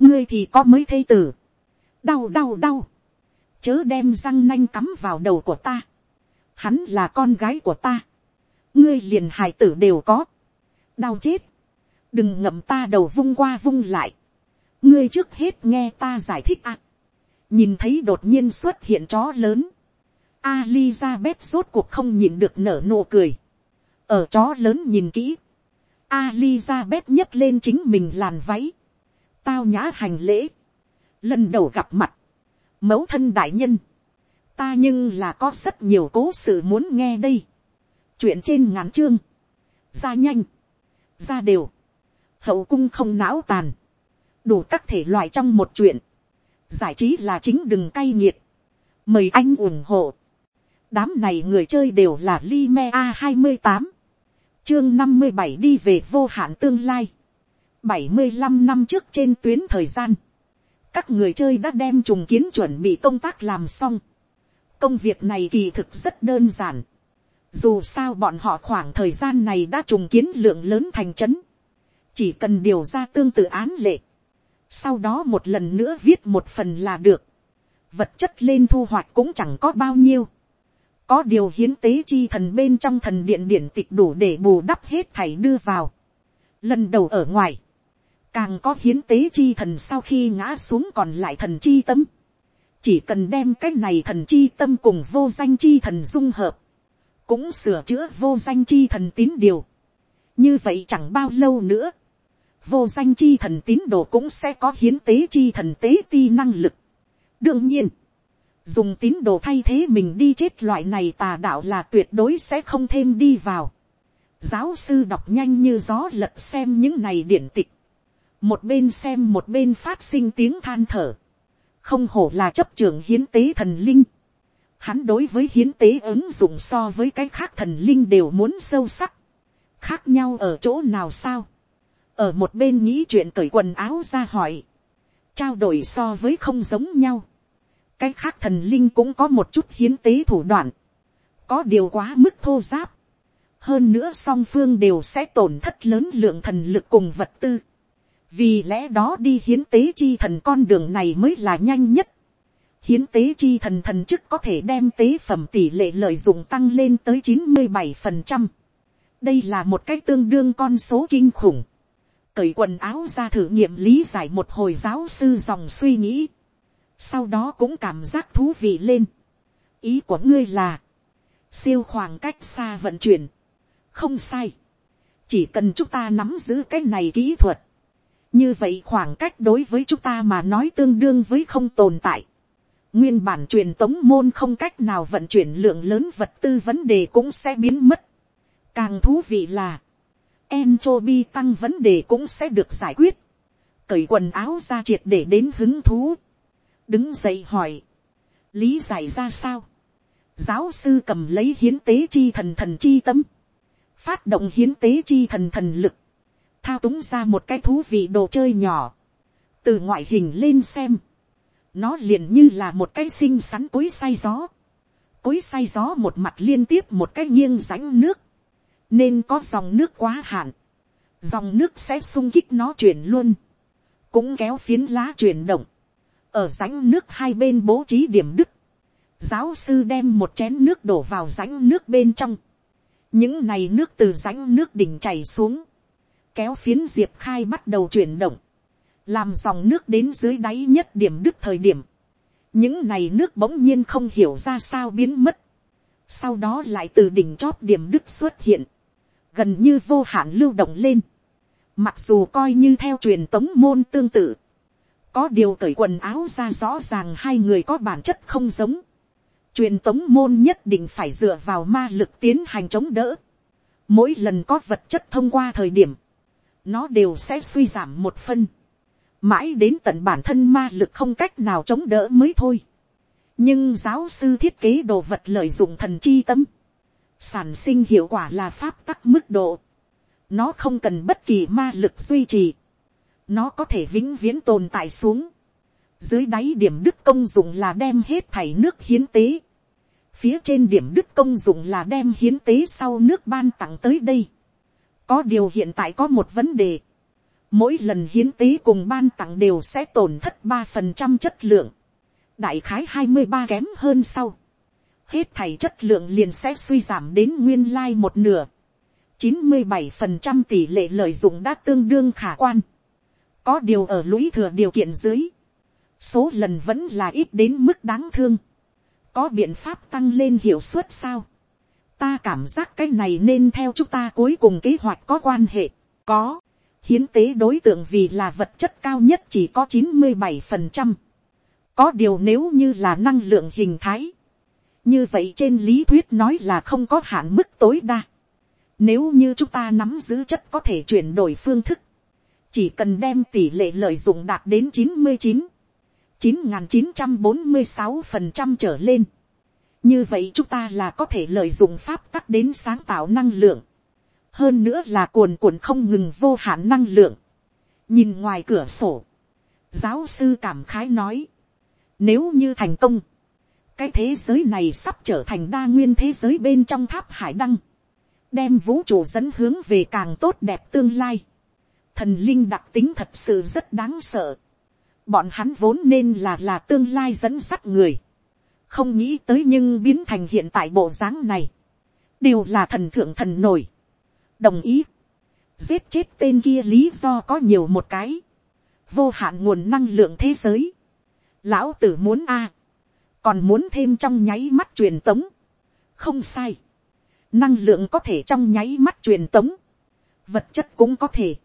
ngươi thì có mới thây tử, đau đau đau, chớ đem răng nanh cắm vào đầu của ta, hắn là con gái của ta, ngươi liền hài tử đều có, đau chết, đừng ngậm ta đầu vung qua vung lại, ngươi trước hết nghe ta giải thích ạ, nhìn thấy đột nhiên xuất hiện chó lớn, Alizabeth rốt cuộc không nhìn được nở nụ cười. Ở chó lớn nhìn kỹ. Alizabeth nhấc lên chính mình làn váy. Tao nhã hành lễ. Lần đầu gặp mặt. Mẫu thân đại nhân. Ta nhưng là có rất nhiều cố sự muốn nghe đây. Chuyện trên ngắn chương. Ra nhanh. Ra đều. Hậu cung không não tàn. Đủ các thể loại trong một chuyện. Giải trí là chính đừng cay nghiệt. Mời anh ủng hộ đám này người chơi đều là Lime A28. Chương 57 đi về vô hạn tương lai. 75 năm trước trên tuyến thời gian. Các người chơi đã đem trùng kiến chuẩn bị công tác làm xong. Công việc này kỳ thực rất đơn giản. Dù sao bọn họ khoảng thời gian này đã trùng kiến lượng lớn thành trấn. Chỉ cần điều ra tương tự án lệ. Sau đó một lần nữa viết một phần là được. Vật chất lên thu hoạch cũng chẳng có bao nhiêu có điều hiến tế chi thần bên trong thần điện điển tịch đủ để bù đắp hết thảy đưa vào. Lần đầu ở ngoài, càng có hiến tế chi thần sau khi ngã xuống còn lại thần chi tâm. Chỉ cần đem cái này thần chi tâm cùng vô danh chi thần dung hợp, cũng sửa chữa vô danh chi thần tín điều. Như vậy chẳng bao lâu nữa, vô danh chi thần tín đồ cũng sẽ có hiến tế chi thần tế ti năng lực. đương nhiên, dùng tín đồ thay thế mình đi chết loại này tà đạo là tuyệt đối sẽ không thêm đi vào. giáo sư đọc nhanh như gió lật xem những này điển tịch một bên xem một bên phát sinh tiếng than thở. không hổ là chấp trưởng hiến tế thần linh. hắn đối với hiến tế ứng dụng so với cái khác thần linh đều muốn sâu sắc. khác nhau ở chỗ nào sao. ở một bên nghĩ chuyện cởi quần áo ra hỏi. trao đổi so với không giống nhau cái khác thần linh cũng có một chút hiến tế thủ đoạn, có điều quá mức thô giáp, hơn nữa song phương đều sẽ tổn thất lớn lượng thần lực cùng vật tư, vì lẽ đó đi hiến tế chi thần con đường này mới là nhanh nhất, hiến tế chi thần thần chức có thể đem tế phẩm tỷ lệ lợi dụng tăng lên tới chín mươi bảy phần trăm, đây là một cái tương đương con số kinh khủng, cởi quần áo ra thử nghiệm lý giải một hồi giáo sư dòng suy nghĩ, sau đó cũng cảm giác thú vị lên. ý của ngươi là, siêu khoảng cách xa vận chuyển, không sai, chỉ cần chúng ta nắm giữ cái này kỹ thuật, như vậy khoảng cách đối với chúng ta mà nói tương đương với không tồn tại. nguyên bản truyền tống môn không cách nào vận chuyển lượng lớn vật tư vấn đề cũng sẽ biến mất. càng thú vị là, Entropi tăng vấn đề cũng sẽ được giải quyết. Cởi quần áo ra triệt để đến hứng thú đứng dậy hỏi, lý giải ra sao, giáo sư cầm lấy hiến tế chi thần thần chi tâm, phát động hiến tế chi thần thần lực, thao túng ra một cái thú vị đồ chơi nhỏ, từ ngoại hình lên xem, nó liền như là một cái xinh xắn cối say gió, cối say gió một mặt liên tiếp một cái nghiêng rãnh nước, nên có dòng nước quá hạn, dòng nước sẽ sung kích nó chuyển luôn, cũng kéo phiến lá chuyển động, ở rãnh nước hai bên bố trí điểm đức, giáo sư đem một chén nước đổ vào rãnh nước bên trong, những này nước từ rãnh nước đỉnh chảy xuống, kéo phiến diệp khai bắt đầu chuyển động, làm dòng nước đến dưới đáy nhất điểm đức thời điểm, những này nước bỗng nhiên không hiểu ra sao biến mất, sau đó lại từ đỉnh chót điểm đức xuất hiện, gần như vô hạn lưu động lên, Mặc dù coi như theo truyền tống môn tương tự. Có điều cởi quần áo ra rõ ràng hai người có bản chất không giống. Truyền tống môn nhất định phải dựa vào ma lực tiến hành chống đỡ. Mỗi lần có vật chất thông qua thời điểm. Nó đều sẽ suy giảm một phân. Mãi đến tận bản thân ma lực không cách nào chống đỡ mới thôi. Nhưng giáo sư thiết kế đồ vật lợi dụng thần chi tâm. Sản sinh hiệu quả là pháp tắc mức độ nó không cần bất kỳ ma lực duy trì. Nó có thể vĩnh viễn tồn tại xuống. Dưới đáy điểm đức công dụng là đem hết thảy nước hiến tế. Phía trên điểm đức công dụng là đem hiến tế sau nước ban tặng tới đây. Có điều hiện tại có một vấn đề. Mỗi lần hiến tế cùng ban tặng đều sẽ tổn thất ba phần trăm chất lượng. Đại khái hai mươi ba kém hơn sau. Hết thảy chất lượng liền sẽ suy giảm đến nguyên lai một nửa chín mươi bảy phần trăm tỷ lệ lợi dụng đã tương đương khả quan. Có điều ở lũy thừa điều kiện dưới. Số lần vẫn là ít đến mức đáng thương. Có biện pháp tăng lên hiệu suất sao? Ta cảm giác cái này nên theo chúng ta cuối cùng kế hoạch có quan hệ. Có. Hiến tế đối tượng vì là vật chất cao nhất chỉ có chín mươi bảy phần trăm Có điều nếu như là năng lượng hình thái. Như vậy trên lý thuyết nói là không có hạn mức tối đa nếu như chúng ta nắm giữ chất có thể chuyển đổi phương thức, chỉ cần đem tỷ lệ lợi dụng đạt đến chín mươi chín, chín chín trăm bốn mươi sáu phần trăm trở lên. Như vậy chúng ta là có thể lợi dụng pháp tắc đến sáng tạo năng lượng. Hơn nữa là cuồn cuộn không ngừng vô hạn năng lượng. Nhìn ngoài cửa sổ. Giáo sư cảm khái nói. Nếu như thành công. Cái thế giới này sắp trở thành đa nguyên thế giới bên trong tháp hải đăng đem vũ trụ dẫn hướng về càng tốt đẹp tương lai. Thần linh đặc tính thật sự rất đáng sợ. Bọn hắn vốn nên là là tương lai dẫn sắt người. Không nghĩ tới nhưng biến thành hiện tại bộ dáng này. Đều là thần thượng thần nổi. Đồng ý. Giết chết tên kia lý do có nhiều một cái. Vô hạn nguồn năng lượng thế giới. Lão tử muốn a Còn muốn thêm trong nháy mắt truyền tống. Không sai năng lượng có thể trong nháy mắt truyền tống, vật chất cũng có thể,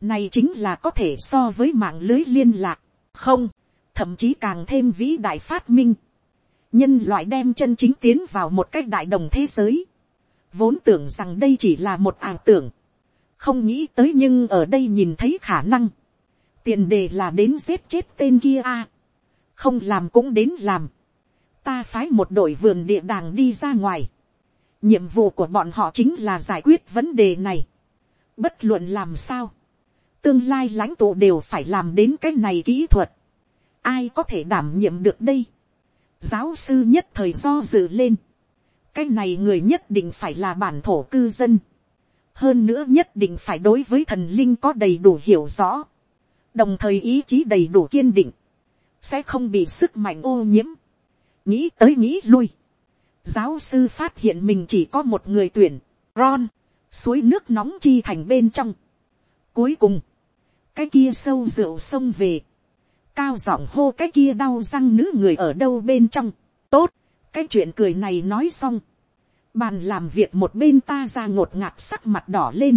này chính là có thể so với mạng lưới liên lạc, không, thậm chí càng thêm vĩ đại phát minh, nhân loại đem chân chính tiến vào một cách đại đồng thế giới, vốn tưởng rằng đây chỉ là một ảo tưởng, không nghĩ tới nhưng ở đây nhìn thấy khả năng, tiền đề là đến giết chết tên kia a, không làm cũng đến làm, ta phái một đội vườn địa đàng đi ra ngoài, nhiệm vụ của bọn họ chính là giải quyết vấn đề này. bất luận làm sao, tương lai lãnh tụ đều phải làm đến cái này kỹ thuật. ai có thể đảm nhiệm được đây giáo sư nhất thời do dự lên. cái này người nhất định phải là bản thổ cư dân. hơn nữa nhất định phải đối với thần linh có đầy đủ hiểu rõ. đồng thời ý chí đầy đủ kiên định. sẽ không bị sức mạnh ô nhiễm. nghĩ tới nghĩ lui Giáo sư phát hiện mình chỉ có một người tuyển, Ron, suối nước nóng chi thành bên trong. Cuối cùng, cái kia sâu rượu sông về. Cao giọng hô cái kia đau răng nữ người ở đâu bên trong. Tốt, cái chuyện cười này nói xong. Bàn làm việc một bên ta ra ngột ngạt sắc mặt đỏ lên.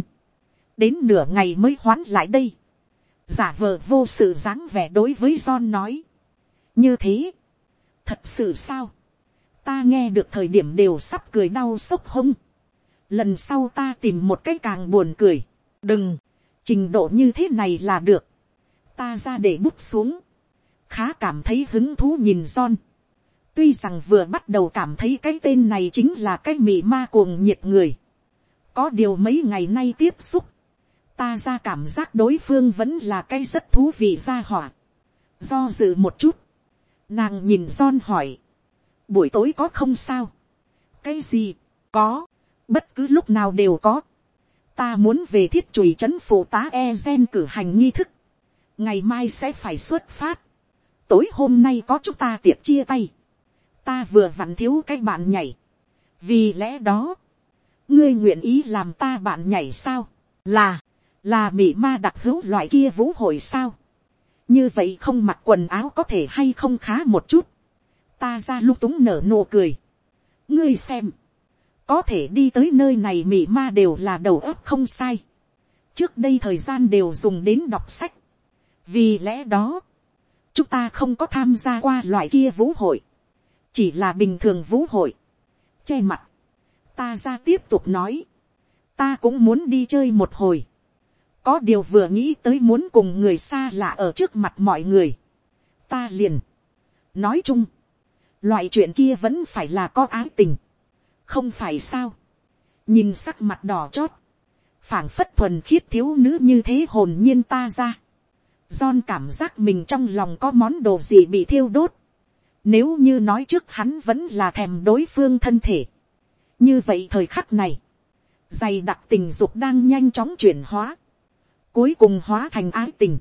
Đến nửa ngày mới hoán lại đây. Giả vờ vô sự dáng vẻ đối với John nói. Như thế. Thật sự sao? ta nghe được thời điểm đều sắp cười đau sốc hông. lần sau ta tìm một cái càng buồn cười. đừng, trình độ như thế này là được. ta ra để bút xuống khá cảm thấy hứng thú nhìn John. tuy rằng vừa bắt đầu cảm thấy cái tên này chính là cái mị ma cuồng nhiệt người. có điều mấy ngày nay tiếp xúc. ta ra cảm giác đối phương vẫn là cái rất thú vị ra hỏa. do dự một chút. nàng nhìn John hỏi buổi tối có không sao, cái gì, có, bất cứ lúc nào đều có, ta muốn về thiết chùi chấn phụ tá e gen cử hành nghi thức, ngày mai sẽ phải xuất phát, tối hôm nay có chúng ta tiệc chia tay, ta vừa vặn thiếu cái bạn nhảy, vì lẽ đó, ngươi nguyện ý làm ta bạn nhảy sao, là, là bị ma đặc hữu loại kia vũ hội sao, như vậy không mặc quần áo có thể hay không khá một chút, ta ra lung túng nở nụ cười. ngươi xem, có thể đi tới nơi này mị ma đều là đầu óc không sai. trước đây thời gian đều dùng đến đọc sách, vì lẽ đó, chúng ta không có tham gia qua loại kia vũ hội, chỉ là bình thường vũ hội, che mặt, ta ra tiếp tục nói, ta cũng muốn đi chơi một hồi, có điều vừa nghĩ tới muốn cùng người xa lạ ở trước mặt mọi người, ta liền, nói chung, loại chuyện kia vẫn phải là có ái tình, không phải sao, nhìn sắc mặt đỏ chót, phảng phất thuần khiết thiếu nữ như thế hồn nhiên ta ra, John cảm giác mình trong lòng có món đồ gì bị thiêu đốt, nếu như nói trước hắn vẫn là thèm đối phương thân thể, như vậy thời khắc này, dày đặc tình dục đang nhanh chóng chuyển hóa, cuối cùng hóa thành ái tình,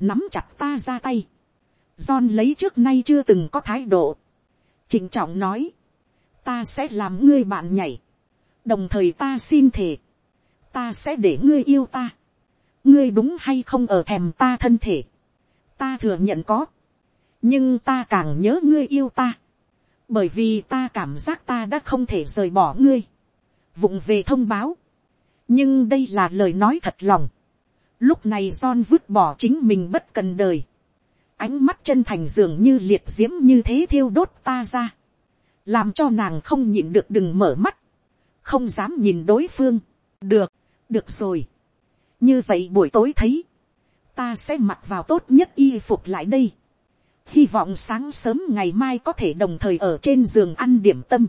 nắm chặt ta ra tay, John lấy trước nay chưa từng có thái độ, trịnh trọng nói, ta sẽ làm ngươi bạn nhảy, đồng thời ta xin thề, ta sẽ để ngươi yêu ta, ngươi đúng hay không ở thèm ta thân thể, ta thừa nhận có, nhưng ta càng nhớ ngươi yêu ta, bởi vì ta cảm giác ta đã không thể rời bỏ ngươi, vụng về thông báo, nhưng đây là lời nói thật lòng, lúc này John vứt bỏ chính mình bất cần đời, ánh mắt chân thành dường như liệt diễm như thế thiêu đốt ta ra, làm cho nàng không nhịn được đừng mở mắt, không dám nhìn đối phương, được, được rồi, như vậy buổi tối thấy, ta sẽ mặc vào tốt nhất y phục lại đây, hy vọng sáng sớm ngày mai có thể đồng thời ở trên giường ăn điểm tâm,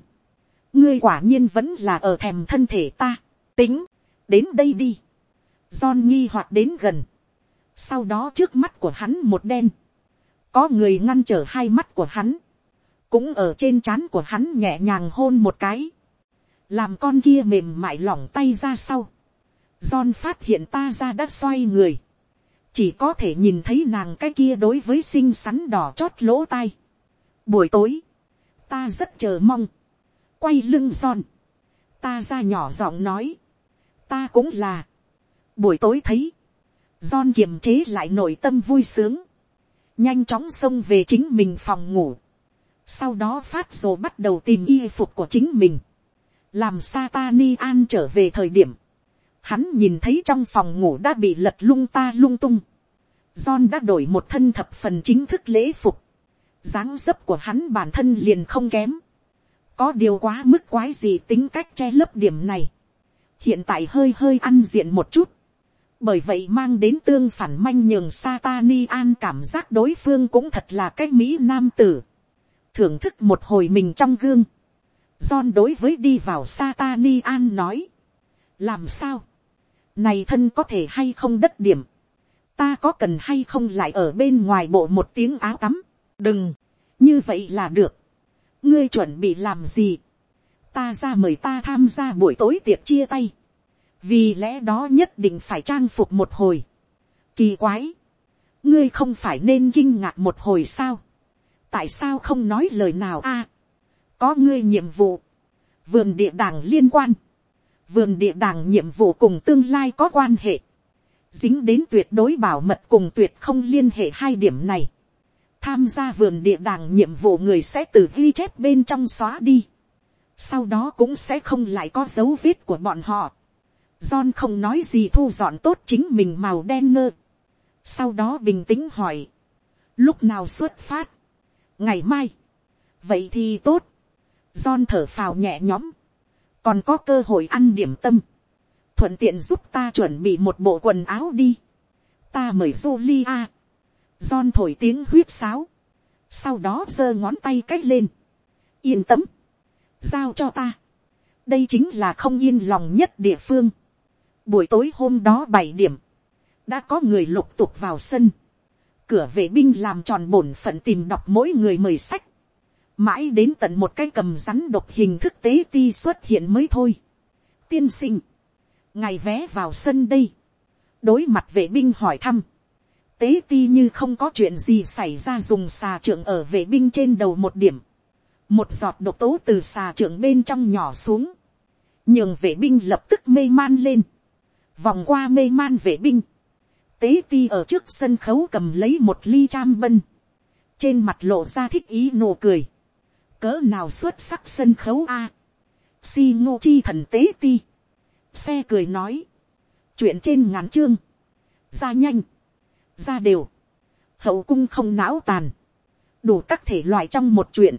ngươi quả nhiên vẫn là ở thèm thân thể ta, tính, đến đây đi, John nghi hoặc đến gần, sau đó trước mắt của hắn một đen, có người ngăn trở hai mắt của hắn, cũng ở trên trán của hắn nhẹ nhàng hôn một cái, làm con kia mềm mại lỏng tay ra sau, John phát hiện ta ra đã xoay người, chỉ có thể nhìn thấy nàng cái kia đối với xinh xắn đỏ chót lỗ tai. Buổi tối, ta rất chờ mong, quay lưng John, ta ra nhỏ giọng nói, ta cũng là, buổi tối thấy, John kiềm chế lại nội tâm vui sướng, nhanh chóng xông về chính mình phòng ngủ, sau đó phát rồi bắt đầu tìm y phục của chính mình, làm Satani an trở về thời điểm, hắn nhìn thấy trong phòng ngủ đã bị lật lung ta lung tung, John đã đổi một thân thập phần chính thức lễ phục, dáng dấp của hắn bản thân liền không kém, có điều quá mức quái gì tính cách che lấp điểm này, hiện tại hơi hơi ăn diện một chút, bởi vậy mang đến tương phản manh nhường Satani an cảm giác đối phương cũng thật là cái mỹ nam tử, thưởng thức một hồi mình trong gương, John đối với đi vào Satani an nói, làm sao, này thân có thể hay không đất điểm, ta có cần hay không lại ở bên ngoài bộ một tiếng áo tắm, đừng, như vậy là được, ngươi chuẩn bị làm gì, ta ra mời ta tham gia buổi tối tiệc chia tay, vì lẽ đó nhất định phải trang phục một hồi, kỳ quái, ngươi không phải nên kinh ngạc một hồi sao, tại sao không nói lời nào a, có ngươi nhiệm vụ, vườn địa đàng liên quan, vườn địa đàng nhiệm vụ cùng tương lai có quan hệ, dính đến tuyệt đối bảo mật cùng tuyệt không liên hệ hai điểm này. Tham gia vườn địa đàng nhiệm vụ người sẽ từ ghi chép bên trong xóa đi. Sau đó cũng sẽ không lại có dấu vết của bọn họ. John không nói gì thu dọn tốt chính mình màu đen ngơ. Sau đó bình tĩnh hỏi. Lúc nào xuất phát? Ngày mai. Vậy thì tốt. John thở phào nhẹ nhõm. Còn có cơ hội ăn điểm tâm thuận tiện giúp ta chuẩn bị một bộ quần áo đi. ta mời Julia. John thổi tiếng huyết sáo. sau đó giơ ngón tay c á c h lên. yên tâm. giao cho ta. đây chính là không yên lòng nhất địa phương. buổi tối hôm đó bảy điểm, đã có người lục tục vào sân. cửa vệ binh làm tròn bổn phận tìm đọc mỗi người mời sách mãi đến tận một cái cầm rắn độc hình thức tế ti xuất hiện mới thôi. tiên sinh. Ngày vé vào sân đây, đối mặt vệ binh hỏi thăm, tế ti như không có chuyện gì xảy ra dùng xà trưởng ở vệ binh trên đầu một điểm, một giọt độc tố từ xà trưởng bên trong nhỏ xuống, nhường vệ binh lập tức mê man lên, vòng qua mê man vệ binh, tế ti ở trước sân khấu cầm lấy một ly cham bân, trên mặt lộ ra thích ý nụ cười, cỡ nào xuất sắc sân khấu a, si ngô chi thần tế ti, xe cười nói, chuyện trên ngàn chương, ra nhanh, ra đều, hậu cung không não tàn, đủ các thể loại trong một chuyện,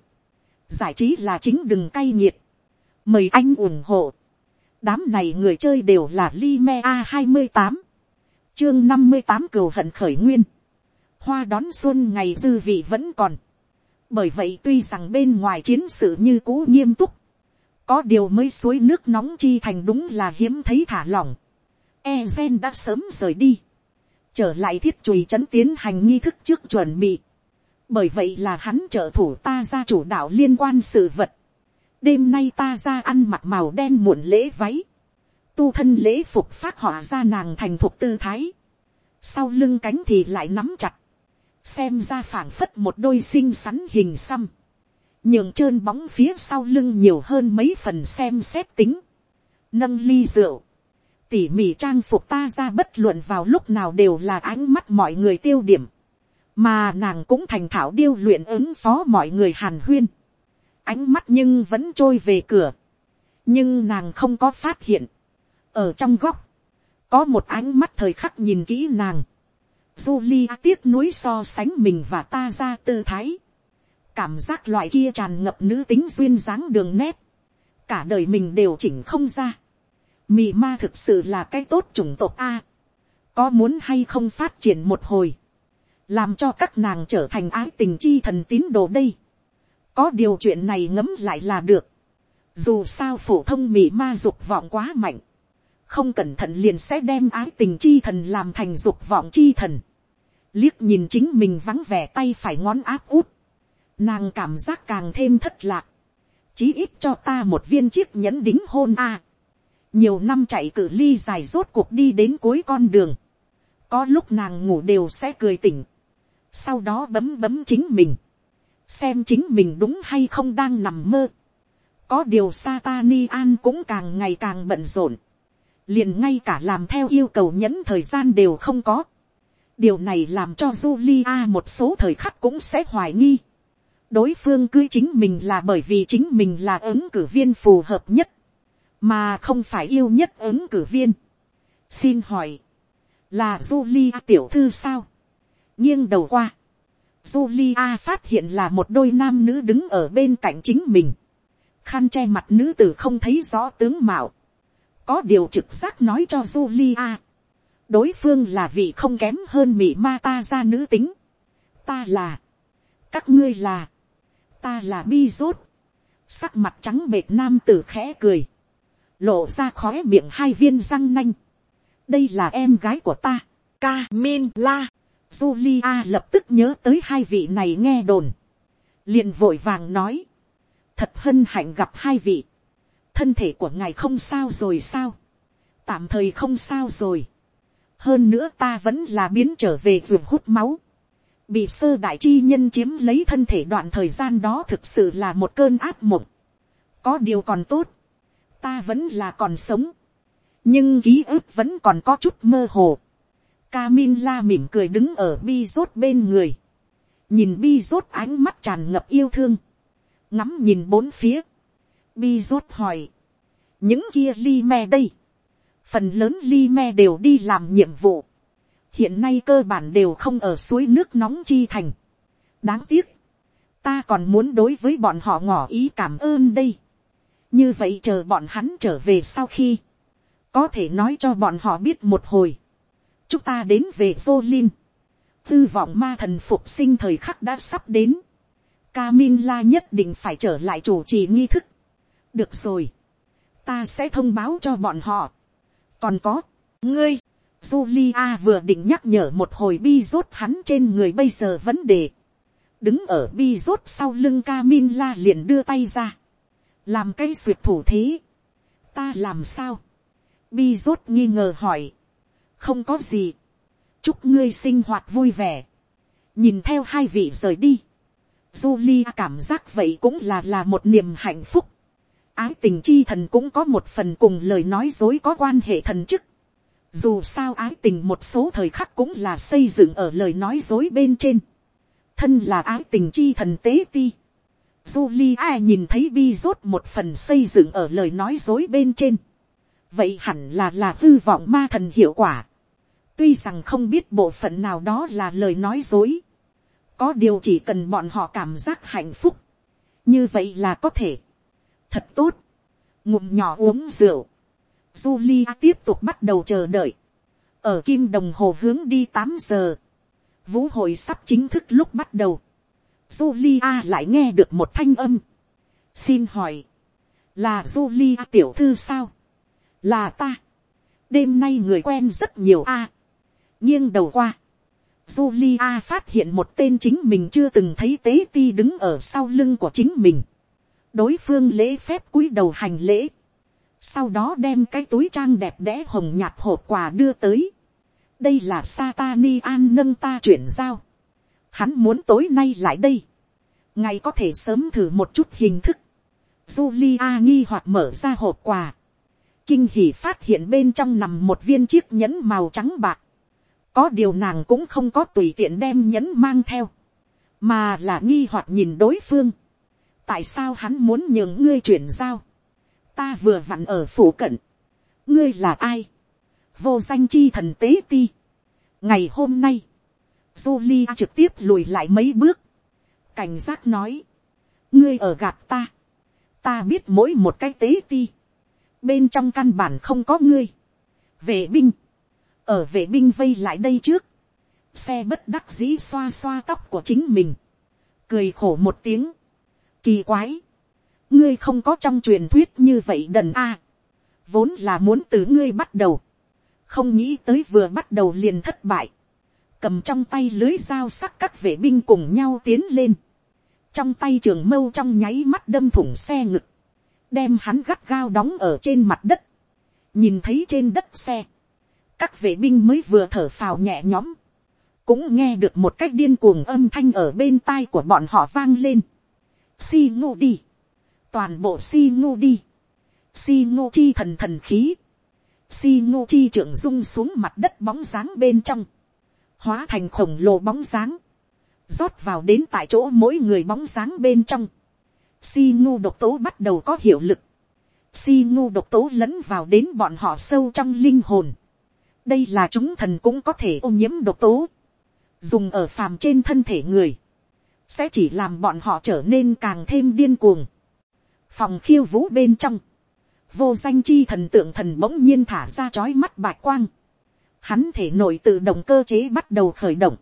giải trí là chính đừng cay nghiệt, mời anh ủng hộ, đám này người chơi đều là li me a hai mươi tám, chương năm mươi tám cừu hận khởi nguyên, hoa đón xuân ngày dư vị vẫn còn, bởi vậy tuy rằng bên ngoài chiến sự như cũ nghiêm túc, có điều mới suối nước nóng chi thành đúng là hiếm thấy thả lỏng, e gen đã sớm rời đi, trở lại thiết chùi trấn tiến hành nghi thức trước chuẩn bị, bởi vậy là hắn trợ thủ ta ra chủ đạo liên quan sự vật, đêm nay ta ra ăn mặc màu đen muộn lễ váy, tu thân lễ phục phát họa ra nàng thành thuộc tư thái, sau lưng cánh thì lại nắm chặt, xem ra phảng phất một đôi xinh xắn hình xăm, nhường trơn bóng phía sau lưng nhiều hơn mấy phần xem xét tính, nâng ly rượu, tỉ mỉ trang phục ta ra bất luận vào lúc nào đều là ánh mắt mọi người tiêu điểm, mà nàng cũng thành thảo điêu luyện ứng phó mọi người hàn huyên, ánh mắt nhưng vẫn trôi về cửa, nhưng nàng không có phát hiện, ở trong góc, có một ánh mắt thời khắc nhìn kỹ nàng, Julia tiếc nuối so sánh mình và ta ra tư thái, cảm giác loại kia tràn ngập nữ tính duyên dáng đường nét, cả đời mình đều chỉnh không ra, Mị ma thực sự là cái tốt chủng tộc a, có muốn hay không phát triển một hồi, làm cho các nàng trở thành ái tình chi thần tín đồ đây, có điều chuyện này ngấm lại là được, dù sao phổ thông mị ma dục vọng quá mạnh, không cẩn thận liền sẽ đem ái tình chi thần làm thành dục vọng chi thần, liếc nhìn chính mình vắng vẻ tay phải ngón áp út, nàng cảm giác càng thêm thất lạc, chí ít cho ta một viên chiếc nhẫn đính hôn a, nhiều năm chạy cử ly dài rốt cuộc đi đến cuối con đường, có lúc nàng ngủ đều sẽ cười tỉnh, sau đó bấm bấm chính mình, xem chính mình đúng hay không đang nằm mơ. có điều Satani an cũng càng ngày càng bận rộn, liền ngay cả làm theo yêu cầu nhẫn thời gian đều không có. điều này làm cho Julia một số thời khắc cũng sẽ hoài nghi. đối phương cưới chính mình là bởi vì chính mình là ứng cử viên phù hợp nhất, mà không phải yêu nhất ứng cử viên. xin hỏi, là Julia tiểu thư sao, nghiêng đầu qua, Julia phát hiện là một đôi nam nữ đứng ở bên cạnh chính mình. Khăn che mặt nữ tử không thấy rõ tướng mạo. Có điều trực giác nói cho Julia. Đối phương là vị không kém hơn mỹ ma ta ra nữ tính. Ta là. Các ngươi là. Ta là bi rốt. Sắc mặt trắng bệt nam tử khẽ cười. Lộ ra khóe miệng hai viên răng nanh. Đây là em gái của ta. Camila. Julia lập tức nhớ tới hai vị này nghe đồn. liền vội vàng nói. Thật hân hạnh gặp hai vị. Thân thể của ngài không sao rồi sao? Tạm thời không sao rồi. Hơn nữa ta vẫn là biến trở về ruột hút máu. Bị sơ đại chi nhân chiếm lấy thân thể đoạn thời gian đó thực sự là một cơn ác mộng. Có điều còn tốt. Ta vẫn là còn sống. Nhưng ký ức vẫn còn có chút mơ hồ Camilla mỉm cười đứng ở bi rốt bên người. Nhìn bi rốt ánh mắt tràn ngập yêu thương. Ngắm nhìn bốn phía. Bi rốt hỏi. Những kia ly me đây. Phần lớn ly me đều đi làm nhiệm vụ. Hiện nay cơ bản đều không ở suối nước nóng chi thành. Đáng tiếc. Ta còn muốn đối với bọn họ ngỏ ý cảm ơn đây. Như vậy chờ bọn hắn trở về sau khi. Có thể nói cho bọn họ biết một hồi chúng ta đến về vô linh, Tư vọng ma thần phục sinh thời khắc đã sắp đến. Camilla nhất định phải trở lại chủ trì nghi thức. Được rồi. Ta sẽ thông báo cho bọn họ. Còn có, ngươi, Julia vừa định nhắc nhở một hồi bi rốt hắn trên người bây giờ vấn đề. Đứng ở bi rốt sau lưng Camilla liền đưa tay ra. Làm cái suyệt thủ thế. Ta làm sao? Bi rốt nghi ngờ hỏi không có gì, chúc ngươi sinh hoạt vui vẻ, nhìn theo hai vị rời đi, Julia cảm giác vậy cũng là là một niềm hạnh phúc, ái tình chi thần cũng có một phần cùng lời nói dối có quan hệ thần chức, dù sao ái tình một số thời khắc cũng là xây dựng ở lời nói dối bên trên, thân là ái tình chi thần tế ti, Julia nhìn thấy bi rốt một phần xây dựng ở lời nói dối bên trên, vậy hẳn là là hư vọng ma thần hiệu quả. tuy rằng không biết bộ phận nào đó là lời nói dối, có điều chỉ cần bọn họ cảm giác hạnh phúc, như vậy là có thể thật tốt, ngụm nhỏ uống rượu, Julia tiếp tục bắt đầu chờ đợi, ở kim đồng hồ hướng đi tám giờ, vũ hội sắp chính thức lúc bắt đầu, Julia lại nghe được một thanh âm, xin hỏi, là Julia tiểu thư sao, là ta, đêm nay người quen rất nhiều a, à. nghiêng đầu qua, Julia phát hiện một tên chính mình chưa từng thấy tế ti đứng ở sau lưng của chính mình. Đối phương lễ phép cúi đầu hành lễ. Sau đó đem cái túi trang đẹp đẽ hồng nhạt hộp quà đưa tới. Đây là Satani an nâng ta chuyển giao. Hắn muốn tối nay lại đây. Ngày có thể sớm thử một chút hình thức. Julia nghi hoặc mở ra hộp quà. Kinh hỉ phát hiện bên trong nằm một viên chiếc nhẫn màu trắng bạc có điều nàng cũng không có tùy tiện đem nhẫn mang theo, mà là nghi hoặc nhìn đối phương tại sao hắn muốn nhường ngươi chuyển giao, ta vừa vặn ở phủ cận, ngươi là ai, vô danh chi thần tế ti. ngày hôm nay, Julia trực tiếp lùi lại mấy bước, cảnh giác nói, ngươi ở gạt ta, ta biết mỗi một cái tế ti, bên trong căn bản không có ngươi, vệ binh, ở vệ binh vây lại đây trước, xe bất đắc dĩ xoa xoa tóc của chính mình, cười khổ một tiếng, kỳ quái, ngươi không có trong truyền thuyết như vậy đần a, vốn là muốn từ ngươi bắt đầu, không nghĩ tới vừa bắt đầu liền thất bại, cầm trong tay lưới dao sắc các vệ binh cùng nhau tiến lên, trong tay trường mâu trong nháy mắt đâm thủng xe ngực, đem hắn gắt gao đóng ở trên mặt đất, nhìn thấy trên đất xe, các vệ binh mới vừa thở phào nhẹ nhõm, cũng nghe được một cách điên cuồng âm thanh ở bên tai của bọn họ vang lên. Si ngô đi, toàn bộ si ngô đi, si ngô chi thần thần khí, si ngô chi trưởng rung xuống mặt đất bóng dáng bên trong, hóa thành khổng lồ bóng dáng, rót vào đến tại chỗ mỗi người bóng dáng bên trong, si ngô độc tố bắt đầu có hiệu lực, si ngô độc tố lẫn vào đến bọn họ sâu trong linh hồn, đây là chúng thần cũng có thể ô nhiễm độc tố, dùng ở phàm trên thân thể người, sẽ chỉ làm bọn họ trở nên càng thêm điên cuồng. phòng khiêu vũ bên trong, vô danh chi thần tượng thần bỗng nhiên thả ra chói mắt bạch quang, hắn thể nội tự động cơ chế bắt đầu khởi động,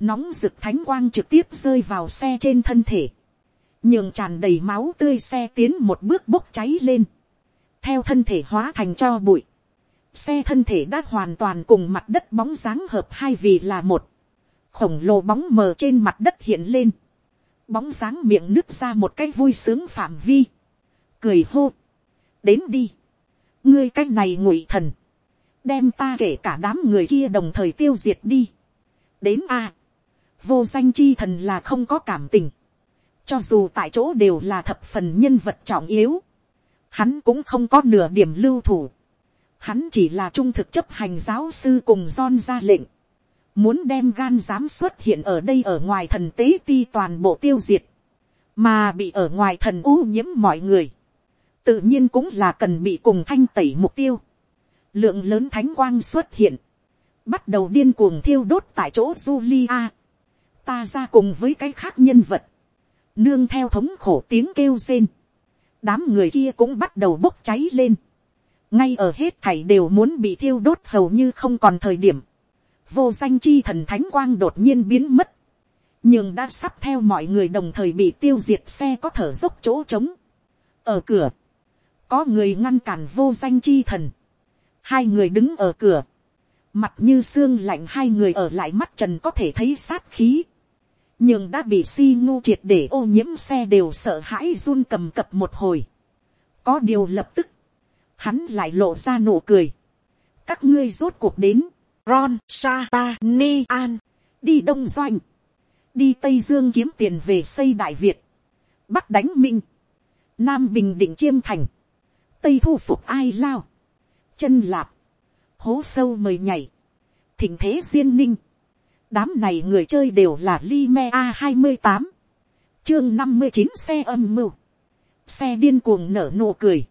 nóng rực thánh quang trực tiếp rơi vào xe trên thân thể, nhường tràn đầy máu tươi xe tiến một bước bốc cháy lên, theo thân thể hóa thành cho bụi, xe thân thể đã hoàn toàn cùng mặt đất bóng dáng hợp hai vì là một, khổng lồ bóng mờ trên mặt đất hiện lên, bóng dáng miệng nứt ra một cái vui sướng phạm vi, cười hô, đến đi, ngươi cái này ngụy thần, đem ta kể cả đám người kia đồng thời tiêu diệt đi, đến a, vô danh chi thần là không có cảm tình, cho dù tại chỗ đều là thập phần nhân vật trọng yếu, hắn cũng không có nửa điểm lưu thủ, Hắn chỉ là trung thực chấp hành giáo sư cùng John ra lệnh. Muốn đem gan dám xuất hiện ở đây ở ngoài thần tế ti toàn bộ tiêu diệt. Mà bị ở ngoài thần u nhiễm mọi người. Tự nhiên cũng là cần bị cùng thanh tẩy mục tiêu. Lượng lớn thánh quang xuất hiện. Bắt đầu điên cuồng thiêu đốt tại chỗ Julia. Ta ra cùng với cái khác nhân vật. Nương theo thống khổ tiếng kêu rên. Đám người kia cũng bắt đầu bốc cháy lên ngay ở hết thảy đều muốn bị thiêu đốt hầu như không còn thời điểm, vô danh chi thần thánh quang đột nhiên biến mất, nhưng đã sắp theo mọi người đồng thời bị tiêu diệt xe có thở dốc chỗ trống. ở cửa, có người ngăn cản vô danh chi thần, hai người đứng ở cửa, mặt như xương lạnh hai người ở lại mắt trần có thể thấy sát khí, nhưng đã bị si ngu triệt để ô nhiễm xe đều sợ hãi run cầm cập một hồi, có điều lập tức, hắn lại lộ ra nụ cười. các ngươi rốt cuộc đến, ron Sata, ni an, đi đông doanh, đi tây dương kiếm tiền về xây đại việt, bắc đánh minh, nam bình định chiêm thành, tây thu phục ai lao, chân lạp, hố sâu mời nhảy, thỉnh thế duyên ninh, đám này người chơi đều là li me a hai mươi tám, chương năm mươi chín xe âm mưu, xe điên cuồng nở nụ cười,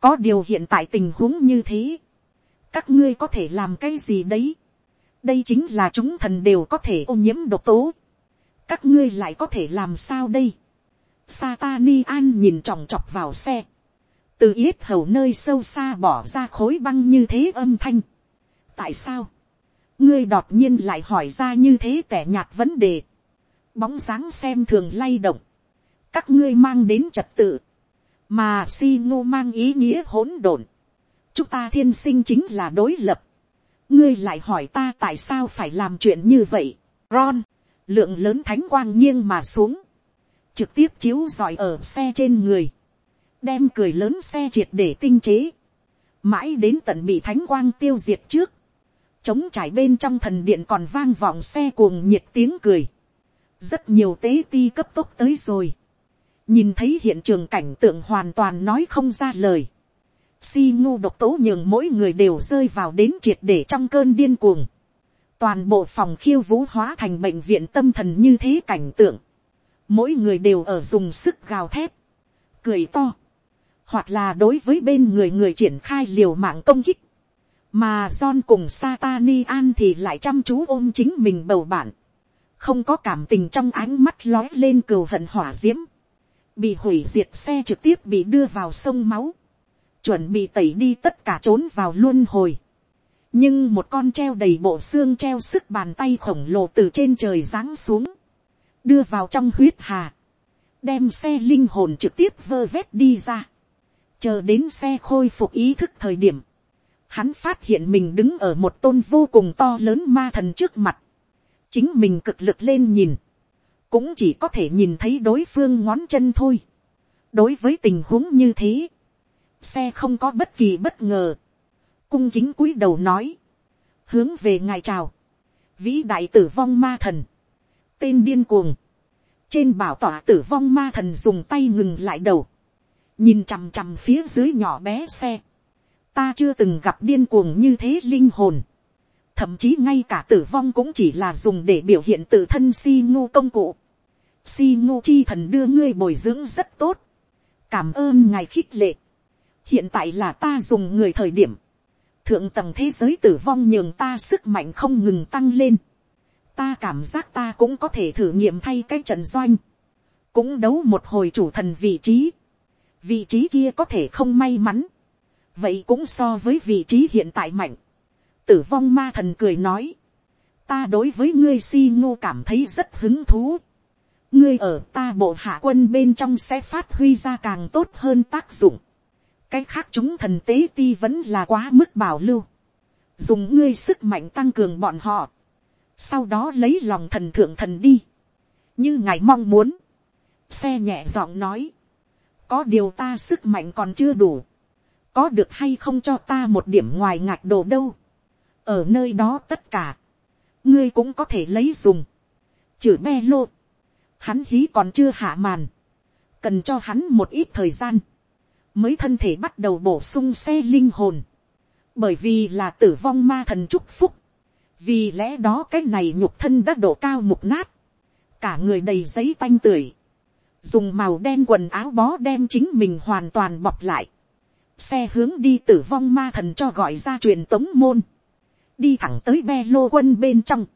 có điều hiện tại tình huống như thế, các ngươi có thể làm cái gì đấy, đây chính là chúng thần đều có thể ô nhiễm độc tố, các ngươi lại có thể làm sao đây, Satani an nhìn chòng chọc vào xe, từ yết hầu nơi sâu xa bỏ ra khối băng như thế âm thanh. tại sao, ngươi đột nhiên lại hỏi ra như thế tẻ nhạt vấn đề, bóng dáng xem thường lay động, các ngươi mang đến trật tự, mà si ngô mang ý nghĩa hỗn độn, chúng ta thiên sinh chính là đối lập, ngươi lại hỏi ta tại sao phải làm chuyện như vậy, ron, lượng lớn thánh quang nghiêng mà xuống, trực tiếp chiếu giỏi ở xe trên người, đem cười lớn xe triệt để tinh chế, mãi đến tận bị thánh quang tiêu diệt trước, chống trải bên trong thần điện còn vang vọng xe cuồng nhiệt tiếng cười, rất nhiều tế ti cấp tốc tới rồi, nhìn thấy hiện trường cảnh tượng hoàn toàn nói không ra lời, si ngu độc tố nhường mỗi người đều rơi vào đến triệt để trong cơn điên cuồng, toàn bộ phòng khiêu vũ hóa thành bệnh viện tâm thần như thế cảnh tượng, mỗi người đều ở dùng sức gào thét, cười to, hoặc là đối với bên người người triển khai liều mạng công kích, mà John cùng Satani An thì lại chăm chú ôm chính mình bầu bạn, không có cảm tình trong ánh mắt lói lên cừu hận hỏa diễm, bị hủy diệt xe trực tiếp bị đưa vào sông máu, chuẩn bị tẩy đi tất cả trốn vào luân hồi. nhưng một con treo đầy bộ xương treo sức bàn tay khổng lồ từ trên trời giáng xuống, đưa vào trong huyết hà, đem xe linh hồn trực tiếp vơ vét đi ra. Chờ đến xe khôi phục ý thức thời điểm, hắn phát hiện mình đứng ở một tôn vô cùng to lớn ma thần trước mặt, chính mình cực lực lên nhìn, cũng chỉ có thể nhìn thấy đối phương ngón chân thôi. đối với tình huống như thế, xe không có bất kỳ bất ngờ, cung kính cúi đầu nói, hướng về ngài chào, vĩ đại tử vong ma thần, tên điên cuồng, trên bảo tỏa tử vong ma thần dùng tay ngừng lại đầu, nhìn chằm chằm phía dưới nhỏ bé xe, ta chưa từng gặp điên cuồng như thế linh hồn, thậm chí ngay cả tử vong cũng chỉ là dùng để biểu hiện tự thân si ngu công cụ, si ngu chi thần đưa ngươi bồi dưỡng rất tốt, cảm ơn ngài khích lệ, hiện tại là ta dùng người thời điểm, thượng tầng thế giới tử vong nhường ta sức mạnh không ngừng tăng lên, ta cảm giác ta cũng có thể thử nghiệm thay cái trận doanh, cũng đấu một hồi chủ thần vị trí, vị trí kia có thể không may mắn, vậy cũng so với vị trí hiện tại mạnh. tử vong ma thần cười nói, ta đối với ngươi si ngô cảm thấy rất hứng thú. ngươi ở ta bộ hạ quân bên trong sẽ phát huy ra càng tốt hơn tác dụng cái khác chúng thần tế ti vẫn là quá mức bảo lưu. dùng ngươi sức mạnh tăng cường bọn họ. sau đó lấy lòng thần thượng thần đi. như ngài mong muốn. xe nhẹ giọng nói có điều ta sức mạnh còn chưa đủ, có được hay không cho ta một điểm ngoài ngạc đồ đâu, ở nơi đó tất cả, ngươi cũng có thể lấy dùng, chữ me lô, hắn hí còn chưa hạ màn, cần cho hắn một ít thời gian, mới thân thể bắt đầu bổ sung xe linh hồn, bởi vì là tử vong ma thần chúc phúc, vì lẽ đó cái này nhục thân đã độ cao mục nát, cả người đầy giấy tanh tưởi, dùng màu đen quần áo bó đem chính mình hoàn toàn bọc lại, xe hướng đi tử vong ma thần cho gọi ra truyền tống môn, đi thẳng tới be lô quân bên trong,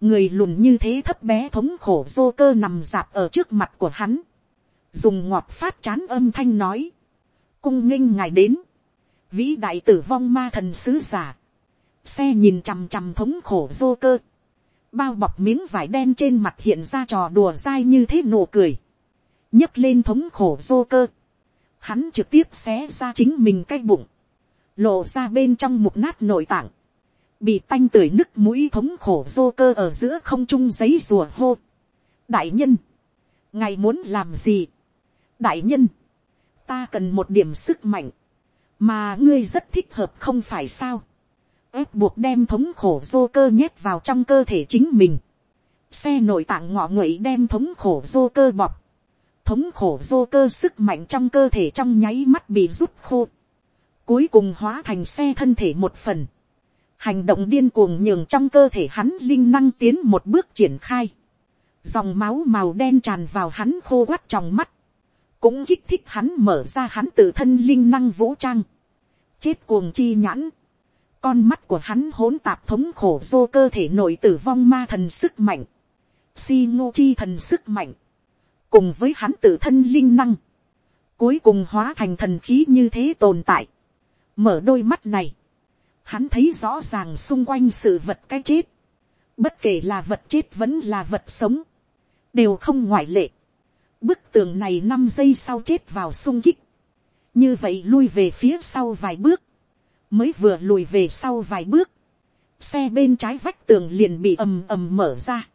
người lùn như thế thấp bé thống khổ dô cơ nằm dạp ở trước mặt của hắn, dùng ngọt phát chán âm thanh nói, cung nghinh ngài đến, vĩ đại tử vong ma thần sứ giả, xe nhìn chằm chằm thống khổ vô cơ, bao bọc miếng vải đen trên mặt hiện ra trò đùa dai như thế nụ cười, nhấc lên thống khổ vô cơ, hắn trực tiếp xé ra chính mình cái bụng, lộ ra bên trong mục nát nội tạng, bị tanh tưởi nứt mũi thống khổ vô cơ ở giữa không trung giấy rùa hô. đại nhân, ngài muốn làm gì, đại nhân, ta cần một điểm sức mạnh, mà ngươi rất thích hợp không phải sao, ép buộc đem thống khổ dô cơ nhét vào trong cơ thể chính mình, xe nội tạng ngọ nguậy đem thống khổ dô cơ bọc, thống khổ vô cơ sức mạnh trong cơ thể trong nháy mắt bị rút khô, cuối cùng hóa thành xe thân thể một phần, hành động điên cuồng nhường trong cơ thể hắn linh năng tiến một bước triển khai, dòng máu màu đen tràn vào hắn khô quắt trong mắt, cũng kích thích hắn mở ra hắn tự thân linh năng vũ trang, chết cuồng chi nhãn, con mắt của hắn hỗn tạp thống khổ vô cơ thể nội tử vong ma thần sức mạnh, si ngô chi thần sức mạnh, cùng với hắn tự thân linh năng, cuối cùng hóa thành thần khí như thế tồn tại, mở đôi mắt này, hắn thấy rõ ràng xung quanh sự vật cái chết, bất kể là vật chết vẫn là vật sống, đều không ngoại lệ. Bức tường này năm giây sau chết vào sung kích, như vậy lui về phía sau vài bước, mới vừa lùi về sau vài bước, xe bên trái vách tường liền bị ầm ầm mở ra.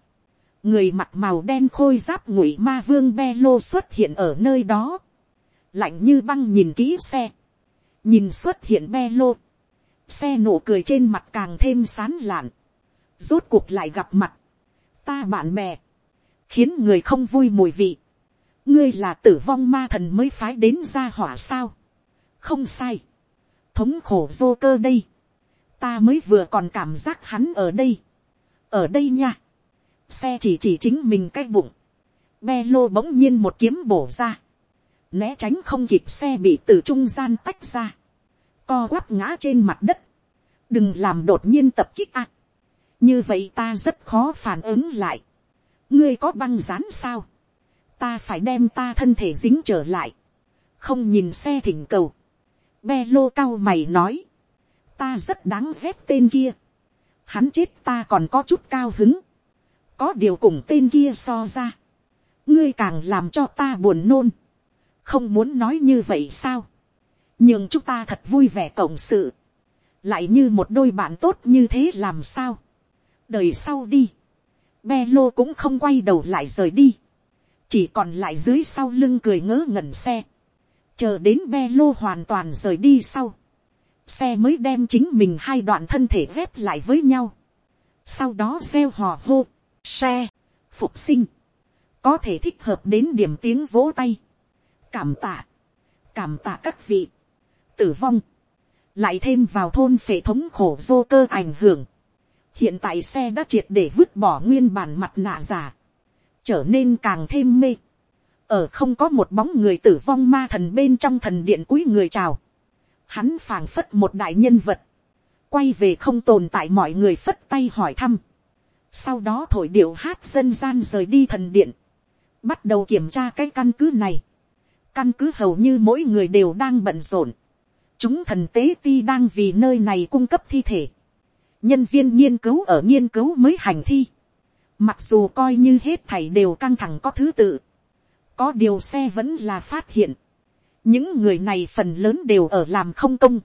người mặc màu đen khôi giáp ngụy ma vương be lô xuất hiện ở nơi đó, lạnh như băng nhìn kỹ xe, nhìn xuất hiện be lô, xe nổ cười trên mặt càng thêm sán lạn, rốt cuộc lại gặp mặt, ta bạn bè, khiến người không vui mùi vị, ngươi là tử vong ma thần mới phái đến ra hỏa sao, không sai, thống khổ vô cơ đây, ta mới vừa còn cảm giác hắn ở đây, ở đây nha, xe chỉ chỉ chính mình cái bụng, be lô bỗng nhiên một kiếm bổ ra, né tránh không kịp xe bị từ trung gian tách ra, co quắp ngã trên mặt đất, đừng làm đột nhiên tập kích ạ, như vậy ta rất khó phản ứng lại, ngươi có băng rán sao, ta phải đem ta thân thể dính trở lại, không nhìn xe thỉnh cầu, be lô cao mày nói, ta rất đáng ghét tên kia, hắn chết ta còn có chút cao hứng, có điều cùng tên kia so ra, ngươi càng làm cho ta buồn nôn, không muốn nói như vậy sao, nhưng chúng ta thật vui vẻ cộng sự, lại như một đôi bạn tốt như thế làm sao, đời sau đi, be lô cũng không quay đầu lại rời đi, chỉ còn lại dưới sau lưng cười ngớ ngẩn xe, chờ đến be lô hoàn toàn rời đi sau, xe mới đem chính mình hai đoạn thân thể ghép lại với nhau, sau đó gieo hò hô, xe, phục sinh, có thể thích hợp đến điểm tiếng vỗ tay, cảm tạ, cảm tạ các vị, tử vong, lại thêm vào thôn phệ thống khổ dô cơ ảnh hưởng, hiện tại xe đã triệt để vứt bỏ nguyên bản mặt nạ giả, trở nên càng thêm mê, ở không có một bóng người tử vong ma thần bên trong thần điện cúi người chào, hắn phảng phất một đại nhân vật, quay về không tồn tại mọi người phất tay hỏi thăm, sau đó thổi điệu hát dân gian rời đi thần điện, bắt đầu kiểm tra cái căn cứ này, căn cứ hầu như mỗi người đều đang bận rộn, chúng thần tế ti đang vì nơi này cung cấp thi thể, nhân viên nghiên cứu ở nghiên cứu mới hành thi, mặc dù coi như hết thảy đều căng thẳng có thứ tự, có điều xe vẫn là phát hiện, những người này phần lớn đều ở làm không công,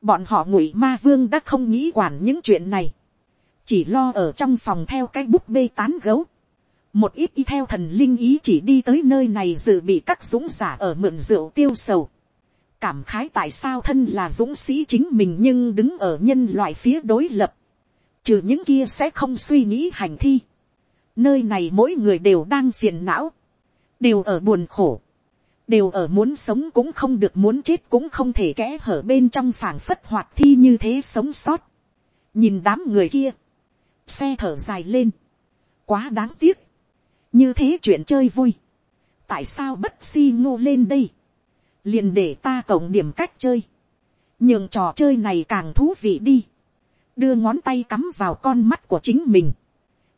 bọn họ ngụy ma vương đã không nghĩ quản những chuyện này, chỉ lo ở trong phòng theo cái búp bê tán gấu, một ít y theo thần linh ý chỉ đi tới nơi này dự bị các dũng giả ở mượn rượu tiêu sầu, cảm khái tại sao thân là dũng sĩ chính mình nhưng đứng ở nhân loại phía đối lập, trừ những kia sẽ không suy nghĩ hành thi, nơi này mỗi người đều đang phiền não, đều ở buồn khổ, đều ở muốn sống cũng không được muốn chết cũng không thể kẽ hở bên trong phảng phất hoạt thi như thế sống sót. nhìn đám người kia, xe thở dài lên, quá đáng tiếc, như thế chuyện chơi vui, tại sao bất si ngô lên đây, liền để ta cộng điểm cách chơi, nhường trò chơi này càng thú vị đi, đưa ngón tay cắm vào con mắt của chính mình,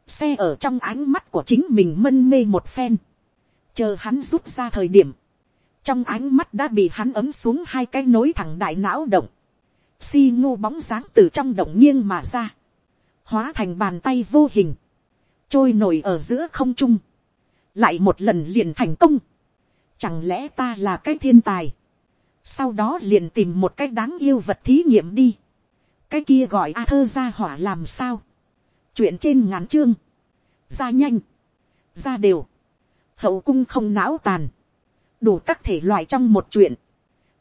xe ở trong ánh mắt của chính mình mân mê một phen, chờ hắn rút ra thời điểm, trong ánh mắt đã bị hắn ấm xuống hai cái nối thẳng đại não động, si ngô bóng dáng từ trong động nghiêng mà ra, hóa thành bàn tay vô hình, trôi nổi ở giữa không trung, lại một lần liền thành công, chẳng lẽ ta là cái thiên tài, sau đó liền tìm một cái đáng yêu vật thí nghiệm đi, cái kia gọi a thơ ra hỏa làm sao, chuyện trên ngắn chương, ra nhanh, ra đều, hậu cung không não tàn, đủ các thể loại trong một chuyện,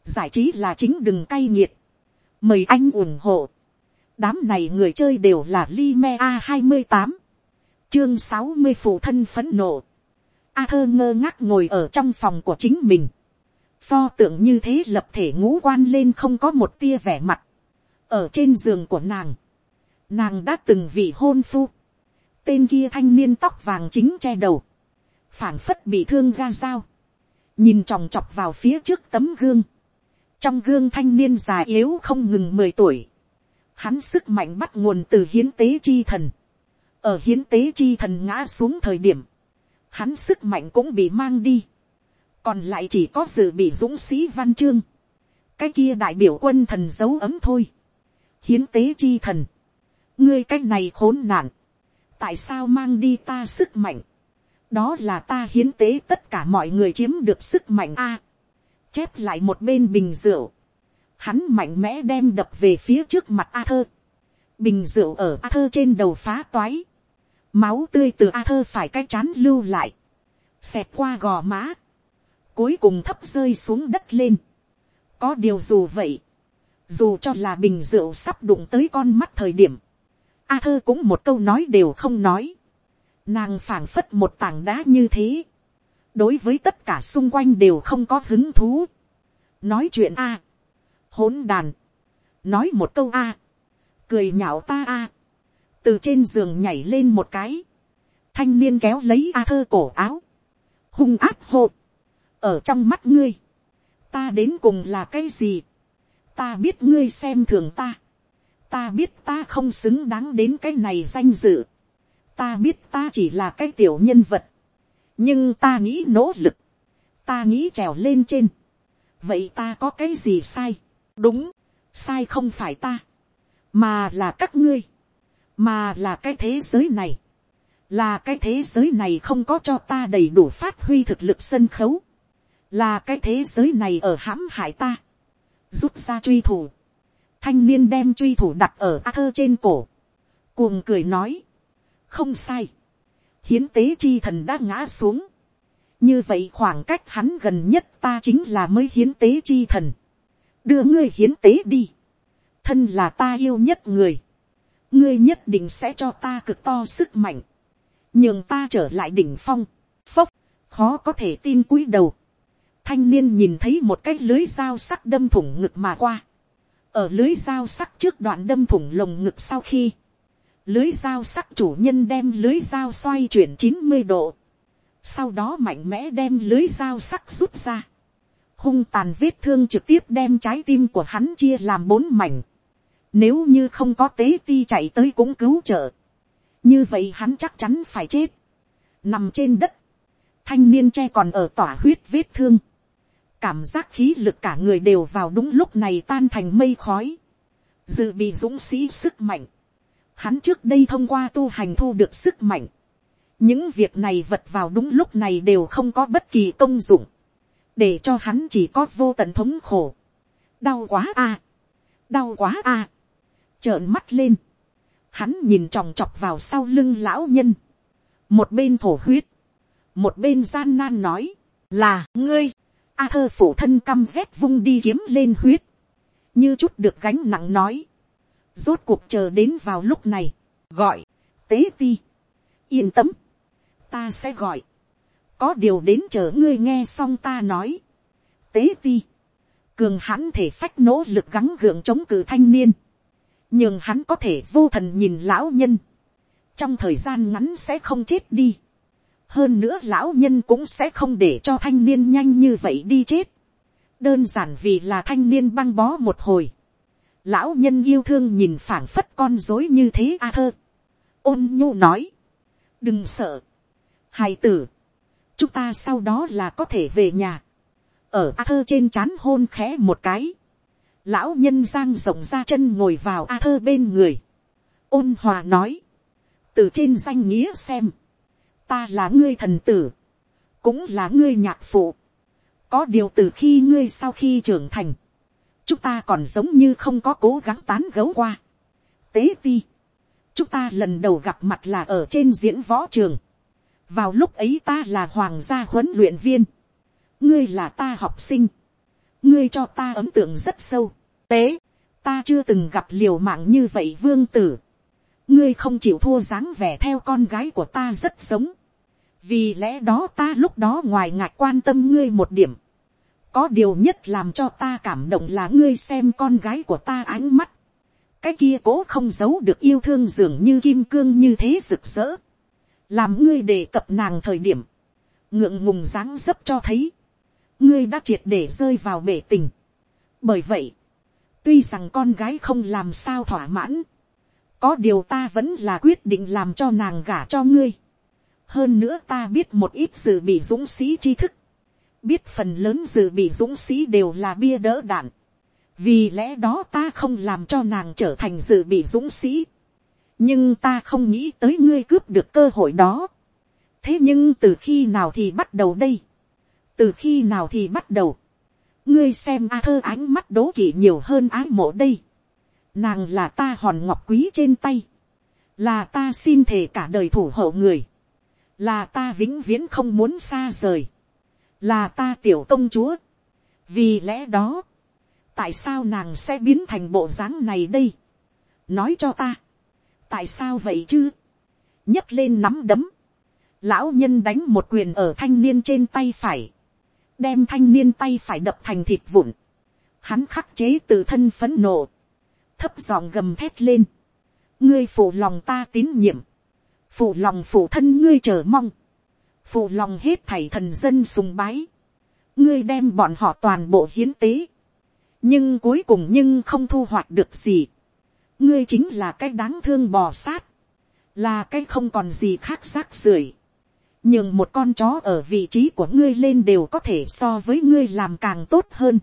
giải trí là chính đừng cay nghiệt, mời anh ủng hộ, đám này người chơi đều là Lime a hai mươi tám, chương sáu mươi phụ thân phấn nộ, a thơ ngơ ngác ngồi ở trong phòng của chính mình, pho tượng như thế lập thể ngũ quan lên không có một tia vẻ mặt, ở trên giường của nàng, nàng đã từng vị hôn phu, tên kia thanh niên tóc vàng chính che đầu, phảng phất bị thương ga dao, nhìn tròng trọc vào phía trước tấm gương, trong gương thanh niên già yếu không ngừng mười tuổi, hắn sức mạnh bắt nguồn từ hiến tế chi thần, ở hiến tế chi thần ngã xuống thời điểm, hắn sức mạnh cũng bị mang đi, còn lại chỉ có dự bị dũng sĩ văn chương, cái kia đại biểu quân thần dấu ấm thôi, hiến tế chi thần, ngươi cái này khốn nạn, tại sao mang đi ta sức mạnh, đó là ta hiến tế tất cả mọi người chiếm được sức mạnh a, chép lại một bên bình rượu, hắn mạnh mẽ đem đập về phía trước mặt a thơ, bình rượu ở a thơ trên đầu phá toái, máu tươi từ a thơ phải cái chán lưu lại, xẹt qua gò má, cuối cùng thấp rơi xuống đất lên. có điều dù vậy, dù cho là bình rượu sắp đụng tới con mắt thời điểm, a thơ cũng một câu nói đều không nói, nàng phảng phất một tảng đá như thế, đối với tất cả xung quanh đều không có hứng thú, nói chuyện a, hỗn đàn, nói một câu a, cười nhạo ta a, từ trên giường nhảy lên một cái, thanh niên kéo lấy a thơ cổ áo, hung áp hô, ở trong mắt ngươi, ta đến cùng là cái gì, ta biết ngươi xem thường ta, ta biết ta không xứng đáng đến cái này danh dự, ta biết ta chỉ là cái tiểu nhân vật, nhưng ta nghĩ nỗ lực, ta nghĩ trèo lên trên, vậy ta có cái gì sai, đúng, sai không phải ta, mà là các ngươi, mà là cái thế giới này, là cái thế giới này không có cho ta đầy đủ phát huy thực lực sân khấu, là cái thế giới này ở hãm hại ta, rút ra truy thủ, thanh niên đem truy thủ đặt ở a thơ trên cổ, cuồng cười nói, không sai, hiến tế chi thần đã ngã xuống, như vậy khoảng cách hắn gần nhất ta chính là mới hiến tế chi thần, đưa ngươi hiến tế đi, thân là ta yêu nhất người, ngươi nhất định sẽ cho ta cực to sức mạnh, nhưng ta trở lại đỉnh phong, phốc, khó có thể tin cúi đầu, thanh niên nhìn thấy một cái lưới dao sắc đâm thủng ngực mà qua, ở lưới dao sắc trước đoạn đâm thủng lồng ngực sau khi, lưới dao sắc chủ nhân đem lưới dao xoay chuyển chín mươi độ, sau đó mạnh mẽ đem lưới dao sắc rút ra, hung tàn vết thương trực tiếp đem trái tim của hắn chia làm bốn mảnh, nếu như không có tế ti chạy tới cũng cứu trợ, như vậy hắn chắc chắn phải chết, nằm trên đất, thanh niên tre còn ở tỏa huyết vết thương, cảm giác khí lực cả người đều vào đúng lúc này tan thành mây khói, dự bị dũng sĩ sức mạnh, hắn trước đây thông qua tu hành thu được sức mạnh, những việc này vật vào đúng lúc này đều không có bất kỳ công dụng, để cho hắn chỉ có vô tận thống khổ, đau quá a, à. đau quá a, à. trợn mắt lên, hắn nhìn tròng trọc vào sau lưng lão nhân, một bên thổ huyết, một bên gian nan nói, là ngươi, A thơ phụ thân căm rét vung đi kiếm lên huyết. Như chút được gánh nặng nói. Rốt cuộc chờ đến vào lúc này. Gọi. Tế ti. Yên tâm. Ta sẽ gọi. Có điều đến chờ ngươi nghe xong ta nói. Tế ti. Cường hắn thể phách nỗ lực gắng gượng chống cử thanh niên. Nhưng hắn có thể vô thần nhìn lão nhân. Trong thời gian ngắn sẽ không chết đi hơn nữa lão nhân cũng sẽ không để cho thanh niên nhanh như vậy đi chết. đơn giản vì là thanh niên băng bó một hồi. lão nhân yêu thương nhìn phảng phất con dối như thế a thơ. ôn nhu nói. đừng sợ. hài tử. chúng ta sau đó là có thể về nhà. ở a thơ trên c h á n hôn khẽ một cái. lão nhân giang rộng ra chân ngồi vào a thơ bên người. ôn hòa nói. từ trên danh nghĩa xem ta là ngươi thần tử, cũng là ngươi nhạc phụ. có điều từ khi ngươi sau khi trưởng thành, chúng ta còn giống như không có cố gắng tán gấu qua. tế ti, chúng ta lần đầu gặp mặt là ở trên diễn võ trường. vào lúc ấy ta là hoàng gia huấn luyện viên, ngươi là ta học sinh, ngươi cho ta ấn tượng rất sâu. tế, ta chưa từng gặp liều mạng như vậy vương tử ngươi không chịu thua dáng vẻ theo con gái của ta rất giống. vì lẽ đó ta lúc đó ngoài ngạc quan tâm ngươi một điểm. có điều nhất làm cho ta cảm động là ngươi xem con gái của ta ánh mắt. cái kia cố không giấu được yêu thương dường như kim cương như thế rực rỡ. làm ngươi đề cập nàng thời điểm. ngượng ngùng dáng dấp cho thấy. ngươi đã triệt để rơi vào bể tình. bởi vậy, tuy rằng con gái không làm sao thỏa mãn, có điều ta vẫn là quyết định làm cho nàng gả cho ngươi. hơn nữa ta biết một ít dự bị dũng sĩ tri thức, biết phần lớn dự bị dũng sĩ đều là bia đỡ đạn. vì lẽ đó ta không làm cho nàng trở thành dự bị dũng sĩ. nhưng ta không nghĩ tới ngươi cướp được cơ hội đó. thế nhưng từ khi nào thì bắt đầu đây. từ khi nào thì bắt đầu. ngươi xem a thơ ánh mắt đố kỵ nhiều hơn ái mộ đây nàng là ta hòn ngọc quý trên tay. là ta xin thề cả đời thủ hộ người. là ta vĩnh viễn không muốn xa rời là ta tiểu công chúa. vì lẽ đó, tại sao nàng sẽ biến thành bộ dáng này đây. nói cho ta, tại sao vậy chứ, nhấc lên nắm đấm, lão nhân đánh một quyền ở thanh niên trên tay phải, đem thanh niên tay phải đập thành thịt vụn, hắn khắc chế từ thân phấn nộ, thấp giọng gầm thét lên, ngươi phụ lòng ta tín nhiệm, phụ lòng phụ thân ngươi chờ mong, phụ lòng hết thảy thần dân sùng bái, ngươi đem bọn họ toàn bộ hiến tế, nhưng cuối cùng nhưng không thu hoạch được gì, ngươi chính là cái đáng thương bò sát, là cái không còn gì khác rác rưởi, nhưng một con chó ở vị trí của ngươi lên đều có thể so với ngươi làm càng tốt hơn,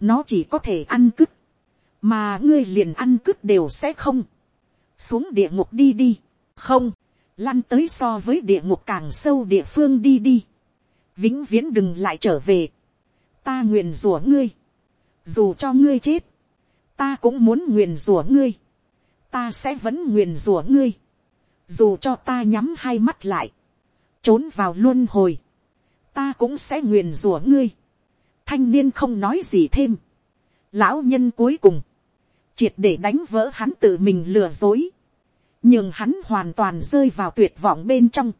nó chỉ có thể ăn cứt, mà ngươi liền ăn cứt đều sẽ không, xuống địa ngục đi đi, không, lăn tới so với địa ngục càng sâu địa phương đi đi. vĩnh viễn đừng lại trở về. ta nguyền rủa ngươi. dù cho ngươi chết, ta cũng muốn nguyền rủa ngươi. ta sẽ vẫn nguyền rủa ngươi. dù cho ta nhắm hai mắt lại, trốn vào luân hồi, ta cũng sẽ nguyền rủa ngươi. thanh niên không nói gì thêm. lão nhân cuối cùng, triệt để đánh vỡ hắn tự mình lừa dối. Nhưng hắn hoàn toàn rơi vào tuyệt vọng bên trong,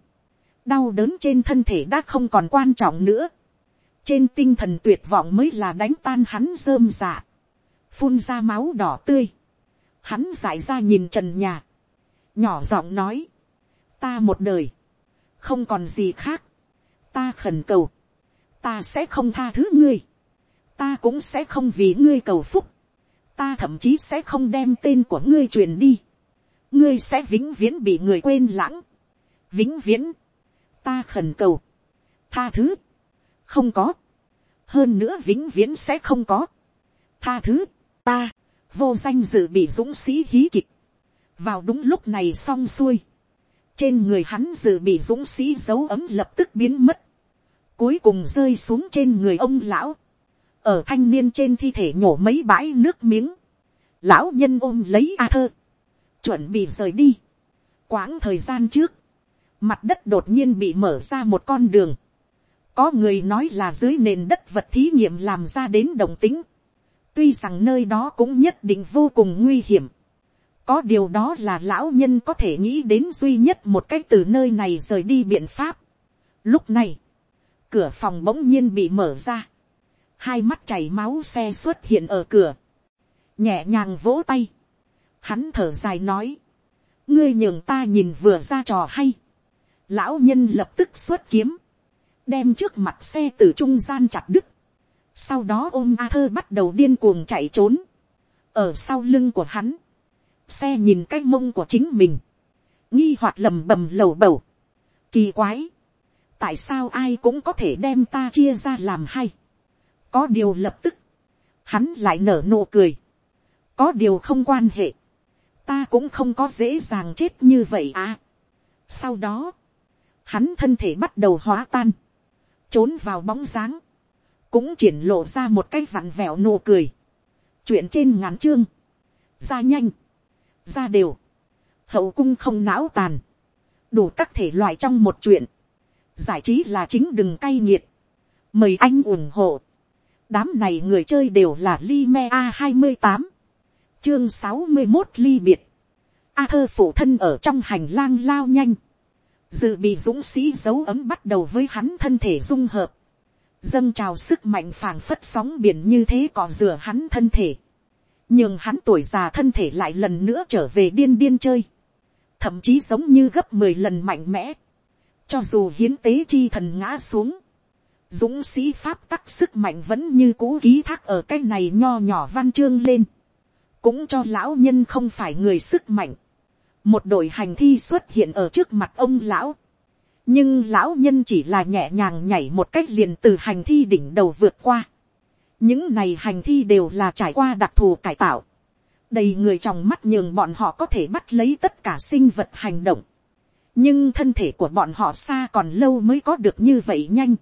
đau đớn trên thân thể đã không còn quan trọng nữa, trên tinh thần tuyệt vọng mới là đánh tan hắn rơm dạ, phun ra máu đỏ tươi, hắn giải ra nhìn trần nhà, nhỏ giọng nói, ta một đời, không còn gì khác, ta khẩn cầu, ta sẽ không tha thứ ngươi, ta cũng sẽ không vì ngươi cầu phúc, ta thậm chí sẽ không đem tên của ngươi truyền đi, ngươi sẽ vĩnh viễn bị người quên lãng, vĩnh viễn, ta khẩn cầu, tha thứ, không có, hơn nữa vĩnh viễn sẽ không có, tha thứ, ta, vô danh dự bị dũng sĩ hí kịch, vào đúng lúc này xong xuôi, trên người hắn dự bị dũng sĩ dấu ấm lập tức biến mất, cuối cùng rơi xuống trên người ông lão, ở thanh niên trên thi thể nhổ mấy bãi nước miếng, lão nhân ôm lấy a thơ, chuẩn bị rời đi. Quãng thời gian trước, mặt đất đột nhiên bị mở ra một con đường. Có người nói là dưới nền đất vật thí nghiệm làm ra đến đồng tính. Tuy rằng nơi đó cũng nhất định vô cùng nguy hiểm. Có điều đó là lão nhân có thể nghĩ đến duy nhất một cách từ nơi này rời đi biện pháp. Lúc này, cửa phòng bỗng nhiên bị mở ra. Hai mắt chảy máu xe xuất hiện ở cửa. Nhẹ nhàng vỗ tay Hắn thở dài nói. Ngươi nhường ta nhìn vừa ra trò hay. Lão nhân lập tức xuất kiếm. Đem trước mặt xe từ trung gian chặt đứt. Sau đó ôm A thơ bắt đầu điên cuồng chạy trốn. Ở sau lưng của hắn. Xe nhìn cái mông của chính mình. Nghi hoặc lầm bầm lầu bầu. Kỳ quái. Tại sao ai cũng có thể đem ta chia ra làm hay. Có điều lập tức. Hắn lại nở nụ cười. Có điều không quan hệ. Ta cũng không có dễ dàng chết như vậy à. sau đó, hắn thân thể bắt đầu hóa tan, trốn vào bóng dáng, cũng triển lộ ra một cái vặn vẹo nụ cười, chuyện trên ngắn chương, ra nhanh, ra đều, hậu cung không não tàn, đủ các thể loại trong một chuyện, giải trí là chính đừng cay nghiệt, mời anh ủng hộ, đám này người chơi đều là Lime A hai mươi tám chương sáu mươi một ly biệt. A thơ phụ thân ở trong hành lang lao nhanh. Dự bị dũng sĩ dấu ấm bắt đầu với hắn thân thể dung hợp. Dâng trào sức mạnh phảng phất sóng biển như thế cọ rửa hắn thân thể. Nhưng hắn tuổi già thân thể lại lần nữa trở về điên điên chơi. Thậm chí giống như gấp mười lần mạnh mẽ. Cho dù hiến tế chi thần ngã xuống dũng sĩ pháp tắc sức mạnh vẫn như cũ ký thác ở cái này nho nhỏ văn chương lên, cũng cho lão nhân không phải người sức mạnh, một đội hành thi xuất hiện ở trước mặt ông lão, nhưng lão nhân chỉ là nhẹ nhàng nhảy một cách liền từ hành thi đỉnh đầu vượt qua. những này hành thi đều là trải qua đặc thù cải tạo, đầy người trong mắt nhường bọn họ có thể bắt lấy tất cả sinh vật hành động, nhưng thân thể của bọn họ xa còn lâu mới có được như vậy nhanh,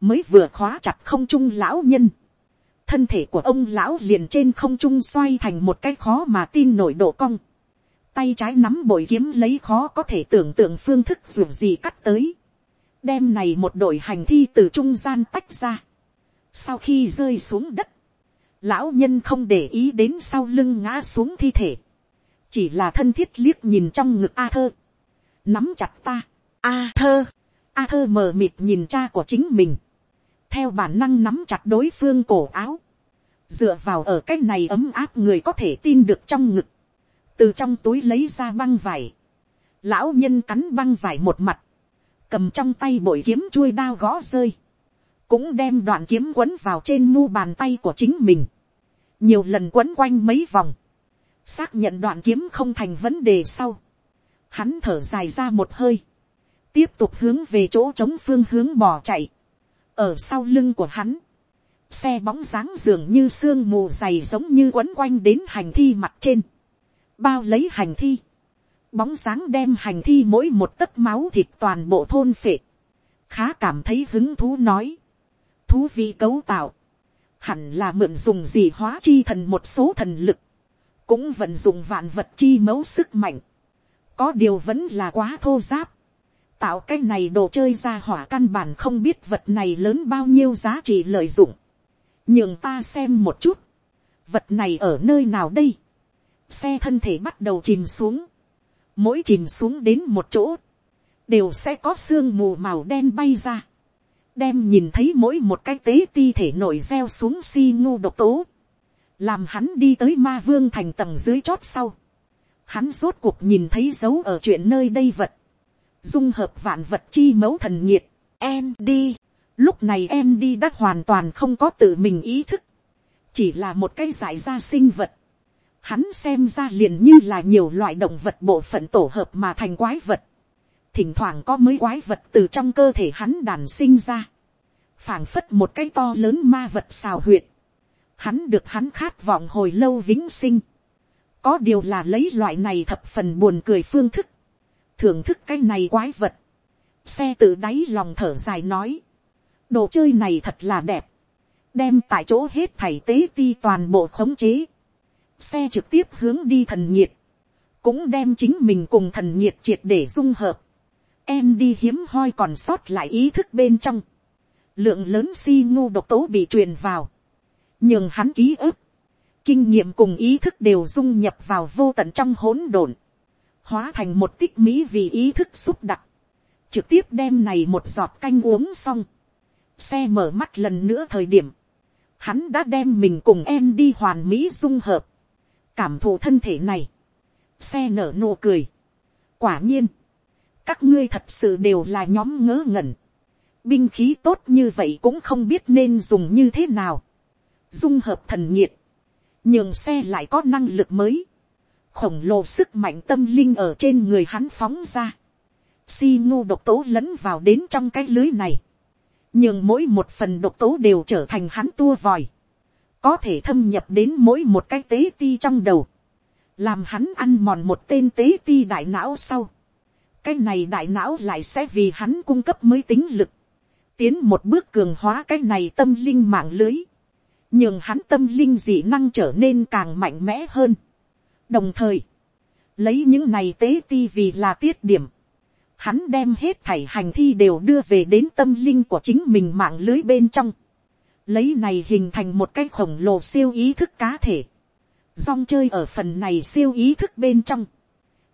mới vừa khóa chặt không trung lão nhân, thân thể của ông lão liền trên không trung xoay thành một cái khó mà tin nổi độ cong, tay trái nắm bội kiếm lấy khó có thể tưởng tượng phương thức dù gì cắt tới, đem này một đội hành thi từ trung gian tách ra, sau khi rơi xuống đất, lão nhân không để ý đến sau lưng ngã xuống thi thể, chỉ là thân thiết liếc nhìn trong ngực a thơ, nắm chặt ta, a thơ, a thơ mờ mịt nhìn cha của chính mình, theo bản năng nắm chặt đối phương cổ áo, dựa vào ở cái này ấm áp người có thể tin được trong ngực, từ trong túi lấy ra băng vải, lão nhân cắn băng vải một mặt, cầm trong tay bội kiếm chuôi đao gõ rơi, cũng đem đoạn kiếm quấn vào trên mu bàn tay của chính mình, nhiều lần quấn quanh mấy vòng, xác nhận đoạn kiếm không thành vấn đề sau, hắn thở dài ra một hơi, tiếp tục hướng về chỗ trống phương hướng bỏ chạy, ở sau lưng của hắn, xe bóng dáng dường như sương mù dày giống như quấn quanh đến hành thi mặt trên, bao lấy hành thi, bóng dáng đem hành thi mỗi một tấc máu thịt toàn bộ thôn phệ, khá cảm thấy hứng thú nói, thú vị cấu tạo, hẳn là mượn dùng gì hóa chi thần một số thần lực, cũng vận dụng vạn vật chi mẫu sức mạnh, có điều vẫn là quá thô giáp, tạo cái này đồ chơi ra hỏa căn bản không biết vật này lớn bao nhiêu giá trị lợi dụng, nhường ta xem một chút, vật này ở nơi nào đây, xe thân thể bắt đầu chìm xuống, mỗi chìm xuống đến một chỗ, đều sẽ có sương mù màu đen bay ra, đem nhìn thấy mỗi một cái tế ti thể nổi reo xuống si ngu độc tố, làm hắn đi tới ma vương thành tầng dưới chót sau, hắn rốt cuộc nhìn thấy dấu ở chuyện nơi đây vật, dung hợp vạn vật chi mẫu thần nhiệt, em đi, lúc này em đi đã hoàn toàn không có tự mình ý thức, chỉ là một cái giải ra sinh vật, hắn xem ra liền như là nhiều loại động vật bộ phận tổ hợp mà thành quái vật, thỉnh thoảng có mấy quái vật từ trong cơ thể hắn đàn sinh ra, phảng phất một cái to lớn ma vật xào huyệt, hắn được hắn khát vọng hồi lâu vĩnh sinh, có điều là lấy loại này thập phần buồn cười phương thức, thưởng thức cái này quái vật, xe tự đáy lòng thở dài nói, đồ chơi này thật là đẹp, đem tại chỗ hết thảy tế ti toàn bộ khống chế, xe trực tiếp hướng đi thần nhiệt, cũng đem chính mình cùng thần nhiệt triệt để dung hợp, em đi hiếm hoi còn sót lại ý thức bên trong, lượng lớn si ngu độc tố bị truyền vào, nhưng hắn ký ức, kinh nghiệm cùng ý thức đều dung nhập vào vô tận trong hỗn độn, hóa thành một tích mỹ vì ý thức xúc đặc, trực tiếp đem này một giọt canh uống xong, xe mở mắt lần nữa thời điểm, hắn đã đem mình cùng em đi hoàn mỹ dung hợp, cảm thụ thân thể này, xe nở nụ cười, quả nhiên, các ngươi thật sự đều là nhóm ngớ ngẩn, binh khí tốt như vậy cũng không biết nên dùng như thế nào, dung hợp thần nhiệt, nhường xe lại có năng lực mới, khổng lồ sức mạnh tâm linh ở trên người hắn phóng ra, si ngu độc tố lẫn vào đến trong cái lưới này, nhưng mỗi một phần độc tố đều trở thành hắn tua vòi, có thể thâm nhập đến mỗi một cái tế ti trong đầu, làm hắn ăn mòn một tên tế ti đại não sau, cái này đại não lại sẽ vì hắn cung cấp mới tính lực, tiến một bước cường hóa cái này tâm linh mạng lưới, nhưng hắn tâm linh dị năng trở nên càng mạnh mẽ hơn đồng thời, lấy những này tế ti vì là tiết điểm, hắn đem hết thảy hành thi đều đưa về đến tâm linh của chính mình mạng lưới bên trong, lấy này hình thành một cái khổng lồ siêu ý thức cá thể, rong chơi ở phần này siêu ý thức bên trong,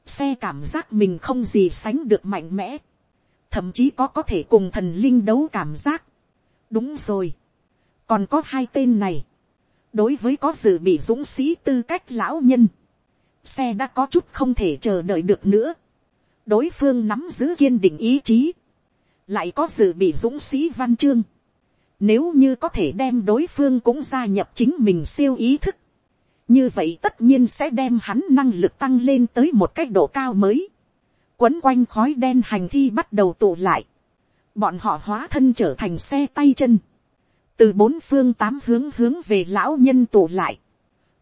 xe cảm giác mình không gì sánh được mạnh mẽ, thậm chí có có thể cùng thần linh đấu cảm giác. đúng rồi, còn có hai tên này, đối với có dự bị dũng sĩ tư cách lão nhân, xe đã có chút không thể chờ đợi được nữa, đối phương nắm giữ kiên định ý chí, lại có dự bị dũng sĩ văn chương, Nếu như có thể đem đối phương cũng gia nhập chính mình siêu ý thức. Như vậy tất nhiên sẽ đem hắn năng lực tăng lên tới một cách độ cao mới. Quấn quanh khói đen hành thi bắt đầu tụ lại. Bọn họ hóa thân trở thành xe tay chân. Từ bốn phương tám hướng hướng về lão nhân tụ lại.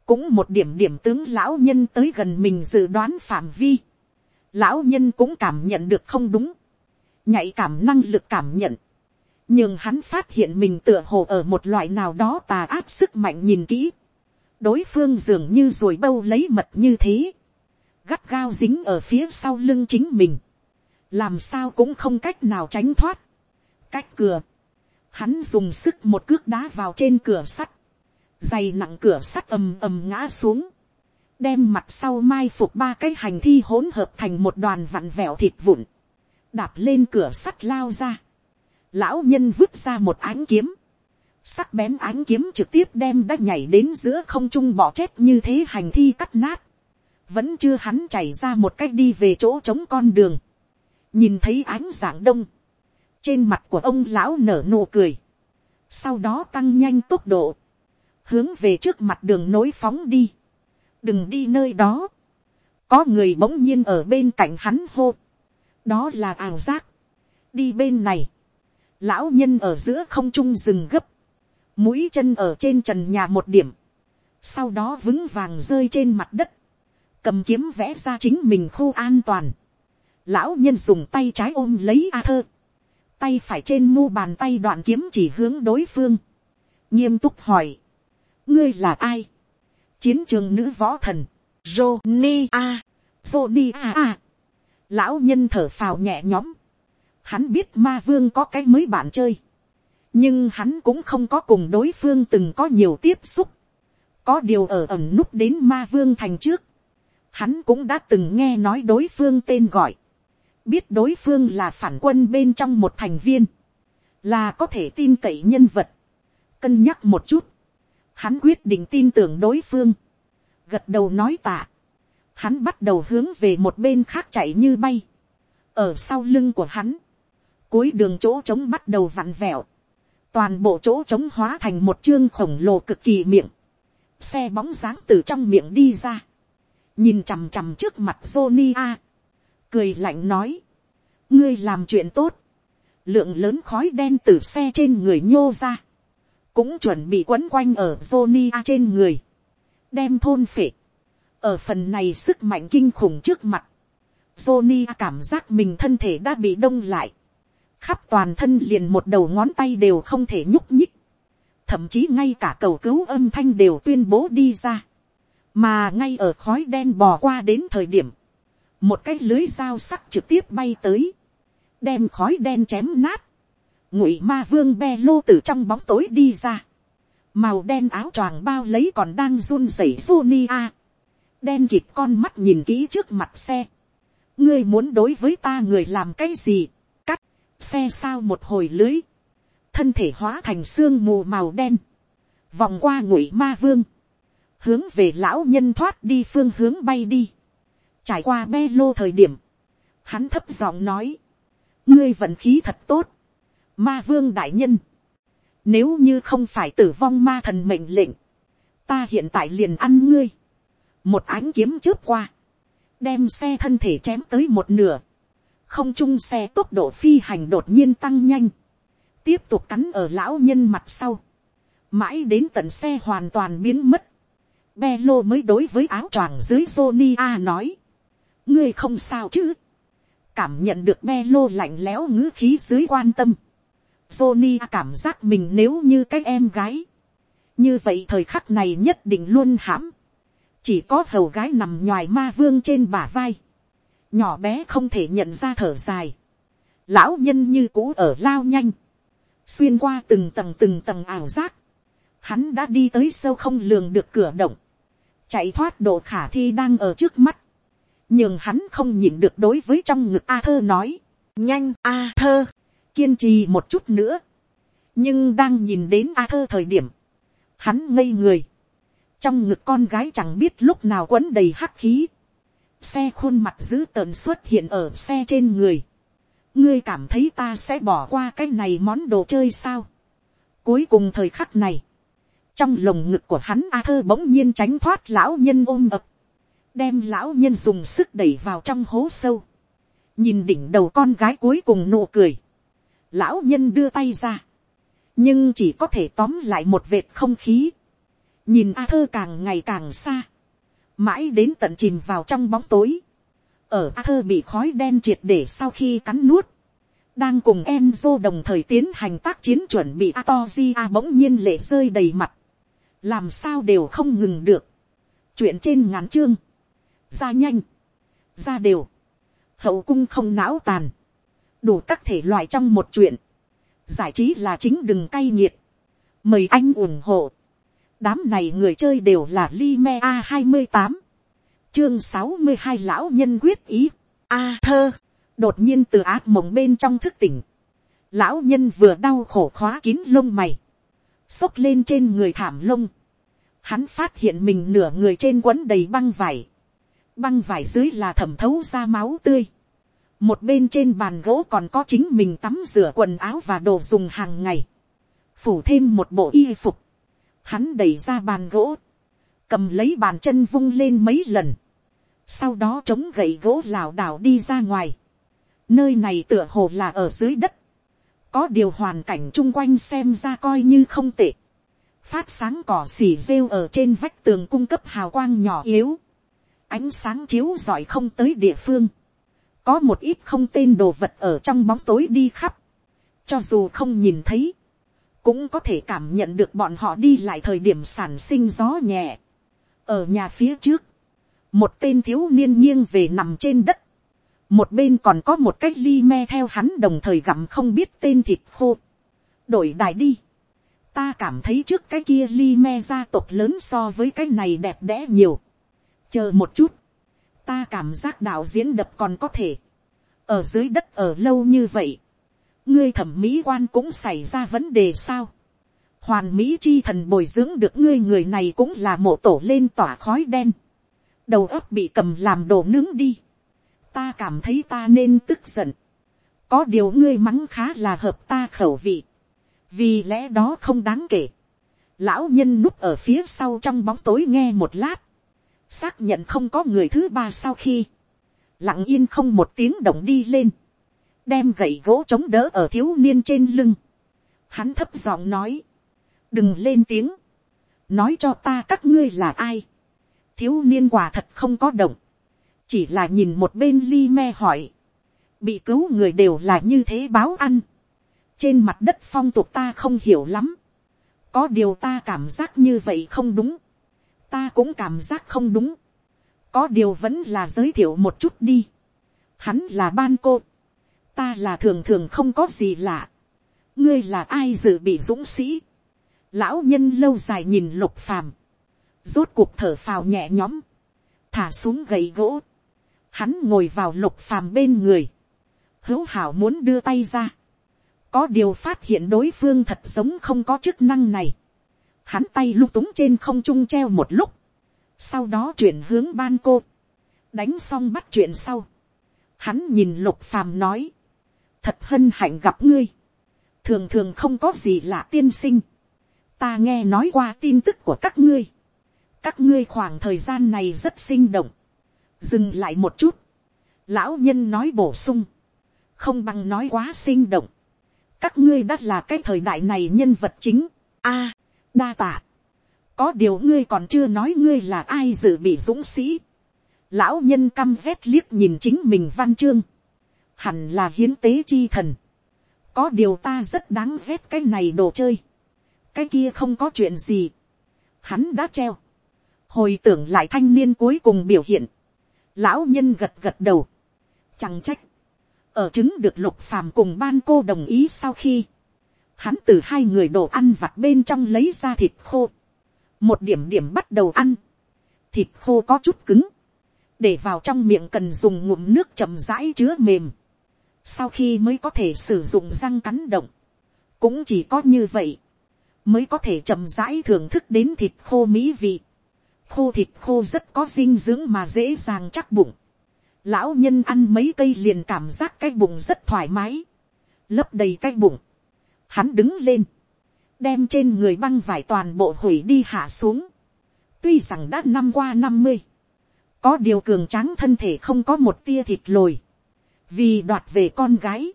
Cũng một điểm điểm tướng lão nhân tới gần mình dự đoán phạm vi. Lão nhân cũng cảm nhận được không đúng. Nhạy cảm năng lực cảm nhận nhưng hắn phát hiện mình tựa hồ ở một loại nào đó tà áp sức mạnh nhìn kỹ. đối phương dường như rồi bâu lấy mật như thế. gắt gao dính ở phía sau lưng chính mình. làm sao cũng không cách nào tránh thoát. cách cửa. hắn dùng sức một cước đá vào trên cửa sắt dày nặng cửa sắt ầm ầm ngã xuống. đem mặt sau mai phục ba cái hành thi hỗn hợp thành một đoàn vặn vẹo thịt vụn. đạp lên cửa sắt lao ra. Lão nhân vứt ra một ánh kiếm, sắc bén ánh kiếm trực tiếp đem đã nhảy đến giữa không trung bỏ chết như thế hành thi cắt nát, vẫn chưa hắn chảy ra một cách đi về chỗ trống con đường, nhìn thấy ánh giảng đông, trên mặt của ông lão nở nụ cười, sau đó tăng nhanh tốc độ, hướng về trước mặt đường nối phóng đi, đừng đi nơi đó, có người bỗng nhiên ở bên cạnh hắn hô, đó là ảo giác, đi bên này, lão nhân ở giữa không trung rừng gấp, mũi chân ở trên trần nhà một điểm, sau đó vững vàng rơi trên mặt đất, cầm kiếm vẽ ra chính mình khu an toàn, lão nhân dùng tay trái ôm lấy a thơ, tay phải trên mu bàn tay đoạn kiếm chỉ hướng đối phương, nghiêm túc hỏi, ngươi là ai, chiến trường nữ võ thần, joni A, joni A A, lão nhân thở phào nhẹ nhõm, Hắn biết ma vương có cái mới bạn chơi. Nhưng hắn cũng không có cùng đối phương từng có nhiều tiếp xúc. Có điều ở ẩn núp đến ma vương thành trước. Hắn cũng đã từng nghe nói đối phương tên gọi. Biết đối phương là phản quân bên trong một thành viên. Là có thể tin cậy nhân vật. Cân nhắc một chút. Hắn quyết định tin tưởng đối phương. Gật đầu nói tạ. Hắn bắt đầu hướng về một bên khác chạy như bay. Ở sau lưng của hắn cuối đường chỗ trống bắt đầu vặn vẹo, toàn bộ chỗ trống hóa thành một chương khổng lồ cực kỳ miệng, xe bóng dáng từ trong miệng đi ra, nhìn chằm chằm trước mặt Johnny A, cười lạnh nói, ngươi làm chuyện tốt, lượng lớn khói đen từ xe trên người nhô ra, cũng chuẩn bị quấn quanh ở Johnny trên người, đem thôn phệ, ở phần này sức mạnh kinh khủng trước mặt, Johnny cảm giác mình thân thể đã bị đông lại, khắp toàn thân liền một đầu ngón tay đều không thể nhúc nhích, thậm chí ngay cả cầu cứu âm thanh đều tuyên bố đi ra, mà ngay ở khói đen bò qua đến thời điểm, một cái lưới dao sắc trực tiếp bay tới, đem khói đen chém nát, ngụy ma vương be lô từ trong bóng tối đi ra, màu đen áo choàng bao lấy còn đang run rẩy Sonia, đen kịt con mắt nhìn kỹ trước mặt xe, ngươi muốn đối với ta người làm cái gì, Cắt. Xe sao một hồi lưới, thân thể hóa thành xương mù màu đen, vòng qua ngụy ma vương, hướng về lão nhân thoát đi phương hướng bay đi, trải qua be lô thời điểm, hắn thấp giọng nói, ngươi vận khí thật tốt, ma vương đại nhân, nếu như không phải tử vong ma thần mệnh lệnh, ta hiện tại liền ăn ngươi, một ánh kiếm trước qua, đem xe thân thể chém tới một nửa, không chung xe tốc độ phi hành đột nhiên tăng nhanh, tiếp tục cắn ở lão nhân mặt sau, mãi đến tận xe hoàn toàn biến mất, be lô mới đối với áo choàng dưới Sonia nói, ngươi không sao chứ, cảm nhận được be lô lạnh lẽo ngữ khí dưới quan tâm, Sonia cảm giác mình nếu như cái em gái, như vậy thời khắc này nhất định luôn hãm, chỉ có hầu gái nằm ngoài ma vương trên bả vai, nhỏ bé không thể nhận ra thở dài, lão nhân như cũ ở lao nhanh, xuyên qua từng tầng từng tầng ảo giác, hắn đã đi tới sâu không lường được cửa động, chạy thoát độ khả thi đang ở trước mắt, nhưng hắn không nhìn được đối với trong ngực a thơ nói, nhanh a thơ, kiên trì một chút nữa, nhưng đang nhìn đến a thơ thời điểm, hắn ngây người, trong ngực con gái chẳng biết lúc nào quấn đầy hắc khí, xe khuôn mặt dữ tợn xuất hiện ở xe trên người. ngươi cảm thấy ta sẽ bỏ qua cái này món đồ chơi sao. Cuối cùng thời khắc này, trong lồng ngực của hắn a thơ bỗng nhiên tránh thoát lão nhân ôm ập, đem lão nhân dùng sức đẩy vào trong hố sâu, nhìn đỉnh đầu con gái cuối cùng nụ cười, lão nhân đưa tay ra, nhưng chỉ có thể tóm lại một vệt không khí, nhìn a thơ càng ngày càng xa, mãi đến tận chìm vào trong bóng tối, ở a thơ bị khói đen triệt để sau khi cắn nuốt, đang cùng em dô đồng thời tiến hành tác chiến chuẩn bị a to di a bỗng nhiên lệ rơi đầy mặt, làm sao đều không ngừng được, chuyện trên ngắn chương, ra nhanh, ra đều, hậu cung không não tàn, đủ các thể loại trong một chuyện, giải trí là chính đừng cay nghiệt, mời anh ủng hộ, đám này người chơi đều là li me a hai mươi tám, chương sáu mươi hai lão nhân quyết ý, a thơ, đột nhiên từ ác mộng bên trong thức tỉnh, lão nhân vừa đau khổ khóa kín lông mày, xốc lên trên người thảm lông, hắn phát hiện mình nửa người trên quấn đầy băng vải, băng vải dưới là thẩm thấu ra máu tươi, một bên trên bàn gỗ còn có chính mình tắm rửa quần áo và đồ dùng hàng ngày, phủ thêm một bộ y phục, hắn đẩy ra bàn gỗ, cầm lấy bàn chân vung lên mấy lần, sau đó chống gậy gỗ lảo đảo đi ra ngoài, nơi này tựa hồ là ở dưới đất, có điều hoàn cảnh chung quanh xem ra coi như không tệ, phát sáng cỏ xỉ rêu ở trên vách tường cung cấp hào quang nhỏ yếu, ánh sáng chiếu giỏi không tới địa phương, có một ít không tên đồ vật ở trong bóng tối đi khắp, cho dù không nhìn thấy, cũng có thể cảm nhận được bọn họ đi lại thời điểm sản sinh gió nhẹ. ở nhà phía trước, một tên thiếu niên nghiêng về nằm trên đất, một bên còn có một cái ly me theo hắn đồng thời gặm không biết tên thịt khô. đổi đài đi, ta cảm thấy trước cái kia ly me gia tộc lớn so với cái này đẹp đẽ nhiều. chờ một chút, ta cảm giác đạo diễn đập còn có thể, ở dưới đất ở lâu như vậy, ngươi thẩm mỹ quan cũng xảy ra vấn đề sao. hoàn mỹ chi thần bồi dưỡng được ngươi người này cũng là mộ tổ lên tỏa khói đen. đầu óc bị cầm làm đồ nướng đi. ta cảm thấy ta nên tức giận. có điều ngươi mắng khá là hợp ta khẩu vị. vì lẽ đó không đáng kể. lão nhân núp ở phía sau trong bóng tối nghe một lát xác nhận không có người thứ ba sau khi. lặng yên không một tiếng động đi lên đem gậy gỗ chống đỡ ở thiếu niên trên lưng. Hắn thấp giọng nói, đừng lên tiếng, nói cho ta các ngươi là ai. thiếu niên quả thật không có động, chỉ là nhìn một bên ly me hỏi, bị cứu người đều là như thế báo ăn. trên mặt đất phong tục ta không hiểu lắm, có điều ta cảm giác như vậy không đúng, ta cũng cảm giác không đúng, có điều vẫn là giới thiệu một chút đi. Hắn là ban cô ta là thường thường không có gì lạ. ngươi là ai dự bị dũng sĩ. lão nhân lâu dài nhìn lục phàm. rốt cuộc thở phào nhẹ nhõm. thả xuống gậy gỗ. hắn ngồi vào lục phàm bên người. hữu hảo muốn đưa tay ra. có điều phát hiện đối phương thật giống không có chức năng này hắn tay lung túng trên không trung treo một lúc. sau đó chuyển hướng ban cô. đánh xong bắt chuyện sau. Hắn nhìn lục phàm nói, thật hân hạnh gặp ngươi, thường thường không có gì là tiên sinh, ta nghe nói qua tin tức của các ngươi, các ngươi khoảng thời gian này rất sinh động, dừng lại một chút, lão nhân nói bổ sung, không bằng nói quá sinh động, các ngươi đã là cái thời đại này nhân vật chính, a, đa tạ, có điều ngươi còn chưa nói ngươi là ai dự bị dũng sĩ, lão nhân căm rét liếc nhìn chính mình văn chương, hẳn là hiến tế chi thần. có điều ta rất đáng ghét cái này đồ chơi. cái kia không có chuyện gì. hắn đã treo. hồi tưởng lại thanh niên cuối cùng biểu hiện. lão nhân gật gật đầu. chẳng trách. ở chứng được lục phàm cùng ban cô đồng ý sau khi hắn từ hai người đồ ăn vặt bên trong lấy ra thịt khô. một điểm điểm bắt đầu ăn. thịt khô có chút cứng để vào trong miệng cần dùng ngụm nước chậm rãi chứa mềm sau khi mới có thể sử dụng răng cắn động, cũng chỉ có như vậy, mới có thể chậm rãi thưởng thức đến thịt khô mỹ vị. khô thịt khô rất có dinh dưỡng mà dễ dàng chắc bụng. lão nhân ăn mấy cây liền cảm giác cái bụng rất thoải mái, lấp đầy cái bụng hắn đứng lên, đem trên người băng vải toàn bộ hủy đi hạ xuống. tuy rằng đã năm qua năm mươi, có điều cường tráng thân thể không có một tia thịt lồi, vì đoạt về con gái.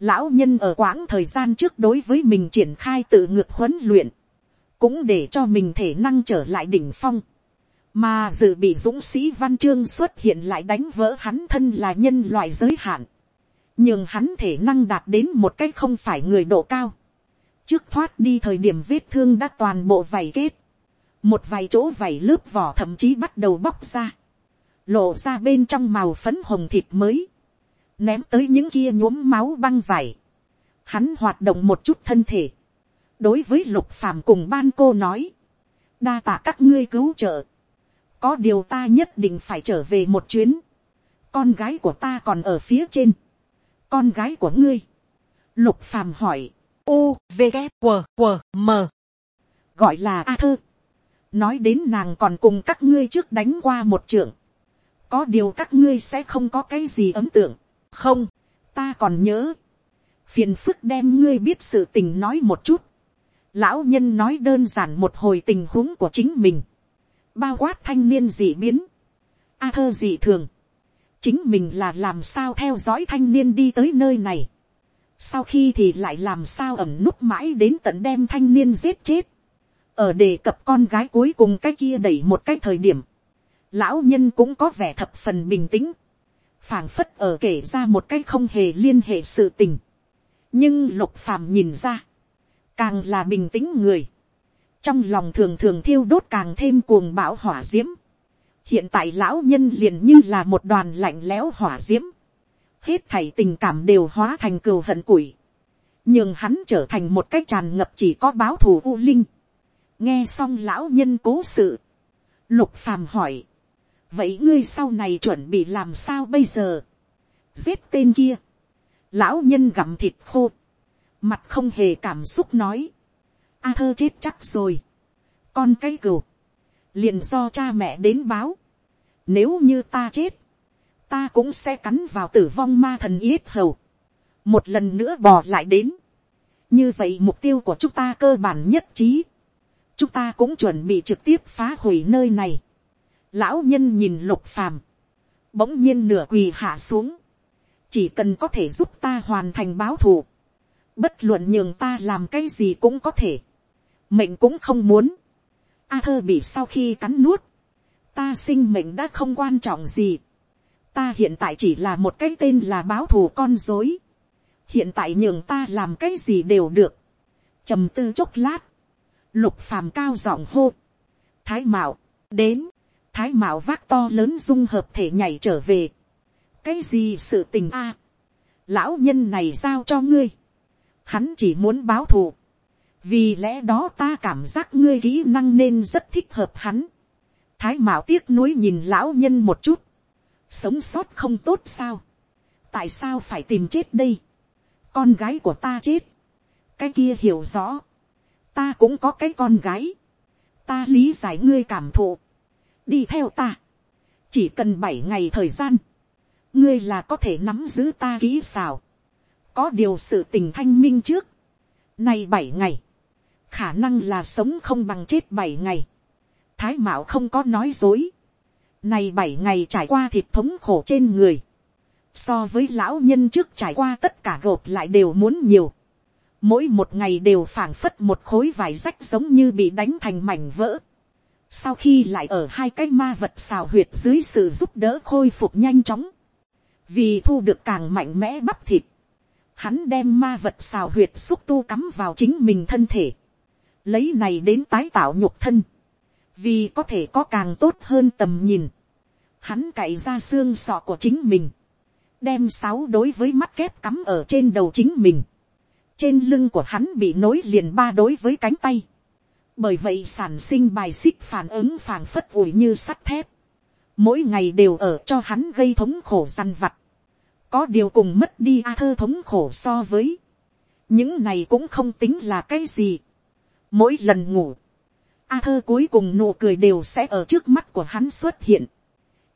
Lão nhân ở quãng thời gian trước đối với mình triển khai tự ngược huấn luyện, cũng để cho mình thể năng trở lại đỉnh phong. Mà dự bị dũng sĩ văn chương xuất hiện lại đánh vỡ hắn thân là nhân loại giới hạn, nhưng hắn thể năng đạt đến một cách không phải người độ cao, trước thoát đi thời điểm vết thương đã toàn bộ vảy kết, một vài chỗ vảy lớp vỏ thậm chí bắt đầu bóc ra, lộ ra bên trong màu phấn hồng thịt mới, ném tới những kia nhuốm máu băng vảy hắn hoạt động một chút thân thể, đối với lục phàm cùng ban cô nói, đa tạ các ngươi cứu trợ, có điều ta nhất định phải trở về một chuyến, con gái của ta còn ở phía trên, con gái của ngươi, lục phàm hỏi, u v g q q m. Gọi là a thơ, nói đến nàng còn cùng các ngươi trước đánh qua một trưởng, có điều các ngươi sẽ không có cái gì ấn tượng, không, ta còn nhớ, phiền phức đem ngươi biết sự tình nói một chút, lão nhân nói đơn giản một hồi tình huống của chính mình, bao quát thanh niên dị biến, a thơ dị thường, chính mình là làm sao theo dõi thanh niên đi tới nơi này, sau khi thì lại làm sao ẩm núp mãi đến tận đem thanh niên giết chết, ở đề cập con gái cuối cùng cái kia đẩy một cái thời điểm, lão nhân cũng có vẻ thập phần bình tĩnh, phảng phất ở kể ra một cái không hề liên hệ sự tình, nhưng lục phàm nhìn ra, càng là bình tĩnh người, trong lòng thường thường thiêu đốt càng thêm cuồng bão hỏa d i ễ m hiện tại lão nhân liền như là một đoàn lạnh lẽo hỏa d i ễ m hết thảy tình cảm đều hóa thành cừu hận củi, nhưng hắn trở thành một cái tràn ngập chỉ có báo thù u linh. nghe xong lão nhân cố sự, lục phàm hỏi, vậy ngươi sau này chuẩn bị làm sao bây giờ, giết tên kia, lão nhân gặm thịt khô, mặt không hề cảm xúc nói, A thơ chết chắc rồi. Con cái cừu. Liền do cha mẹ đến báo. Nếu như ta chết. Ta cũng sẽ cắn vào tử vong ma thần yết hầu. Một lần nữa bò lại đến. Như vậy mục tiêu của chúng ta cơ bản nhất trí. Chúng ta cũng chuẩn bị trực tiếp phá hủy nơi này. Lão nhân nhìn lục phàm. Bỗng nhiên nửa quỳ hạ xuống. Chỉ cần có thể giúp ta hoàn thành báo thù bất luận nhường ta làm cái gì cũng có thể mệnh cũng không muốn. A thơ bị sau khi cắn nuốt, ta sinh mệnh đã không quan trọng gì. Ta hiện tại chỉ là một cái tên là báo thù con dối. Hiện tại nhường ta làm cái gì đều được. trầm tư chốc lát, lục phàm cao giọng hô. Thái mạo, đến, thái mạo vác to lớn dung hợp thể nhảy trở về. cái gì sự tình a lão nhân này giao cho ngươi. Hắn chỉ muốn báo thù vì lẽ đó ta cảm giác ngươi kỹ năng nên rất thích hợp hắn. thái mạo tiếc nuối nhìn lão nhân một chút. sống sót không tốt sao. tại sao phải tìm chết đây. con gái của ta chết. cái kia hiểu rõ. ta cũng có cái con gái. ta lý giải ngươi cảm thụ. đi theo ta. chỉ cần bảy ngày thời gian. ngươi là có thể nắm giữ ta kỹ xào. có điều sự tình thanh minh trước. Này bảy ngày khả năng là sống không bằng chết bảy ngày. thái mạo không có nói dối. này bảy ngày trải qua thịt thống khổ trên người. so với lão nhân trước trải qua tất cả gộp lại đều muốn nhiều. mỗi một ngày đều phảng phất một khối vải rách giống như bị đánh thành mảnh vỡ. sau khi lại ở hai cái ma vật xào huyệt dưới sự giúp đỡ khôi phục nhanh chóng. vì thu được càng mạnh mẽ bắp thịt hắn đem ma vật xào huyệt xúc tu cắm vào chính mình thân thể lấy này đến tái tạo nhục thân, vì có thể có càng tốt hơn tầm nhìn, hắn cậy ra xương sọ của chính mình, đem sáu đối với mắt kép cắm ở trên đầu chính mình, trên lưng của hắn bị nối liền ba đối với cánh tay, bởi vậy sản sinh bài xích phản ứng phảng phất ủi như sắt thép, mỗi ngày đều ở cho hắn gây thống khổ săn vặt, có điều cùng mất đi a thơ thống khổ so với, những này cũng không tính là cái gì, Mỗi lần ngủ, A thơ cuối cùng nụ cười đều sẽ ở trước mắt của hắn xuất hiện.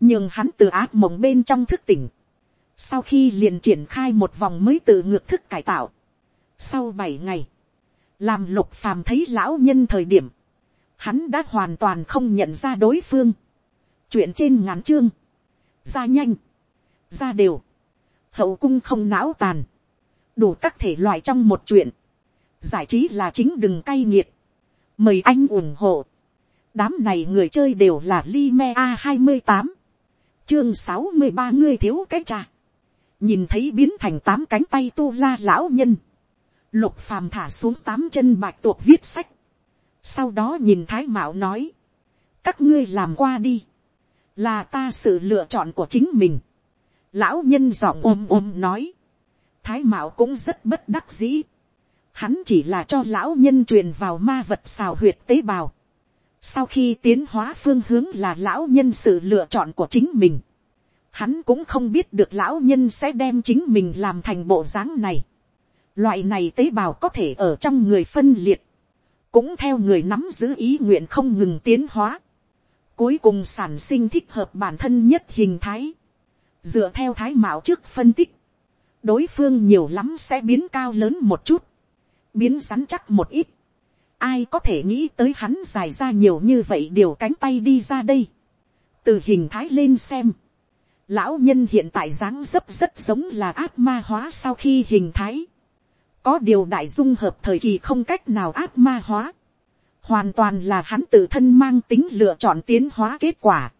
Nhưng hắn từ ác mộng bên trong thức tỉnh. Sau khi liền triển khai một vòng mới tự ngược thức cải tạo. Sau bảy ngày, làm lục phàm thấy lão nhân thời điểm, hắn đã hoàn toàn không nhận ra đối phương. chuyện trên ngắn chương, ra nhanh, ra đều, hậu cung không não tàn, đủ các thể loại trong một chuyện, giải trí là chính đừng cay nghiệt, mời anh ủng hộ, đám này người chơi đều là Lime a hai mươi tám, chương sáu mươi ba người thiếu cái trà, nhìn thấy biến thành tám cánh tay tu la lão nhân, lục phàm thả xuống tám chân bạch tuộc viết sách, sau đó nhìn thái mạo nói, các ngươi làm qua đi, là ta sự lựa chọn của chính mình, lão nhân giọng ôm ôm nói, thái mạo cũng rất bất đắc dĩ, hắn chỉ là cho lão nhân truyền vào ma vật xào huyệt tế bào, sau khi tiến hóa phương hướng là lão nhân sự lựa chọn của chính mình, hắn cũng không biết được lão nhân sẽ đem chính mình làm thành bộ dáng này. Loại này tế bào có thể ở trong người phân liệt, cũng theo người nắm giữ ý nguyện không ngừng tiến hóa, cuối cùng sản sinh thích hợp bản thân nhất hình thái, dựa theo thái mạo trước phân tích, đối phương nhiều lắm sẽ biến cao lớn một chút, biến rắn chắc một ít, ai có thể nghĩ tới hắn dài ra nhiều như vậy điều cánh tay đi ra đây, từ hình thái lên xem, lão nhân hiện tại dáng dấp rất giống là ác ma hóa sau khi hình thái, có điều đại dung hợp thời kỳ không cách nào ác ma hóa, hoàn toàn là hắn tự thân mang tính lựa chọn tiến hóa kết quả,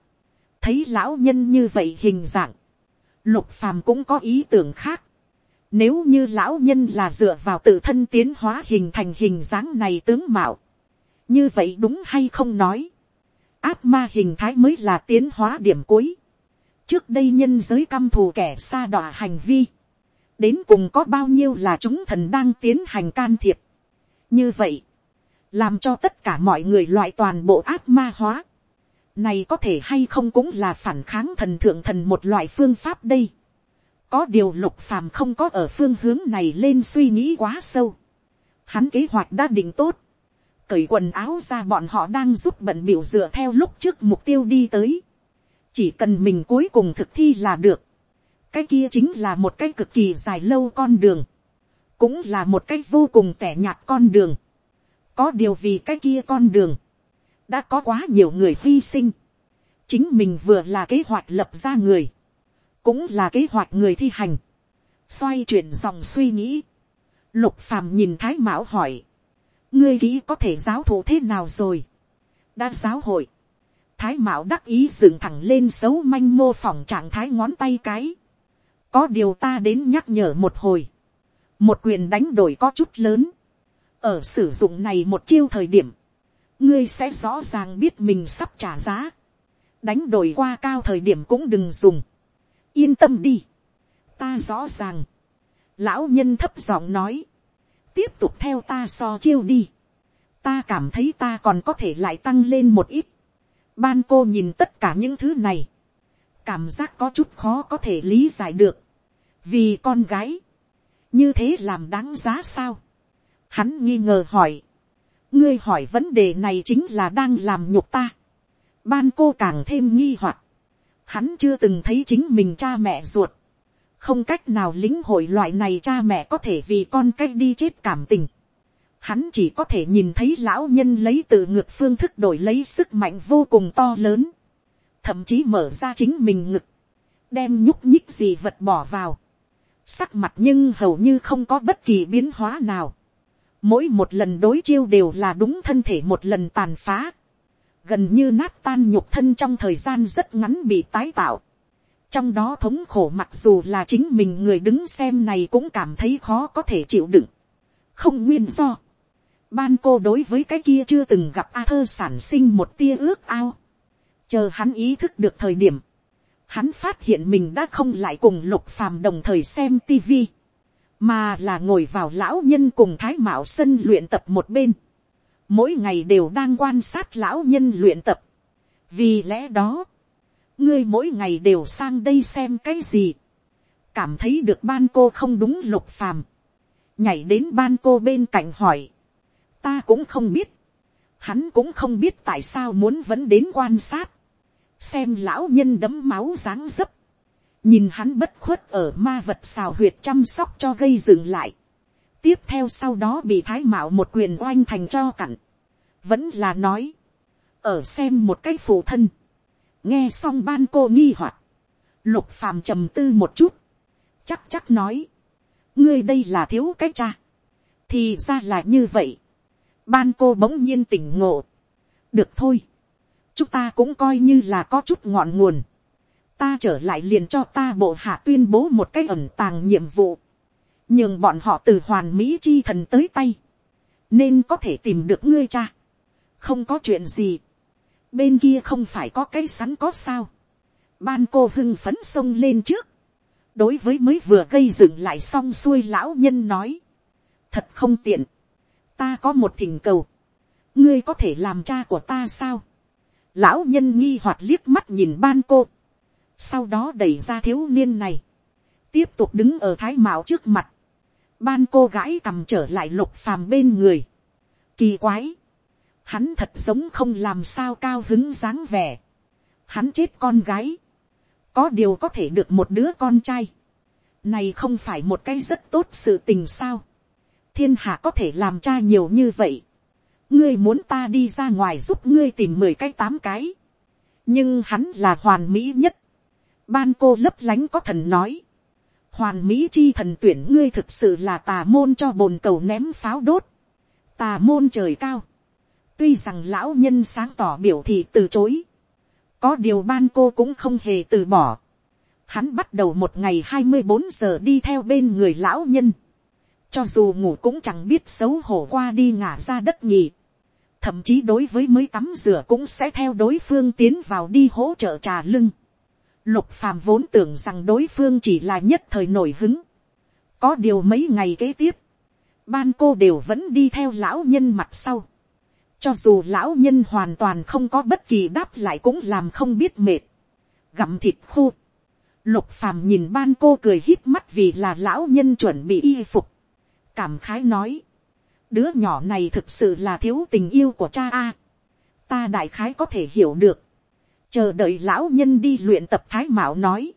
thấy lão nhân như vậy hình dạng, lục phàm cũng có ý tưởng khác, nếu như lão nhân là dựa vào tự thân tiến hóa hình thành hình dáng này tướng mạo, như vậy đúng hay không nói, ác ma hình thái mới là tiến hóa điểm cuối, trước đây nhân giới căm thù kẻ xa đọa hành vi, đến cùng có bao nhiêu là chúng thần đang tiến hành can thiệp. như vậy, làm cho tất cả mọi người loại toàn bộ ác ma hóa, này có thể hay không cũng là phản kháng thần thượng thần một loại phương pháp đây có điều lục phàm không có ở phương hướng này lên suy nghĩ quá sâu. hắn kế hoạch đã định tốt, cởi quần áo ra bọn họ đang giúp bận biểu dựa theo lúc trước mục tiêu đi tới. Chỉ cần mình cuối cùng thực thi là được, cái kia chính là một cái cực kỳ dài lâu con đường, cũng là một cái vô cùng tẻ nhạt con đường, có điều vì cái kia con đường, đã có quá nhiều người hy sinh, chính mình vừa là kế hoạch lập ra người, cũng là kế hoạch người thi hành, xoay chuyển dòng suy nghĩ, lục phàm nhìn thái mão hỏi, ngươi kỹ có thể giáo thụ thế nào rồi, đã giáo hội, thái mạo đắc ý dựng thẳng lên xấu manh mô phỏng trạng thái ngón tay cái. có điều ta đến nhắc nhở một hồi. một quyền đánh đổi có chút lớn. ở sử dụng này một chiêu thời điểm, ngươi sẽ rõ ràng biết mình sắp trả giá. đánh đổi qua cao thời điểm cũng đừng dùng yên tâm đi. ta rõ ràng. lão nhân thấp giọng nói. tiếp tục theo ta so chiêu đi. ta cảm thấy ta còn có thể lại tăng lên một ít Ban cô nhìn tất cả những thứ này. Cảm giác có chút khó có thể lý giải được. Vì con gái. Như thế làm đáng giá sao? Hắn nghi ngờ hỏi. Ngươi hỏi vấn đề này chính là đang làm nhục ta. Ban cô càng thêm nghi hoặc. Hắn chưa từng thấy chính mình cha mẹ ruột. Không cách nào lính hội loại này cha mẹ có thể vì con cách đi chết cảm tình. Hắn chỉ có thể nhìn thấy lão nhân lấy từ ngược phương thức đổi lấy sức mạnh vô cùng to lớn, thậm chí mở ra chính mình ngực, đem nhúc nhích gì vật bỏ vào, sắc mặt nhưng hầu như không có bất kỳ biến hóa nào, mỗi một lần đối chiêu đều là đúng thân thể một lần tàn phá, gần như nát tan nhục thân trong thời gian rất ngắn bị tái tạo, trong đó thống khổ mặc dù là chính mình người đứng xem này cũng cảm thấy khó có thể chịu đựng, không nguyên do, ban cô đối với cái kia chưa từng gặp a thơ sản sinh một tia ước ao. chờ hắn ý thức được thời điểm, hắn phát hiện mình đã không lại cùng lục phàm đồng thời xem tivi, mà là ngồi vào lão nhân cùng thái mạo sân luyện tập một bên, mỗi ngày đều đang quan sát lão nhân luyện tập. vì lẽ đó, ngươi mỗi ngày đều sang đây xem cái gì, cảm thấy được ban cô không đúng lục phàm, nhảy đến ban cô bên cạnh hỏi, ta cũng không biết, hắn cũng không biết tại sao muốn vẫn đến quan sát, xem lão nhân đấm máu dáng dấp, nhìn hắn bất khuất ở ma vật xào huyệt chăm sóc cho gây dừng lại, tiếp theo sau đó bị thái mạo một quyền oanh thành cho cặn, vẫn là nói, ở xem một cái phụ thân, nghe xong ban cô nghi hoặc, lục phàm trầm tư một chút, chắc chắc nói, ngươi đây là thiếu cái cha, thì ra là như vậy, ban cô bỗng nhiên tỉnh ngộ, được thôi, chúng ta cũng coi như là có chút ngọn nguồn, ta trở lại liền cho ta bộ hạ tuyên bố một cái ẩn tàng nhiệm vụ, nhưng bọn họ từ hoàn mỹ chi thần tới tay, nên có thể tìm được ngươi cha, không có chuyện gì, bên kia không phải có cái sắn có sao, ban cô hưng phấn xông lên trước, đối với mới vừa gây dựng lại xong xuôi lão nhân nói, thật không tiện, ta có một thỉnh cầu, ngươi có thể làm cha của ta sao, lão nhân nghi hoặc liếc mắt nhìn ban cô, sau đó đẩy ra thiếu niên này, tiếp tục đứng ở thái mạo trước mặt, ban cô gái cầm trở lại lục phàm bên người, kỳ quái, hắn thật giống không làm sao cao hứng dáng vẻ, hắn chết con gái, có điều có thể được một đứa con trai, này không phải một cái rất tốt sự tình sao, thiên hạ có thể làm cha nhiều như vậy, ngươi muốn ta đi ra ngoài giúp ngươi tìm mười cái tám cái, nhưng hắn là hoàn mỹ nhất, ban cô lấp lánh có thần nói, hoàn mỹ chi thần tuyển ngươi thực sự là tà môn cho bồn cầu ném pháo đốt, tà môn trời cao, tuy rằng lão nhân sáng tỏ biểu thị từ chối, có điều ban cô cũng không hề từ bỏ, hắn bắt đầu một ngày hai mươi bốn giờ đi theo bên người lão nhân, cho dù ngủ cũng chẳng biết xấu hổ qua đi ngả ra đất nhì, thậm chí đối với mới tắm rửa cũng sẽ theo đối phương tiến vào đi hỗ trợ trà lưng. Lục phàm vốn tưởng rằng đối phương chỉ là nhất thời nổi hứng. Có điều mấy ngày kế tiếp, ban cô đều vẫn đi theo lão nhân mặt sau. Cho dù lão nhân hoàn toàn không có bất kỳ đáp lại cũng làm không biết mệt. Gặm thịt khô. Lục phàm nhìn ban cô cười hít mắt vì là lão nhân chuẩn bị y phục. Cảm khái nói. Đứa nhỏ này thực sự là thiếu tình yêu của cha a. Ta đại khái có thể hiểu được chờ đợi lão nhân đi luyện tập thái mạo nói,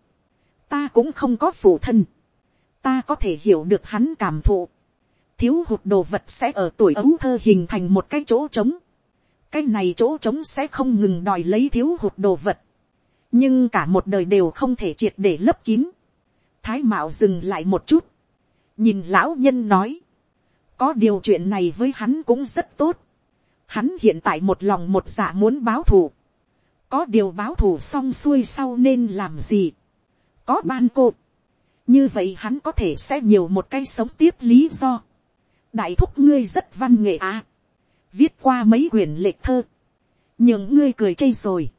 ta cũng không có phụ thân, ta có thể hiểu được hắn cảm thụ, thiếu hụt đồ vật sẽ ở tuổi ấu thơ hình thành một cái chỗ trống, cái này chỗ trống sẽ không ngừng đòi lấy thiếu hụt đồ vật, nhưng cả một đời đều không thể triệt để lấp kín, thái mạo dừng lại một chút, nhìn lão nhân nói, có điều chuyện này với hắn cũng rất tốt, hắn hiện tại một lòng một dạ muốn báo thù, có điều báo thù xong xuôi sau nên làm gì, có ban cô, như vậy hắn có thể sẽ nhiều một cái sống tiếp lý do, đại thúc ngươi rất văn nghệ à, viết qua mấy quyển lệch thơ, những ngươi cười chê rồi,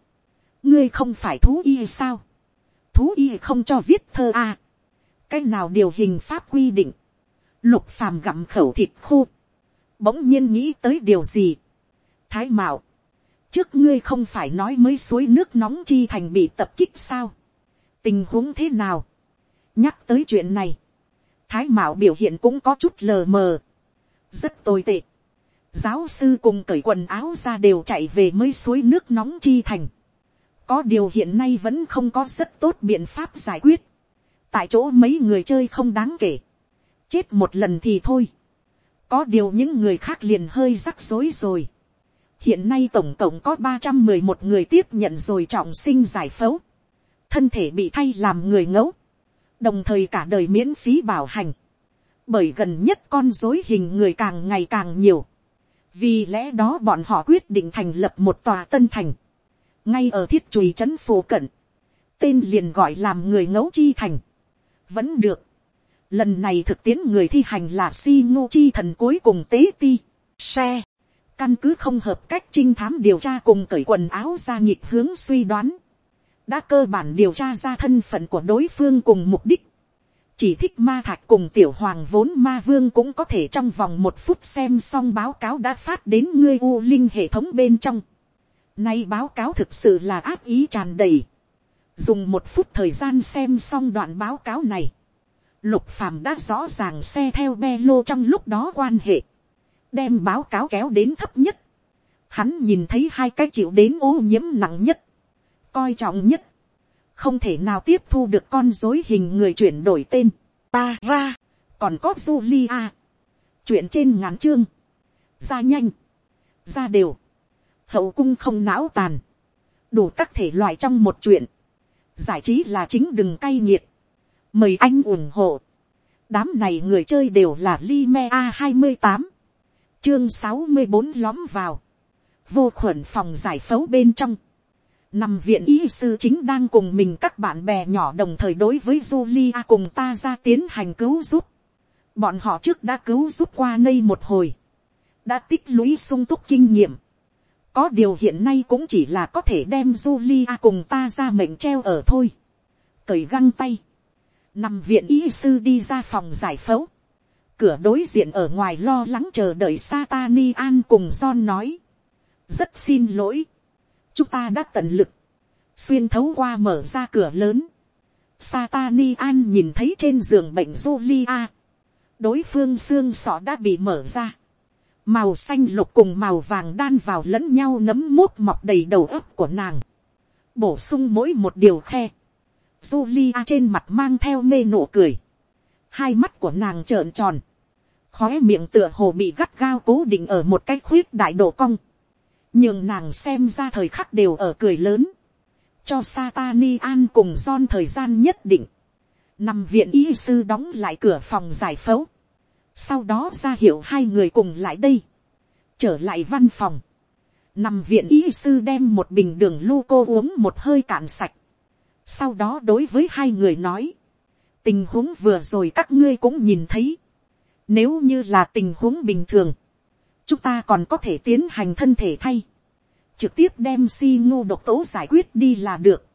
ngươi không phải thú y sao, thú y không cho viết thơ à, cái nào điều hình pháp quy định, lục phàm gặm khẩu thịt khô, bỗng nhiên nghĩ tới điều gì, thái mạo, trước ngươi không phải nói mới suối nước nóng chi thành bị tập kích sao. tình huống thế nào. nhắc tới chuyện này. thái mạo biểu hiện cũng có chút lờ mờ. rất tồi tệ. giáo sư cùng cởi quần áo ra đều chạy về mới suối nước nóng chi thành. có điều hiện nay vẫn không có rất tốt biện pháp giải quyết. tại chỗ mấy người chơi không đáng kể. chết một lần thì thôi. có điều những người khác liền hơi rắc rối rồi hiện nay tổng cộng có ba trăm mười một người tiếp nhận rồi trọng sinh giải phẫu, thân thể bị thay làm người ngẫu, đồng thời cả đời miễn phí bảo hành, bởi gần nhất con dối hình người càng ngày càng nhiều, vì lẽ đó bọn họ quyết định thành lập một tòa tân thành, ngay ở thiết chùi trấn phổ cận, tên liền gọi làm người ngẫu chi thành, vẫn được, lần này thực tiễn người thi hành là si ngô chi thần cuối cùng tế ti, xe, căn cứ không hợp cách trinh thám điều tra cùng cởi quần áo ra nhịp hướng suy đoán, đã cơ bản điều tra ra thân phận của đối phương cùng mục đích, chỉ thích ma thạch cùng tiểu hoàng vốn ma vương cũng có thể trong vòng một phút xem xong báo cáo đã phát đến ngươi u linh hệ thống bên trong. Nay báo cáo thực sự là áp ý tràn đầy. Dùng một phút thời gian xem xong đoạn báo cáo này. Lục phàm đã rõ ràng xe theo be lô trong lúc đó quan hệ đem báo cáo kéo đến thấp nhất. Hắn nhìn thấy hai cái chịu đến ô nhiễm nặng nhất, coi trọng nhất, không thể nào tiếp thu được con dối hình người chuyển đổi tên, ta ra, còn có Julia. chuyện trên ngắn chương, ra nhanh, ra đều, hậu cung không não tàn, đủ các thể loại trong một chuyện, giải trí là chính đừng cay nghiệt, mời anh ủng hộ, đám này người chơi đều là Lime a hai mươi tám, chương sáu mươi bốn lóm vào, vô khuẩn phòng giải phẫu bên trong, nằm viện y sư chính đang cùng mình các bạn bè nhỏ đồng thời đối với Julia cùng ta ra tiến hành cứu giúp. Bọn họ trước đã cứu giúp qua nơi một hồi. Đã tích lũy sung túc kinh nghiệm. Có điều hiện nay cũng chỉ là có thể đem Julia cùng ta ra mệnh treo ở thôi. Cởi găng tay. Nằm viện y sư đi ra phòng giải phẫu. Cửa đối diện ở ngoài lo lắng chờ đợi Satani An cùng John nói. Rất xin lỗi chúng ta đã tận lực, xuyên thấu qua mở ra cửa lớn. Satani an nhìn thấy trên giường bệnh Julia, đối phương xương sọ đã bị mở ra, màu xanh lục cùng màu vàng đan vào lẫn nhau nấm mốt mọc đầy đầu ấp của nàng, bổ sung mỗi một điều khe. Julia trên mặt mang theo mê nụ cười, hai mắt của nàng trợn tròn, khóe miệng tựa hồ bị gắt gao cố định ở một cái khuyết đại độ cong. Nhưng nàng xem ra thời khắc đều ở cười lớn, cho Satani an cùng John thời gian nhất định, nằm viện y sư đóng lại cửa phòng giải phẫu, sau đó ra hiệu hai người cùng lại đây, trở lại văn phòng, nằm viện y sư đem một bình đường lu cô uống một hơi cạn sạch, sau đó đối với hai người nói, tình huống vừa rồi các ngươi cũng nhìn thấy, nếu như là tình huống bình thường, chúng ta còn có thể tiến hành thân thể thay, trực tiếp đem si ngô độc tố giải quyết đi là được.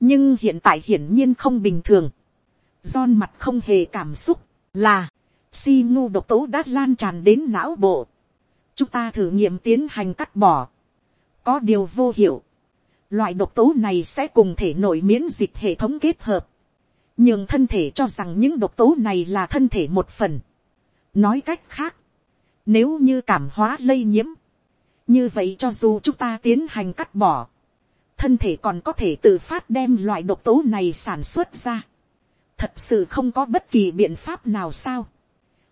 nhưng hiện tại hiển nhiên không bình thường. John mặt không hề cảm xúc, là, si ngô độc tố đã lan tràn đến não bộ. chúng ta thử nghiệm tiến hành cắt bỏ. có điều vô hiệu. loại độc tố này sẽ cùng thể nội miễn dịch hệ thống kết hợp nhưng thân thể cho rằng những độc tố này là thân thể một phần. nói cách khác, nếu như cảm hóa lây nhiễm, như vậy cho dù chúng ta tiến hành cắt bỏ, thân thể còn có thể tự phát đem loại độc tố này sản xuất ra. thật sự không có bất kỳ biện pháp nào sao.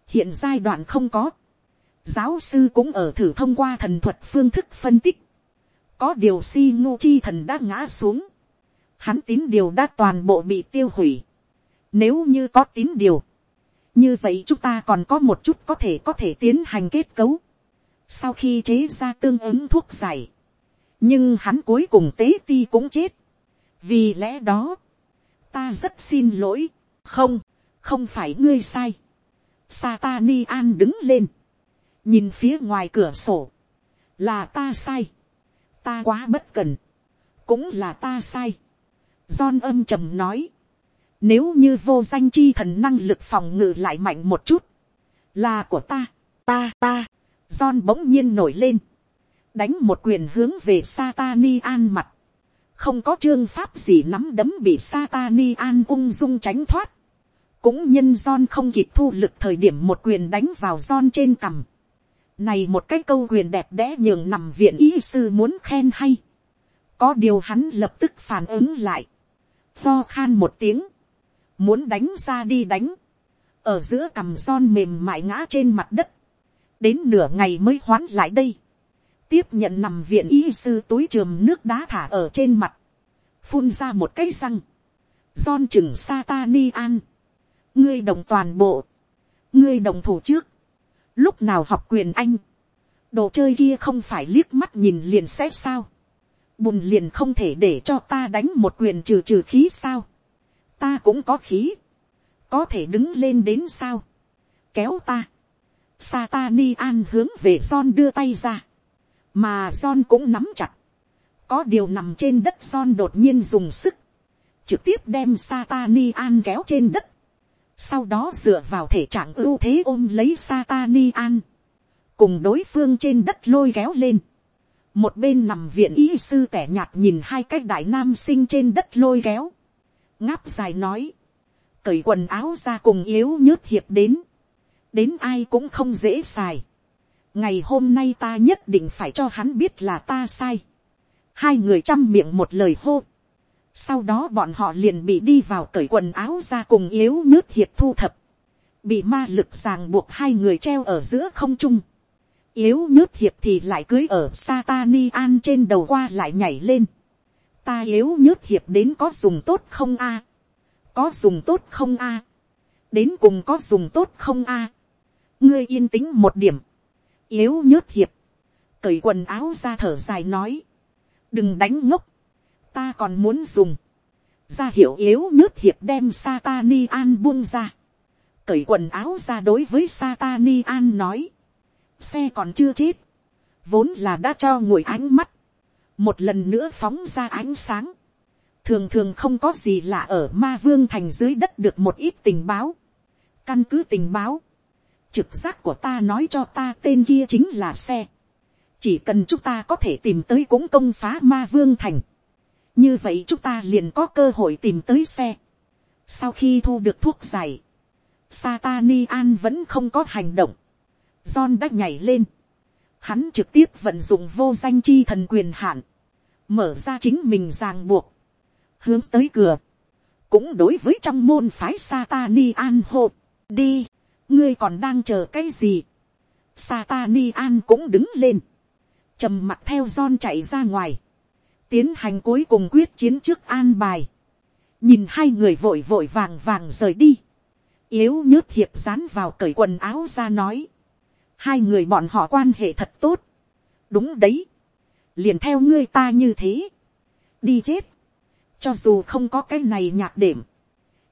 hiện giai đoạn không có. giáo sư cũng ở thử thông qua thần thuật phương thức phân tích. có điều si ngô chi thần đã ngã xuống. hắn tín điều đã toàn bộ bị tiêu hủy nếu như có tín điều, như vậy chúng ta còn có một chút có thể có thể tiến hành kết cấu. Sau khi chế ra tương ứng thuốc giải, nhưng hắn cuối cùng tế ti cũng chết. vì lẽ đó, ta rất xin lỗi, không, không phải ngươi sai. Satani an đứng lên, nhìn phía ngoài cửa sổ, là ta sai, ta quá bất cần, cũng là ta sai. John âm trầm nói, nếu như vô danh chi thần năng lực phòng ngự lại mạnh một chút, là của ta, ta ta, John bỗng nhiên nổi lên. Đánh một quyền hướng về Satani an mặt. Không có trương pháp gì nắm đấm bị Satani an ung dung tránh thoát. Cũng nhân John không kịp thu lực thời điểm một quyền đánh vào John trên cằm. Này một cái câu quyền đẹp đẽ nhường nằm viện ý sư muốn khen hay. Có điều hắn lập tức phản ứng lại. Tho khan một tiếng. Muốn đánh ra đi đánh. Ở giữa cằm son mềm mại ngã trên mặt đất đến nửa ngày mới hoán lại đây, tiếp nhận nằm viện y sư túi trường nước đá thả ở trên mặt, phun ra một cái răng, son chừng satani an, ngươi đồng toàn bộ, ngươi đồng thủ trước, lúc nào học quyền anh, đồ chơi kia không phải liếc mắt nhìn liền xét sao, bùn liền không thể để cho ta đánh một quyền trừ trừ khí sao, ta cũng có khí, có thể đứng lên đến sao, kéo ta, Satani an hướng về Son đưa tay ra. Mà Son cũng nắm chặt. Có điều nằm trên đất Son đột nhiên dùng sức. Trực tiếp đem Satani an kéo trên đất. Sau đó dựa vào thể trạng ưu thế ôm lấy Satani an. Cùng đối phương trên đất lôi kéo lên. Một bên nằm viện y sư tẻ nhạt nhìn hai cái đại nam sinh trên đất lôi kéo. Ngáp dài nói. Cởi quần áo ra cùng yếu nhớt hiệp đến đến ai cũng không dễ xài. ngày hôm nay ta nhất định phải cho hắn biết là ta sai. hai người chăm miệng một lời hô. sau đó bọn họ liền bị đi vào cởi quần áo ra cùng yếu nhớt hiệp thu thập. bị ma lực ràng buộc hai người treo ở giữa không trung, yếu nhớt hiệp thì lại cưới ở Satani an trên đầu qua lại nhảy lên, ta yếu nhớt hiệp đến có dùng tốt không a, có dùng tốt không a, đến cùng có dùng tốt không a, ngươi yên tĩnh một điểm, yếu nhớt hiệp, cởi quần áo ra thở dài nói, đừng đánh ngốc, ta còn muốn dùng, ra hiệu yếu nhớt hiệp đem Satani an buông ra, cởi quần áo ra đối với Satani an nói, xe còn chưa chết, vốn là đã cho ngồi ánh mắt, một lần nữa phóng ra ánh sáng, thường thường không có gì lạ ở ma vương thành dưới đất được một ít tình báo, căn cứ tình báo, trực giác của ta nói cho ta tên kia chính là xe, chỉ cần chúng ta có thể tìm tới cũng công phá ma vương thành, như vậy chúng ta liền có cơ hội tìm tới xe. sau khi thu được thuốc giải, Satani an vẫn không có hành động, John đã nhảy lên, hắn trực tiếp vận dụng vô danh chi thần quyền hạn, mở ra chính mình ràng buộc, hướng tới cửa, cũng đối với trong môn phái Satani an hộ đi, ngươi còn đang chờ cái gì, Satani an cũng đứng lên, trầm mặt theo John chạy ra ngoài, tiến hành cuối cùng quyết chiến trước an bài, nhìn hai người vội vội vàng vàng rời đi, yếu nhớt hiệp dán vào cởi quần áo ra nói, hai người bọn họ quan hệ thật tốt, đúng đấy, liền theo ngươi ta như thế, đi chết, cho dù không có cái này nhạc đệm,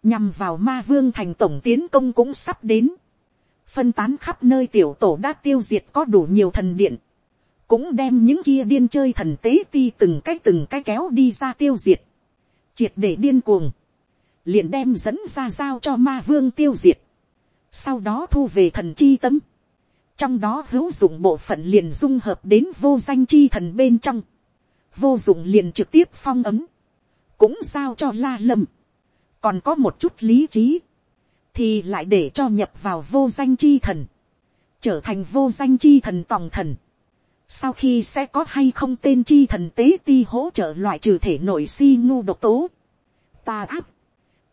nhằm vào ma vương thành tổng tiến công cũng sắp đến, phân tán khắp nơi tiểu tổ đã tiêu diệt có đủ nhiều thần điện, cũng đem những kia điên chơi thần tế ti từng cái từng cái kéo đi ra tiêu diệt, triệt để điên cuồng, liền đem dẫn ra giao cho ma vương tiêu diệt, sau đó thu về thần chi tâm trong đó hữu dụng bộ phận liền dung hợp đến vô danh chi thần bên trong, vô dụng liền trực tiếp phong ấm, cũng sao cho la lâm, còn có một chút lý trí, thì lại để cho nhập vào vô danh chi thần, trở thành vô danh chi thần tòng thần, sau khi sẽ có hay không tên chi thần tế ti hỗ trợ loại trừ thể nội si ngu độc tố, ta áp,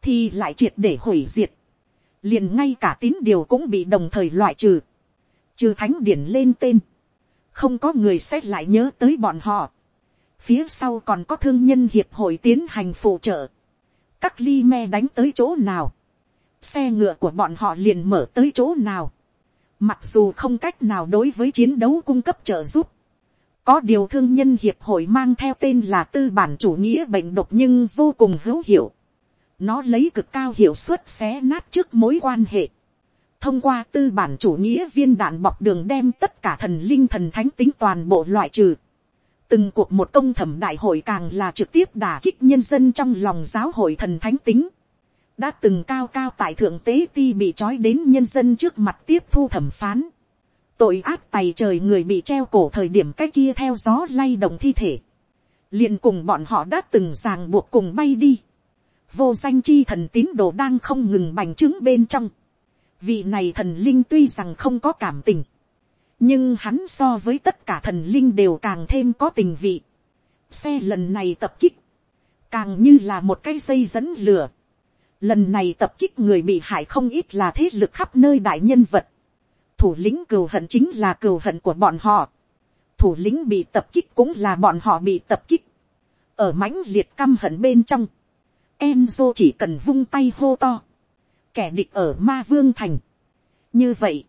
thì lại triệt để hủy diệt, liền ngay cả tín điều cũng bị đồng thời loại trừ, trừ thánh điển lên tên, không có người sẽ lại nhớ tới bọn họ, phía sau còn có thương nhân hiệp hội tiến hành phụ trợ, các ly me đánh tới chỗ nào, xe ngựa của bọn họ liền mở tới chỗ nào, mặc dù không cách nào đối với chiến đấu cung cấp trợ giúp, có điều thương nhân hiệp hội mang theo tên là tư bản chủ nghĩa bệnh độc nhưng vô cùng hữu hiệu. Nó lấy cực cao hiệu suất xé nát trước mối quan hệ. Thông qua tư bản chủ nghĩa viên đạn bọc đường đem tất cả thần linh thần thánh tính toàn bộ loại trừ. Từng cuộc một công thẩm đại hội càng là trực tiếp đả kích nhân dân trong lòng giáo hội thần thánh tính. Đã từng cao cao tại thượng tế ti bị trói đến nhân dân trước mặt tiếp thu thẩm phán. Tội ác tày trời người bị treo cổ thời điểm cái kia theo gió lay động thi thể. liền cùng bọn họ đã từng ràng buộc cùng bay đi. Vô danh chi thần tín đồ đang không ngừng bành trướng bên trong. Vị này thần linh tuy rằng không có cảm tình nhưng hắn so với tất cả thần linh đều càng thêm có tình vị. xe lần này tập kích, càng như là một cái dây dẫn lửa. lần này tập kích người bị hại không ít là thế lực khắp nơi đại nhân vật. thủ lĩnh cừu hận chính là cừu hận của bọn họ. thủ lĩnh bị tập kích cũng là bọn họ bị tập kích. ở mãnh liệt căm hận bên trong, Enzo chỉ cần vung tay hô to kẻ địch ở ma vương thành. như vậy,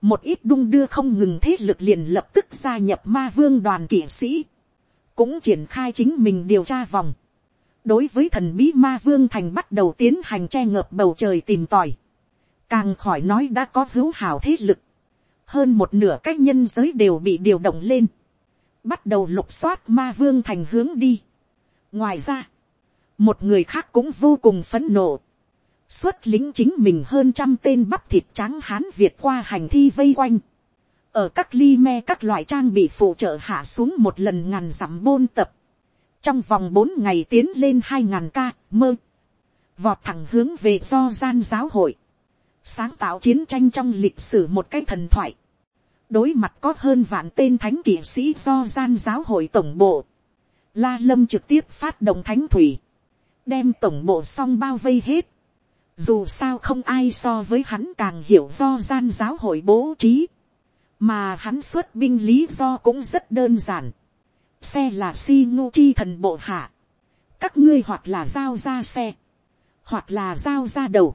một ít đung đưa không ngừng thế lực liền lập tức gia nhập ma vương đoàn kỵ sĩ, cũng triển khai chính mình điều tra vòng. đối với thần bí ma vương thành bắt đầu tiến hành che ngợp bầu trời tìm tòi, càng khỏi nói đã có hữu hảo thế lực, hơn một nửa cách nhân giới đều bị điều động lên, bắt đầu lục soát ma vương thành hướng đi. ngoài ra, một người khác cũng vô cùng phấn nộ, xuất lính chính mình hơn trăm tên bắp thịt trắng hán việt qua hành thi vây quanh. ở các ly me các loại trang bị phụ trợ hạ xuống một lần ngàn dặm bôn tập. trong vòng bốn ngày tiến lên hai ngàn ca, mơ. vọt thẳng hướng về do gian giáo hội. sáng tạo chiến tranh trong lịch sử một cái thần thoại. đối mặt có hơn vạn tên thánh kỵ sĩ do gian giáo hội tổng bộ. La lâm trực tiếp phát động thánh thủy. đem tổng bộ xong bao vây hết dù sao không ai so với hắn càng hiểu do gian giáo hội bố trí. Mà hắn xuất binh lý do cũng rất đơn giản. Xe là si ngô chi thần bộ hạ. Các ngươi hoặc là giao ra xe. Hoặc là giao ra đầu.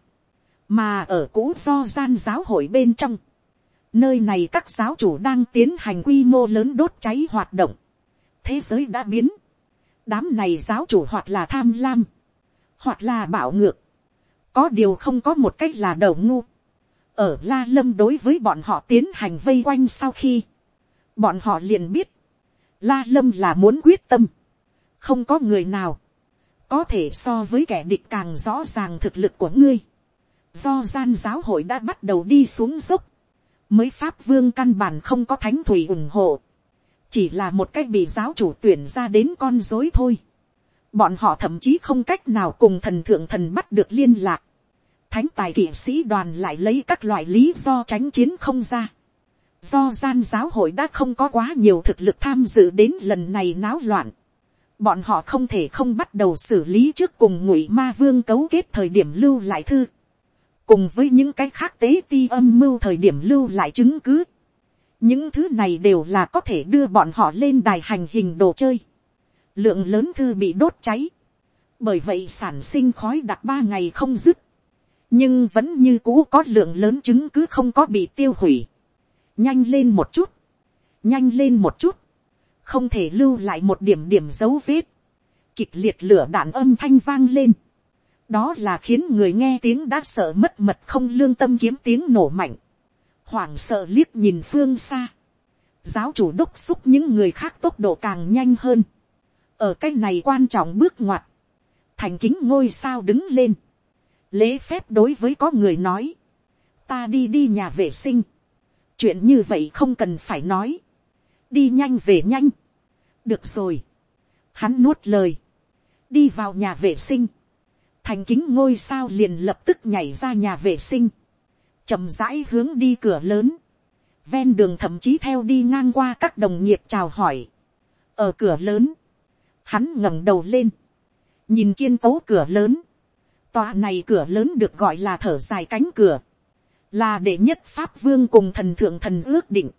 Mà ở cũ do gian giáo hội bên trong. Nơi này các giáo chủ đang tiến hành quy mô lớn đốt cháy hoạt động. Thế giới đã biến. Đám này giáo chủ hoặc là tham lam. Hoặc là bạo ngược có điều không có một cách là đầu ngu. ở la lâm đối với bọn họ tiến hành vây quanh sau khi, bọn họ liền biết, la lâm là muốn quyết tâm, không có người nào, có thể so với kẻ địch càng rõ ràng thực lực của ngươi. do gian giáo hội đã bắt đầu đi xuống dốc, mới pháp vương căn bản không có thánh thủy ủng hộ, chỉ là một cách bị giáo chủ tuyển ra đến con dối thôi. Bọn họ thậm chí không cách nào cùng thần thượng thần bắt được liên lạc thánh tài kỵ sĩ đoàn lại lấy các loại lý do tránh chiến không ra. Do gian giáo hội đã không có quá nhiều thực lực tham dự đến lần này náo loạn. Bọn họ không thể không bắt đầu xử lý trước cùng ngụy ma vương cấu kết thời điểm lưu lại thư. Cùng với những cái khác tế ti âm mưu thời điểm lưu lại chứng cứ. Những thứ này đều là có thể đưa bọn họ lên đài hành hình đồ chơi. Lượng lớn thư bị đốt cháy. Bởi vậy sản sinh khói đặc ba ngày không dứt nhưng vẫn như cũ có lượng lớn chứng cứ không có bị tiêu hủy. nhanh lên một chút, nhanh lên một chút, không thể lưu lại một điểm điểm dấu vết, kịch liệt lửa đạn âm thanh vang lên, đó là khiến người nghe tiếng đã sợ mất mật không lương tâm kiếm tiếng nổ mạnh, hoảng sợ liếc nhìn phương xa, giáo chủ đốc xúc những người khác tốc độ càng nhanh hơn, ở cái này quan trọng bước ngoặt, thành kính ngôi sao đứng lên, lễ phép đối với có người nói, ta đi đi nhà vệ sinh, chuyện như vậy không cần phải nói, đi nhanh về nhanh, được rồi, hắn nuốt lời, đi vào nhà vệ sinh, thành kính ngôi sao liền lập tức nhảy ra nhà vệ sinh, chậm rãi hướng đi cửa lớn, ven đường thậm chí theo đi ngang qua các đồng nghiệp chào hỏi, ở cửa lớn, hắn ngẩng đầu lên, nhìn kiên cố cửa lớn, Tòa này cửa lớn được gọi là thở dài cánh cửa. Là đệ nhất Pháp Vương cùng thần thượng thần ước định.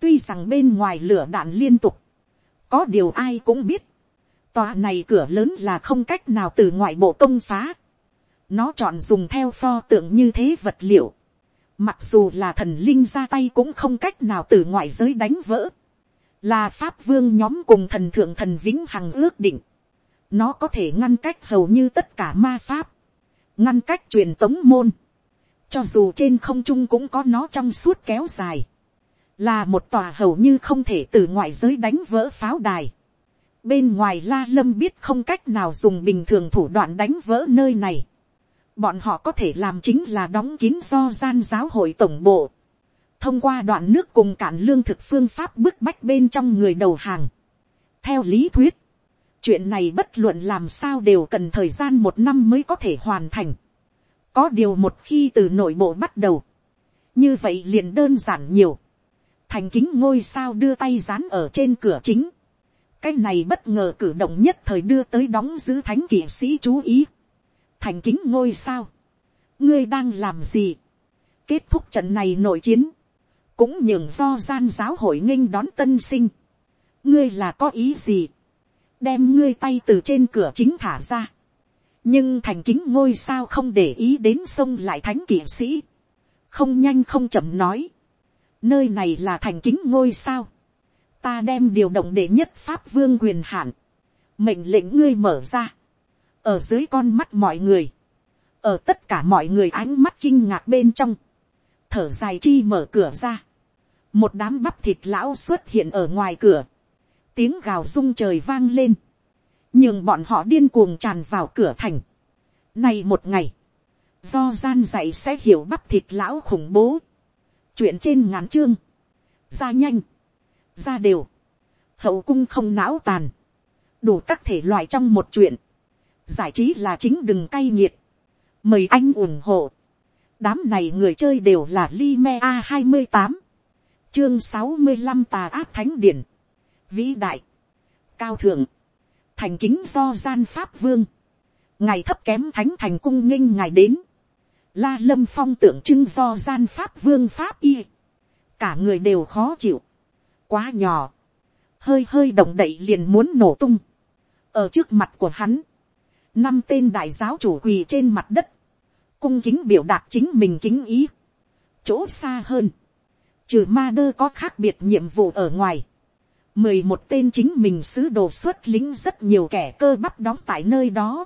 Tuy rằng bên ngoài lửa đạn liên tục. Có điều ai cũng biết. Tòa này cửa lớn là không cách nào từ ngoại bộ công phá. Nó chọn dùng theo pho tượng như thế vật liệu. Mặc dù là thần linh ra tay cũng không cách nào từ ngoại giới đánh vỡ. Là Pháp Vương nhóm cùng thần thượng thần vĩnh hằng ước định. Nó có thể ngăn cách hầu như tất cả ma pháp ngăn cách truyền tống môn, cho dù trên không trung cũng có nó trong suốt kéo dài, là một tòa hầu như không thể từ ngoại giới đánh vỡ pháo đài. Bên ngoài la lâm biết không cách nào dùng bình thường thủ đoạn đánh vỡ nơi này. Bọn họ có thể làm chính là đóng kín do gian giáo hội tổng bộ. Thông qua đoạn nước cùng cản lương thực phương pháp bức bách bên trong người đầu hàng. Theo lý thuyết, chuyện này bất luận làm sao đều cần thời gian một năm mới có thể hoàn thành. có điều một khi từ nội bộ bắt đầu, như vậy liền đơn giản nhiều. thành kính ngôi sao đưa tay dán ở trên cửa chính. cái này bất ngờ cử động nhất thời đưa tới đóng giữ thánh kỵ sĩ chú ý. thành kính ngôi sao. ngươi đang làm gì. kết thúc trận này nội chiến. cũng nhường do gian giáo hội nghênh đón tân sinh. ngươi là có ý gì đem ngươi tay từ trên cửa chính thả ra. nhưng thành kính ngôi sao không để ý đến sông lại thánh kỵ sĩ. không nhanh không chậm nói. nơi này là thành kính ngôi sao. ta đem điều động để nhất pháp vương quyền hạn. mệnh lệnh ngươi mở ra. ở dưới con mắt mọi người. ở tất cả mọi người ánh mắt kinh ngạc bên trong. thở dài chi mở cửa ra. một đám bắp thịt lão xuất hiện ở ngoài cửa tiếng gào rung trời vang lên, nhưng bọn họ điên cuồng tràn vào cửa thành. Này một ngày, do gian dạy sẽ hiểu bắp thịt lão khủng bố, chuyện trên ngắn chương, ra nhanh, ra đều, hậu cung không não tàn, đủ các thể loại trong một chuyện, giải trí là chính đừng cay nghiệt, mời anh ủng hộ, đám này người chơi đều là Lime A hai mươi tám, chương sáu mươi 65 tà ác thánh điển, vĩ đại, cao thượng, thành kính do gian pháp vương, ngày thấp kém thánh thành cung nghinh ngài đến, La lâm phong tượng trưng do gian pháp vương pháp y. Cả người đều khó chịu. Quá nhỏ. Hơi hơi động đậy liền muốn nổ tung. Ở trước mặt của hắn. Năm tên đại giáo chủ quỳ trên mặt đất. Cung kính biểu đạt chính mình kính ý. Chỗ xa hơn. Trừ ma đơ có khác biệt nhiệm vụ ở ngoài mười một tên chính mình sứ đồ xuất lính rất nhiều kẻ cơ bắp đóng tại nơi đó.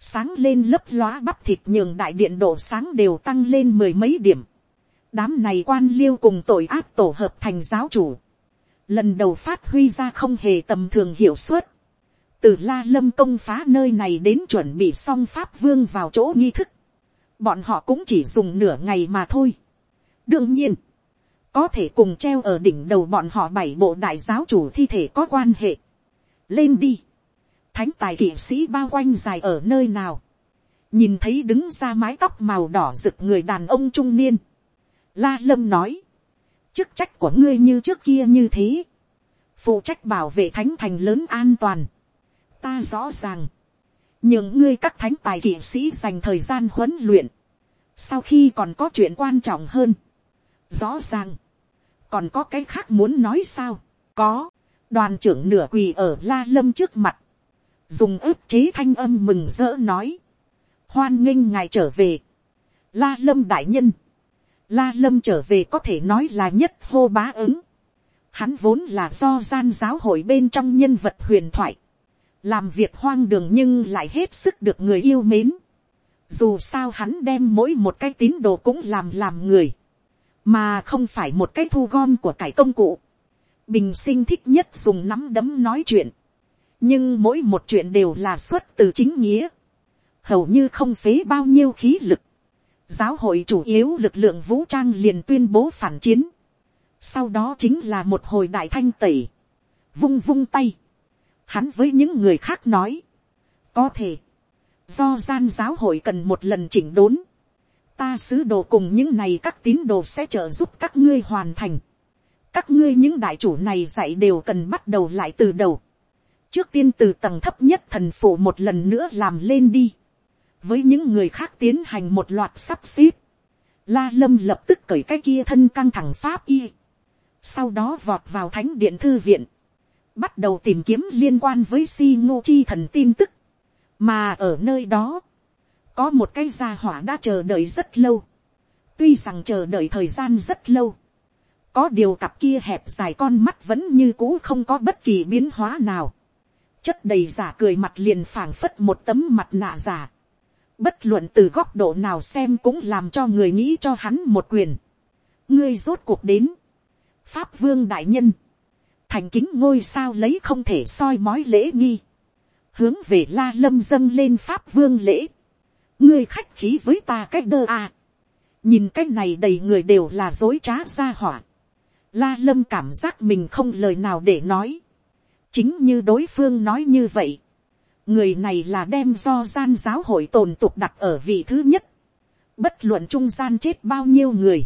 Sáng lên lấp lóa bắp thịt nhường đại điện độ sáng đều tăng lên mười mấy điểm. Đám này quan liêu cùng tội ác tổ hợp thành giáo chủ. Lần đầu phát huy ra không hề tầm thường hiệu suất. Từ la lâm công phá nơi này đến chuẩn bị xong pháp vương vào chỗ nghi thức. Bọn họ cũng chỉ dùng nửa ngày mà thôi. Đương nhiên có thể cùng treo ở đỉnh đầu bọn họ bảy bộ đại giáo chủ thi thể có quan hệ. lên đi. thánh tài kỵ sĩ bao quanh dài ở nơi nào. nhìn thấy đứng ra mái tóc màu đỏ rực người đàn ông trung niên. la lâm nói. chức trách của ngươi như trước kia như thế. phụ trách bảo vệ thánh thành lớn an toàn. ta rõ ràng. những ngươi các thánh tài kỵ sĩ dành thời gian huấn luyện. sau khi còn có chuyện quan trọng hơn rõ ràng, còn có cái khác muốn nói sao, có, đoàn trưởng nửa quỳ ở la lâm trước mặt, dùng ức chế thanh âm mừng rỡ nói, hoan nghênh ngài trở về, la lâm đại nhân, la lâm trở về có thể nói là nhất hô bá ứng, hắn vốn là do gian giáo hội bên trong nhân vật huyền thoại, làm việc hoang đường nhưng lại hết sức được người yêu mến, dù sao hắn đem mỗi một cái tín đồ cũng làm làm người, mà không phải một cái thu gom của cải công cụ. bình sinh thích nhất dùng nắm đấm nói chuyện, nhưng mỗi một chuyện đều là xuất từ chính nghĩa, hầu như không phế bao nhiêu khí lực. giáo hội chủ yếu lực lượng vũ trang liền tuyên bố phản chiến, sau đó chính là một hồi đại thanh tẩy, vung vung tay, hắn với những người khác nói, có thể, do gian giáo hội cần một lần chỉnh đốn, ta sứ đồ cùng những này các tín đồ sẽ trợ giúp các ngươi hoàn thành. các ngươi những đại chủ này dạy đều cần bắt đầu lại từ đầu. trước tiên từ tầng thấp nhất thần phủ một lần nữa làm lên đi. với những người khác tiến hành một loạt sắp xếp. la lâm lập tức cởi cái kia thân căng thẳng pháp y. sau đó vọt vào thánh điện thư viện. bắt đầu tìm kiếm liên quan với si ngô chi thần tin tức. mà ở nơi đó, có một cái gia hỏa đã chờ đợi rất lâu, tuy rằng chờ đợi thời gian rất lâu, có điều cặp kia hẹp dài con mắt vẫn như cũ không có bất kỳ biến hóa nào, chất đầy giả cười mặt liền phảng phất một tấm mặt nạ giả, bất luận từ góc độ nào xem cũng làm cho người nghĩ cho hắn một quyền, ngươi rốt cuộc đến, pháp vương đại nhân, thành kính ngôi sao lấy không thể soi mói lễ nghi, hướng về la lâm dâng lên pháp vương lễ, ngươi khách khí với ta cách đơ à. nhìn cái này đầy người đều là dối trá ra hỏa. la lâm cảm giác mình không lời nào để nói. chính như đối phương nói như vậy. người này là đem do gian giáo hội tồn tục đặt ở vị thứ nhất. bất luận trung gian chết bao nhiêu người.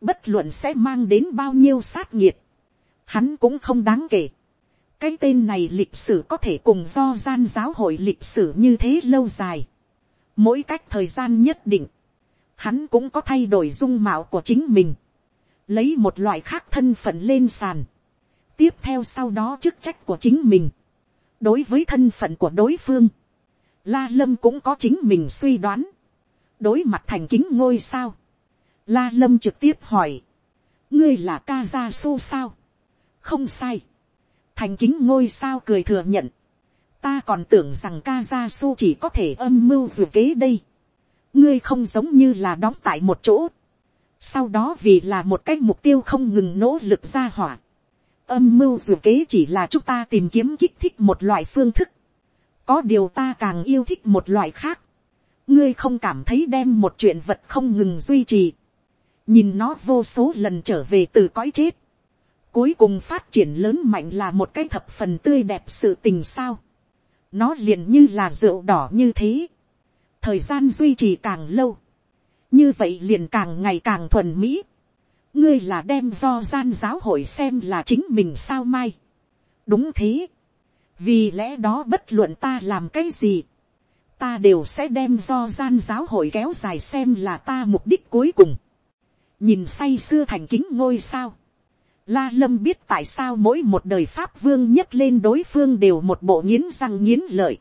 bất luận sẽ mang đến bao nhiêu sát nhiệt. hắn cũng không đáng kể cái tên này lịch sử có thể cùng do gian giáo hội lịch sử như thế lâu dài mỗi cách thời gian nhất định, hắn cũng có thay đổi dung mạo của chính mình, lấy một loại khác thân phận lên sàn, tiếp theo sau đó chức trách của chính mình, đối với thân phận của đối phương, la lâm cũng có chính mình suy đoán, đối mặt thành kính ngôi sao, la lâm trực tiếp hỏi, ngươi là ca gia su sao, không sai, thành kính ngôi sao cười thừa nhận, ta còn tưởng rằng ca gia su chỉ có thể âm mưu dù kế đây. ngươi không giống như là đóng tại một chỗ. sau đó vì là một cái mục tiêu không ngừng nỗ lực ra hỏa. âm mưu dù kế chỉ là chúng ta tìm kiếm kích thích một loại phương thức. có điều ta càng yêu thích một loại khác. ngươi không cảm thấy đem một chuyện vật không ngừng duy trì. nhìn nó vô số lần trở về từ cõi chết. cuối cùng phát triển lớn mạnh là một cái thập phần tươi đẹp sự tình sao nó liền như là rượu đỏ như thế, thời gian duy trì càng lâu, như vậy liền càng ngày càng thuần mỹ, ngươi là đem do gian giáo hội xem là chính mình sao mai, đúng thế, vì lẽ đó bất luận ta làm cái gì, ta đều sẽ đem do gian giáo hội kéo dài xem là ta mục đích cuối cùng. nhìn say xưa thành kính ngôi sao. La lâm biết tại sao mỗi một đời pháp vương nhất lên đối phương đều một bộ nghiến răng nghiến lợi.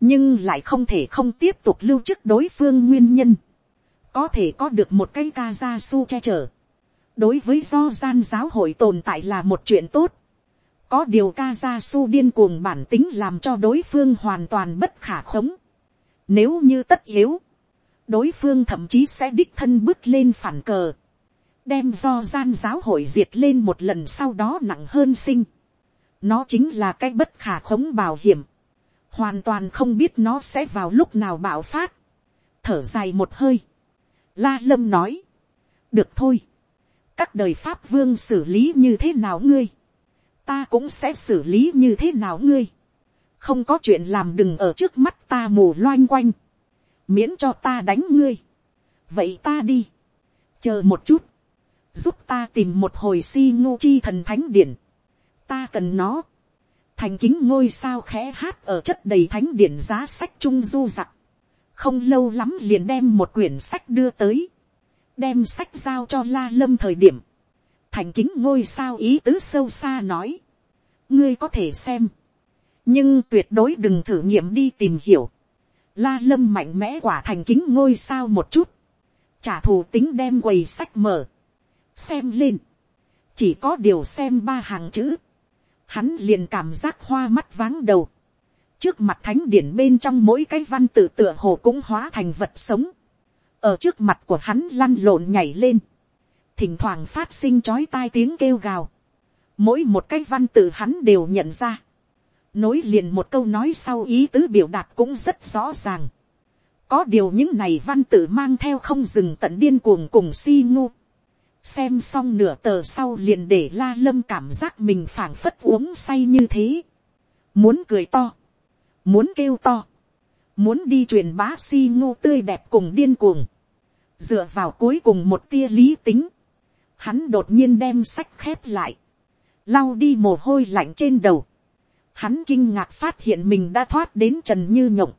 nhưng lại không thể không tiếp tục lưu chức đối phương nguyên nhân. có thể có được một cái ca gia su che chở. đối với do gian giáo hội tồn tại là một chuyện tốt. có điều ca gia su điên cuồng bản tính làm cho đối phương hoàn toàn bất khả khống nếu như tất yếu, đối phương thậm chí sẽ đích thân bước lên phản cờ, đem do gian giáo hội diệt lên một lần sau đó nặng hơn sinh. Nó chính là cái bất khả khống bảo hiểm. Hoàn toàn không biết nó sẽ vào lúc nào bạo phát. Thở dài một hơi. La Lâm nói. Được thôi. Các đời Pháp Vương xử lý như thế nào ngươi? Ta cũng sẽ xử lý như thế nào ngươi? không có chuyện làm đừng ở trước mắt ta mù loanh quanh, miễn cho ta đánh ngươi, vậy ta đi, chờ một chút, giúp ta tìm một hồi si ngô chi thần thánh điển, ta cần nó, thành kính ngôi sao khẽ hát ở chất đầy thánh điển giá sách trung du giặc, không lâu lắm liền đem một quyển sách đưa tới, đem sách giao cho la lâm thời điểm, thành kính ngôi sao ý tứ sâu xa nói, ngươi có thể xem, nhưng tuyệt đối đừng thử nghiệm đi tìm hiểu. La lâm mạnh mẽ quả thành kính ngôi sao một chút, trả thù tính đem quầy sách mở, xem lên, chỉ có điều xem ba hàng chữ, hắn liền cảm giác hoa mắt váng đầu, trước mặt thánh điển bên trong mỗi cái văn tự tựa hồ cũng hóa thành vật sống, ở trước mặt của hắn lăn lộn nhảy lên, thỉnh thoảng phát sinh chói tai tiếng kêu gào, mỗi một cái văn tự hắn đều nhận ra, nối liền một câu nói sau ý tứ biểu đạt cũng rất rõ ràng. có điều những này văn tự mang theo không dừng tận điên cuồng cùng si ngu xem xong nửa tờ sau liền để la lâm cảm giác mình phảng phất uống say như thế. muốn cười to, muốn kêu to, muốn đi truyền bá si ngu tươi đẹp cùng điên cuồng. dựa vào cuối cùng một tia lý tính, hắn đột nhiên đem sách khép lại, lau đi mồ hôi lạnh trên đầu, Hắn kinh ngạc phát hiện mình đã thoát đến trần như nhộng.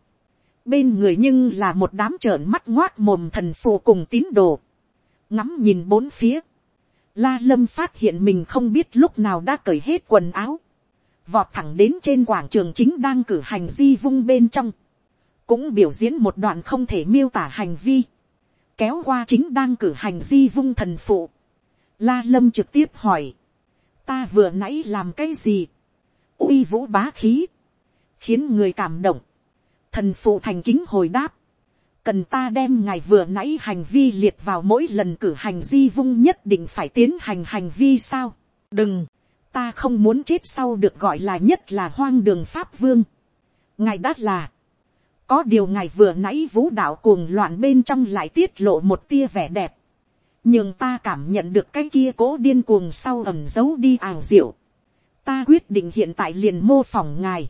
Bên người nhưng là một đám trợn mắt ngoác mồm thần phù cùng tín đồ. Ngắm nhìn bốn phía. La lâm phát hiện mình không biết lúc nào đã cởi hết quần áo. Vọt thẳng đến trên quảng trường chính đang cử hành di vung bên trong. Cũng biểu diễn một đoạn không thể miêu tả hành vi. Kéo qua chính đang cử hành di vung thần phụ. La lâm trực tiếp hỏi. Ta vừa nãy làm cái gì? uy vũ bá khí, khiến người cảm động, thần phụ thành kính hồi đáp, cần ta đem ngài vừa nãy hành vi liệt vào mỗi lần cử hành di vung nhất định phải tiến hành hành vi sao, đừng, ta không muốn chết sau được gọi là nhất là hoang đường pháp vương, ngài đắt là, có điều ngài vừa nãy vũ đạo cuồng loạn bên trong lại tiết lộ một tia vẻ đẹp, nhưng ta cảm nhận được cái kia cố điên cuồng sau ẩm giấu đi ảo diệu, ta quyết định hiện tại liền mô phỏng ngài,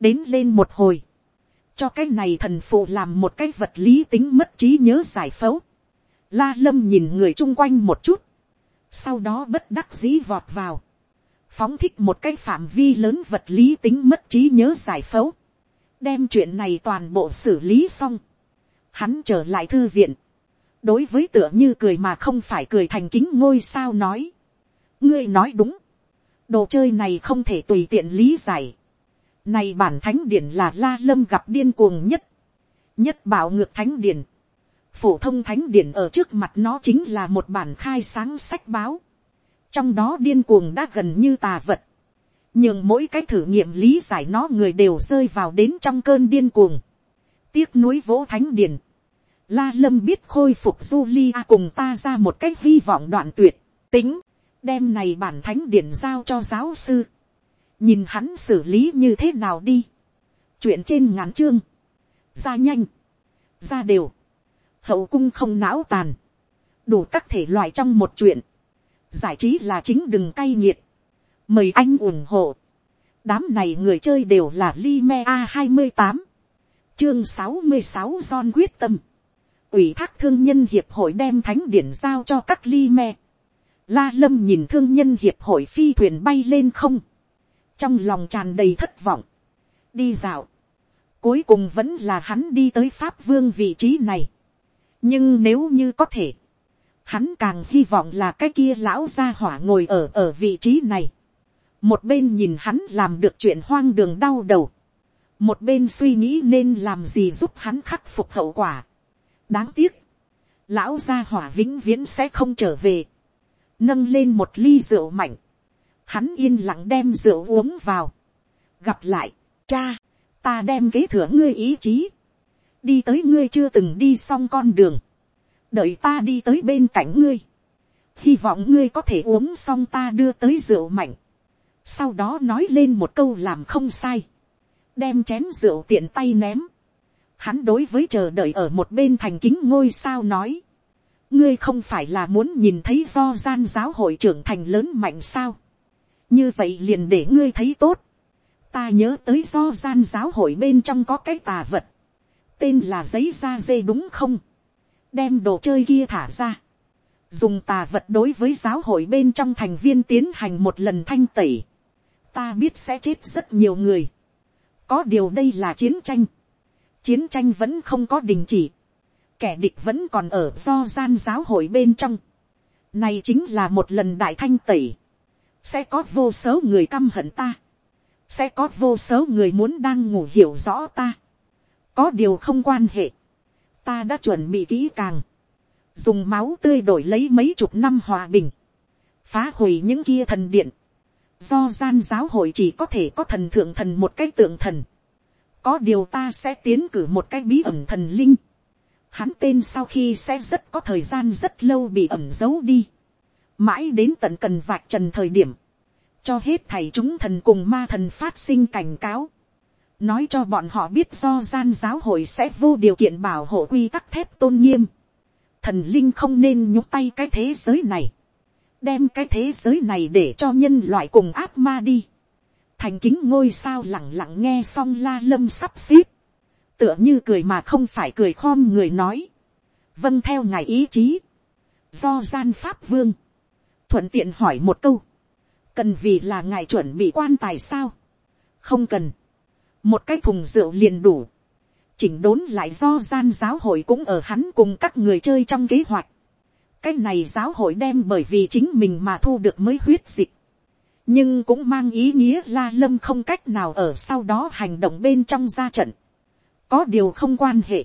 đến lên một hồi, cho cái này thần phụ làm một cái vật lý tính mất trí nhớ giải phẫu, la lâm nhìn người chung quanh một chút, sau đó bất đắc dĩ vọt vào, phóng thích một cái phạm vi lớn vật lý tính mất trí nhớ giải phẫu, đem chuyện này toàn bộ xử lý xong, hắn trở lại thư viện, đối với tựa như cười mà không phải cười thành kính ngôi sao nói, ngươi nói đúng, đồ chơi này không thể tùy tiện lý giải. Này bản thánh điển là la lâm gặp điên cuồng nhất. Nhất bảo ngược thánh điển. Phổ thông thánh điển ở trước mặt nó chính là một bản khai sáng sách báo. Trong đó điên cuồng đã gần như tà vật. Nhưng mỗi cái thử nghiệm lý giải nó người đều rơi vào đến trong cơn điên cuồng. Tiếc núi vỗ thánh điển. La lâm biết khôi phục Julia cùng ta ra một cách hy vọng đoạn tuyệt. Tính đem này bản thánh điển giao cho giáo sư, nhìn hắn xử lý như thế nào đi, chuyện trên ngắn chương, ra nhanh, ra đều, hậu cung không não tàn, đủ các thể loại trong một chuyện, giải trí là chính đừng cay nghiệt, mời anh ủng hộ, đám này người chơi đều là Lime a hai mươi tám, chương sáu mươi sáu John quyết tâm, ủy thác thương nhân hiệp hội đem thánh điển giao cho các Lime, La lâm nhìn thương nhân hiệp hội phi thuyền bay lên không. Trong lòng tràn đầy thất vọng. Đi dạo. Cuối cùng vẫn là hắn đi tới Pháp Vương vị trí này. Nhưng nếu như có thể, hắn càng hy vọng là cái kia lão gia hỏa ngồi ở ở vị trí này. Một bên nhìn hắn làm được chuyện hoang đường đau đầu. Một bên suy nghĩ nên làm gì giúp hắn khắc phục hậu quả. Đáng tiếc, lão gia hỏa vĩnh viễn sẽ không trở về. Nâng lên một ly rượu mạnh. Hắn yên lặng đem rượu uống vào. Gặp lại, cha, ta đem kế thừa ngươi ý chí. Đi tới ngươi chưa từng đi xong con đường. Đợi ta đi tới bên cạnh ngươi. Hy vọng ngươi có thể uống xong ta đưa tới rượu mạnh. Sau đó nói lên một câu làm không sai. Đem chén rượu tiện tay ném. Hắn đối với chờ đợi ở một bên thành kính ngôi sao nói. Ngươi không phải là muốn nhìn thấy do gian giáo hội trưởng thành lớn mạnh sao. Như vậy liền để ngươi thấy tốt. Ta nhớ tới do gian giáo hội bên trong có cái tà vật, tên là giấy da dê đúng không, đem đồ chơi kia thả ra, dùng tà vật đối với giáo hội bên trong thành viên tiến hành một lần thanh tẩy, ta biết sẽ chết rất nhiều người, có điều đây là chiến tranh, chiến tranh vẫn không có đình chỉ, kẻ địch vẫn còn ở do gian giáo hội bên trong, này chính là một lần đại thanh tẩy, sẽ có vô số người căm hận ta, sẽ có vô số người muốn đang ngủ hiểu rõ ta. có điều không quan hệ. ta đã chuẩn bị kỹ càng. dùng máu tươi đổi lấy mấy chục năm hòa bình. phá hủy những kia thần điện. do gian giáo hội chỉ có thể có thần thượng thần một cái tượng thần. có điều ta sẽ tiến cử một cái bí ẩn thần linh. hắn tên sau khi sẽ rất có thời gian rất lâu bị ẩn giấu đi mãi đến tận cần vạch trần thời điểm cho hết thầy chúng thần cùng ma thần phát sinh cảnh cáo, nói cho bọn họ biết do gian giáo hội sẽ vô điều kiện bảo hộ quy tắc thép tôn nghiêm, thần linh không nên nhúc tay cái thế giới này, đem cái thế giới này để cho nhân loại cùng áp ma đi, thành kính ngôi sao lẳng lặng nghe xong la lâm sắp xếp, tựa như cười mà không phải cười khom người nói, vâng theo ngài ý chí, do gian pháp vương, thuận tiện hỏi một câu, cần vì là ngài chuẩn bị quan tài sao, không cần, một cái thùng rượu liền đủ, chỉnh đốn lại do gian giáo hội cũng ở hắn cùng các người chơi trong kế hoạch, cái này giáo hội đem bởi vì chính mình mà thu được mới huyết dịch, nhưng cũng mang ý nghĩa la lâm không cách nào ở sau đó hành động bên trong ra trận, có điều không quan hệ,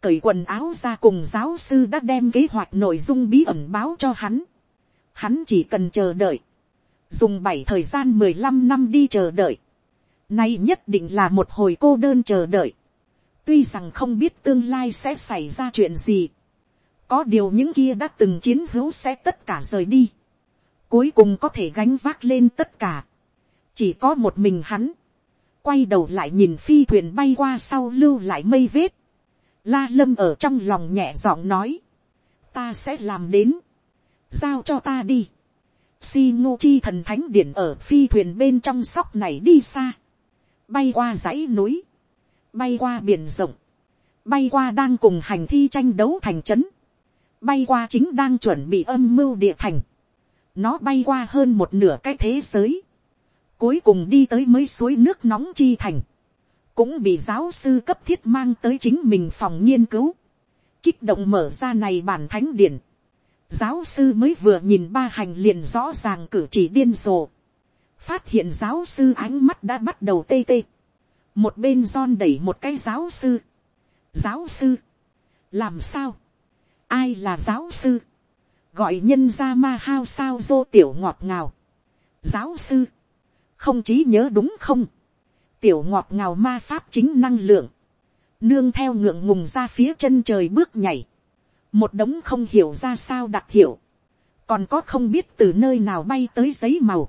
cởi quần áo ra cùng giáo sư đã đem kế hoạch nội dung bí ẩn báo cho hắn, hắn chỉ cần chờ đợi, dùng bảy thời gian mười lăm năm đi chờ đợi, nay nhất định là một hồi cô đơn chờ đợi, tuy rằng không biết tương lai sẽ xảy ra chuyện gì, có điều những kia đã từng chiến hữu sẽ tất cả rời đi, cuối cùng có thể gánh vác lên tất cả, chỉ có một mình hắn, quay đầu lại nhìn phi thuyền bay qua sau lưu lại mây vết, la lâm ở trong lòng nhẹ giọng nói, ta sẽ làm đến, giao cho ta đi, si ngô chi thần thánh điển ở phi thuyền bên trong sóc này đi xa, bay qua dãy núi, bay qua biển rộng, bay qua đang cùng hành thi tranh đấu thành trấn, bay qua chính đang chuẩn bị âm mưu địa thành, nó bay qua hơn một nửa cái thế giới, cuối cùng đi tới mấy suối nước nóng chi thành, cũng bị giáo sư cấp thiết mang tới chính mình phòng nghiên cứu, kích động mở ra này bản thánh điển, Giáo sư mới vừa nhìn ba hành liền rõ ràng cử chỉ điên rồ. Phát hiện giáo sư ánh mắt đã bắt đầu tê tê. Một bên John đẩy một cái giáo sư. Giáo sư. Làm sao? Ai là giáo sư? Gọi nhân ra ma hao sao dô tiểu ngọt ngào. Giáo sư. Không trí nhớ đúng không? Tiểu ngọt ngào ma pháp chính năng lượng. Nương theo ngượng ngùng ra phía chân trời bước nhảy một đống không hiểu ra sao đặc hiệu, còn có không biết từ nơi nào bay tới giấy màu.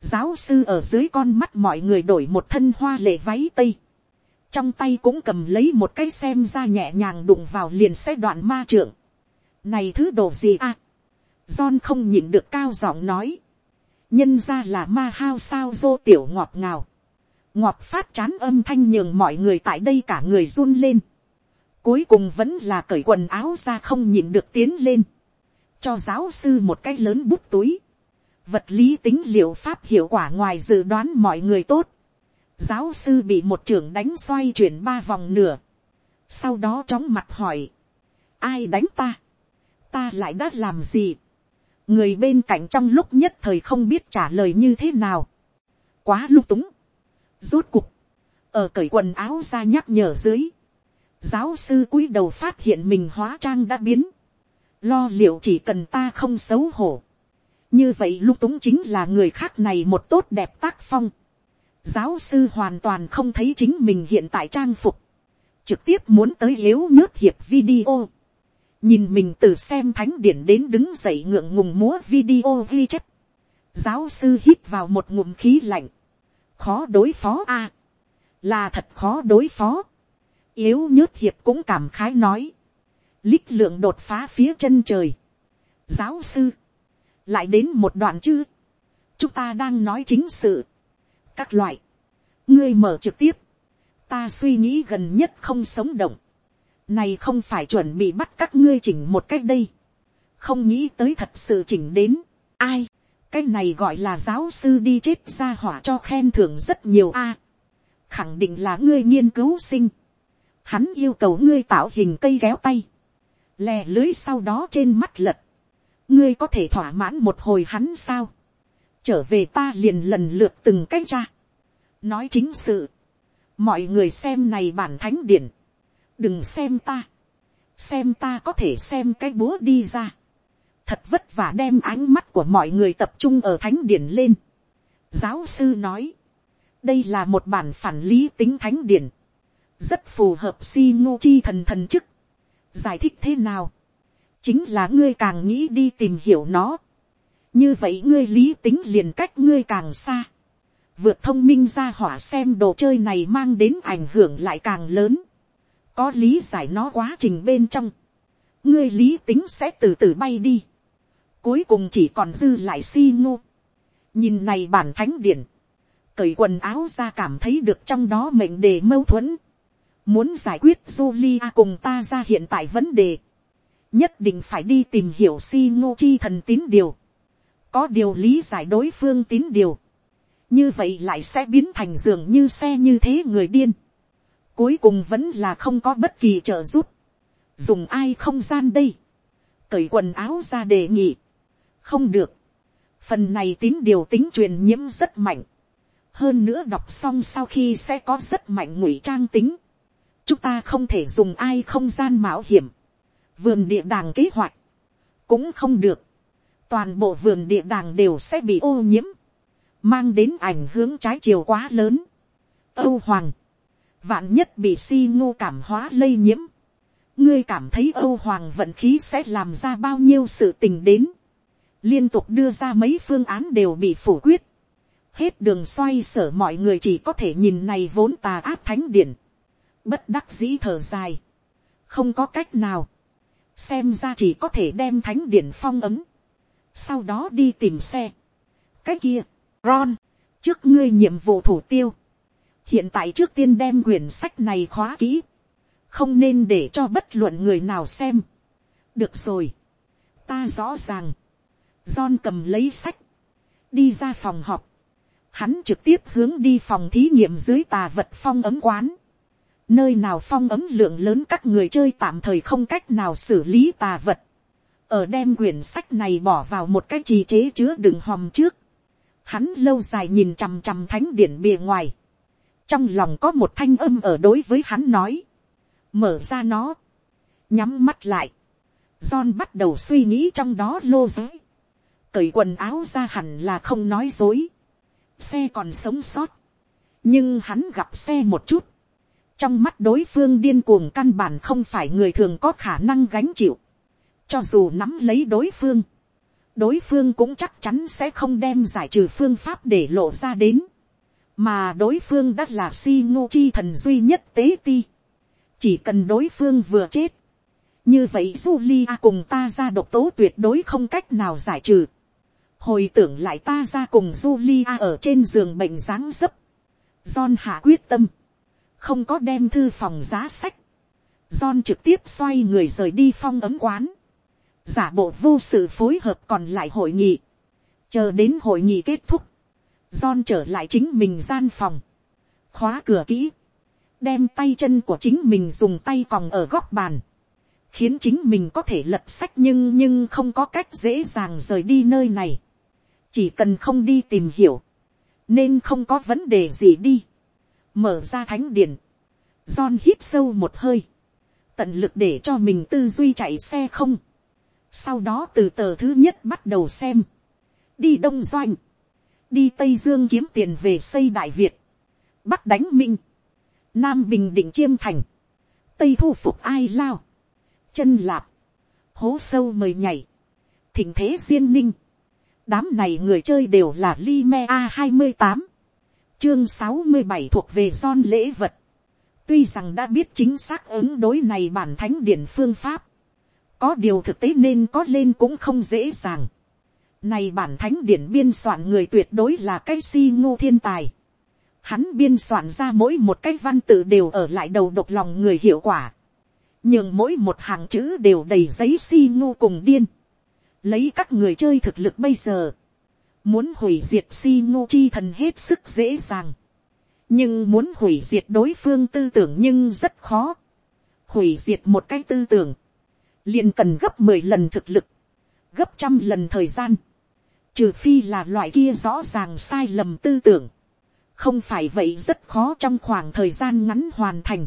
giáo sư ở dưới con mắt mọi người đổi một thân hoa lệ váy tây, trong tay cũng cầm lấy một cái xem ra nhẹ nhàng đụng vào liền xe đoạn ma trượng. này thứ đồ gì à, John không nhịn được cao giọng nói, nhân ra là ma hao sao dô tiểu ngọt ngào, ngọt phát chán âm thanh nhường mọi người tại đây cả người run lên. Cuối cùng vẫn là cởi quần áo ra không nhìn được tiến lên. Cho giáo sư một cái lớn bút túi. Vật lý tính liệu pháp hiệu quả ngoài dự đoán mọi người tốt. Giáo sư bị một trưởng đánh xoay chuyển ba vòng nửa. Sau đó chóng mặt hỏi. Ai đánh ta? Ta lại đã làm gì? Người bên cạnh trong lúc nhất thời không biết trả lời như thế nào. Quá lung túng. Rốt cục. Ở cởi quần áo ra nhắc nhở dưới. Giáo sư cúi đầu phát hiện mình hóa trang đã biến. Lo liệu chỉ cần ta không xấu hổ. Như vậy lung túng chính là người khác này một tốt đẹp tác phong. Giáo sư hoàn toàn không thấy chính mình hiện tại trang phục, trực tiếp muốn tới yếu nhớt hiệp video, nhìn mình từ xem thánh điển đến đứng dậy ngượng ngùng múa video ghi chép, giáo sư hít vào một ngụm khí lạnh, khó đối phó a, là thật khó đối phó, yếu nhớt hiệp cũng cảm khái nói, lích lượng đột phá phía chân trời, giáo sư, lại đến một đoạn chứ, chúng ta đang nói chính sự, các loại, ngươi mở trực tiếp, ta suy nghĩ gần nhất không sống động, này không phải chuẩn bị bắt các ngươi chỉnh một cách đây, không nghĩ tới thật sự chỉnh đến, ai, cái này gọi là giáo sư đi chết ra hỏa cho khen thưởng rất nhiều a, khẳng định là ngươi nghiên cứu sinh, hắn yêu cầu ngươi tạo hình cây kéo tay, lè lưới sau đó trên mắt lật, ngươi có thể thỏa mãn một hồi hắn sao, trở về ta liền lần lượt từng cách ra, nói chính sự, mọi người xem này bản thánh điển, đừng xem ta, xem ta có thể xem cái búa đi ra, thật vất vả đem ánh mắt của mọi người tập trung ở thánh điển lên. giáo sư nói, đây là một bản phản lý tính thánh điển, rất phù hợp si ngô chi thần thần chức. giải thích thế nào, chính là ngươi càng nghĩ đi tìm hiểu nó, như vậy ngươi lý tính liền cách ngươi càng xa. Vượt thông minh ra hỏa xem đồ chơi này mang đến ảnh hưởng lại càng lớn, có lý giải nó quá trình bên trong, ngươi lý tính sẽ từ từ bay đi, cuối cùng chỉ còn dư lại si ngô, nhìn này bản thánh điển, cởi quần áo ra cảm thấy được trong đó mệnh đề mâu thuẫn, muốn giải quyết Julia cùng ta ra hiện tại vấn đề, nhất định phải đi tìm hiểu si ngô chi thần tín điều, có điều lý giải đối phương tín điều, như vậy lại sẽ biến thành giường như xe như thế người điên. cuối cùng vẫn là không có bất kỳ trợ giúp. dùng ai không gian đây. cởi quần áo ra đề nghị. không được. phần này tín điều tính truyền nhiễm rất mạnh. hơn nữa đọc xong sau khi sẽ có rất mạnh ngụy trang tính chúng ta không thể dùng ai không gian mạo hiểm. vườn địa đàng kế hoạch. cũng không được. toàn bộ vườn địa đàng đều sẽ bị ô nhiễm mang đến ảnh hướng trái chiều quá lớn. Âu Hoàng, vạn nhất bị si ngô cảm hóa lây nhiễm. ngươi cảm thấy Âu Hoàng vận khí sẽ làm ra bao nhiêu sự tình đến. liên tục đưa ra mấy phương án đều bị phủ quyết. hết đường xoay sở mọi người chỉ có thể nhìn này vốn tà áp thánh điển bất đắc dĩ thở dài. không có cách nào. xem ra chỉ có thể đem thánh điển phong ấm. sau đó đi tìm xe. cái kia Ron, trước ngươi nhiệm vụ thủ tiêu. Hiện tại trước tiên đem quyển sách này khóa kỹ. Không nên để cho bất luận người nào xem. Được rồi. Ta rõ ràng. John cầm lấy sách. Đi ra phòng họp. Hắn trực tiếp hướng đi phòng thí nghiệm dưới tà vật phong ấm quán. Nơi nào phong ấm lượng lớn các người chơi tạm thời không cách nào xử lý tà vật. Ở đem quyển sách này bỏ vào một cái trì chế chứa đựng hòm trước. Hắn lâu dài nhìn chằm chằm thánh điển bìa ngoài, trong lòng có một thanh âm ở đối với hắn nói, mở ra nó, nhắm mắt lại, John bắt đầu suy nghĩ trong đó lô giới, cởi quần áo ra hẳn là không nói dối, xe còn sống sót, nhưng hắn gặp xe một chút, trong mắt đối phương điên cuồng căn bản không phải người thường có khả năng gánh chịu, cho dù nắm lấy đối phương, đối phương cũng chắc chắn sẽ không đem giải trừ phương pháp để lộ ra đến, mà đối phương đã là si ngô chi thần duy nhất tế ti, chỉ cần đối phương vừa chết, như vậy Julia cùng ta ra độc tố tuyệt đối không cách nào giải trừ. Hồi tưởng lại ta ra cùng Julia ở trên giường bệnh dáng dấp. John hạ quyết tâm. Không có đem thư phòng giá sách. John trực tiếp xoay người rời đi phong ấm quán. Giả bộ vô sự phối hợp còn lại hội nghị, chờ đến hội nghị kết thúc, John trở lại chính mình gian phòng, khóa cửa kỹ, đem tay chân của chính mình dùng tay còng ở góc bàn, khiến chính mình có thể lật sách nhưng nhưng không có cách dễ dàng rời đi nơi này, chỉ cần không đi tìm hiểu, nên không có vấn đề gì đi, mở ra thánh điển, John hít sâu một hơi, tận lực để cho mình tư duy chạy xe không, sau đó từ tờ thứ nhất bắt đầu xem, đi đông doanh, đi tây dương kiếm tiền về xây đại việt, bắc đánh minh, nam bình định chiêm thành, tây thu phục ai lao, chân lạp, hố sâu mời nhảy, thỉnh thế duyên ninh, đám này người chơi đều là Lime A28 chương sáu mươi bảy thuộc về son lễ vật, tuy rằng đã biết chính xác ứng đối này bản thánh điển phương pháp, có điều thực tế nên có lên cũng không dễ dàng. Này bản thánh điển biên soạn người tuyệt đối là cái si ngô thiên tài. Hắn biên soạn ra mỗi một cái văn tự đều ở lại đầu độc lòng người hiệu quả. Nhưng mỗi một hàng chữ đều đầy giấy si ngu cùng điên. Lấy các người chơi thực lực bây giờ. Muốn hủy diệt si ngô chi thần hết sức dễ dàng. Nhưng muốn hủy diệt đối phương tư tưởng nhưng rất khó. Hủy diệt một cái tư tưởng. Liền cần gấp mười lần thực lực, gấp trăm lần thời gian, trừ phi là loại kia rõ ràng sai lầm tư tưởng, không phải vậy rất khó trong khoảng thời gian ngắn hoàn thành,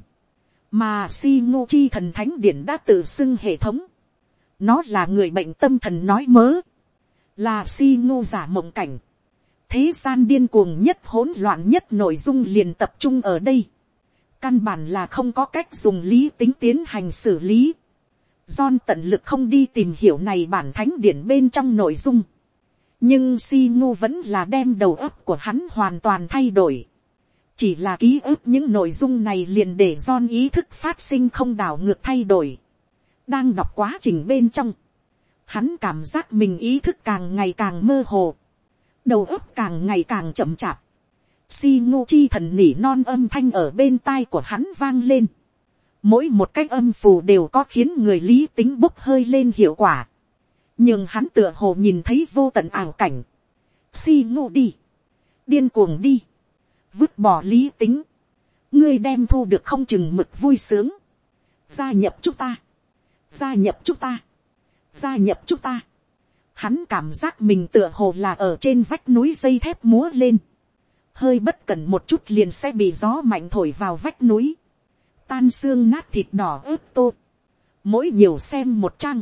mà si ngô chi thần thánh điển đã tự xưng hệ thống, nó là người bệnh tâm thần nói mớ, là si ngô giả mộng cảnh, thế gian điên cuồng nhất hỗn loạn nhất nội dung liền tập trung ở đây, căn bản là không có cách dùng lý tính tiến hành xử lý, John tận lực không đi tìm hiểu này bản thánh điển bên trong nội dung. Nhưng si ngu vẫn là đem đầu óc của hắn hoàn toàn thay đổi. Chỉ là ký ức những nội dung này liền để John ý thức phát sinh không đảo ngược thay đổi. Đang đọc quá trình bên trong. Hắn cảm giác mình ý thức càng ngày càng mơ hồ. Đầu óc càng ngày càng chậm chạp. Si ngô chi thần nỉ non âm thanh ở bên tai của hắn vang lên Mỗi một cái âm phù đều có khiến người lý tính bốc hơi lên hiệu quả. Nhưng hắn tựa hồ nhìn thấy vô tận ảo cảnh. Si ngô đi. Điên cuồng đi. Vứt bỏ lý tính. Ngươi đem thu được không chừng mực vui sướng. Gia nhập chúng ta. Gia nhập chúng ta. Gia nhập chúng ta. Hắn cảm giác mình tựa hồ là ở trên vách núi dây thép múa lên. Hơi bất cẩn một chút liền sẽ bị gió mạnh thổi vào vách núi tan xương nát thịt đỏ ướp tô. Mỗi nhiều xem một trang.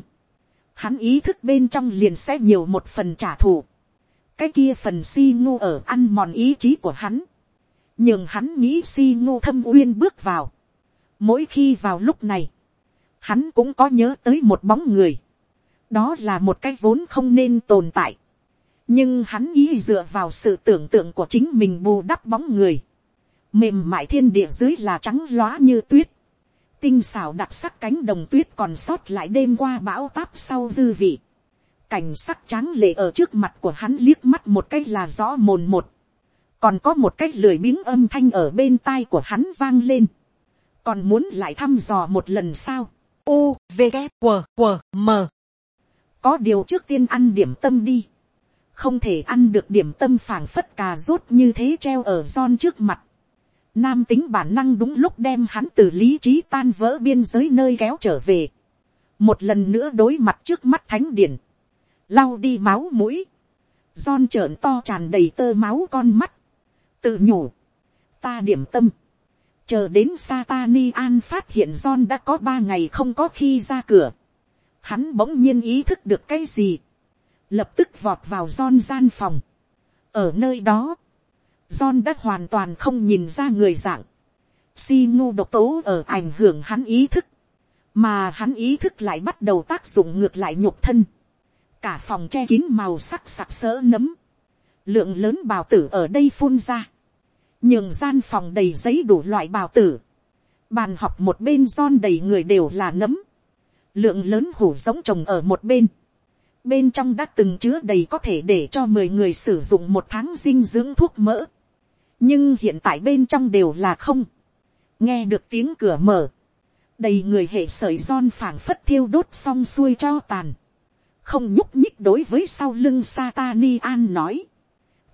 Hắn ý thức bên trong liền sẽ nhiều một phần trả thù. Cái kia phần si ngu ở ăn mòn ý chí của hắn. Nhưng hắn nghĩ si ngu thâm uyên bước vào. Mỗi khi vào lúc này. Hắn cũng có nhớ tới một bóng người. Đó là một cái vốn không nên tồn tại. Nhưng hắn ý dựa vào sự tưởng tượng của chính mình bù đắp bóng người. Mềm mại thiên địa dưới là trắng lóa như tuyết, tinh xảo đặc sắc cánh đồng tuyết còn sót lại đêm qua bão táp sau dư vị, cảnh sắc tráng lệ ở trước mặt của hắn liếc mắt một cái là rõ mồn một, còn có một cách lười biếng âm thanh ở bên tai của hắn vang lên, còn muốn lại thăm dò một lần sao, u v g q w m có điều trước tiên ăn điểm tâm đi, không thể ăn được điểm tâm phảng phất cà rốt như thế treo ở giòn trước mặt, Nam tính bản năng đúng lúc đem hắn từ lý trí tan vỡ biên giới nơi kéo trở về. Một lần nữa đối mặt trước mắt thánh điển. Lau đi máu mũi. Giòn trợn to tràn đầy tơ máu con mắt. Tự nhủ. Ta điểm tâm. Chờ đến Satani An phát hiện John đã có ba ngày không có khi ra cửa. Hắn bỗng nhiên ý thức được cái gì. Lập tức vọt vào John gian phòng. Ở nơi đó, John đã hoàn toàn không nhìn ra người dạng. Si ngu độc tố ở ảnh hưởng hắn ý thức. Mà hắn ý thức lại bắt đầu tác dụng ngược lại nhục thân. Cả phòng che kín màu sắc sặc sỡ nấm. Lượng lớn bào tử ở đây phun ra. Nhường gian phòng đầy giấy đủ loại bào tử. Bàn học một bên John đầy người đều là nấm. Lượng lớn hủ giống trồng ở một bên. Bên trong đã từng chứa đầy có thể để cho mười người sử dụng một tháng dinh dưỡng thuốc mỡ. Nhưng hiện tại bên trong đều là không, nghe được tiếng cửa mở, đầy người hệ sởi giòn phảng phất thiêu đốt xong xuôi cho tàn, không nhúc nhích đối với sau lưng Satani an nói,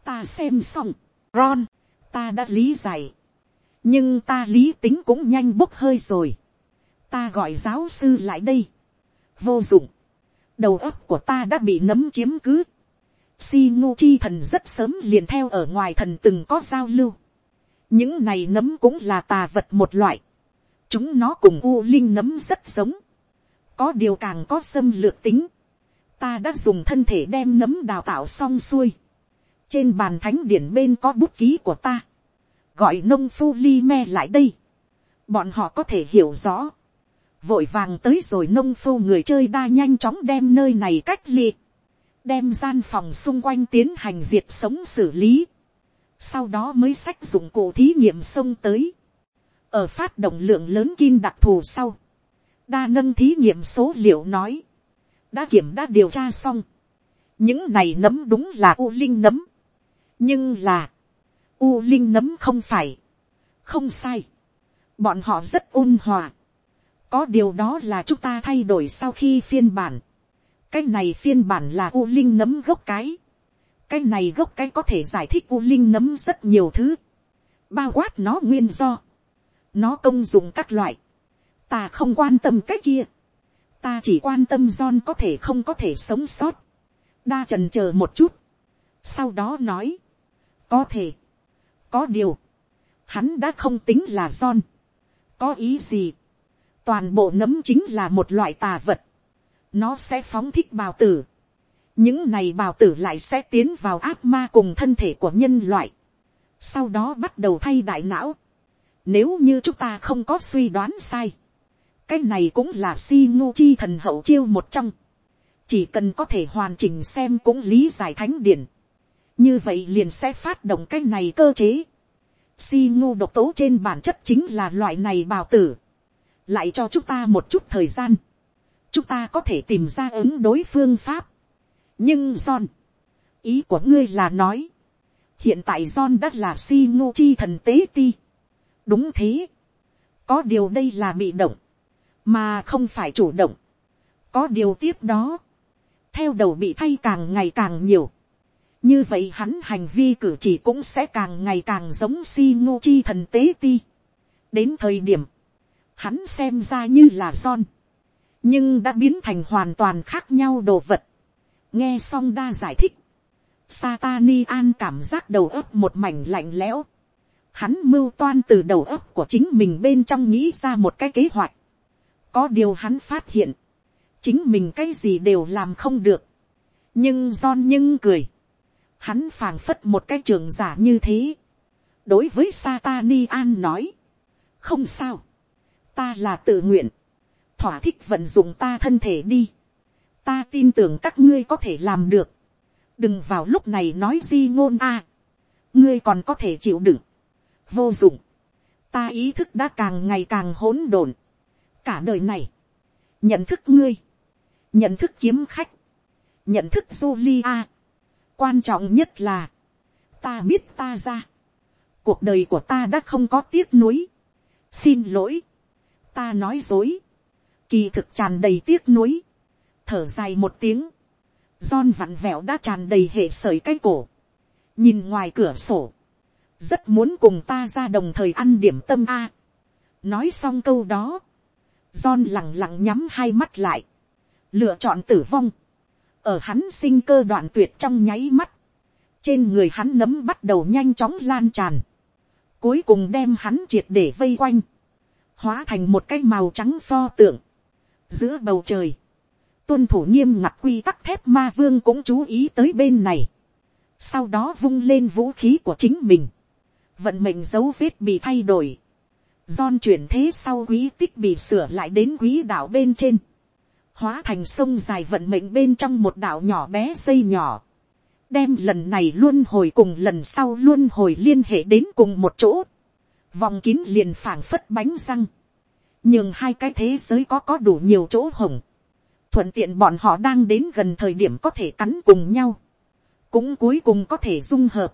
ta xem xong, Ron, ta đã lý giải, nhưng ta lý tính cũng nhanh bốc hơi rồi, ta gọi giáo sư lại đây, vô dụng, đầu óc của ta đã bị nấm chiếm cứ, si ngu chi thần rất sớm liền theo ở ngoài thần từng có giao lưu, những này nấm cũng là tà vật một loại, chúng nó cùng u linh nấm rất giống, có điều càng có xâm lược tính, ta đã dùng thân thể đem nấm đào tạo xong xuôi, trên bàn thánh điển bên có bút ký của ta, gọi nông phu li me lại đây, bọn họ có thể hiểu rõ, vội vàng tới rồi nông phu người chơi đa nhanh chóng đem nơi này cách ly, đem gian phòng xung quanh tiến hành diệt sống xử lý, sau đó mới sách dụng cụ thí nghiệm xông tới, ở phát động lượng lớn kim đặc thù sau, đa nâng thí nghiệm số liệu nói, đã kiểm đã điều tra xong, những này nấm đúng là u linh nấm, nhưng là, u linh nấm không phải, không sai, bọn họ rất ôn hòa, có điều đó là chúng ta thay đổi sau khi phiên bản, cái này phiên bản là u linh nấm gốc cái, cái này gốc cái có thể giải thích u linh nấm rất nhiều thứ, bao quát nó nguyên do, nó công dụng các loại, ta không quan tâm cái kia, ta chỉ quan tâm John có thể không có thể sống sót, đa trần chờ một chút, sau đó nói, có thể, có điều, hắn đã không tính là John, có ý gì, toàn bộ nấm chính là một loại tà vật, nó sẽ phóng thích bào tử, những này bào tử lại sẽ tiến vào ác ma cùng thân thể của nhân loại, sau đó bắt đầu thay đại não, nếu như chúng ta không có suy đoán sai, cái này cũng là si ngu chi thần hậu chiêu một trong, chỉ cần có thể hoàn chỉnh xem cũng lý giải thánh điển, như vậy liền sẽ phát động cái này cơ chế. Si ngu độc tố trên bản chất chính là loại này bào tử, lại cho chúng ta một chút thời gian, chúng ta có thể tìm ra ứng đối phương pháp. nhưng John, ý của ngươi là nói, hiện tại John đã là si ngô chi thần tế ti. đúng thế, có điều đây là bị động, mà không phải chủ động. có điều tiếp đó, theo đầu bị thay càng ngày càng nhiều. như vậy hắn hành vi cử chỉ cũng sẽ càng ngày càng giống si ngô chi thần tế ti. đến thời điểm, hắn xem ra như là son, nhưng đã biến thành hoàn toàn khác nhau đồ vật. nghe xong đa giải thích, Satani an cảm giác đầu óc một mảnh lạnh lẽo. Hắn mưu toan từ đầu óc của chính mình bên trong nghĩ ra một cái kế hoạch. Có điều hắn phát hiện. Chính mình cái gì đều làm không được. Nhưng John nhưng cười. Hắn phảng phất một cái trường giả như thế. Đối với Satani An nói. Không sao. Ta là tự nguyện. Thỏa thích vận dụng ta thân thể đi. Ta tin tưởng các ngươi có thể làm được. Đừng vào lúc này nói di ngôn a. Ngươi còn có thể chịu đựng. Vô dụng. Ta ý thức đã càng ngày càng hỗn độn cả đời này, nhận thức ngươi, nhận thức kiếm khách, nhận thức Julia. Quan trọng nhất là, ta biết ta ra, cuộc đời của ta đã không có tiếc nuối. xin lỗi, ta nói dối, kỳ thực tràn đầy tiếc nuối, thở dài một tiếng, John vặn vẹo đã tràn đầy hệ sởi cái cổ, nhìn ngoài cửa sổ, rất muốn cùng ta ra đồng thời ăn điểm tâm a. nói xong câu đó, John lặng lặng nhắm hai mắt lại. Lựa chọn tử vong. Ở hắn sinh cơ đoạn tuyệt trong nháy mắt. Trên người hắn nấm bắt đầu nhanh chóng lan tràn. Cuối cùng đem hắn triệt để vây quanh. Hóa thành một cái màu trắng pho tượng. Giữa bầu trời. Tuân thủ nghiêm ngặt quy tắc thép ma vương cũng chú ý tới bên này. Sau đó vung lên vũ khí của chính mình. Vận mệnh dấu vết bị thay đổi Don chuyển thế sau quý tích bị sửa lại đến quý đảo bên trên. Hóa thành sông dài vận mệnh bên trong một đảo nhỏ bé xây nhỏ. Đem lần này luôn hồi cùng lần sau luôn hồi liên hệ đến cùng một chỗ. Vòng kín liền phảng phất bánh răng. Nhưng hai cái thế giới có có đủ nhiều chỗ hồng. Thuận tiện bọn họ đang đến gần thời điểm có thể cắn cùng nhau. Cũng cuối cùng có thể dung hợp.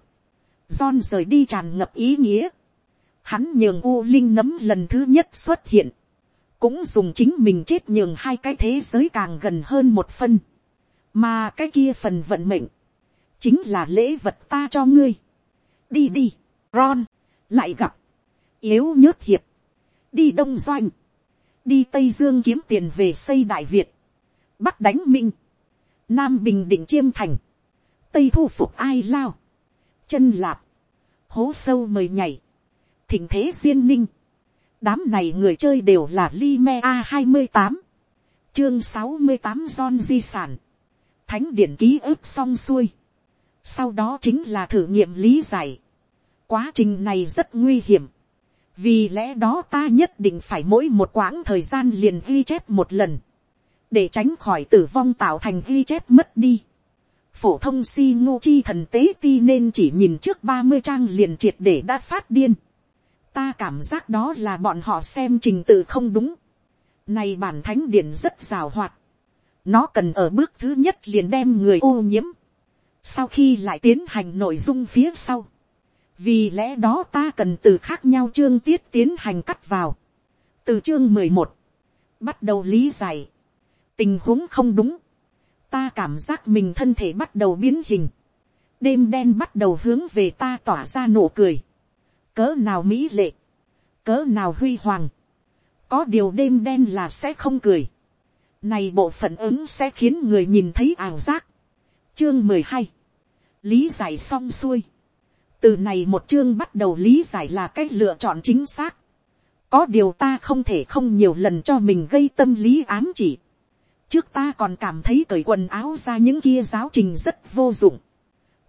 John rời đi tràn ngập ý nghĩa Hắn nhường U Linh nấm lần thứ nhất xuất hiện. Cũng dùng chính mình chết nhường hai cái thế giới càng gần hơn một phân. Mà cái kia phần vận mệnh. Chính là lễ vật ta cho ngươi. Đi đi, Ron. Lại gặp yếu nhớt hiệp, đi đông doanh, đi tây dương kiếm tiền về xây đại việt, bắc đánh minh, nam bình định chiêm thành, tây thu phục ai lao, chân lạp, hố sâu mời nhảy, thỉnh thế duyên ninh, đám này người chơi đều là Lime a hai mươi tám, chương sáu mươi tám John di sản, thánh điển ký ức xong xuôi, sau đó chính là thử nghiệm lý giải, quá trình này rất nguy hiểm, vì lẽ đó ta nhất định phải mỗi một quãng thời gian liền ghi chép một lần, để tránh khỏi tử vong tạo thành ghi chép mất đi. phổ thông si ngô chi thần tế ti nên chỉ nhìn trước ba mươi trang liền triệt để đã phát điên. ta cảm giác đó là bọn họ xem trình tự không đúng. này bản thánh điển rất rào hoạt. nó cần ở bước thứ nhất liền đem người ô nhiễm. sau khi lại tiến hành nội dung phía sau vì lẽ đó ta cần từ khác nhau chương tiết tiến hành cắt vào. từ chương mười một, bắt đầu lý giải. tình huống không đúng. ta cảm giác mình thân thể bắt đầu biến hình. đêm đen bắt đầu hướng về ta tỏa ra nụ cười. cỡ nào mỹ lệ. cỡ nào huy hoàng. có điều đêm đen là sẽ không cười. này bộ phận ứng sẽ khiến người nhìn thấy ảo giác. chương mười hai, lý giải xong xuôi từ này một chương bắt đầu lý giải là cái lựa chọn chính xác. có điều ta không thể không nhiều lần cho mình gây tâm lý ám chỉ. trước ta còn cảm thấy cởi quần áo ra những kia giáo trình rất vô dụng.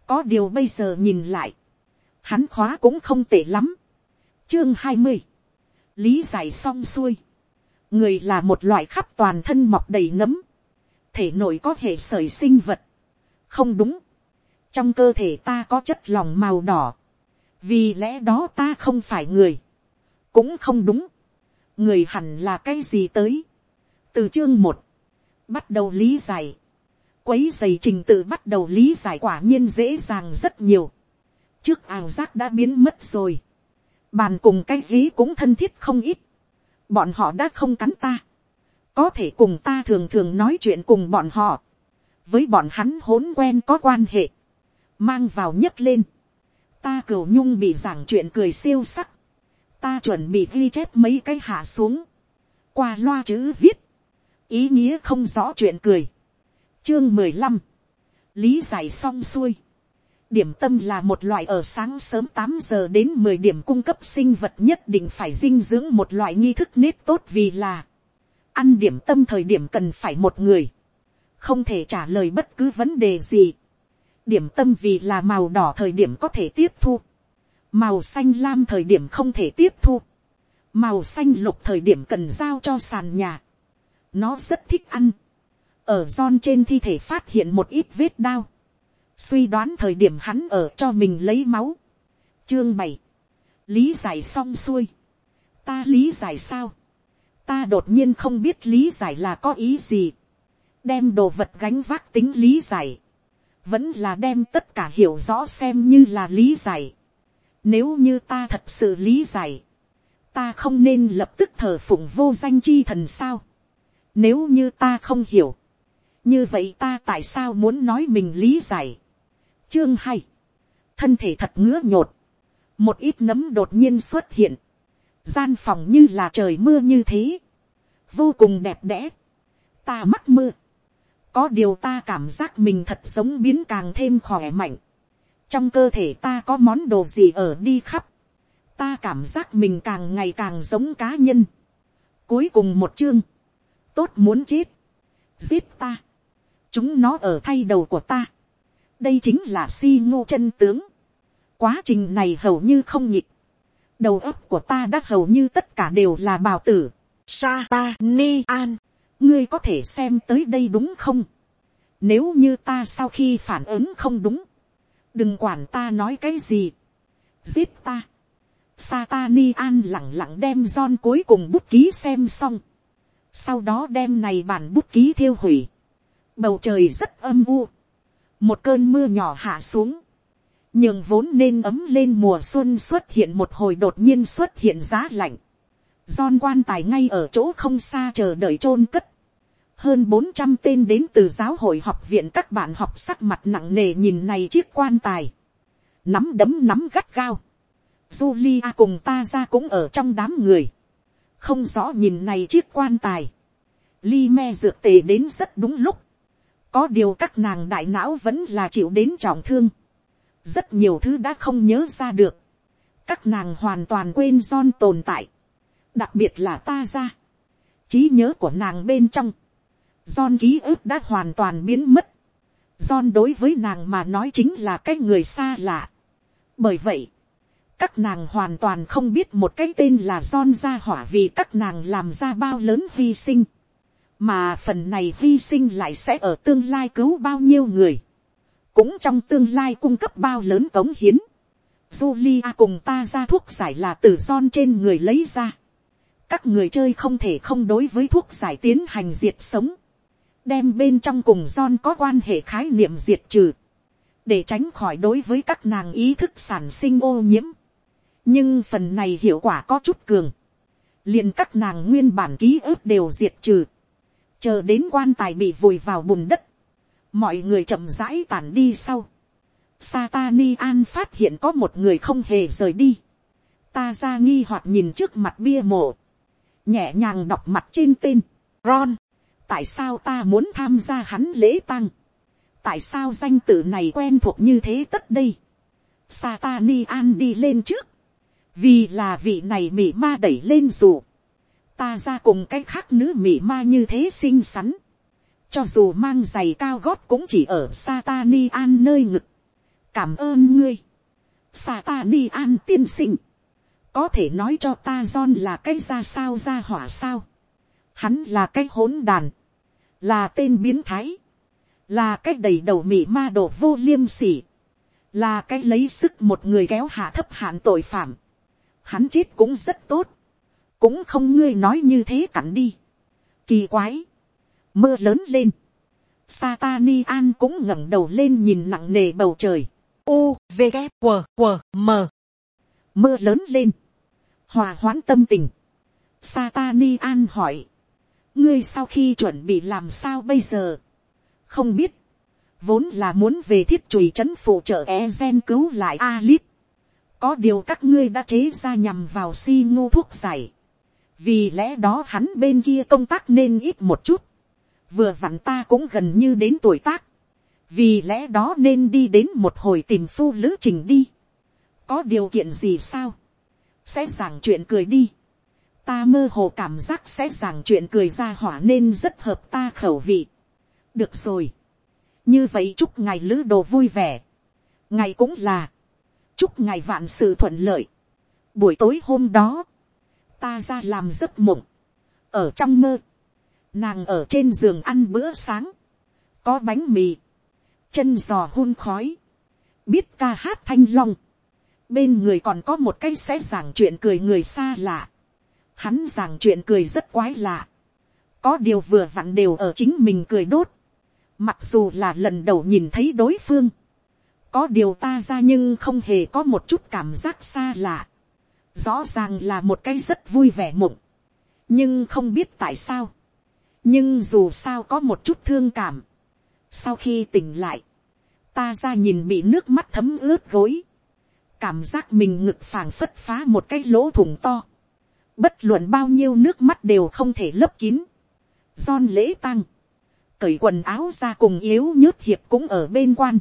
có điều bây giờ nhìn lại, hắn khóa cũng không tệ lắm. chương hai mươi, lý giải xong xuôi. người là một loại khắp toàn thân mọc đầy nấm, thể nội có hệ sởi sinh vật. không đúng trong cơ thể ta có chất lòng màu đỏ, vì lẽ đó ta không phải người, cũng không đúng, người hẳn là cái gì tới. từ chương một, bắt đầu lý giải, quấy dày trình tự bắt đầu lý giải quả nhiên dễ dàng rất nhiều, trước ảo giác đã biến mất rồi, bàn cùng cái gì cũng thân thiết không ít, bọn họ đã không cắn ta, có thể cùng ta thường thường nói chuyện cùng bọn họ, với bọn hắn hỗn quen có quan hệ, mang vào nhấc lên, ta cửu nhung bị giảng chuyện cười siêu sắc, ta chuẩn bị ghi chép mấy cái hạ xuống, qua loa chữ viết, ý nghĩa không rõ chuyện cười. chương mười lăm, lý giải xong xuôi, điểm tâm là một loại ở sáng sớm tám giờ đến mười điểm cung cấp sinh vật nhất định phải dinh dưỡng một loại nghi thức nết tốt vì là ăn điểm tâm thời điểm cần phải một người, không thể trả lời bất cứ vấn đề gì điểm tâm vì là màu đỏ thời điểm có thể tiếp thu, màu xanh lam thời điểm không thể tiếp thu, màu xanh lục thời điểm cần giao cho sàn nhà, nó rất thích ăn, ở giòn trên thi thể phát hiện một ít vết đao, suy đoán thời điểm hắn ở cho mình lấy máu, chương bảy, lý giải xong xuôi, ta lý giải sao, ta đột nhiên không biết lý giải là có ý gì, đem đồ vật gánh vác tính lý giải, vẫn là đem tất cả hiểu rõ xem như là lý giải. Nếu như ta thật sự lý giải, ta không nên lập tức thờ phụng vô danh chi thần sao. Nếu như ta không hiểu, như vậy ta tại sao muốn nói mình lý giải. Chương hay. thân thể thật ngứa nhột, một ít nấm đột nhiên xuất hiện, gian phòng như là trời mưa như thế, vô cùng đẹp đẽ, ta mắc mưa, có điều ta cảm giác mình thật giống biến càng thêm khỏe mạnh. trong cơ thể ta có món đồ gì ở đi khắp. ta cảm giác mình càng ngày càng giống cá nhân. cuối cùng một chương. tốt muốn chết. giết ta. chúng nó ở thay đầu của ta. đây chính là si ngô chân tướng. quá trình này hầu như không nhịp. đầu óc của ta đã hầu như tất cả đều là bào tử. sa ta ni an ngươi có thể xem tới đây đúng không. Nếu như ta sau khi phản ứng không đúng, đừng quản ta nói cái gì, giết ta. Satani an lặng lặng đem John cuối cùng bút ký xem xong. Sau đó đem này bản bút ký thiêu hủy. Bầu trời rất âm u. Một cơn mưa nhỏ hạ xuống. Nhưng vốn nên ấm lên mùa xuân xuất hiện một hồi đột nhiên xuất hiện giá lạnh. John quan tài ngay ở chỗ không xa chờ đợi chôn cất hơn bốn trăm tên đến từ giáo hội học viện các bạn học sắc mặt nặng nề nhìn này chiếc quan tài, nắm đấm nắm gắt gao, Julia cùng ta ra cũng ở trong đám người. Không rõ nhìn này chiếc quan tài. Ly me dược tề đến rất đúng lúc. Có điều các nàng đại não vẫn là chịu đến trọng thương. Rất nhiều thứ đã không nhớ ra được. Các nàng hoàn toàn quên John tồn tại. Đặc biệt là ta ra. trí nhớ của nàng bên trong. John ký ức đã hoàn toàn biến mất. John đối với nàng mà nói chính là cái người xa lạ. Bởi vậy, các nàng hoàn toàn không biết một cái tên là John ra hỏa vì các nàng làm ra bao lớn hy sinh. Mà phần này hy sinh lại sẽ ở tương lai cứu bao nhiêu người. Cũng trong tương lai cung cấp bao lớn cống hiến. Julia cùng ta ra thuốc giải là từ John trên người lấy ra. Các người chơi không thể không đối với thuốc giải tiến hành diệt sống. Đem bên trong cùng John có quan hệ khái niệm diệt trừ. Để tránh khỏi đối với các nàng ý thức sản sinh ô nhiễm. Nhưng phần này hiệu quả có chút cường, liền các nàng nguyên bản ký ức đều diệt trừ, chờ đến quan tài bị vùi vào bùn đất, mọi người chậm rãi tàn đi sau, Satani an phát hiện có một người không hề rời đi, ta ra nghi hoặc nhìn trước mặt bia mộ, nhẹ nhàng đọc mặt trên tên, Ron, tại sao ta muốn tham gia hắn lễ tăng, tại sao danh tự này quen thuộc như thế tất đây, Satani an đi lên trước, vì là vị này mị ma đẩy lên dù, ta ra cùng cái khác nữ mị ma như thế xinh xắn, cho dù mang giày cao gót cũng chỉ ở Satani an nơi ngực, cảm ơn ngươi, Satani an tiên sinh, có thể nói cho ta John là cái ra sao ra hỏa sao, hắn là cái hỗn đàn, là tên biến thái, là cái đầy đầu mị ma đồ vô liêm sỉ, là cái lấy sức một người kéo hạ thấp hạn tội phạm, hắn chết cũng rất tốt, cũng không ngươi nói như thế cặn đi. Kỳ quái, mưa lớn lên, Satani an cũng ngẩng đầu lên nhìn nặng nề bầu trời. U, V, K, W, W, M. Mưa lớn lên, hòa hoãn tâm tình. Satani an hỏi, ngươi sau khi chuẩn bị làm sao bây giờ? không biết, vốn là muốn về thiết chùi trấn phụ trợ e gen cứu lại Alit. có điều các ngươi đã chế ra nhằm vào si ngô thuốc giải. vì lẽ đó hắn bên kia công tác nên ít một chút. vừa vặn ta cũng gần như đến tuổi tác. vì lẽ đó nên đi đến một hồi tìm phu lữ trình đi có điều kiện gì sao. sẽ giảng chuyện cười đi. ta mơ hồ cảm giác sẽ giảng chuyện cười ra hỏa nên rất hợp ta khẩu vị. được rồi. như vậy chúc ngài lữ đồ vui vẻ. ngài cũng là chúc ngài vạn sự thuận lợi. buổi tối hôm đó, ta ra làm giấc mộng, ở trong mơ, nàng ở trên giường ăn bữa sáng, có bánh mì, chân giò hun khói, biết ca hát thanh long, bên người còn có một cái sẽ giảng chuyện cười người xa lạ, hắn giảng chuyện cười rất quái lạ, có điều vừa vặn đều ở chính mình cười đốt, mặc dù là lần đầu nhìn thấy đối phương, có điều ta ra nhưng không hề có một chút cảm giác xa lạ. rõ ràng là một cái rất vui vẻ mộng. nhưng không biết tại sao. nhưng dù sao có một chút thương cảm. sau khi tỉnh lại, ta ra nhìn bị nước mắt thấm ướt gối cảm giác mình ngực phảng phất phá một cái lỗ thủng to. bất luận bao nhiêu nước mắt đều không thể lấp kín. John lễ tăng. cởi quần áo ra cùng yếu nhớt hiệp cũng ở bên quan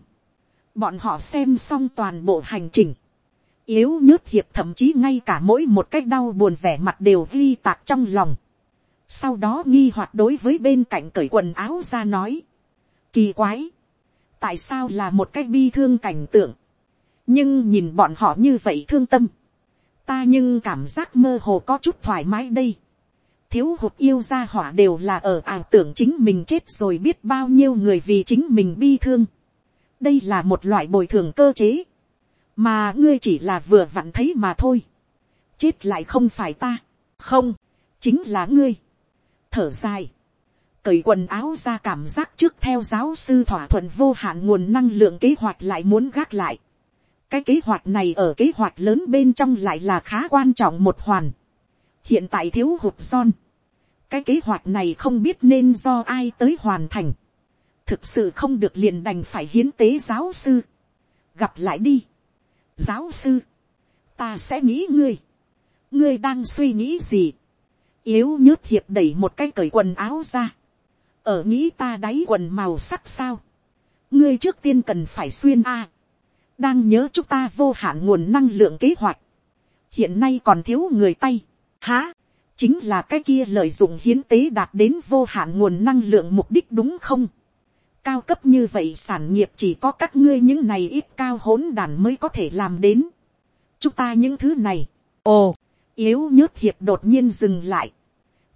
Bọn họ xem xong toàn bộ hành trình. Yếu nhớt hiệp thậm chí ngay cả mỗi một cách đau buồn vẻ mặt đều ghi tạc trong lòng. Sau đó nghi hoặc đối với bên cạnh cởi quần áo ra nói. Kỳ quái. Tại sao là một cách bi thương cảnh tượng. Nhưng nhìn bọn họ như vậy thương tâm. Ta nhưng cảm giác mơ hồ có chút thoải mái đây. Thiếu hụt yêu gia hỏa đều là ở ảo tưởng chính mình chết rồi biết bao nhiêu người vì chính mình bi thương. Đây là một loại bồi thường cơ chế, mà ngươi chỉ là vừa vặn thấy mà thôi, chết lại không phải ta, không, chính là ngươi, thở dài, cởi quần áo ra cảm giác trước theo giáo sư thỏa thuận vô hạn nguồn năng lượng kế hoạch lại muốn gác lại cái kế hoạch này ở kế hoạch lớn bên trong lại là khá quan trọng một hoàn. hiện tại thiếu hụt son. cái kế hoạch này không biết nên do ai tới hoàn thành thực sự không được liền đành phải hiến tế giáo sư. gặp lại đi. giáo sư, ta sẽ nghĩ ngươi, ngươi đang suy nghĩ gì, yếu nhớt hiệp đẩy một cái cởi quần áo ra, ở nghĩ ta đáy quần màu sắc sao, ngươi trước tiên cần phải xuyên a, đang nhớ chúng ta vô hạn nguồn năng lượng kế hoạch, hiện nay còn thiếu người tay, há, chính là cái kia lợi dụng hiến tế đạt đến vô hạn nguồn năng lượng mục đích đúng không, cao cấp như vậy sản nghiệp chỉ có các ngươi những này ít cao hỗn đàn mới có thể làm đến. chúng ta những thứ này, ồ, yếu nhớt hiệp đột nhiên dừng lại,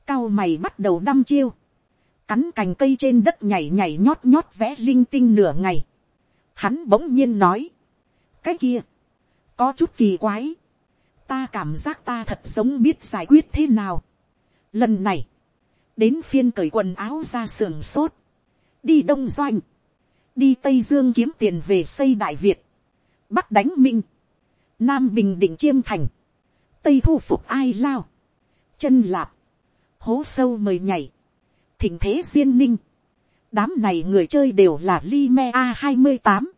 cao mày bắt đầu đăm chiêu, cắn cành cây trên đất nhảy nhảy nhót nhót vẽ linh tinh nửa ngày. Hắn bỗng nhiên nói, cái kia, có chút kỳ quái, ta cảm giác ta thật giống biết giải quyết thế nào. Lần này, đến phiên cởi quần áo ra sườn sốt, đi đông doanh, đi tây dương kiếm tiền về xây đại việt, bắc đánh minh, nam bình định chiêm thành, tây thu phục ai lao, chân lạp, hố sâu mời nhảy, thỉnh thế duyên ninh, đám này người chơi đều là li me a hai mươi tám,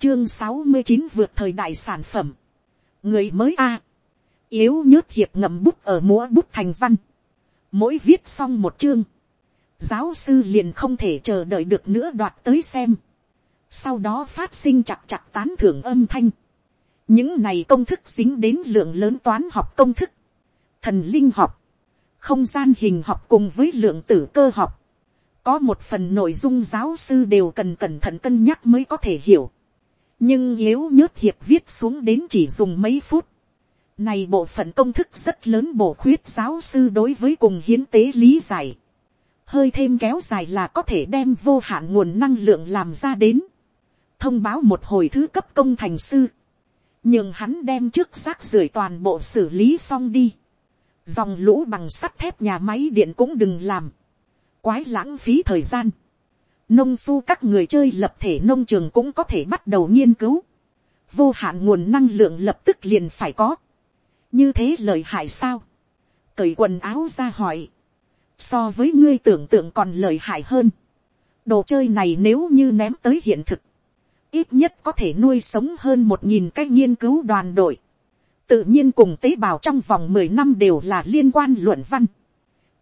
chương sáu mươi chín vượt thời đại sản phẩm, người mới a, yếu nhớt hiệp ngậm bút ở múa bút thành văn, mỗi viết xong một chương, giáo sư liền không thể chờ đợi được nữa đoạt tới xem, sau đó phát sinh chặt chặt tán thưởng âm thanh, những này công thức dính đến lượng lớn toán học công thức, thần linh học, không gian hình học cùng với lượng tử cơ học, có một phần nội dung giáo sư đều cần cẩn thận cân nhắc mới có thể hiểu, nhưng yếu nhớt hiệp viết xuống đến chỉ dùng mấy phút, này bộ phận công thức rất lớn bổ khuyết giáo sư đối với cùng hiến tế lý giải, hơi thêm kéo dài là có thể đem vô hạn nguồn năng lượng làm ra đến, thông báo một hồi thứ cấp công thành sư, nhưng hắn đem trước rác rưởi toàn bộ xử lý xong đi, dòng lũ bằng sắt thép nhà máy điện cũng đừng làm, quái lãng phí thời gian, nông phu các người chơi lập thể nông trường cũng có thể bắt đầu nghiên cứu, vô hạn nguồn năng lượng lập tức liền phải có, như thế lời hại sao, cởi quần áo ra hỏi, so với ngươi tưởng tượng còn lời hại hơn, đồ chơi này nếu như ném tới hiện thực, ít nhất có thể nuôi sống hơn một nghìn cái nghiên cứu đoàn đội, tự nhiên cùng tế bào trong vòng mười năm đều là liên quan luận văn.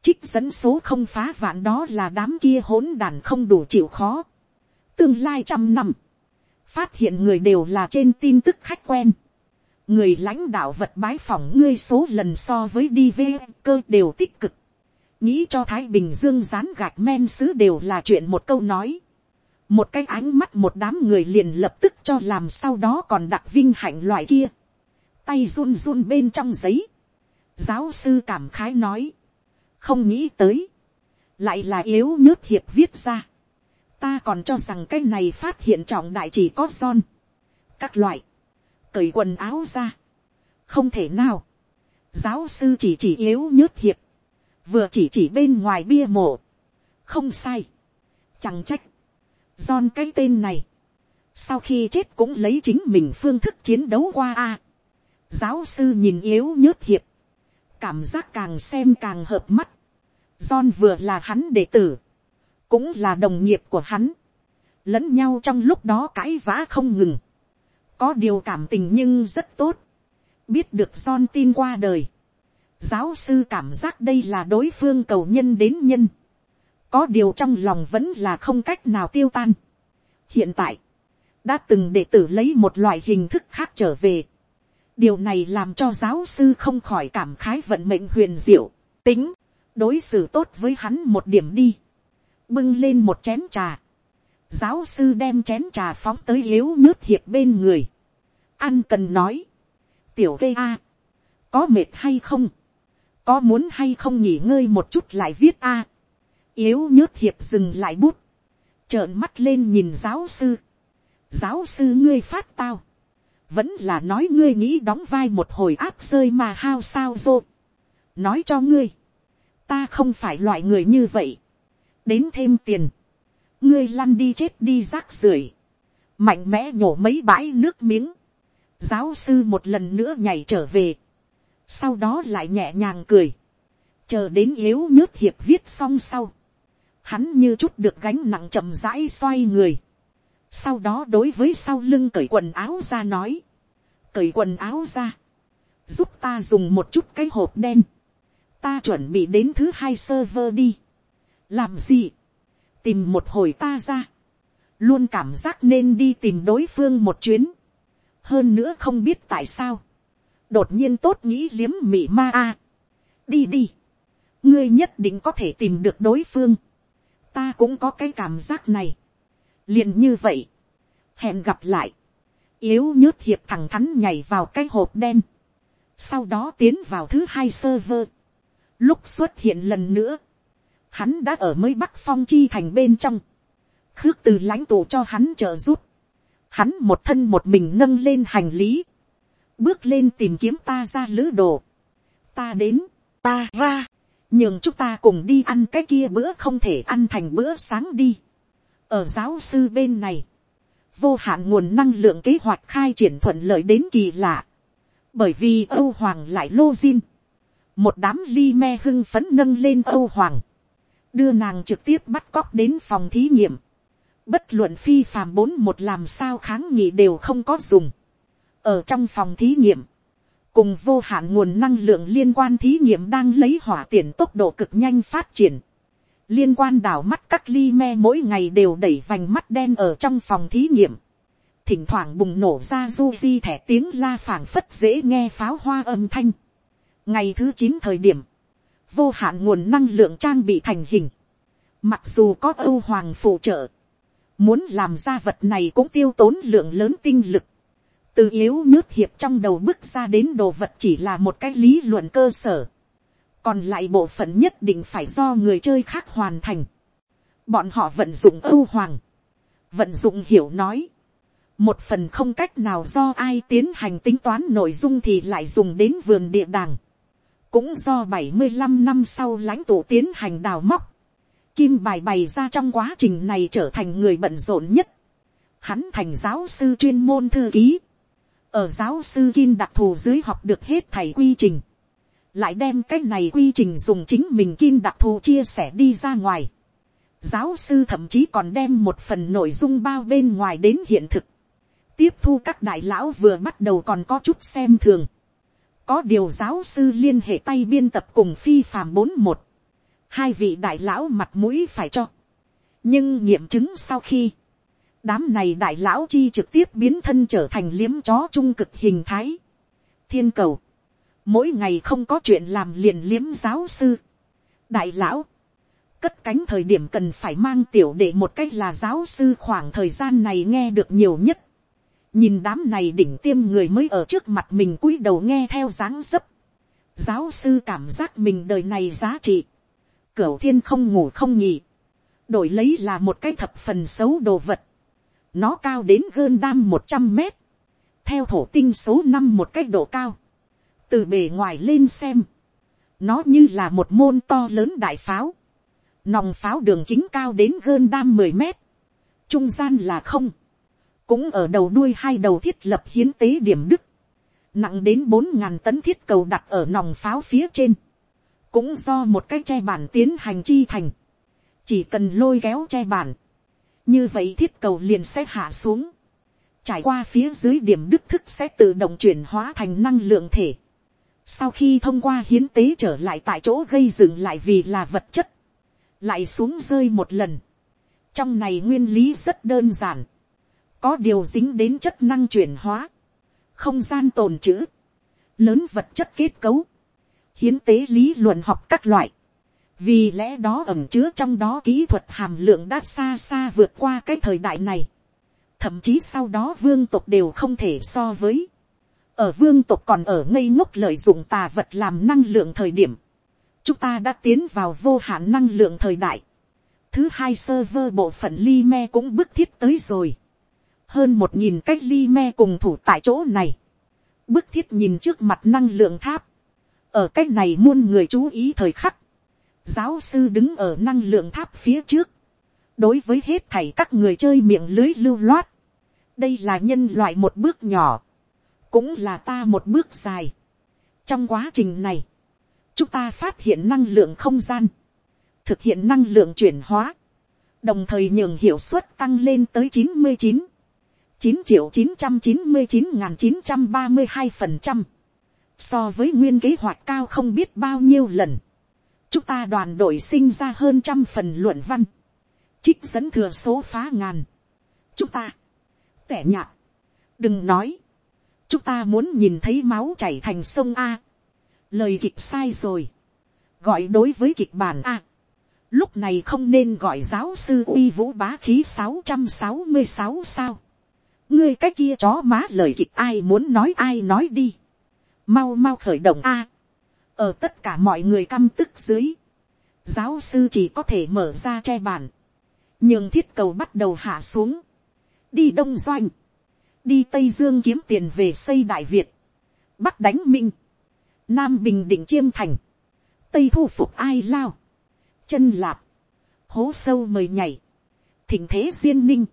Trích dẫn số không phá vạn đó là đám kia hỗn đàn không đủ chịu khó. Tương lai trăm năm, phát hiện người đều là trên tin tức khách quen. Người lãnh đạo vật bái phỏng ngươi số lần so với đi về cơ đều tích cực. Nghĩ cho Thái Bình Dương rán gạch men sứ đều là chuyện một câu nói. Một cái ánh mắt một đám người liền lập tức cho làm sau đó còn đặc vinh hạnh loại kia tay run run bên trong giấy. giáo sư cảm khái nói, không nghĩ tới, lại là yếu nhớt hiệp viết ra. ta còn cho rằng cái này phát hiện trọng đại chỉ có son, các loại, cởi quần áo ra, không thể nào, giáo sư chỉ chỉ yếu nhớt hiệp, vừa chỉ chỉ bên ngoài bia mộ, không sai, chẳng trách, son cái tên này, sau khi chết cũng lấy chính mình phương thức chiến đấu qua a. Giáo sư nhìn yếu nhớt hiệp. Cảm giác càng xem càng hợp mắt. John vừa là hắn đệ tử. Cũng là đồng nghiệp của hắn. Lẫn nhau trong lúc đó cãi vã không ngừng. Có điều cảm tình nhưng rất tốt. Biết được John tin qua đời. Giáo sư cảm giác đây là đối phương cầu nhân đến nhân. Có điều trong lòng vẫn là không cách nào tiêu tan. Hiện tại, đã từng đệ tử lấy một loại hình thức khác trở về điều này làm cho giáo sư không khỏi cảm khái vận mệnh huyền diệu, tính, đối xử tốt với hắn một điểm đi, bưng lên một chén trà, giáo sư đem chén trà phóng tới yếu nước hiệp bên người, ăn cần nói, tiểu gây a, có mệt hay không, có muốn hay không nghỉ ngơi một chút lại viết a, yếu nhớt hiệp dừng lại bút, trợn mắt lên nhìn giáo sư, giáo sư ngươi phát tao, vẫn là nói ngươi nghĩ đóng vai một hồi áp rơi mà hao sao dô. nói cho ngươi, ta không phải loại người như vậy, đến thêm tiền, ngươi lăn đi chết đi rác rưởi, mạnh mẽ nhổ mấy bãi nước miếng, giáo sư một lần nữa nhảy trở về, sau đó lại nhẹ nhàng cười, chờ đến yếu nhớt hiệp viết xong sau, hắn như chút được gánh nặng chậm rãi xoay người, sau đó đối với sau lưng cởi quần áo ra nói, cởi quần áo ra, giúp ta dùng một chút cái hộp đen, ta chuẩn bị đến thứ hai server đi, làm gì, tìm một hồi ta ra, luôn cảm giác nên đi tìm đối phương một chuyến, hơn nữa không biết tại sao, đột nhiên tốt nghĩ liếm mị ma a, đi đi, ngươi nhất định có thể tìm được đối phương, ta cũng có cái cảm giác này, liền như vậy, hẹn gặp lại, yếu nhớt hiệp thẳng thắn nhảy vào cái hộp đen, sau đó tiến vào thứ hai server, lúc xuất hiện lần nữa, hắn đã ở mới bắc phong chi thành bên trong, khước từ lãnh tụ cho hắn trợ giúp, hắn một thân một mình nâng lên hành lý, bước lên tìm kiếm ta ra lữ đồ, ta đến, ta ra, nhường chúng ta cùng đi ăn cái kia bữa không thể ăn thành bữa sáng đi. ở giáo sư bên này, vô hạn nguồn năng lượng kế hoạch khai triển thuận lợi đến kỳ lạ, bởi vì âu hoàng lại lô zin, một đám ly me hưng phấn nâng lên âu hoàng, đưa nàng trực tiếp bắt cóc đến phòng thí nghiệm, bất luận phi phàm bốn một làm sao kháng nghị đều không có dùng, ở trong phòng thí nghiệm, cùng vô hạn nguồn năng lượng liên quan thí nghiệm đang lấy hỏa tiền tốc độ cực nhanh phát triển. liên quan đảo mắt các ly me mỗi ngày đều đẩy vành mắt đen ở trong phòng thí nghiệm. thỉnh thoảng bùng nổ ra du di thẻ tiếng la phảng phất dễ nghe pháo hoa âm thanh ngày thứ chín thời điểm, vô hạn nguồn năng lượng trang bị thành hình. mặc dù có âu hoàng phụ trợ, muốn làm ra vật này cũng tiêu tốn lượng lớn tinh lực từ yếu nhớt hiệp trong đầu bước ra đến đồ vật chỉ là một cái lý luận cơ sở. còn lại bộ phận nhất định phải do người chơi khác hoàn thành. bọn họ vận dụng ưu hoàng. vận dụng hiểu nói. một phần không cách nào do ai tiến hành tính toán nội dung thì lại dùng đến vườn địa đàng cũng do bảy mươi 75 năm sau lãnh tụ tiến hành đào móc. kim bài bày ra trong quá trình này trở thành người bận rộn nhất. hắn thành giáo sư chuyên môn thư ký ở giáo sư Kim đặc thù dưới học được hết thầy quy trình, lại đem cái này quy trình dùng chính mình Kim đặc thù chia sẻ đi ra ngoài. Giáo sư thậm chí còn đem một phần nội dung bao bên ngoài đến hiện thực. Tiếp thu các đại lão vừa bắt đầu còn có chút xem thường. Có điều giáo sư liên hệ tay biên tập cùng phi phàm bốn một. Hai vị đại lão mặt mũi phải cho. Nhưng nghiệm chứng sau khi đám này đại lão chi trực tiếp biến thân trở thành liếm chó trung cực hình thái. thiên cầu, mỗi ngày không có chuyện làm liền liếm giáo sư. đại lão, cất cánh thời điểm cần phải mang tiểu để một cách là giáo sư khoảng thời gian này nghe được nhiều nhất nhìn đám này đỉnh tiêm người mới ở trước mặt mình cúi đầu nghe theo dáng dấp. giáo sư cảm giác mình đời này giá trị. cửu thiên không ngủ không nhỉ. đổi lấy là một cái thập phần xấu đồ vật nó cao đến hơn đam một trăm mét. Theo thổ tinh số năm một cách độ cao. Từ bề ngoài lên xem. Nó như là một môn to lớn đại pháo. Nòng pháo đường kính cao đến hơn đam mười mét. Trung gian là không. Cũng ở đầu đuôi hai đầu thiết lập hiến tế điểm đức. Nặng đến bốn ngàn tấn thiết cầu đặt ở nòng pháo phía trên. Cũng do một cái che bản tiến hành chi thành. Chỉ cần lôi kéo che bản như vậy thiết cầu liền sẽ hạ xuống, trải qua phía dưới điểm đức thức sẽ tự động chuyển hóa thành năng lượng thể. Sau khi thông qua hiến tế trở lại tại chỗ gây dựng lại vì là vật chất, lại xuống rơi một lần. Trong này nguyên lý rất đơn giản, có điều dính đến chất năng chuyển hóa, không gian tồn trữ, lớn vật chất kết cấu, hiến tế lý luận học các loại, vì lẽ đó ẩm chứa trong đó kỹ thuật hàm lượng đã xa xa vượt qua cái thời đại này. thậm chí sau đó vương tộc đều không thể so với. ở vương tộc còn ở ngây ngốc lợi dụng tà vật làm năng lượng thời điểm. chúng ta đã tiến vào vô hạn năng lượng thời đại. thứ hai server bộ phận li me cũng bức thiết tới rồi hơn một nghìn cách ly me cùng thủ tại chỗ này. bức thiết nhìn trước mặt năng lượng tháp. ở cách này muôn người chú ý thời khắc. Giáo sư đứng ở năng lượng tháp phía trước, đối với hết thảy các người chơi miệng lưới lưu loát, đây là nhân loại một bước nhỏ, cũng là ta một bước dài. trong quá trình này, chúng ta phát hiện năng lượng không gian, thực hiện năng lượng chuyển hóa, đồng thời nhường hiệu suất tăng lên tới chín mươi chín, chín triệu chín trăm chín mươi chín n chín trăm ba mươi hai phần trăm, so với nguyên kế hoạch cao không biết bao nhiêu lần, chúng ta đoàn đội sinh ra hơn trăm phần luận văn, trích dẫn thừa số phá ngàn, chúng ta, tẻ nhạt, đừng nói, chúng ta muốn nhìn thấy máu chảy thành sông a, lời kịch sai rồi, gọi đối với kịch bản a, lúc này không nên gọi giáo sư uy vũ bá khí sáu trăm sáu mươi sáu sao, ngươi cái kia chó má lời kịch ai muốn nói ai nói đi, mau mau khởi động a, ở tất cả mọi người căm tức dưới, giáo sư chỉ có thể mở ra che bàn. Nhưng thiết cầu bắt đầu hạ xuống, đi đông doanh, đi tây dương kiếm tiền về xây đại việt, bắc đánh minh, nam bình định chiêm thành, tây thu phục ai lao, chân lạp, hố sâu mời nhảy, thỉnh thế duyên ninh,